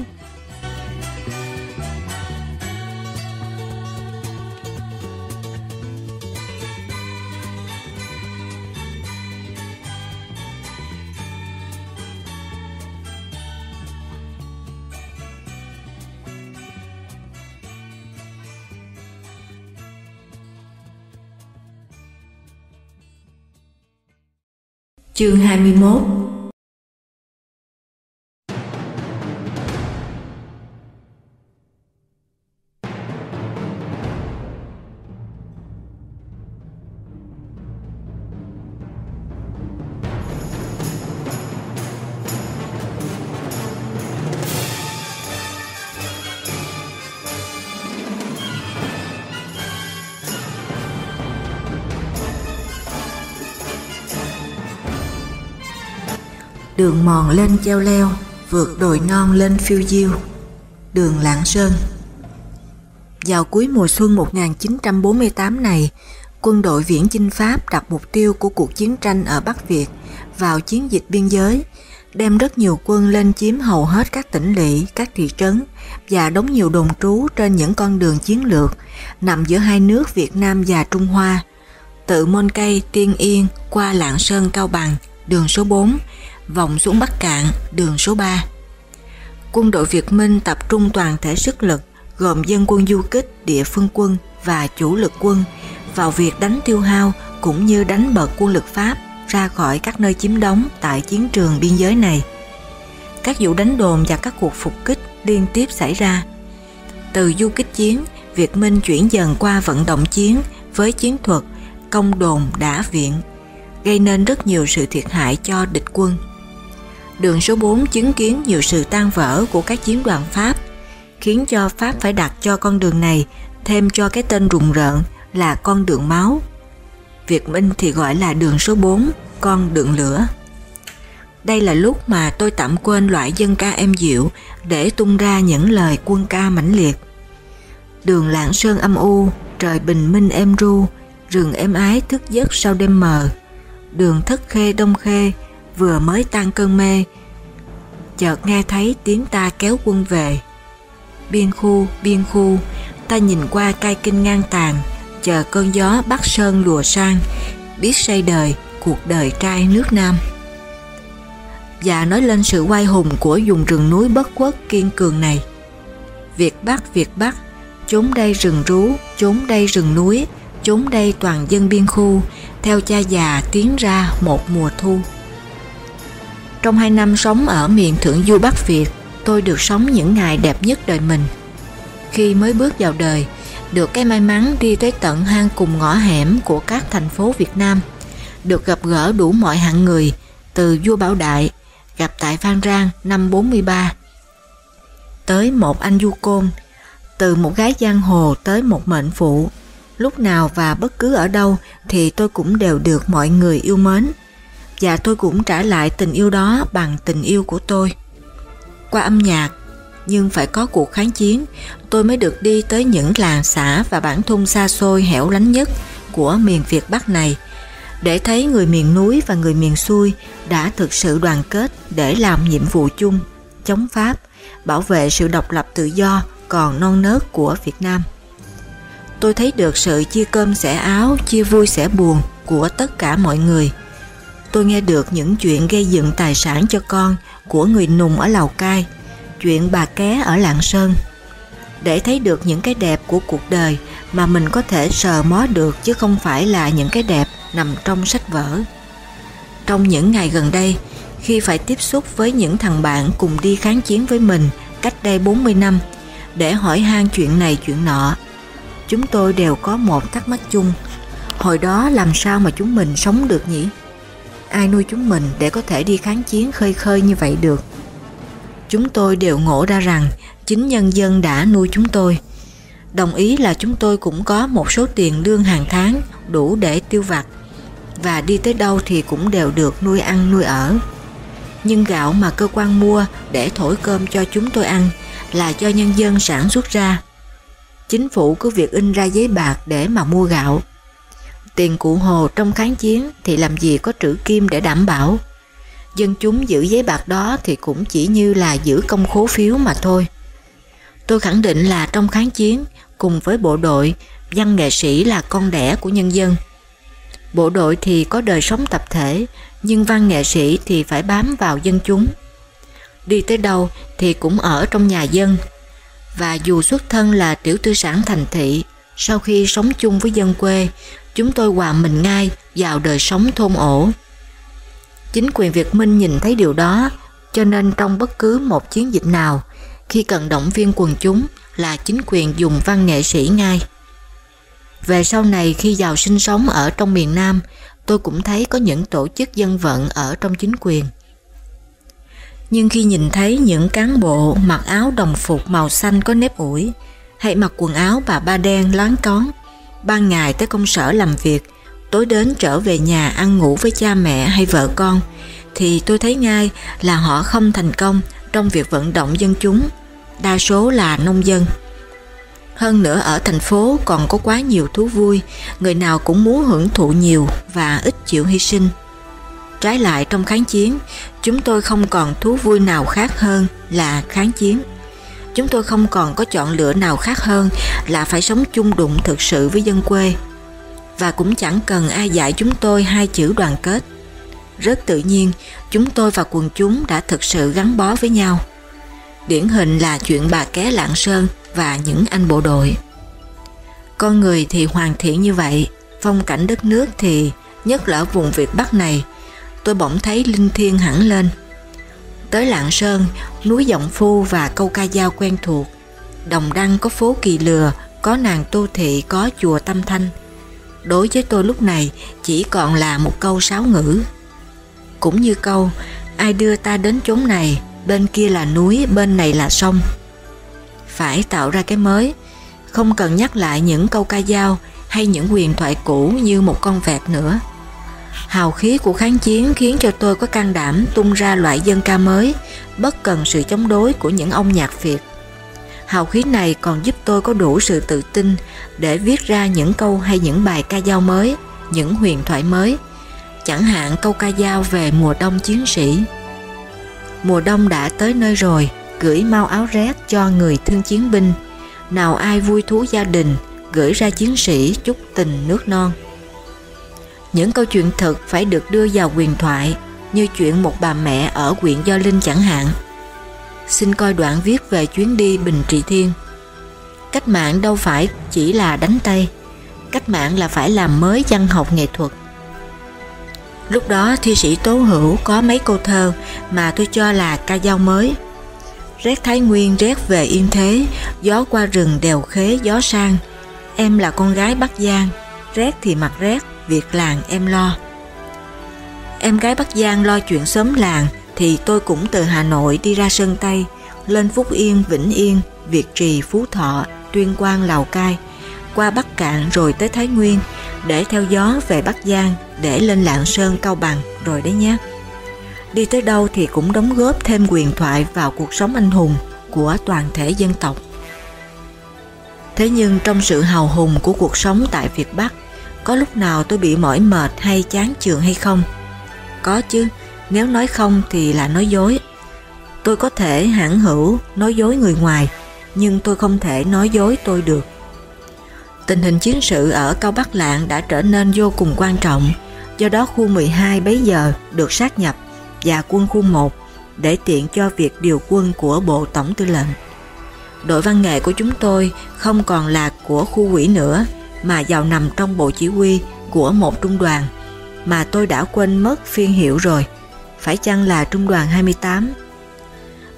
Chương 21 Đường mòn lên treo leo, vượt đồi non lên phiêu diêu. Đường Lạng Sơn Vào cuối mùa xuân 1948 này, quân đội viễn chinh Pháp đặt mục tiêu của cuộc chiến tranh ở Bắc Việt vào chiến dịch biên giới, đem rất nhiều quân lên chiếm hầu hết các tỉnh lỵ, các thị trấn và đóng nhiều đồn trú trên những con đường chiến lược nằm giữa hai nước Việt Nam và Trung Hoa. Từ Môn Cây, Tiên Yên qua Lạng Sơn, Cao Bằng, đường số 4 vòng xuống Bắc Cạn, đường số 3. Quân đội Việt Minh tập trung toàn thể sức lực gồm dân quân du kích, địa phương quân và chủ lực quân vào việc đánh tiêu hao cũng như đánh bật quân lực Pháp ra khỏi các nơi chiếm đóng tại chiến trường biên giới này. Các vụ đánh đồn và các cuộc phục kích liên tiếp xảy ra. Từ du kích chiến, Việt Minh chuyển dần qua vận động chiến với chiến thuật công đồn đả viện, gây nên rất nhiều sự thiệt hại cho địch quân đường số 4 chứng kiến nhiều sự tan vỡ của các chiến đoàn Pháp, khiến cho Pháp phải đặt cho con đường này thêm cho cái tên rùng rợn là con đường máu. Việt Minh thì gọi là đường số 4, con đường lửa. Đây là lúc mà tôi tạm quên loại dân ca em dịu để tung ra những lời quân ca mãnh liệt. Đường Lạng Sơn âm u, trời bình minh êm ru, rừng êm ái thức giấc sau đêm mờ. Đường thất khê đông khê, vừa mới tan cơn mê, chợt nghe thấy tiếng ta kéo quân về. Biên khu, biên khu, ta nhìn qua cai kinh ngang tàn, chờ cơn gió bắc sơn lùa sang, biết say đời, cuộc đời trai nước Nam. Và nói lên sự oai hùng của vùng rừng núi bất quốc kiên cường này. Việt Bắc, Việt Bắc, chốn đây rừng rú, chốn đây rừng núi, chốn đây toàn dân biên khu, theo cha già tiến ra một mùa thu. Trong hai năm sống ở miền Thượng Du Bắc Việt, tôi được sống những ngày đẹp nhất đời mình. Khi mới bước vào đời, được cái may mắn đi tới tận hang cùng ngõ hẻm của các thành phố Việt Nam, được gặp gỡ đủ mọi hạng người, từ vua Bảo Đại, gặp tại Phan Rang năm 43, tới một anh du côn, từ một gái giang hồ tới một mệnh phụ, lúc nào và bất cứ ở đâu thì tôi cũng đều được mọi người yêu mến và tôi cũng trả lại tình yêu đó bằng tình yêu của tôi. Qua âm nhạc, nhưng phải có cuộc kháng chiến, tôi mới được đi tới những làng xã và bản thôn xa xôi hẻo lánh nhất của miền Việt Bắc này, để thấy người miền núi và người miền xuôi đã thực sự đoàn kết để làm nhiệm vụ chung, chống Pháp, bảo vệ sự độc lập tự do còn non nớt của Việt Nam. Tôi thấy được sự chia cơm sẻ áo, chia vui sẻ buồn của tất cả mọi người – tôi nghe được những chuyện gây dựng tài sản cho con của người nùng ở Lào Cai, chuyện bà ké ở Lạng Sơn. Để thấy được những cái đẹp của cuộc đời mà mình có thể sờ mó được chứ không phải là những cái đẹp nằm trong sách vở. Trong những ngày gần đây, khi phải tiếp xúc với những thằng bạn cùng đi kháng chiến với mình cách đây 40 năm, để hỏi han chuyện này chuyện nọ. Chúng tôi đều có một thắc mắc chung. Hồi đó làm sao mà chúng mình sống được nhỉ? Ai nuôi chúng mình để có thể đi kháng chiến khơi khơi như vậy được? Chúng tôi đều ngộ ra rằng chính nhân dân đã nuôi chúng tôi. Đồng ý là chúng tôi cũng có một số tiền lương hàng tháng đủ để tiêu vặt, và đi tới đâu thì cũng đều được nuôi ăn nuôi ở. Nhưng gạo mà cơ quan mua để thổi cơm cho chúng tôi ăn là do nhân dân sản xuất ra. Chính phủ cứ việc in ra giấy bạc để mà mua gạo. Tiền cụ Hồ trong kháng chiến thì làm gì có trữ kim để đảm bảo. Dân chúng giữ giấy bạc đó thì cũng chỉ như là giữ công khố phiếu mà thôi. Tôi khẳng định là trong kháng chiến cùng với bộ đội, văn nghệ sĩ là con đẻ của nhân dân. Bộ đội thì có đời sống tập thể, nhưng văn nghệ sĩ thì phải bám vào dân chúng. Đi tới đâu thì cũng ở trong nhà dân. Và dù xuất thân là tiểu tư sản thành thị, sau khi sống chung với dân quê, chúng tôi hòa mình ngay vào đời sống thôn ổ. Chính quyền Việt Minh nhìn thấy điều đó, cho nên trong bất cứ một chiến dịch nào, khi cần động viên quần chúng là chính quyền dùng văn nghệ sĩ ngay. Về sau này khi vào sinh sống ở trong miền Nam, tôi cũng thấy có những tổ chức dân vận ở trong chính quyền. Nhưng khi nhìn thấy những cán bộ mặc áo đồng phục màu xanh có nếp ủi, hay mặc quần áo bà ba đen láng cón, ban ngày tới công sở làm việc, tối đến trở về nhà ăn ngủ với cha mẹ hay vợ con, thì tôi thấy ngay là họ không thành công trong việc vận động dân chúng, đa số là nông dân. Hơn nữa ở thành phố còn có quá nhiều thú vui, người nào cũng muốn hưởng thụ nhiều và ít chịu hy sinh. Trái lại trong kháng chiến, chúng tôi không còn thú vui nào khác hơn là kháng chiến. Chúng tôi không còn có chọn lựa nào khác hơn là phải sống chung đụng thực sự với dân quê. Và cũng chẳng cần ai dạy chúng tôi hai chữ đoàn kết. Rất tự nhiên, chúng tôi và quần chúng đã thực sự gắn bó với nhau. Điển hình là chuyện bà ké Lạng Sơn và những anh bộ đội. Con người thì hoàn thiện như vậy, phong cảnh đất nước thì nhất là ở vùng Việt Bắc này, tôi bỗng thấy linh thiêng hẳn lên. Tới Lạng Sơn, núi Giọng Phu và câu ca dao quen thuộc. Đồng Đăng có phố Kỳ Lừa, có nàng Tô Thị, có chùa Tâm Thanh. Đối với tôi lúc này chỉ còn là một câu sáo ngữ. Cũng như câu, ai đưa ta đến chốn này, bên kia là núi, bên này là sông phải tạo ra cái mới, không cần nhắc lại những câu ca dao hay những quyền thoại cũ như một con vẹt nữa. Hào khí của kháng chiến khiến cho tôi có can đảm tung ra loại dân ca mới, bất cần sự chống đối của những ông nhạc Việt. Hào khí này còn giúp tôi có đủ sự tự tin để viết ra những câu hay những bài ca dao mới, những huyền thoại mới, chẳng hạn câu ca dao về mùa đông chiến sĩ. Mùa đông đã tới nơi rồi, gửi mau áo rét cho người thương chiến binh, nào ai vui thú gia đình, gửi ra chiến sĩ chúc tình nước non. Những câu chuyện thật phải được đưa vào quyền thoại, như chuyện một bà mẹ ở huyện Do Linh chẳng hạn. Xin coi đoạn viết về chuyến đi Bình Trị Thiên. Cách mạng đâu phải chỉ là đánh tay, cách mạng là phải làm mới văn học nghệ thuật. Lúc đó thi sĩ Tố Hữu có mấy câu thơ mà tôi cho là ca dao mới Rét Thái Nguyên rét về yên thế, gió qua rừng đèo khế gió sang. Em là con gái Bắc Giang, rét thì mặc rét, việc làng em lo. Em gái Bắc Giang lo chuyện sớm làng thì tôi cũng từ Hà Nội đi ra Sơn Tây, lên Phúc Yên, Vĩnh Yên, Việt Trì, Phú Thọ, Tuyên Quang, Lào Cai, qua Bắc Cạn rồi tới Thái Nguyên để theo gió về Bắc Giang để lên Lạng Sơn, Cao Bằng rồi đấy nhé đi tới đâu thì cũng đóng góp thêm quyền thoại vào cuộc sống anh hùng của toàn thể dân tộc. Thế nhưng trong sự hào hùng của cuộc sống tại Việt Bắc, có lúc nào tôi bị mỏi mệt hay chán chường hay không? Có chứ, nếu nói không thì là nói dối. Tôi có thể hãng hữu nói dối người ngoài, nhưng tôi không thể nói dối tôi được. Tình hình chiến sự ở Cao Bắc Lạng đã trở nên vô cùng quan trọng, do đó khu 12 bấy giờ được sát nhập và quân khu 1 để tiện cho việc điều quân của Bộ Tổng Tư lệnh. Đội văn nghệ của chúng tôi không còn là của khu quỹ nữa mà vào nằm trong bộ chỉ huy của một trung đoàn mà tôi đã quên mất phiên hiệu rồi, phải chăng là trung đoàn 28?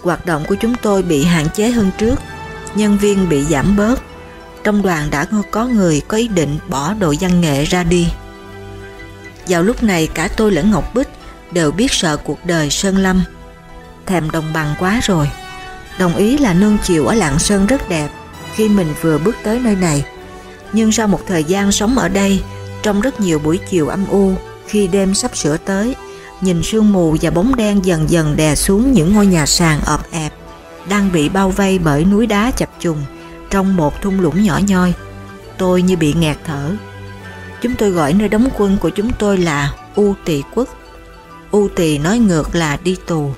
Hoạt động của chúng tôi bị hạn chế hơn trước, nhân viên bị giảm bớt. Trong đoàn đã có người có ý định bỏ đội văn nghệ ra đi. Vào lúc này cả tôi lẫn Ngọc Bích đều biết sợ cuộc đời Sơn Lâm. Thèm đồng bằng quá rồi. Đồng ý là nương chiều ở Lạng Sơn rất đẹp khi mình vừa bước tới nơi này. Nhưng sau một thời gian sống ở đây, trong rất nhiều buổi chiều âm u, khi đêm sắp sửa tới, nhìn sương mù và bóng đen dần dần đè xuống những ngôi nhà sàn ọp ẹp, đang bị bao vây bởi núi đá chập trùng trong một thung lũng nhỏ nhoi. Tôi như bị nghẹt thở. Chúng tôi gọi nơi đóng quân của chúng tôi là U Tỳ Quốc. U Tỳ nói ngược là đi tù.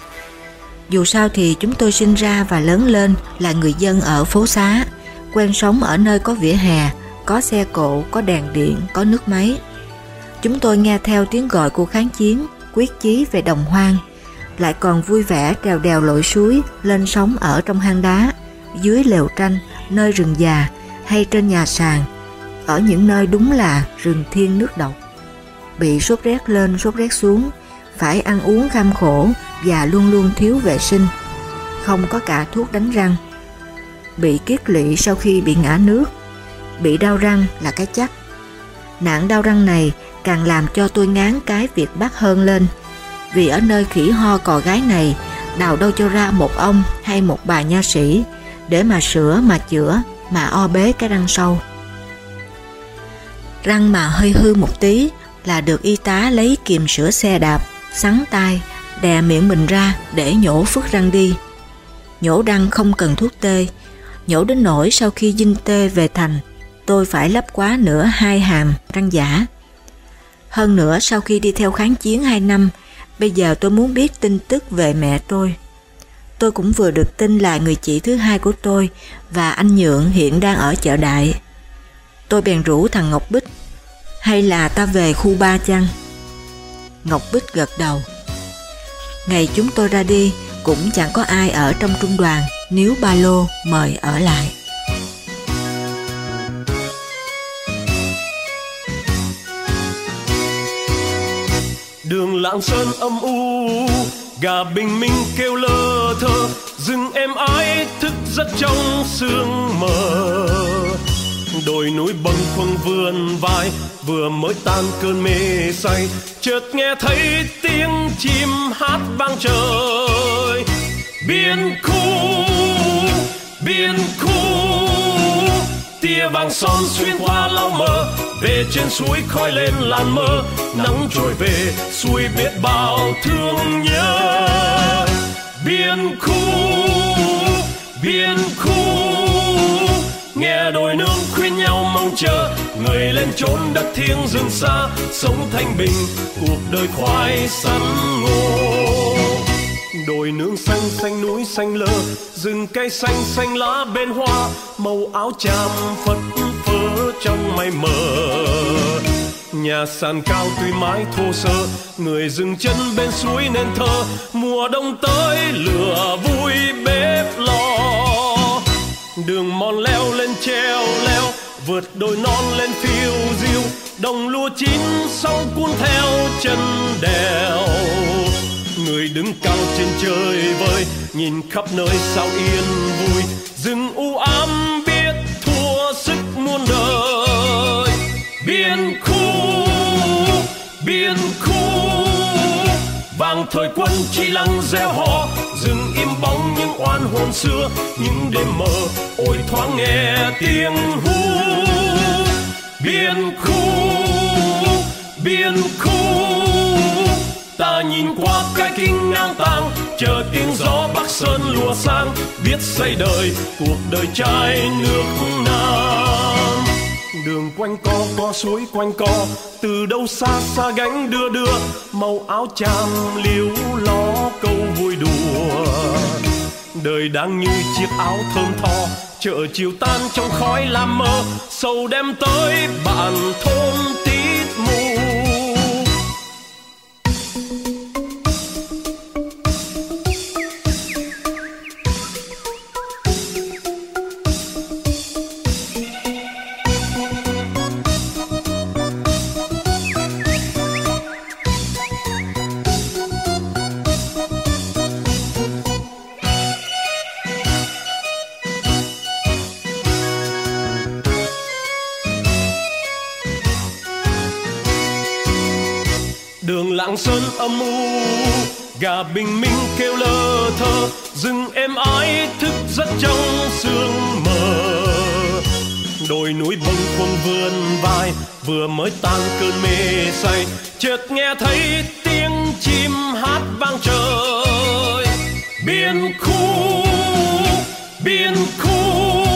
Dù sao thì chúng tôi sinh ra và lớn lên là người dân ở phố xá, quen sống ở nơi có vỉa hè, có xe cộ, có đèn điện, có nước máy. Chúng tôi nghe theo tiếng gọi của kháng chiến, quyết chí về đồng hoang, lại còn vui vẻ trèo đèo lội suối lên sống ở trong hang đá, dưới lều tranh, nơi rừng già hay trên nhà sàn, ở những nơi đúng là rừng thiên nước độc. Bị sốt rét lên sốt rét xuống, phải ăn uống kham khổ và luôn luôn thiếu vệ sinh, không có cả thuốc đánh răng. Bị kiết lỵ sau khi bị ngã nước, bị đau răng là cái chắc. Nạn đau răng này càng làm cho tôi ngán cái việc bắt hơn lên, vì ở nơi khỉ ho cò gái này đào đâu cho ra một ông hay một bà nha sĩ để mà sửa mà chữa mà o bế cái răng sâu. Răng mà hơi hư một tí là được y tá lấy kìm sửa xe đạp, sắn tay, đè miệng mình ra để nhổ phức răng đi. Nhổ răng không cần thuốc tê, nhổ đến nỗi sau khi dinh tê về thành, tôi phải lắp quá nửa hai hàm răng giả. Hơn nữa sau khi đi theo kháng chiến 2 năm, bây giờ tôi muốn biết tin tức về mẹ tôi. Tôi cũng vừa được tin là người chị thứ hai của tôi và anh Nhượng hiện đang ở chợ đại. Tôi bèn rủ thằng Ngọc Bích, hay là ta về khu ba chăng? Ngọc Bích gật đầu. Ngày chúng tôi ra đi cũng chẳng có ai ở trong trung đoàn nếu ba lô mời ở lại. Lạng sơn âm u, gà bình minh kêu lơ thơ. Rừng em ái, thức giấc trong sương mờ. Đồi núi bâng khuâng vườn vai, vừa mới tan cơn mê say. Chợt nghe thấy tiếng chim hát vang trời. Biên khu biên khu tia vàng son xuyên qua lau mờ về trên suối khói lên làn mơ. Nắng trôi về, suối biết bao thương nhớ. Biên khu biên khu, nghe đôi nương khuyên nhau mong chờ. Người lên chốn đất thiêng rừng xa, sống thanh bình, cuộc đời khoai săn ngồi đồi nương xanh xanh núi, xanh lơ. Rừng cây xanh xanh lá bên hoa. Màu áo chàm phất phơ trong mây mờ. Nhà sàn cao tuy mái thô sơ. Người dừng chân bên suối nên thơ. Mùa đông tới, lửa vui bếp lò đường mòn leo lên treo leo. Vượt đồi non lên phiêu diêu. Đồng lúa chín sau cuốn theo chân đèo người đứng cao trên trời vơi nhìn khắp nơi sao yên vui. Rừng u ám biết thua sức muôn đời. Biên khu biên khu vàng thời quân chi lăng gieo họ. Rừng im bóng những oan hồn xưa những đêm mơ ôi thoáng nghe tiếng hú, biên khu biên khu ta nhìn qua cái kinh ngang tàng, chờ tiếng gió bắc sơn lùa sang, biết xây đời, cuộc đời trai nước nam. Đường quanh co co suối quanh co, từ đâu xa xa gánh đưa đưa, màu áo chàm liếu lo câu vui đùa. Đời đang như chiếc áo thơm tho chợ chiều tan trong khói làm mơ, sầu đem tới bạn thôn tít lạng sơn âm u, gà bình minh kêu lơ thơ. Rừng êm ái, thức giấc trong sương mờ. Đồi núi bâng khuâng vươn vai, vừa mới tan cơn mê say. Chợt nghe thấy tiếng chim hát vang trời. Biên khu biên khu,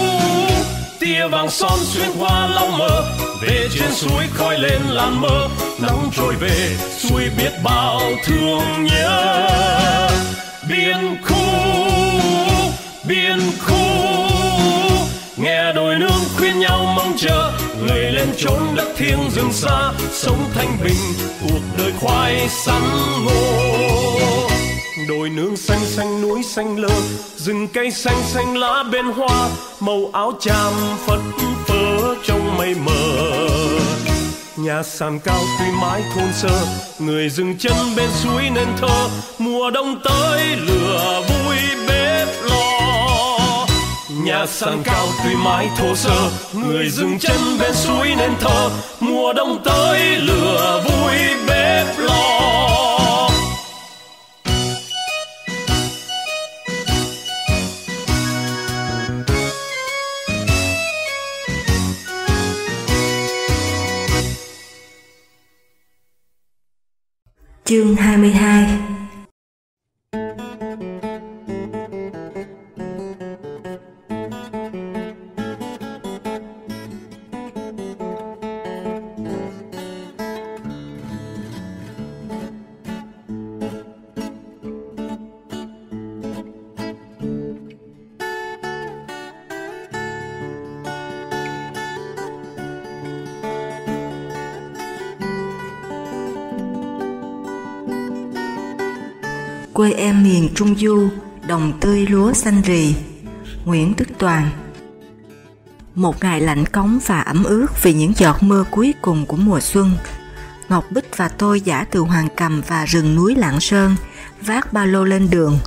tia vàng son xuyên qua lòng mơ về trên suối khói lên làn mơ nắng trôi về xuôi biết bao thương nhớ. Biên khu biên khu, nghe đôi nương khuyên nhau mong chờ. Người lên chốn đất thiêng rừng xa, sống thanh bình, cuộc đời khoai sắn ngô. Đồi nương xanh xanh, núi xanh lơ, rừng cây xanh xanh, lá bên hoa. Màu áo chàm phất phơ trong mây mờ nhà sàn cao tuy mái thôn sơ, người dừng chân bên suối nên thơ. Mùa đông tới, lửa vui bếp lò. Nhà sàn cao tuy mái thô sơ, người dừng chân bên suối nên thơ. Mùa đông tới, lửa vui bếp lò. Chương 22 Du, đồng tươi lúa xanh rì. Nguyễn Đức Toàn Một ngày lạnh cống và ẩm ướt vì những giọt mưa cuối cùng của mùa xuân. Ngọc Bích và tôi giả từ Hoàng Cầm và rừng núi Lạng Sơn, vác ba lô lên đường.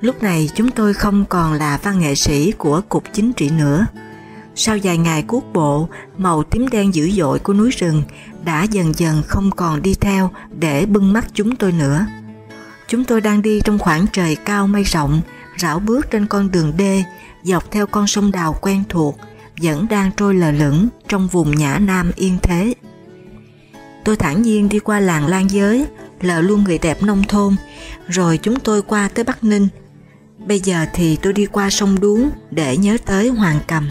Lúc này chúng tôi không còn là văn nghệ sĩ của Cục Chính trị nữa. Sau vài ngày cuốc bộ, màu tím đen dữ dội của núi rừng đã dần dần không còn đi theo để bưng mắt chúng tôi nữa. Chúng tôi đang đi trong khoảng trời cao mây rộng, rảo bước trên con đường đê, dọc theo con sông đào quen thuộc, vẫn đang trôi lờ lửng trong vùng nhã nam yên thế. Tôi thản nhiên đi qua làng Lan Giới, lờ luôn người đẹp nông thôn, rồi chúng tôi qua tới Bắc Ninh. Bây giờ thì tôi đi qua sông Đuống để nhớ tới Hoàng Cầm.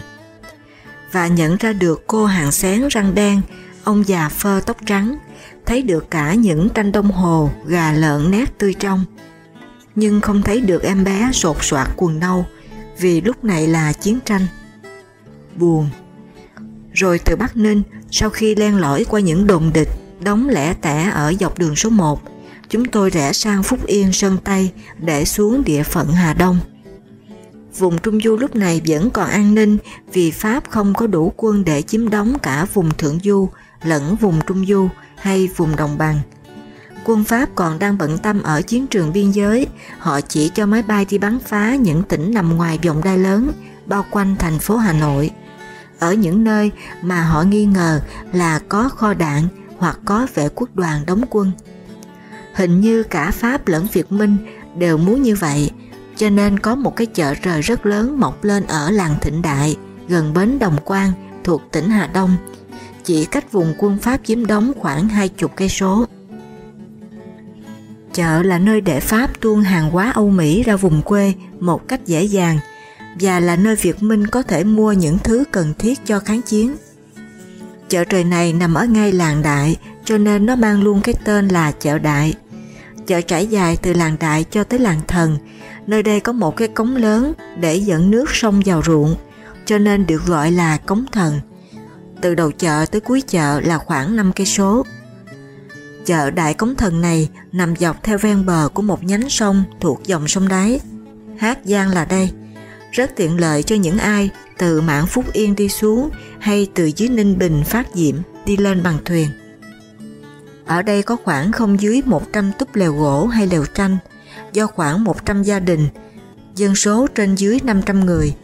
Và nhận ra được cô hàng xén răng đen, ông già phơ tóc trắng, thấy được cả những tranh đồng hồ, gà lợn nét tươi trong. Nhưng không thấy được em bé sột soạt quần nâu, vì lúc này là chiến tranh. Buồn. Rồi từ Bắc Ninh, sau khi len lỏi qua những đồn địch, đóng lẻ tẻ ở dọc đường số 1, chúng tôi rẽ sang Phúc Yên Sơn Tây để xuống địa phận Hà Đông. Vùng Trung Du lúc này vẫn còn an ninh vì Pháp không có đủ quân để chiếm đóng cả vùng Thượng Du lẫn vùng Trung Du, hay vùng đồng bằng. Quân Pháp còn đang bận tâm ở chiến trường biên giới, họ chỉ cho máy bay đi bắn phá những tỉnh nằm ngoài vòng đai lớn, bao quanh thành phố Hà Nội. Ở những nơi mà họ nghi ngờ là có kho đạn hoặc có vệ quốc đoàn đóng quân. Hình như cả Pháp lẫn Việt Minh đều muốn như vậy, cho nên có một cái chợ trời rất lớn mọc lên ở làng Thịnh Đại, gần bến Đồng Quan, thuộc tỉnh Hà Đông, chỉ cách vùng quân Pháp chiếm đóng khoảng hai chục cây số. Chợ là nơi để Pháp tuôn hàng hóa Âu Mỹ ra vùng quê một cách dễ dàng và là nơi Việt Minh có thể mua những thứ cần thiết cho kháng chiến. Chợ trời này nằm ở ngay làng Đại cho nên nó mang luôn cái tên là chợ Đại. Chợ trải dài từ làng Đại cho tới làng Thần, nơi đây có một cái cống lớn để dẫn nước sông vào ruộng, cho nên được gọi là cống thần từ đầu chợ tới cuối chợ là khoảng 5 cây số. Chợ Đại Cống Thần này nằm dọc theo ven bờ của một nhánh sông thuộc dòng sông Đáy. Hát Giang là đây, rất tiện lợi cho những ai từ mảng Phúc Yên đi xuống hay từ dưới Ninh Bình Phát Diệm đi lên bằng thuyền. Ở đây có khoảng không dưới 100 túp lều gỗ hay lều tranh, do khoảng 100 gia đình, dân số trên dưới 500 người,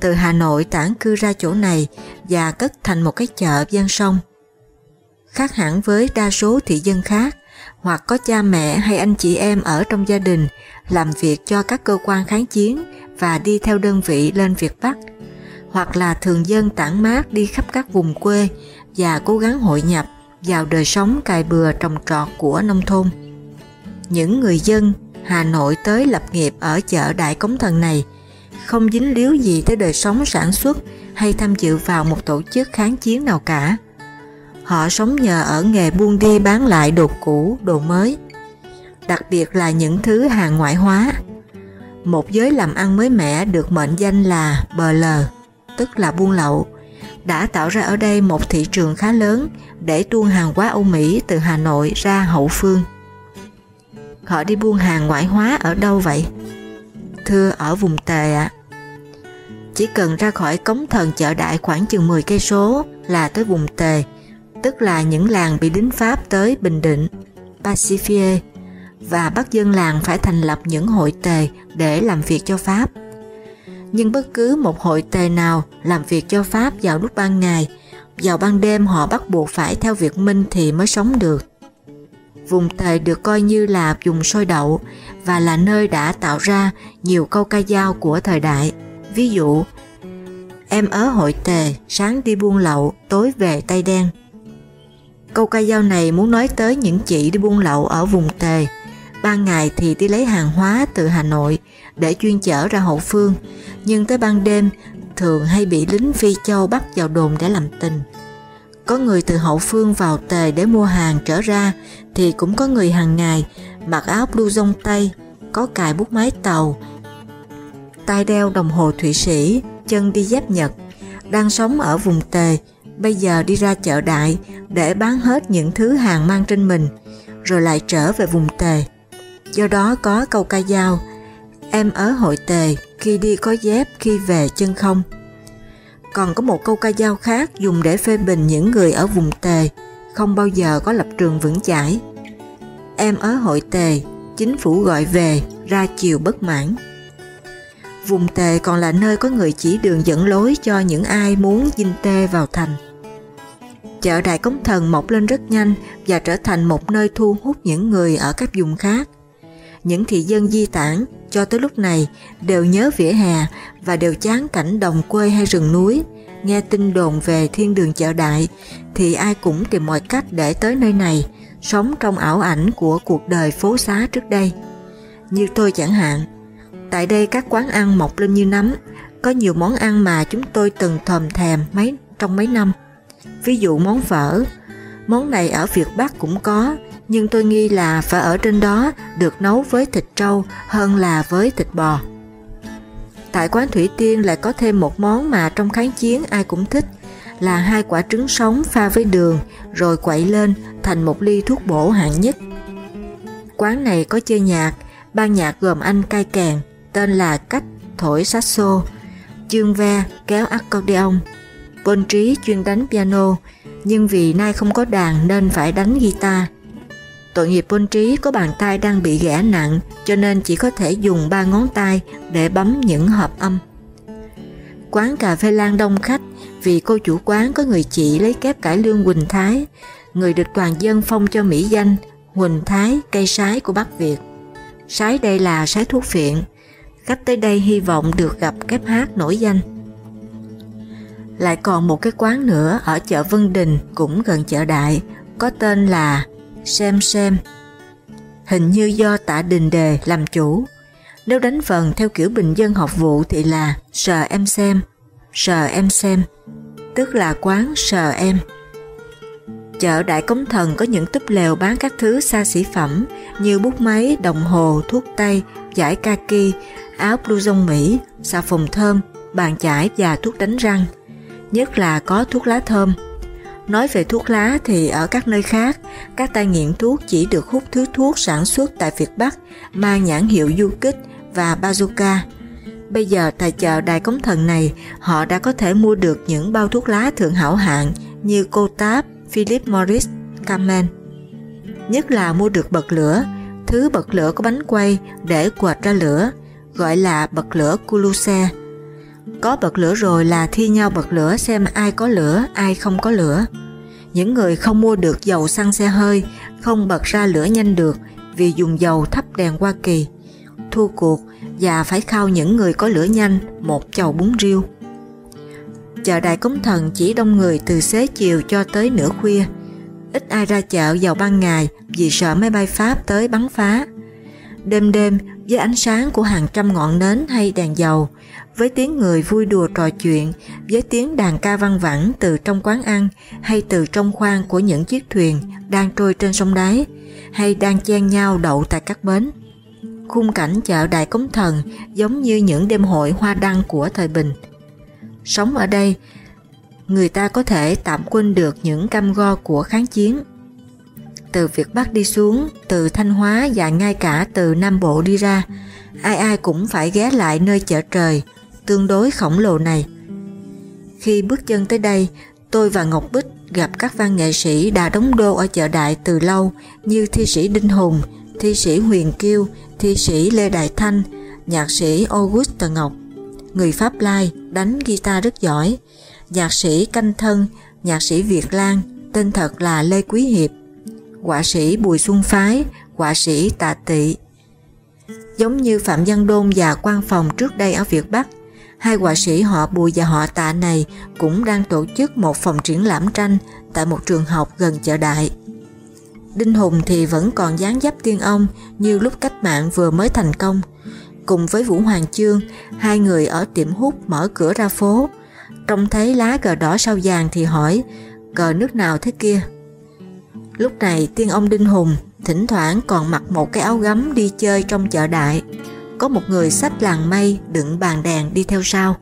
từ Hà Nội tản cư ra chỗ này và cất thành một cái chợ ven sông. Khác hẳn với đa số thị dân khác, hoặc có cha mẹ hay anh chị em ở trong gia đình làm việc cho các cơ quan kháng chiến và đi theo đơn vị lên Việt Bắc, hoặc là thường dân tản mát đi khắp các vùng quê và cố gắng hội nhập vào đời sống cài bừa trồng trọt của nông thôn. Những người dân Hà Nội tới lập nghiệp ở chợ Đại Cống Thần này không dính líu gì tới đời sống sản xuất hay tham dự vào một tổ chức kháng chiến nào cả. Họ sống nhờ ở nghề buôn đi bán lại đồ cũ, đồ mới, đặc biệt là những thứ hàng ngoại hóa. Một giới làm ăn mới mẻ được mệnh danh là bờ lờ, tức là buôn lậu, đã tạo ra ở đây một thị trường khá lớn để tuôn hàng hóa Âu Mỹ từ Hà Nội ra hậu phương. Họ đi buôn hàng ngoại hóa ở đâu vậy? Thưa ở vùng Tề ạ. Chỉ cần ra khỏi cống thần chợ đại khoảng chừng 10 cây số là tới vùng Tề, tức là những làng bị lính Pháp tới Bình Định, Pacifier và bắt dân làng phải thành lập những hội tề để làm việc cho Pháp. Nhưng bất cứ một hội tề nào làm việc cho Pháp vào lúc ban ngày, vào ban đêm họ bắt buộc phải theo Việt Minh thì mới sống được. Vùng tề được coi như là vùng sôi đậu và là nơi đã tạo ra nhiều câu ca dao của thời đại. Ví dụ, em ở hội tề, sáng đi buôn lậu, tối về tay đen. Câu ca dao này muốn nói tới những chị đi buôn lậu ở vùng tề. Ban ngày thì đi lấy hàng hóa từ Hà Nội để chuyên chở ra hậu phương, nhưng tới ban đêm thường hay bị lính Phi Châu bắt vào đồn để làm tình. Có người từ hậu phương vào tề để mua hàng trở ra thì cũng có người hàng ngày mặc áo blue rông tây, có cài bút máy tàu, tay đeo đồng hồ Thụy Sĩ, chân đi dép Nhật, đang sống ở vùng tề, bây giờ đi ra chợ đại để bán hết những thứ hàng mang trên mình, rồi lại trở về vùng tề. Do đó có câu ca dao, em ở hội tề, khi đi có dép, khi về chân không. Còn có một câu ca dao khác dùng để phê bình những người ở vùng tề, không bao giờ có lập trường vững chãi. Em ở hội tề, chính phủ gọi về, ra chiều bất mãn. Vùng tề còn là nơi có người chỉ đường dẫn lối cho những ai muốn dinh tê vào thành. Chợ Đại Cống Thần mọc lên rất nhanh và trở thành một nơi thu hút những người ở các vùng khác. Những thị dân di tản cho tới lúc này đều nhớ vỉa hè và đều chán cảnh đồng quê hay rừng núi. Nghe tin đồn về thiên đường chợ đại thì ai cũng tìm mọi cách để tới nơi này, sống trong ảo ảnh của cuộc đời phố xá trước đây. Như tôi chẳng hạn, tại đây các quán ăn mọc lên như nấm, có nhiều món ăn mà chúng tôi từng thòm thèm mấy trong mấy năm. Ví dụ món phở, món này ở Việt Bắc cũng có, nhưng tôi nghi là phở ở trên đó được nấu với thịt trâu hơn là với thịt bò. Tại quán Thủy Tiên lại có thêm một món mà trong kháng chiến ai cũng thích là hai quả trứng sống pha với đường rồi quậy lên thành một ly thuốc bổ hạng nhất. Quán này có chơi nhạc, ban nhạc gồm anh cai kèn tên là Cách thổi saxo, chương ve kéo accordion, quân Trí chuyên đánh piano nhưng vì nay không có đàn nên phải đánh guitar. Tội nghiệp quân Trí có bàn tay đang bị ghẻ nặng cho nên chỉ có thể dùng ba ngón tay để bấm những hợp âm. Quán cà phê lan đông khách vì cô chủ quán có người chị lấy kép cải lương Quỳnh Thái, người được toàn dân phong cho mỹ danh huỳnh Thái cây sái của Bắc Việt. Sái đây là sái thuốc phiện, khách tới đây hy vọng được gặp kép hát nổi danh. Lại còn một cái quán nữa ở chợ Vân Đình cũng gần chợ Đại, có tên là Xem Xem. Hình như do tạ Đình Đề làm chủ. Nếu đánh vần theo kiểu bình dân học vụ thì là sờ em xem, sờ em xem, tức là quán sờ em. Chợ Đại Cống Thần có những túp lều bán các thứ xa xỉ phẩm như bút máy, đồng hồ, thuốc tây, giải kaki, áo blouson Mỹ, xà phòng thơm, bàn chải và thuốc đánh răng. Nhất là có thuốc lá thơm. Nói về thuốc lá thì ở các nơi khác, các tay nghiện thuốc chỉ được hút thứ thuốc sản xuất tại Việt Bắc mang nhãn hiệu du kích và bazooka. Bây giờ tại chợ Đài Cống Thần này, họ đã có thể mua được những bao thuốc lá thượng hảo hạng như cô Táp, Philip Morris, Camel. Nhất là mua được bật lửa, thứ bật lửa có bánh quay để quệt ra lửa, gọi là bật lửa Culuse. Có bật lửa rồi là thi nhau bật lửa xem ai có lửa, ai không có lửa. Những người không mua được dầu xăng xe hơi, không bật ra lửa nhanh được vì dùng dầu thắp đèn Hoa Kỳ. Thua cuộc và phải khao những người có lửa nhanh một chầu bún riêu. Chợ Đại Cống Thần chỉ đông người từ xế chiều cho tới nửa khuya. Ít ai ra chợ vào ban ngày vì sợ máy bay Pháp tới bắn phá. Đêm đêm với ánh sáng của hàng trăm ngọn nến hay đèn dầu, với tiếng người vui đùa trò chuyện, với tiếng đàn ca văng vẳng từ trong quán ăn hay từ trong khoang của những chiếc thuyền đang trôi trên sông đáy hay đang chen nhau đậu tại các bến. Khung cảnh chợ Đại Cống Thần giống như những đêm hội hoa đăng của thời Bình. Sống ở đây, người ta có thể tạm quên được những cam go của kháng chiến. Từ Việt Bắc đi xuống, từ Thanh Hóa và ngay cả từ Nam Bộ đi ra, ai ai cũng phải ghé lại nơi chợ trời, tương đối khổng lồ này. Khi bước chân tới đây, tôi và Ngọc Bích gặp các văn nghệ sĩ đã đóng đô ở chợ đại từ lâu như thi sĩ Đinh Hùng, thi sĩ Huyền Kiêu, thi sĩ Lê Đại Thanh, nhạc sĩ August Ngọc, người Pháp Lai đánh guitar rất giỏi, nhạc sĩ Canh Thân, nhạc sĩ Việt Lan, tên thật là Lê Quý Hiệp, họa sĩ Bùi Xuân Phái, họa sĩ Tạ Tị. Giống như Phạm Văn Đôn và quan phòng trước đây ở Việt Bắc, hai họa sĩ họ Bùi và họ Tạ này cũng đang tổ chức một phòng triển lãm tranh tại một trường học gần chợ đại. Đinh Hùng thì vẫn còn dáng dấp tiên ông như lúc cách mạng vừa mới thành công. Cùng với Vũ Hoàng Chương, hai người ở tiệm hút mở cửa ra phố. Trông thấy lá cờ đỏ sao vàng thì hỏi, cờ nước nào thế kia? Lúc này tiên ông Đinh Hùng thỉnh thoảng còn mặc một cái áo gấm đi chơi trong chợ đại. Có một người sách làng mây đựng bàn đèn đi theo sau.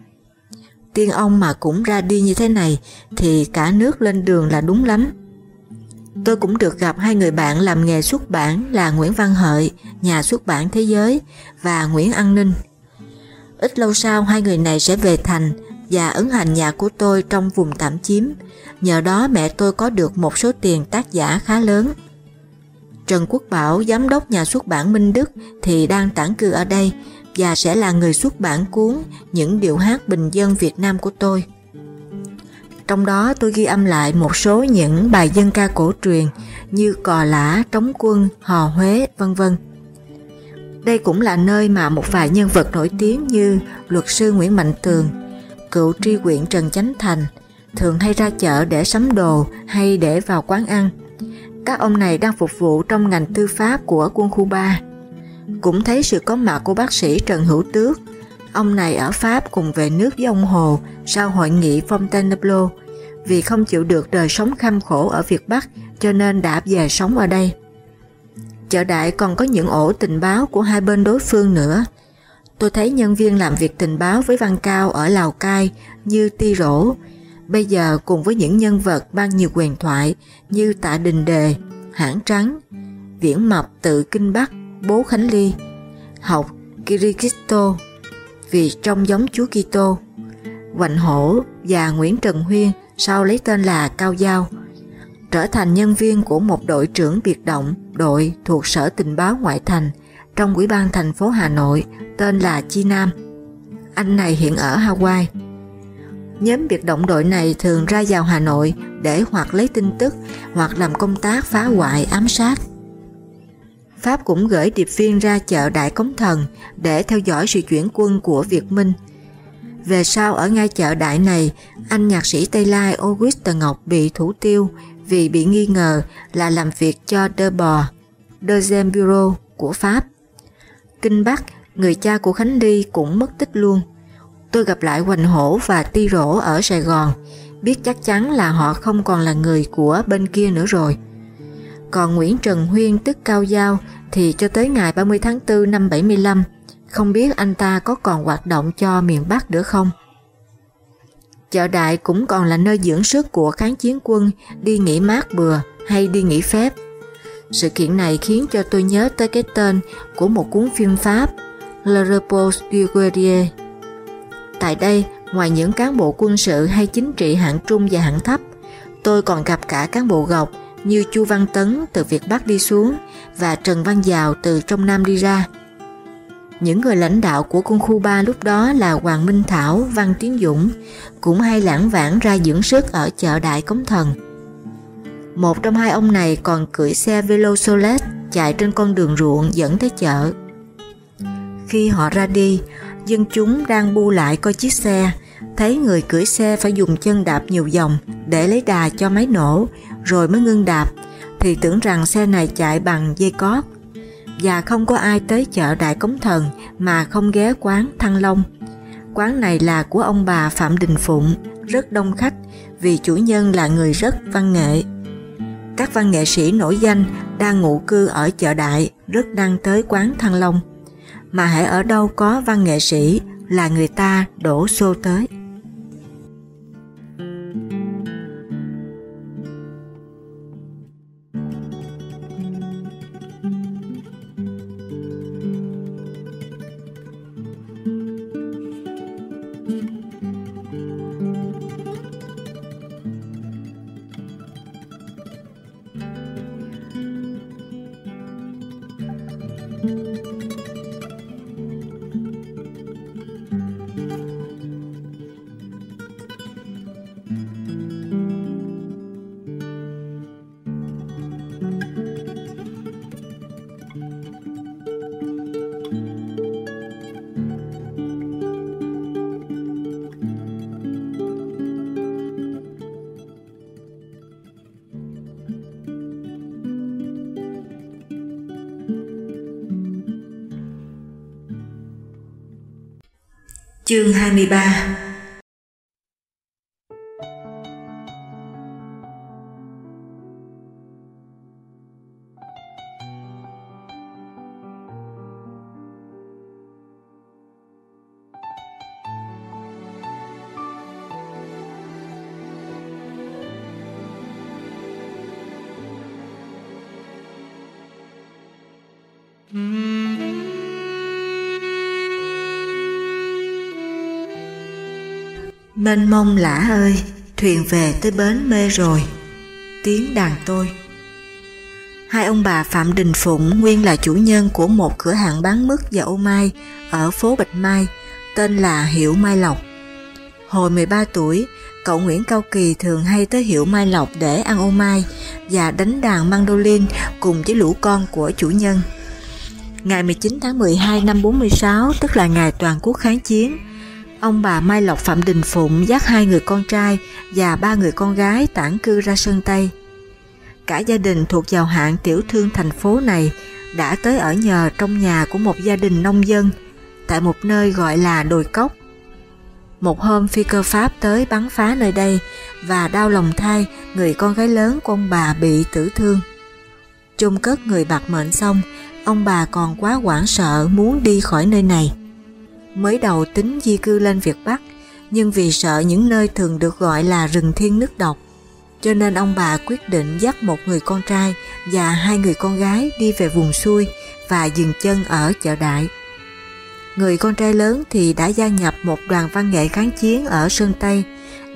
Tiên ông mà cũng ra đi như thế này thì cả nước lên đường là đúng lắm. Tôi cũng được gặp hai người bạn làm nghề xuất bản là Nguyễn Văn Hợi, nhà xuất bản Thế Giới và Nguyễn An Ninh. Ít lâu sau hai người này sẽ về thành và ấn hành nhà của tôi trong vùng tạm chiếm. Nhờ đó mẹ tôi có được một số tiền tác giả khá lớn. Trần Quốc Bảo, giám đốc nhà xuất bản Minh Đức thì đang tản cư ở đây và sẽ là người xuất bản cuốn Những điệu hát bình dân Việt Nam của tôi. Trong đó tôi ghi âm lại một số những bài dân ca cổ truyền như Cò Lã, Trống Quân, Hò Huế, vân vân. Đây cũng là nơi mà một vài nhân vật nổi tiếng như luật sư Nguyễn Mạnh Tường, cựu tri huyện Trần Chánh Thành, thường hay ra chợ để sắm đồ hay để vào quán ăn. Các ông này đang phục vụ trong ngành tư pháp của quân khu 3. Cũng thấy sự có mặt của bác sĩ Trần Hữu Tước, ông này ở Pháp cùng về nước với ông Hồ sau hội nghị Fontainebleau vì không chịu được đời sống kham khổ ở Việt Bắc cho nên đã về sống ở đây. Chợ đại còn có những ổ tình báo của hai bên đối phương nữa. Tôi thấy nhân viên làm việc tình báo với Văn Cao ở Lào Cai như Ti Rỗ, bây giờ cùng với những nhân vật mang nhiều quyền thoại như Tạ Đình Đề, Hãng Trắng, Viễn Mập tự Kinh Bắc, Bố Khánh Ly, học Kirikisto vì trông giống Chúa Kitô, Hoành Hổ và Nguyễn Trần Huyên sau lấy tên là Cao Giao, trở thành nhân viên của một đội trưởng biệt động đội thuộc Sở Tình báo Ngoại thành trong Ủy ban thành phố Hà Nội tên là Chi Nam. Anh này hiện ở Hawaii. Nhóm biệt động đội này thường ra vào Hà Nội để hoặc lấy tin tức hoặc làm công tác phá hoại ám sát. Pháp cũng gửi điệp viên ra chợ Đại Cống Thần để theo dõi sự chuyển quân của Việt Minh. Về sau ở ngay chợ đại này, anh nhạc sĩ Tây Lai Auguste Ngọc bị thủ tiêu vì bị nghi ngờ là làm việc cho đơ Bò, Deuxième Bureau của Pháp. Kinh Bắc, người cha của Khánh Ly cũng mất tích luôn. Tôi gặp lại Hoành Hổ và Ti Rỗ ở Sài Gòn, biết chắc chắn là họ không còn là người của bên kia nữa rồi. Còn Nguyễn Trần Huyên tức Cao Giao thì cho tới ngày 30 tháng 4 năm 75, không biết anh ta có còn hoạt động cho miền Bắc nữa không? Chợ đại cũng còn là nơi dưỡng sức của kháng chiến quân đi nghỉ mát bừa hay đi nghỉ phép. Sự kiện này khiến cho tôi nhớ tới cái tên của một cuốn phim Pháp Le Repos du Guerrier. Tại đây, ngoài những cán bộ quân sự hay chính trị hạng trung và hạng thấp, tôi còn gặp cả cán bộ gọc như Chu Văn Tấn từ Việt Bắc đi xuống và Trần Văn Giào từ trong Nam đi ra. Những người lãnh đạo của quân khu 3 lúc đó là Hoàng Minh Thảo, Văn Tiến Dũng cũng hay lãng vãng ra dưỡng sức ở chợ Đại Cống Thần. Một trong hai ông này còn cưỡi xe Velosolet chạy trên con đường ruộng dẫn tới chợ. Khi họ ra đi, dân chúng đang bu lại coi chiếc xe, thấy người cưỡi xe phải dùng chân đạp nhiều vòng để lấy đà cho máy nổ, rồi mới ngưng đạp, thì tưởng rằng xe này chạy bằng dây cót. Và không có ai tới chợ Đại Cống Thần mà không ghé quán Thăng Long. Quán này là của ông bà Phạm Đình Phụng, rất đông khách vì chủ nhân là người rất văn nghệ. Các văn nghệ sĩ nổi danh đang ngụ cư ở chợ Đại, rất đang tới quán Thăng Long. Mà hãy ở đâu có văn nghệ sĩ là người ta đổ xô tới. Chương 23 Mm-hmm. Mênh mông lã ơi, thuyền về tới bến mê rồi. Tiếng đàn tôi. Hai ông bà Phạm Đình Phụng nguyên là chủ nhân của một cửa hàng bán mứt và ô mai ở phố Bạch Mai, tên là Hiệu Mai Lộc. Hồi 13 tuổi, cậu Nguyễn Cao Kỳ thường hay tới Hiệu Mai Lộc để ăn ô mai và đánh đàn mandolin cùng với lũ con của chủ nhân. Ngày 19 tháng 12 năm 46, tức là ngày toàn quốc kháng chiến, Ông bà Mai Lộc Phạm Đình Phụng dắt hai người con trai và ba người con gái tản cư ra Sơn Tây. Cả gia đình thuộc vào hạng tiểu thương thành phố này đã tới ở nhờ trong nhà của một gia đình nông dân tại một nơi gọi là Đồi Cốc. Một hôm phi cơ Pháp tới bắn phá nơi đây và đau lòng thay người con gái lớn của ông bà bị tử thương. Chôn cất người bạc mệnh xong, ông bà còn quá hoảng sợ muốn đi khỏi nơi này mới đầu tính di cư lên Việt Bắc, nhưng vì sợ những nơi thường được gọi là rừng thiên nước độc, cho nên ông bà quyết định dắt một người con trai và hai người con gái đi về vùng xuôi và dừng chân ở chợ đại. Người con trai lớn thì đã gia nhập một đoàn văn nghệ kháng chiến ở Sơn Tây,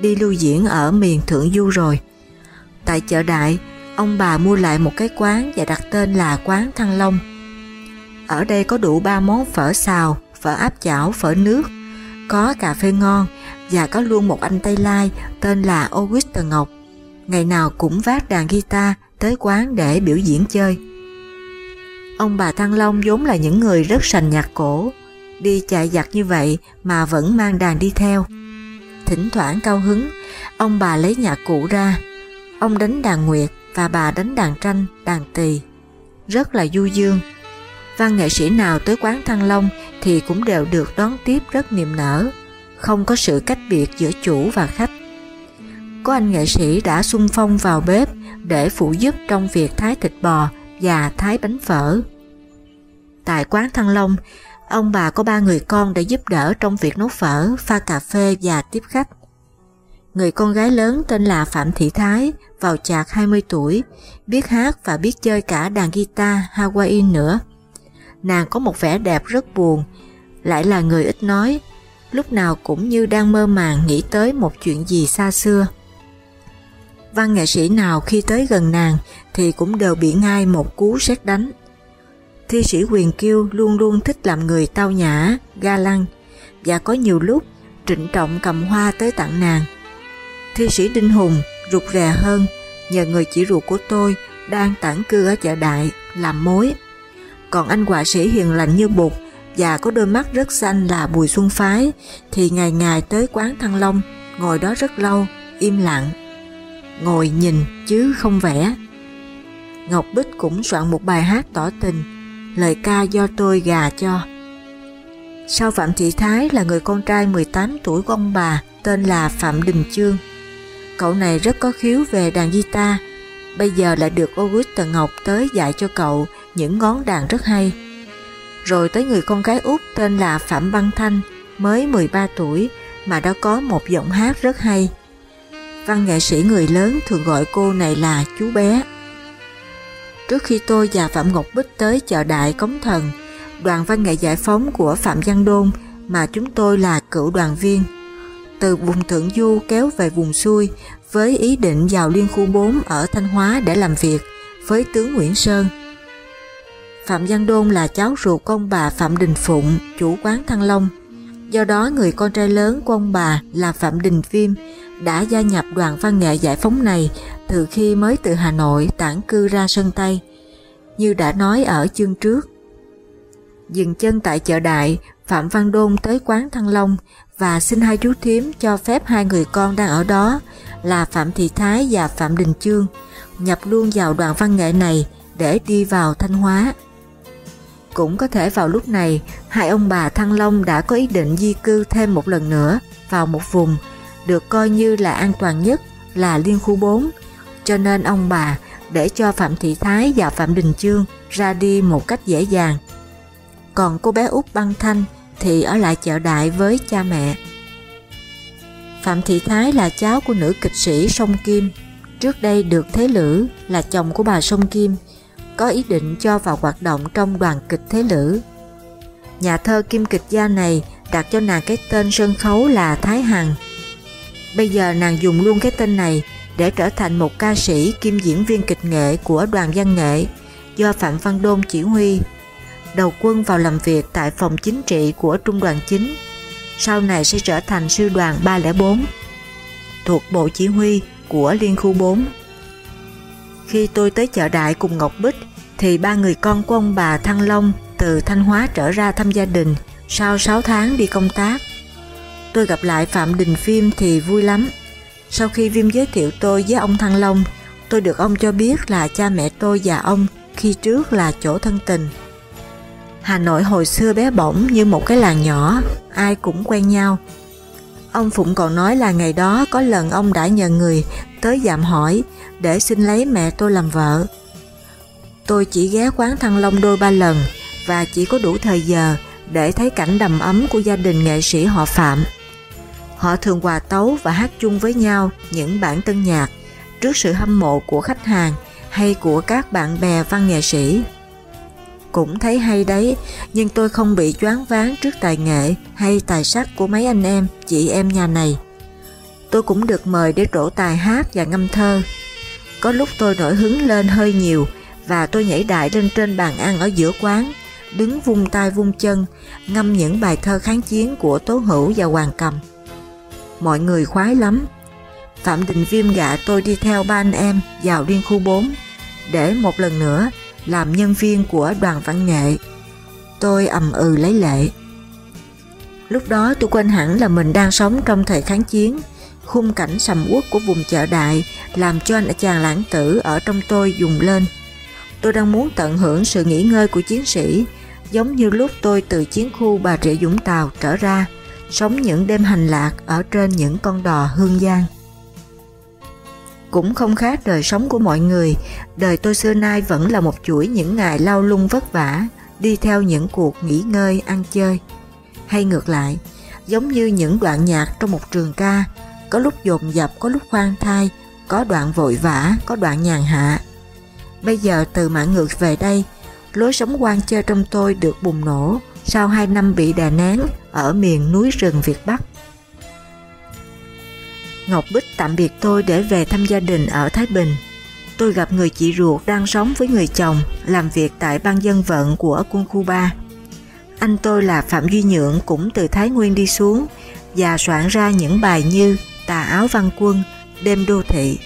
đi lưu diễn ở miền Thượng Du rồi. Tại chợ đại, ông bà mua lại một cái quán và đặt tên là quán Thăng Long. Ở đây có đủ ba món phở xào, phở áp chảo, phở nước, có cà phê ngon và có luôn một anh Tây Lai tên là Auguste Ngọc. Ngày nào cũng vác đàn guitar tới quán để biểu diễn chơi. Ông bà Thăng Long vốn là những người rất sành nhạc cổ, đi chạy giặt như vậy mà vẫn mang đàn đi theo. Thỉnh thoảng cao hứng, ông bà lấy nhạc cụ ra, ông đánh đàn nguyệt và bà đánh đàn tranh, đàn tỳ. Rất là du dương, văn nghệ sĩ nào tới quán Thăng Long thì cũng đều được đón tiếp rất niềm nở, không có sự cách biệt giữa chủ và khách. Có anh nghệ sĩ đã xung phong vào bếp để phụ giúp trong việc thái thịt bò và thái bánh phở. Tại quán Thăng Long, ông bà có ba người con để giúp đỡ trong việc nấu phở, pha cà phê và tiếp khách. Người con gái lớn tên là Phạm Thị Thái, vào chạc 20 tuổi, biết hát và biết chơi cả đàn guitar Hawaii nữa nàng có một vẻ đẹp rất buồn, lại là người ít nói, lúc nào cũng như đang mơ màng nghĩ tới một chuyện gì xa xưa. Văn nghệ sĩ nào khi tới gần nàng thì cũng đều bị ngay một cú sét đánh. Thi sĩ Quyền Kiêu luôn luôn thích làm người tao nhã, ga lăng và có nhiều lúc trịnh trọng cầm hoa tới tặng nàng. Thi sĩ Đinh Hùng rụt rè hơn nhờ người chỉ ruột của tôi đang tản cư ở chợ đại làm mối. Còn anh họa sĩ hiền lành như bụt và có đôi mắt rất xanh là Bùi Xuân Phái thì ngày ngày tới quán Thăng Long ngồi đó rất lâu, im lặng. Ngồi nhìn chứ không vẽ. Ngọc Bích cũng soạn một bài hát tỏ tình, lời ca do tôi gà cho. Sau Phạm Thị Thái là người con trai 18 tuổi của ông bà tên là Phạm Đình Chương. Cậu này rất có khiếu về đàn guitar, bây giờ lại được Augusta Ngọc tới dạy cho cậu những ngón đàn rất hay. Rồi tới người con gái út tên là Phạm Văn Thanh, mới 13 tuổi mà đã có một giọng hát rất hay. Văn nghệ sĩ người lớn thường gọi cô này là chú bé. Trước khi tôi và Phạm Ngọc Bích tới chợ đại Cống Thần, đoàn văn nghệ giải phóng của Phạm Văn Đôn mà chúng tôi là cựu đoàn viên. Từ vùng Thượng Du kéo về vùng xuôi với ý định vào Liên khu 4 ở Thanh Hóa để làm việc với tướng Nguyễn Sơn. Phạm Văn Đôn là cháu ruột con ông bà Phạm Đình Phụng, chủ quán Thăng Long. Do đó người con trai lớn của ông bà là Phạm Đình Viêm đã gia nhập đoàn văn nghệ giải phóng này từ khi mới từ Hà Nội tản cư ra Sơn Tây. Như đã nói ở chương trước, Dừng chân tại chợ đại, Phạm Văn Đôn tới quán Thăng Long và xin hai chú thím cho phép hai người con đang ở đó là Phạm Thị Thái và Phạm Đình Chương nhập luôn vào đoàn văn nghệ này để đi vào Thanh Hóa. Cũng có thể vào lúc này, hai ông bà Thăng Long đã có ý định di cư thêm một lần nữa vào một vùng được coi như là an toàn nhất là Liên khu 4, cho nên ông bà để cho Phạm Thị Thái và Phạm Đình Chương ra đi một cách dễ dàng còn cô bé út Băng Thanh thì ở lại chợ đại với cha mẹ. Phạm Thị Thái là cháu của nữ kịch sĩ Sông Kim, trước đây được Thế Lữ là chồng của bà Sông Kim, có ý định cho vào hoạt động trong đoàn kịch Thế Lữ. Nhà thơ kim kịch gia này đặt cho nàng cái tên sân khấu là Thái Hằng. Bây giờ nàng dùng luôn cái tên này để trở thành một ca sĩ kim diễn viên kịch nghệ của đoàn văn nghệ do Phạm Văn Đôn chỉ huy đầu quân vào làm việc tại phòng chính trị của Trung đoàn 9, sau này sẽ trở thành sư đoàn 304, thuộc Bộ Chỉ huy của Liên khu 4. Khi tôi tới chợ đại cùng Ngọc Bích, thì ba người con của ông bà Thăng Long từ Thanh Hóa trở ra thăm gia đình sau 6 tháng đi công tác. Tôi gặp lại Phạm Đình Phim thì vui lắm. Sau khi Viêm giới thiệu tôi với ông Thăng Long, tôi được ông cho biết là cha mẹ tôi và ông khi trước là chỗ thân tình. Hà Nội hồi xưa bé bỏng như một cái làng nhỏ, ai cũng quen nhau. Ông Phụng còn nói là ngày đó có lần ông đã nhờ người tới dạm hỏi để xin lấy mẹ tôi làm vợ. Tôi chỉ ghé quán Thăng Long đôi ba lần và chỉ có đủ thời giờ để thấy cảnh đầm ấm của gia đình nghệ sĩ họ Phạm. Họ thường hòa tấu và hát chung với nhau những bản tân nhạc trước sự hâm mộ của khách hàng hay của các bạn bè văn nghệ sĩ cũng thấy hay đấy, nhưng tôi không bị choáng váng trước tài nghệ hay tài sắc của mấy anh em, chị em nhà này. Tôi cũng được mời để trổ tài hát và ngâm thơ. Có lúc tôi nổi hứng lên hơi nhiều và tôi nhảy đại lên trên bàn ăn ở giữa quán, đứng vung tay vung chân, ngâm những bài thơ kháng chiến của Tố Hữu và Hoàng Cầm. Mọi người khoái lắm. Phạm Đình Viêm gạ tôi đi theo ba anh em vào Liên khu 4 để một lần nữa làm nhân viên của đoàn văn nghệ. Tôi ầm ừ lấy lệ. Lúc đó tôi quên hẳn là mình đang sống trong thời kháng chiến, khung cảnh sầm uất của vùng chợ đại làm cho anh chàng lãng tử ở trong tôi dùng lên. Tôi đang muốn tận hưởng sự nghỉ ngơi của chiến sĩ, giống như lúc tôi từ chiến khu Bà Rịa Dũng Tàu trở ra, sống những đêm hành lạc ở trên những con đò hương giang cũng không khác đời sống của mọi người, đời tôi xưa nay vẫn là một chuỗi những ngày lao lung vất vả, đi theo những cuộc nghỉ ngơi, ăn chơi. Hay ngược lại, giống như những đoạn nhạc trong một trường ca, có lúc dồn dập, có lúc khoan thai, có đoạn vội vã, có đoạn nhàn hạ. Bây giờ từ mạng ngược về đây, lối sống quan chơi trong tôi được bùng nổ sau hai năm bị đè nén ở miền núi rừng Việt Bắc. Ngọc Bích tạm biệt tôi để về thăm gia đình ở Thái Bình. Tôi gặp người chị ruột đang sống với người chồng làm việc tại ban dân vận của quân khu 3. Anh tôi là Phạm Duy Nhượng cũng từ Thái Nguyên đi xuống và soạn ra những bài như Tà áo văn quân, Đêm đô thị.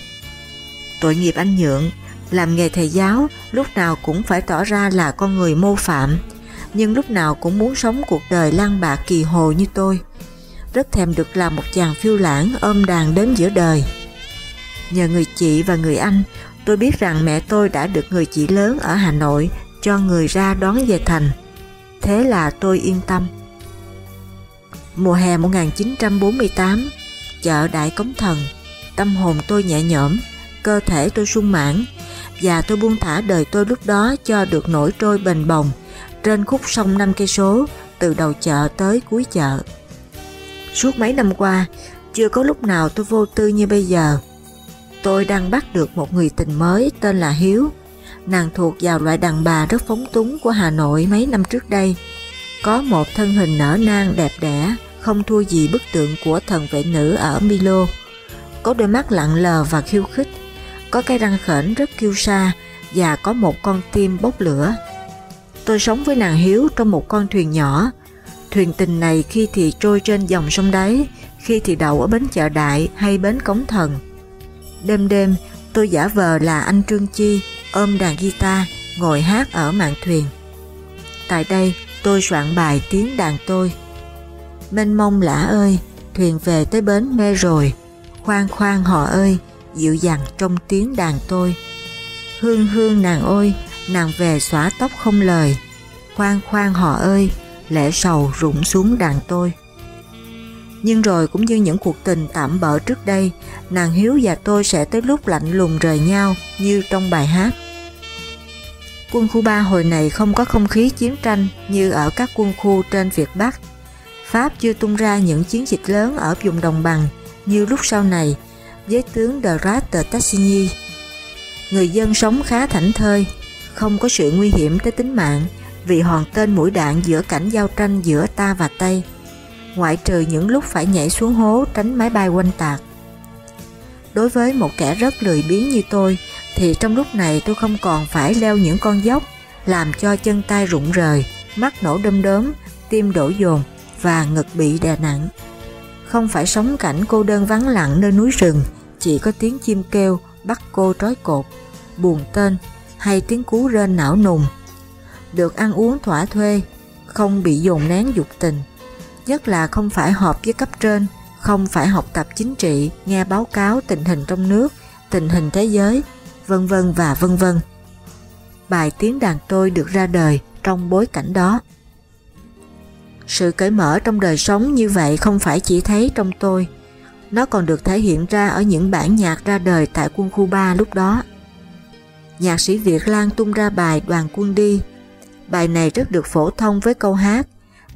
Tội nghiệp anh Nhượng, làm nghề thầy giáo lúc nào cũng phải tỏ ra là con người mô phạm, nhưng lúc nào cũng muốn sống cuộc đời lang bạc kỳ hồ như tôi. Rất thèm được làm một chàng phiêu lãng ôm đàn đến giữa đời. Nhờ người chị và người anh, tôi biết rằng mẹ tôi đã được người chị lớn ở Hà Nội cho người ra đón về thành. Thế là tôi yên tâm. Mùa hè 1948, chợ Đại Cống Thần, tâm hồn tôi nhẹ nhõm, cơ thể tôi sung mãn và tôi buông thả đời tôi lúc đó cho được nổi trôi bền bồng trên khúc sông năm cây số từ đầu chợ tới cuối chợ. Suốt mấy năm qua, chưa có lúc nào tôi vô tư như bây giờ. Tôi đang bắt được một người tình mới tên là Hiếu. Nàng thuộc vào loại đàn bà rất phóng túng của Hà Nội mấy năm trước đây. Có một thân hình nở nang đẹp đẽ, không thua gì bức tượng của thần vệ nữ ở Milo. Có đôi mắt lặng lờ và khiêu khích, có cái răng khểnh rất kiêu sa và có một con tim bốc lửa. Tôi sống với nàng Hiếu trong một con thuyền nhỏ. Thuyền tình này khi thì trôi trên dòng sông đáy, khi thì đậu ở bến chợ đại hay bến cống thần. Đêm đêm, tôi giả vờ là anh Trương Chi, ôm đàn guitar, ngồi hát ở mạn thuyền. Tại đây, tôi soạn bài tiếng đàn tôi. Mênh mông lã ơi, thuyền về tới bến mê rồi, khoan khoan họ ơi, dịu dàng trong tiếng đàn tôi. Hương hương nàng ơi, nàng về xóa tóc không lời, khoan khoan họ ơi, lẽ sầu rụng xuống đàn tôi. Nhưng rồi cũng như những cuộc tình tạm bỡ trước đây, nàng Hiếu và tôi sẽ tới lúc lạnh lùng rời nhau như trong bài hát. Quân khu 3 hồi này không có không khí chiến tranh như ở các quân khu trên Việt Bắc. Pháp chưa tung ra những chiến dịch lớn ở vùng đồng bằng như lúc sau này với tướng de Rat de Tassigny. Người dân sống khá thảnh thơi, không có sự nguy hiểm tới tính mạng vì hòn tên mũi đạn giữa cảnh giao tranh giữa ta và Tây, ngoại trừ những lúc phải nhảy xuống hố tránh máy bay quanh tạc. Đối với một kẻ rất lười biếng như tôi, thì trong lúc này tôi không còn phải leo những con dốc làm cho chân tay rụng rời, mắt nổ đâm đớm, tim đổ dồn và ngực bị đè nặng. Không phải sống cảnh cô đơn vắng lặng nơi núi rừng, chỉ có tiếng chim kêu bắt cô trói cột, buồn tên hay tiếng cú rên não nùng. Được ăn uống thỏa thuê, không bị dồn nén dục tình, nhất là không phải họp với cấp trên, không phải học tập chính trị, nghe báo cáo tình hình trong nước, tình hình thế giới, vân vân và vân vân. Bài tiếng đàn tôi được ra đời trong bối cảnh đó. Sự cởi mở trong đời sống như vậy không phải chỉ thấy trong tôi, nó còn được thể hiện ra ở những bản nhạc ra đời tại quân khu 3 lúc đó. Nhạc sĩ Việt Lan tung ra bài Đoàn quân đi. Bài này rất được phổ thông với câu hát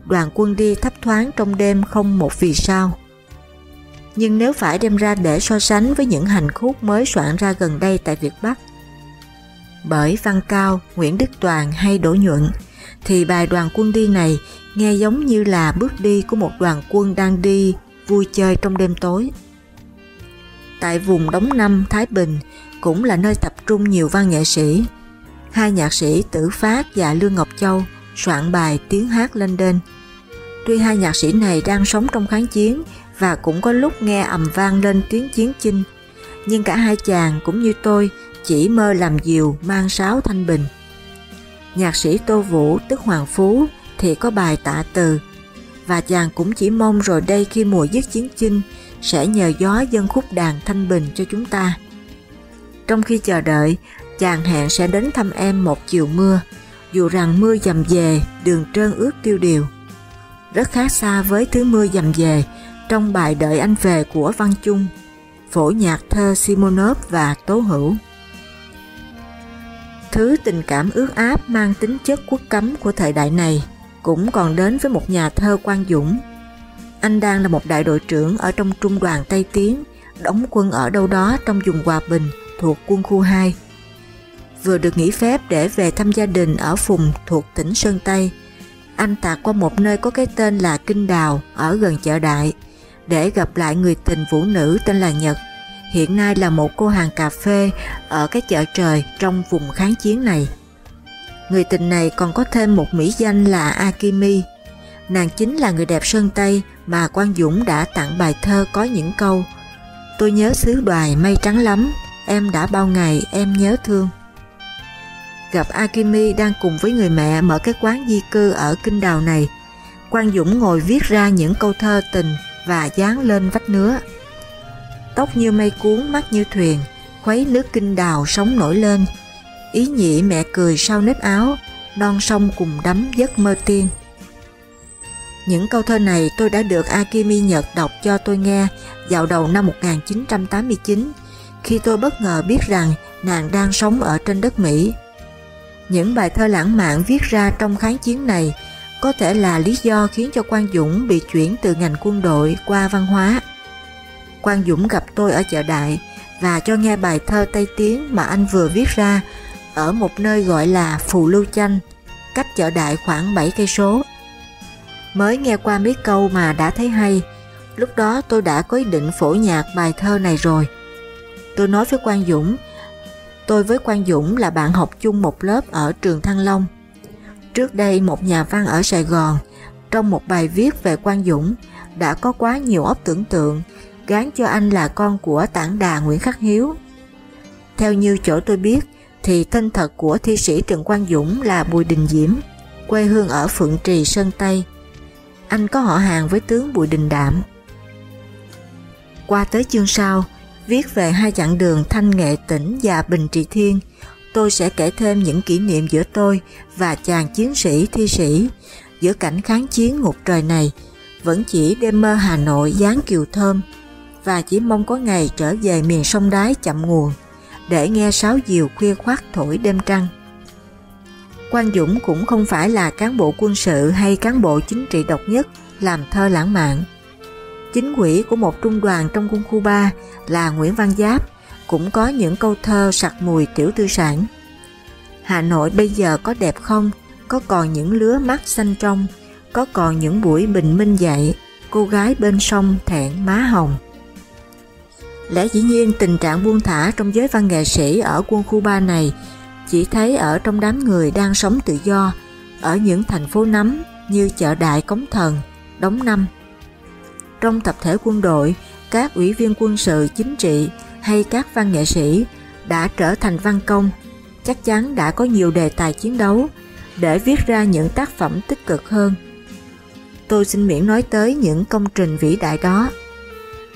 Đoàn quân đi thấp thoáng trong đêm không một vì sao. Nhưng nếu phải đem ra để so sánh với những hành khúc mới soạn ra gần đây tại Việt Bắc, bởi Văn Cao, Nguyễn Đức Toàn hay Đỗ Nhuận, thì bài đoàn quân đi này nghe giống như là bước đi của một đoàn quân đang đi vui chơi trong đêm tối. Tại vùng Đống Năm, Thái Bình cũng là nơi tập trung nhiều văn nghệ sĩ. Hai nhạc sĩ Tử Phát và Lương Ngọc Châu soạn bài tiếng hát lên đên. Tuy hai nhạc sĩ này đang sống trong kháng chiến và cũng có lúc nghe ầm vang lên tiếng chiến chinh, nhưng cả hai chàng cũng như tôi chỉ mơ làm diều mang sáo thanh bình. Nhạc sĩ Tô Vũ tức Hoàng Phú thì có bài tạ từ và chàng cũng chỉ mong rồi đây khi mùa dứt chiến chinh sẽ nhờ gió dân khúc đàn thanh bình cho chúng ta. Trong khi chờ đợi, chàng hẹn sẽ đến thăm em một chiều mưa, dù rằng mưa dầm về, đường trơn ướt tiêu điều. Rất khác xa với thứ mưa dầm về trong bài Đợi anh về của Văn Chung, phổ nhạc thơ Simonov và Tố Hữu. Thứ tình cảm ước áp mang tính chất quốc cấm của thời đại này cũng còn đến với một nhà thơ Quang Dũng. Anh đang là một đại đội trưởng ở trong trung đoàn Tây Tiến, đóng quân ở đâu đó trong vùng Hòa Bình thuộc quân khu 2. Vừa được nghỉ phép để về thăm gia đình ở vùng thuộc tỉnh Sơn Tây, anh tạc qua một nơi có cái tên là Kinh Đào ở gần chợ đại để gặp lại người tình vũ nữ tên là Nhật, hiện nay là một cô hàng cà phê ở cái chợ trời trong vùng kháng chiến này. Người tình này còn có thêm một mỹ danh là Akimi. Nàng chính là người đẹp Sơn Tây mà Quang Dũng đã tặng bài thơ có những câu Tôi nhớ xứ đoài mây trắng lắm, em đã bao ngày em nhớ thương. Gặp Akimi đang cùng với người mẹ mở cái quán di cư ở kinh đào này, Quang Dũng ngồi viết ra những câu thơ tình và dán lên vách nứa. Tóc như mây cuốn, mắt như thuyền, khuấy nước kinh đào sóng nổi lên. Ý nhị mẹ cười sau nếp áo, non sông cùng đắm giấc mơ tiên. Những câu thơ này tôi đã được Akimi Nhật đọc cho tôi nghe vào đầu năm 1989 khi tôi bất ngờ biết rằng nàng đang sống ở trên đất Mỹ. Những bài thơ lãng mạn viết ra trong kháng chiến này có thể là lý do khiến cho Quang Dũng bị chuyển từ ngành quân đội qua văn hóa. Quang Dũng gặp tôi ở chợ đại và cho nghe bài thơ Tây Tiến mà anh vừa viết ra ở một nơi gọi là Phù Lưu Chanh, cách chợ đại khoảng 7 cây số. Mới nghe qua mấy câu mà đã thấy hay, lúc đó tôi đã có ý định phổ nhạc bài thơ này rồi. Tôi nói với Quang Dũng, tôi với Quang Dũng là bạn học chung một lớp ở trường Thăng Long. Trước đây một nhà văn ở Sài Gòn, trong một bài viết về Quang Dũng, đã có quá nhiều óc tưởng tượng, gán cho anh là con của tảng đà Nguyễn Khắc Hiếu. Theo như chỗ tôi biết, thì tên thật của thi sĩ Trần Quang Dũng là Bùi Đình Diễm, quê hương ở Phượng Trì, Sơn Tây. Anh có họ hàng với tướng Bùi Đình Đạm. Qua tới chương sau, viết về hai chặng đường Thanh Nghệ Tỉnh và Bình Trị Thiên, tôi sẽ kể thêm những kỷ niệm giữa tôi và chàng chiến sĩ thi sĩ giữa cảnh kháng chiến ngục trời này vẫn chỉ đêm mơ Hà Nội dáng kiều thơm và chỉ mong có ngày trở về miền sông đáy chậm nguồn để nghe sáo diều khuya khoát thổi đêm trăng. Quang Dũng cũng không phải là cán bộ quân sự hay cán bộ chính trị độc nhất làm thơ lãng mạn. Chính quỹ của một trung đoàn trong quân khu 3 là Nguyễn Văn Giáp cũng có những câu thơ sặc mùi tiểu tư sản. Hà Nội bây giờ có đẹp không? Có còn những lứa mắt xanh trong? Có còn những buổi bình minh dậy? Cô gái bên sông thẹn má hồng. Lẽ dĩ nhiên tình trạng buông thả trong giới văn nghệ sĩ ở quân khu 3 này chỉ thấy ở trong đám người đang sống tự do ở những thành phố nắm như chợ đại Cống Thần, Đống Năm. Trong tập thể quân đội, các ủy viên quân sự chính trị hay các văn nghệ sĩ đã trở thành văn công, chắc chắn đã có nhiều đề tài chiến đấu để viết ra những tác phẩm tích cực hơn. Tôi xin miễn nói tới những công trình vĩ đại đó.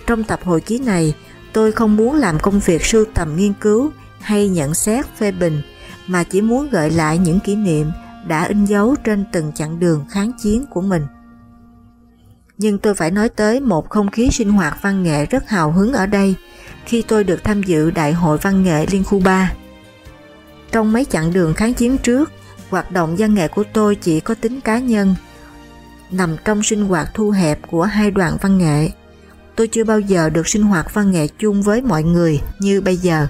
Trong tập hồi ký này, tôi không muốn làm công việc sưu tầm nghiên cứu hay nhận xét phê bình, mà chỉ muốn gợi lại những kỷ niệm đã in dấu trên từng chặng đường kháng chiến của mình. Nhưng tôi phải nói tới một không khí sinh hoạt văn nghệ rất hào hứng ở đây, khi tôi được tham dự Đại hội Văn nghệ Liên khu 3. Trong mấy chặng đường kháng chiến trước, hoạt động văn nghệ của tôi chỉ có tính cá nhân, nằm trong sinh hoạt thu hẹp của hai đoàn văn nghệ. Tôi chưa bao giờ được sinh hoạt văn nghệ chung với mọi người như bây giờ.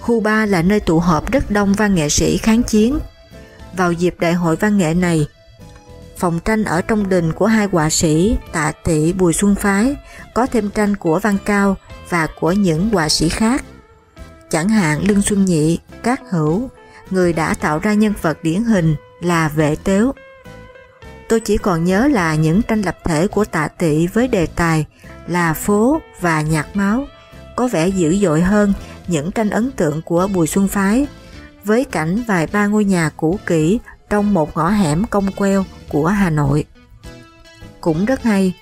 Khu 3 là nơi tụ họp rất đông văn nghệ sĩ kháng chiến. Vào dịp đại hội văn nghệ này, phòng tranh ở trong đình của hai họa sĩ Tạ Tị Bùi Xuân Phái có thêm tranh của Văn Cao và của những họa sĩ khác. Chẳng hạn Lương Xuân Nhị, Cát Hữu, người đã tạo ra nhân vật điển hình là vệ tếu. Tôi chỉ còn nhớ là những tranh lập thể của tạ tị với đề tài là phố và nhạc máu có vẻ dữ dội hơn những tranh ấn tượng của Bùi Xuân Phái với cảnh vài ba ngôi nhà cũ kỹ trong một ngõ hẻm cong queo của Hà Nội. Cũng rất hay,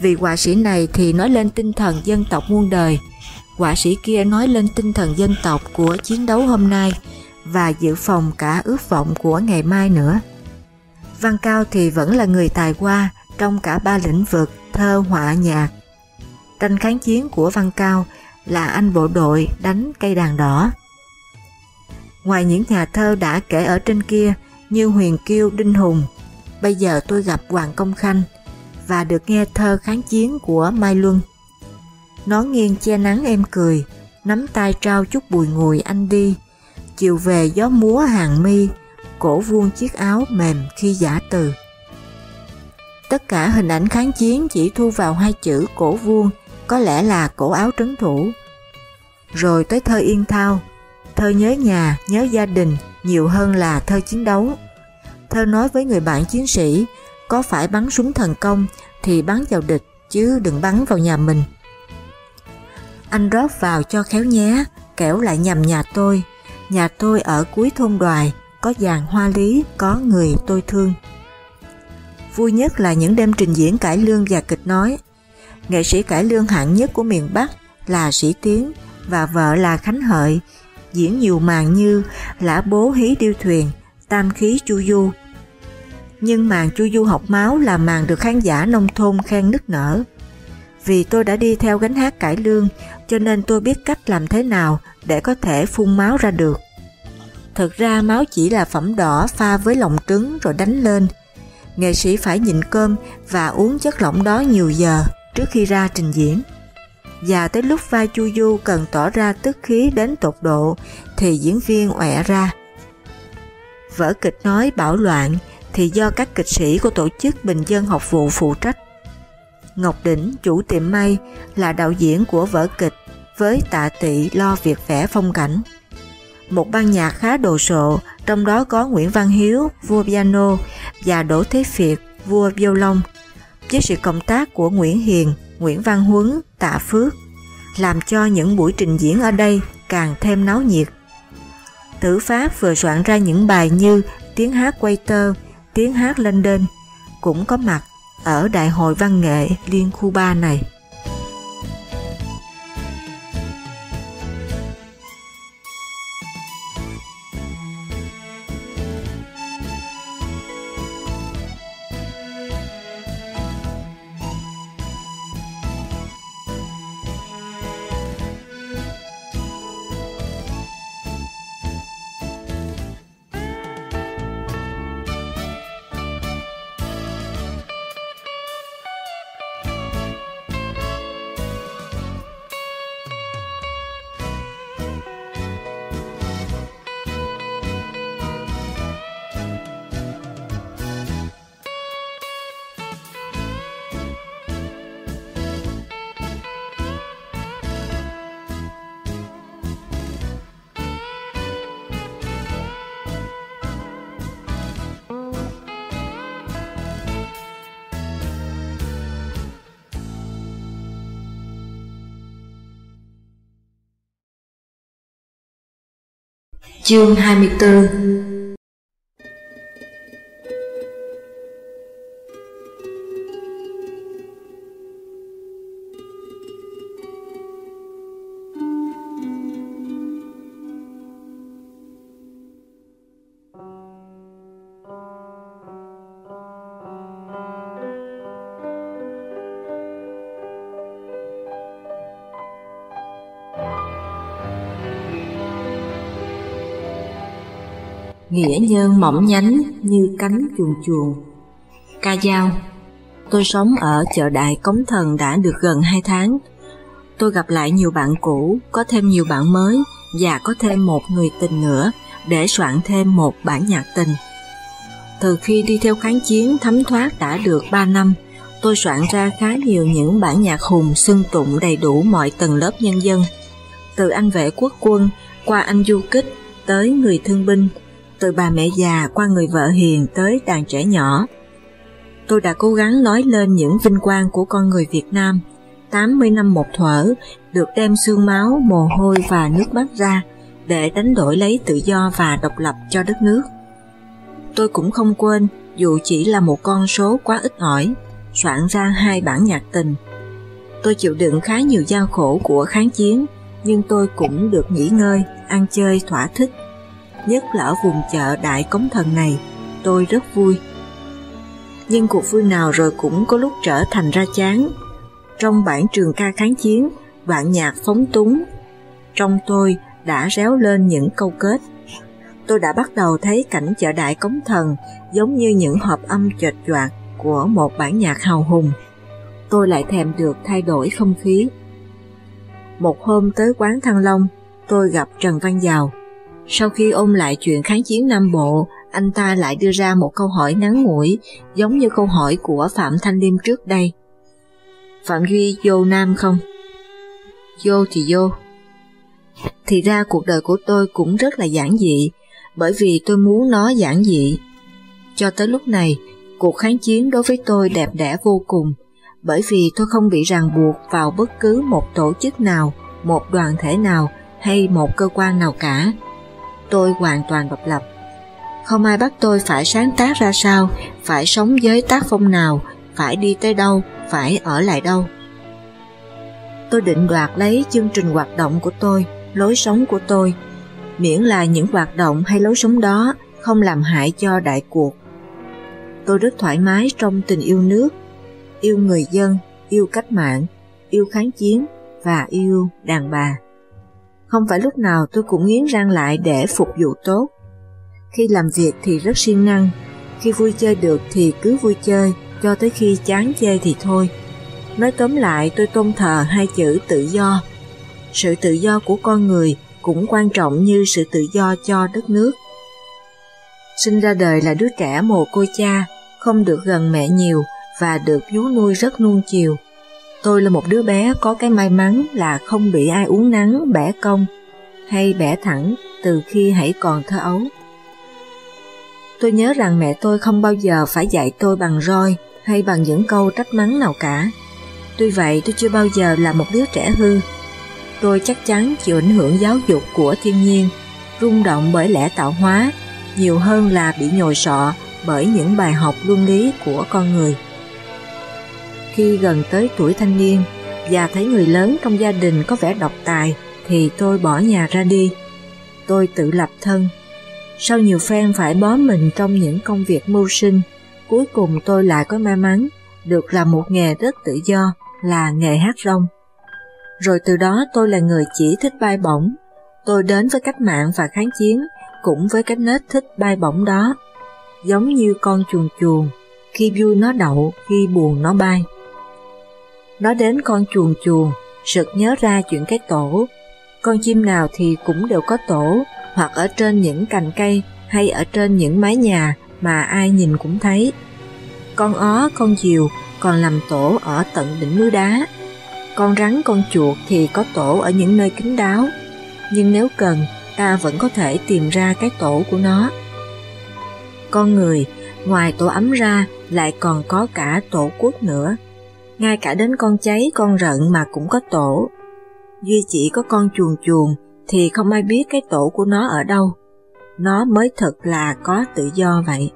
vì họa sĩ này thì nói lên tinh thần dân tộc muôn đời, họa sĩ kia nói lên tinh thần dân tộc của chiến đấu hôm nay và dự phòng cả ước vọng của ngày mai nữa. Văn Cao thì vẫn là người tài hoa trong cả ba lĩnh vực thơ, họa, nhạc. Tranh kháng chiến của Văn Cao là anh bộ đội đánh cây đàn đỏ. Ngoài những nhà thơ đã kể ở trên kia như Huyền Kiêu, Đinh Hùng, bây giờ tôi gặp Hoàng Công Khanh, và được nghe thơ kháng chiến của Mai Luân. Nó nghiêng che nắng em cười, nắm tay trao chút bùi ngùi anh đi, chiều về gió múa hàng mi, cổ vuông chiếc áo mềm khi giả từ. Tất cả hình ảnh kháng chiến chỉ thu vào hai chữ cổ vuông, có lẽ là cổ áo trấn thủ. Rồi tới thơ yên thao, thơ nhớ nhà, nhớ gia đình nhiều hơn là thơ chiến đấu. Thơ nói với người bạn chiến sĩ có phải bắn súng thần công thì bắn vào địch chứ đừng bắn vào nhà mình. Anh rót vào cho khéo nhé, kẻo lại nhầm nhà tôi. Nhà tôi ở cuối thôn đoài, có dàn hoa lý, có người tôi thương. Vui nhất là những đêm trình diễn cải lương và kịch nói. Nghệ sĩ cải lương hạng nhất của miền Bắc là Sĩ Tiến và vợ là Khánh Hợi, diễn nhiều màn như Lã Bố Hí Điêu Thuyền, Tam Khí Chu Du. Nhưng màn Chu Du học máu là màn được khán giả nông thôn khen nức nở. Vì tôi đã đi theo gánh hát cải lương cho nên tôi biết cách làm thế nào để có thể phun máu ra được. Thực ra máu chỉ là phẩm đỏ pha với lòng trứng rồi đánh lên. Nghệ sĩ phải nhịn cơm và uống chất lỏng đó nhiều giờ trước khi ra trình diễn. Và tới lúc vai Chu Du cần tỏ ra tức khí đến tột độ thì diễn viên ọe ra. Vở kịch nói bảo loạn thì do các kịch sĩ của tổ chức Bình dân học vụ phụ trách. Ngọc Đỉnh, chủ tiệm may, là đạo diễn của vở kịch với tạ tị lo việc vẽ phong cảnh. Một ban nhạc khá đồ sộ, trong đó có Nguyễn Văn Hiếu, vua piano và Đỗ Thế Việt, vua violon, với sự cộng tác của Nguyễn Hiền, Nguyễn Văn Huấn, Tạ Phước, làm cho những buổi trình diễn ở đây càng thêm náo nhiệt. Tử Pháp vừa soạn ra những bài như tiếng hát quay tơ, tiếng hát lên đên, cũng có mặt ở Đại hội Văn nghệ Liên khu 3 này. Chương 24 nghĩa nhân mỏng nhánh như cánh chuồn chuồn. Ca dao Tôi sống ở chợ đại Cống Thần đã được gần 2 tháng. Tôi gặp lại nhiều bạn cũ, có thêm nhiều bạn mới và có thêm một người tình nữa để soạn thêm một bản nhạc tình. Từ khi đi theo kháng chiến thấm thoát đã được 3 năm, tôi soạn ra khá nhiều những bản nhạc hùng xưng tụng đầy đủ mọi tầng lớp nhân dân. Từ anh vệ quốc quân qua anh du kích tới người thương binh, từ bà mẹ già qua người vợ hiền tới đàn trẻ nhỏ. Tôi đã cố gắng nói lên những vinh quang của con người Việt Nam, 80 năm một thuở, được đem xương máu, mồ hôi và nước mắt ra để đánh đổi lấy tự do và độc lập cho đất nước. Tôi cũng không quên, dù chỉ là một con số quá ít ỏi, soạn ra hai bản nhạc tình. Tôi chịu đựng khá nhiều gian khổ của kháng chiến, nhưng tôi cũng được nghỉ ngơi, ăn chơi thỏa thích nhất là ở vùng chợ Đại Cống Thần này, tôi rất vui. Nhưng cuộc vui nào rồi cũng có lúc trở thành ra chán. Trong bản trường ca kháng chiến, vạn nhạc phóng túng, trong tôi đã réo lên những câu kết. Tôi đã bắt đầu thấy cảnh chợ Đại Cống Thần giống như những hợp âm chợt choạc của một bản nhạc hào hùng. Tôi lại thèm được thay đổi không khí. Một hôm tới quán Thăng Long, tôi gặp Trần Văn Giàu, sau khi ôm lại chuyện kháng chiến Nam Bộ, anh ta lại đưa ra một câu hỏi ngắn ngủi, giống như câu hỏi của Phạm Thanh Liêm trước đây. Phạm Duy vô Nam không? Vô thì vô. Thì ra cuộc đời của tôi cũng rất là giản dị, bởi vì tôi muốn nó giản dị. Cho tới lúc này, cuộc kháng chiến đối với tôi đẹp đẽ vô cùng, bởi vì tôi không bị ràng buộc vào bất cứ một tổ chức nào, một đoàn thể nào hay một cơ quan nào cả. Tôi hoàn toàn độc lập. Không ai bắt tôi phải sáng tác ra sao, phải sống với tác phong nào, phải đi tới đâu, phải ở lại đâu. Tôi định đoạt lấy chương trình hoạt động của tôi, lối sống của tôi, miễn là những hoạt động hay lối sống đó không làm hại cho đại cuộc. Tôi rất thoải mái trong tình yêu nước, yêu người dân, yêu cách mạng, yêu kháng chiến và yêu đàn bà. Không phải lúc nào tôi cũng nghiến răng lại để phục vụ tốt. Khi làm việc thì rất siêng năng, khi vui chơi được thì cứ vui chơi, cho tới khi chán chơi thì thôi. Nói tóm lại tôi tôn thờ hai chữ tự do. Sự tự do của con người cũng quan trọng như sự tự do cho đất nước. Sinh ra đời là đứa trẻ mồ côi cha, không được gần mẹ nhiều và được vú nuôi rất nuông chiều. Tôi là một đứa bé có cái may mắn là không bị ai uống nắng, bẻ cong hay bẻ thẳng từ khi hãy còn thơ ấu. Tôi nhớ rằng mẹ tôi không bao giờ phải dạy tôi bằng roi hay bằng những câu trách mắng nào cả. Tuy vậy tôi chưa bao giờ là một đứa trẻ hư. Tôi chắc chắn chịu ảnh hưởng giáo dục của thiên nhiên, rung động bởi lẽ tạo hóa, nhiều hơn là bị nhồi sọ bởi những bài học luân lý của con người. Khi gần tới tuổi thanh niên và thấy người lớn trong gia đình có vẻ độc tài thì tôi bỏ nhà ra đi. Tôi tự lập thân. Sau nhiều phen phải bó mình trong những công việc mưu sinh, cuối cùng tôi lại có may mắn được làm một nghề rất tự do là nghề hát rong. Rồi từ đó tôi là người chỉ thích bay bổng. Tôi đến với cách mạng và kháng chiến cũng với cái nết thích bay bổng đó. Giống như con chuồn chuồn, khi vui nó đậu, khi buồn nó bay. Nói đến con chuồn chuồn, sực nhớ ra chuyện cái tổ. Con chim nào thì cũng đều có tổ, hoặc ở trên những cành cây hay ở trên những mái nhà mà ai nhìn cũng thấy. Con ó, con diều còn làm tổ ở tận đỉnh núi đá. Con rắn, con chuột thì có tổ ở những nơi kín đáo, nhưng nếu cần, ta vẫn có thể tìm ra cái tổ của nó. Con người, ngoài tổ ấm ra, lại còn có cả tổ quốc nữa ngay cả đến con cháy, con rận mà cũng có tổ. Duy chỉ có con chuồn chuồn thì không ai biết cái tổ của nó ở đâu. Nó mới thật là có tự do vậy.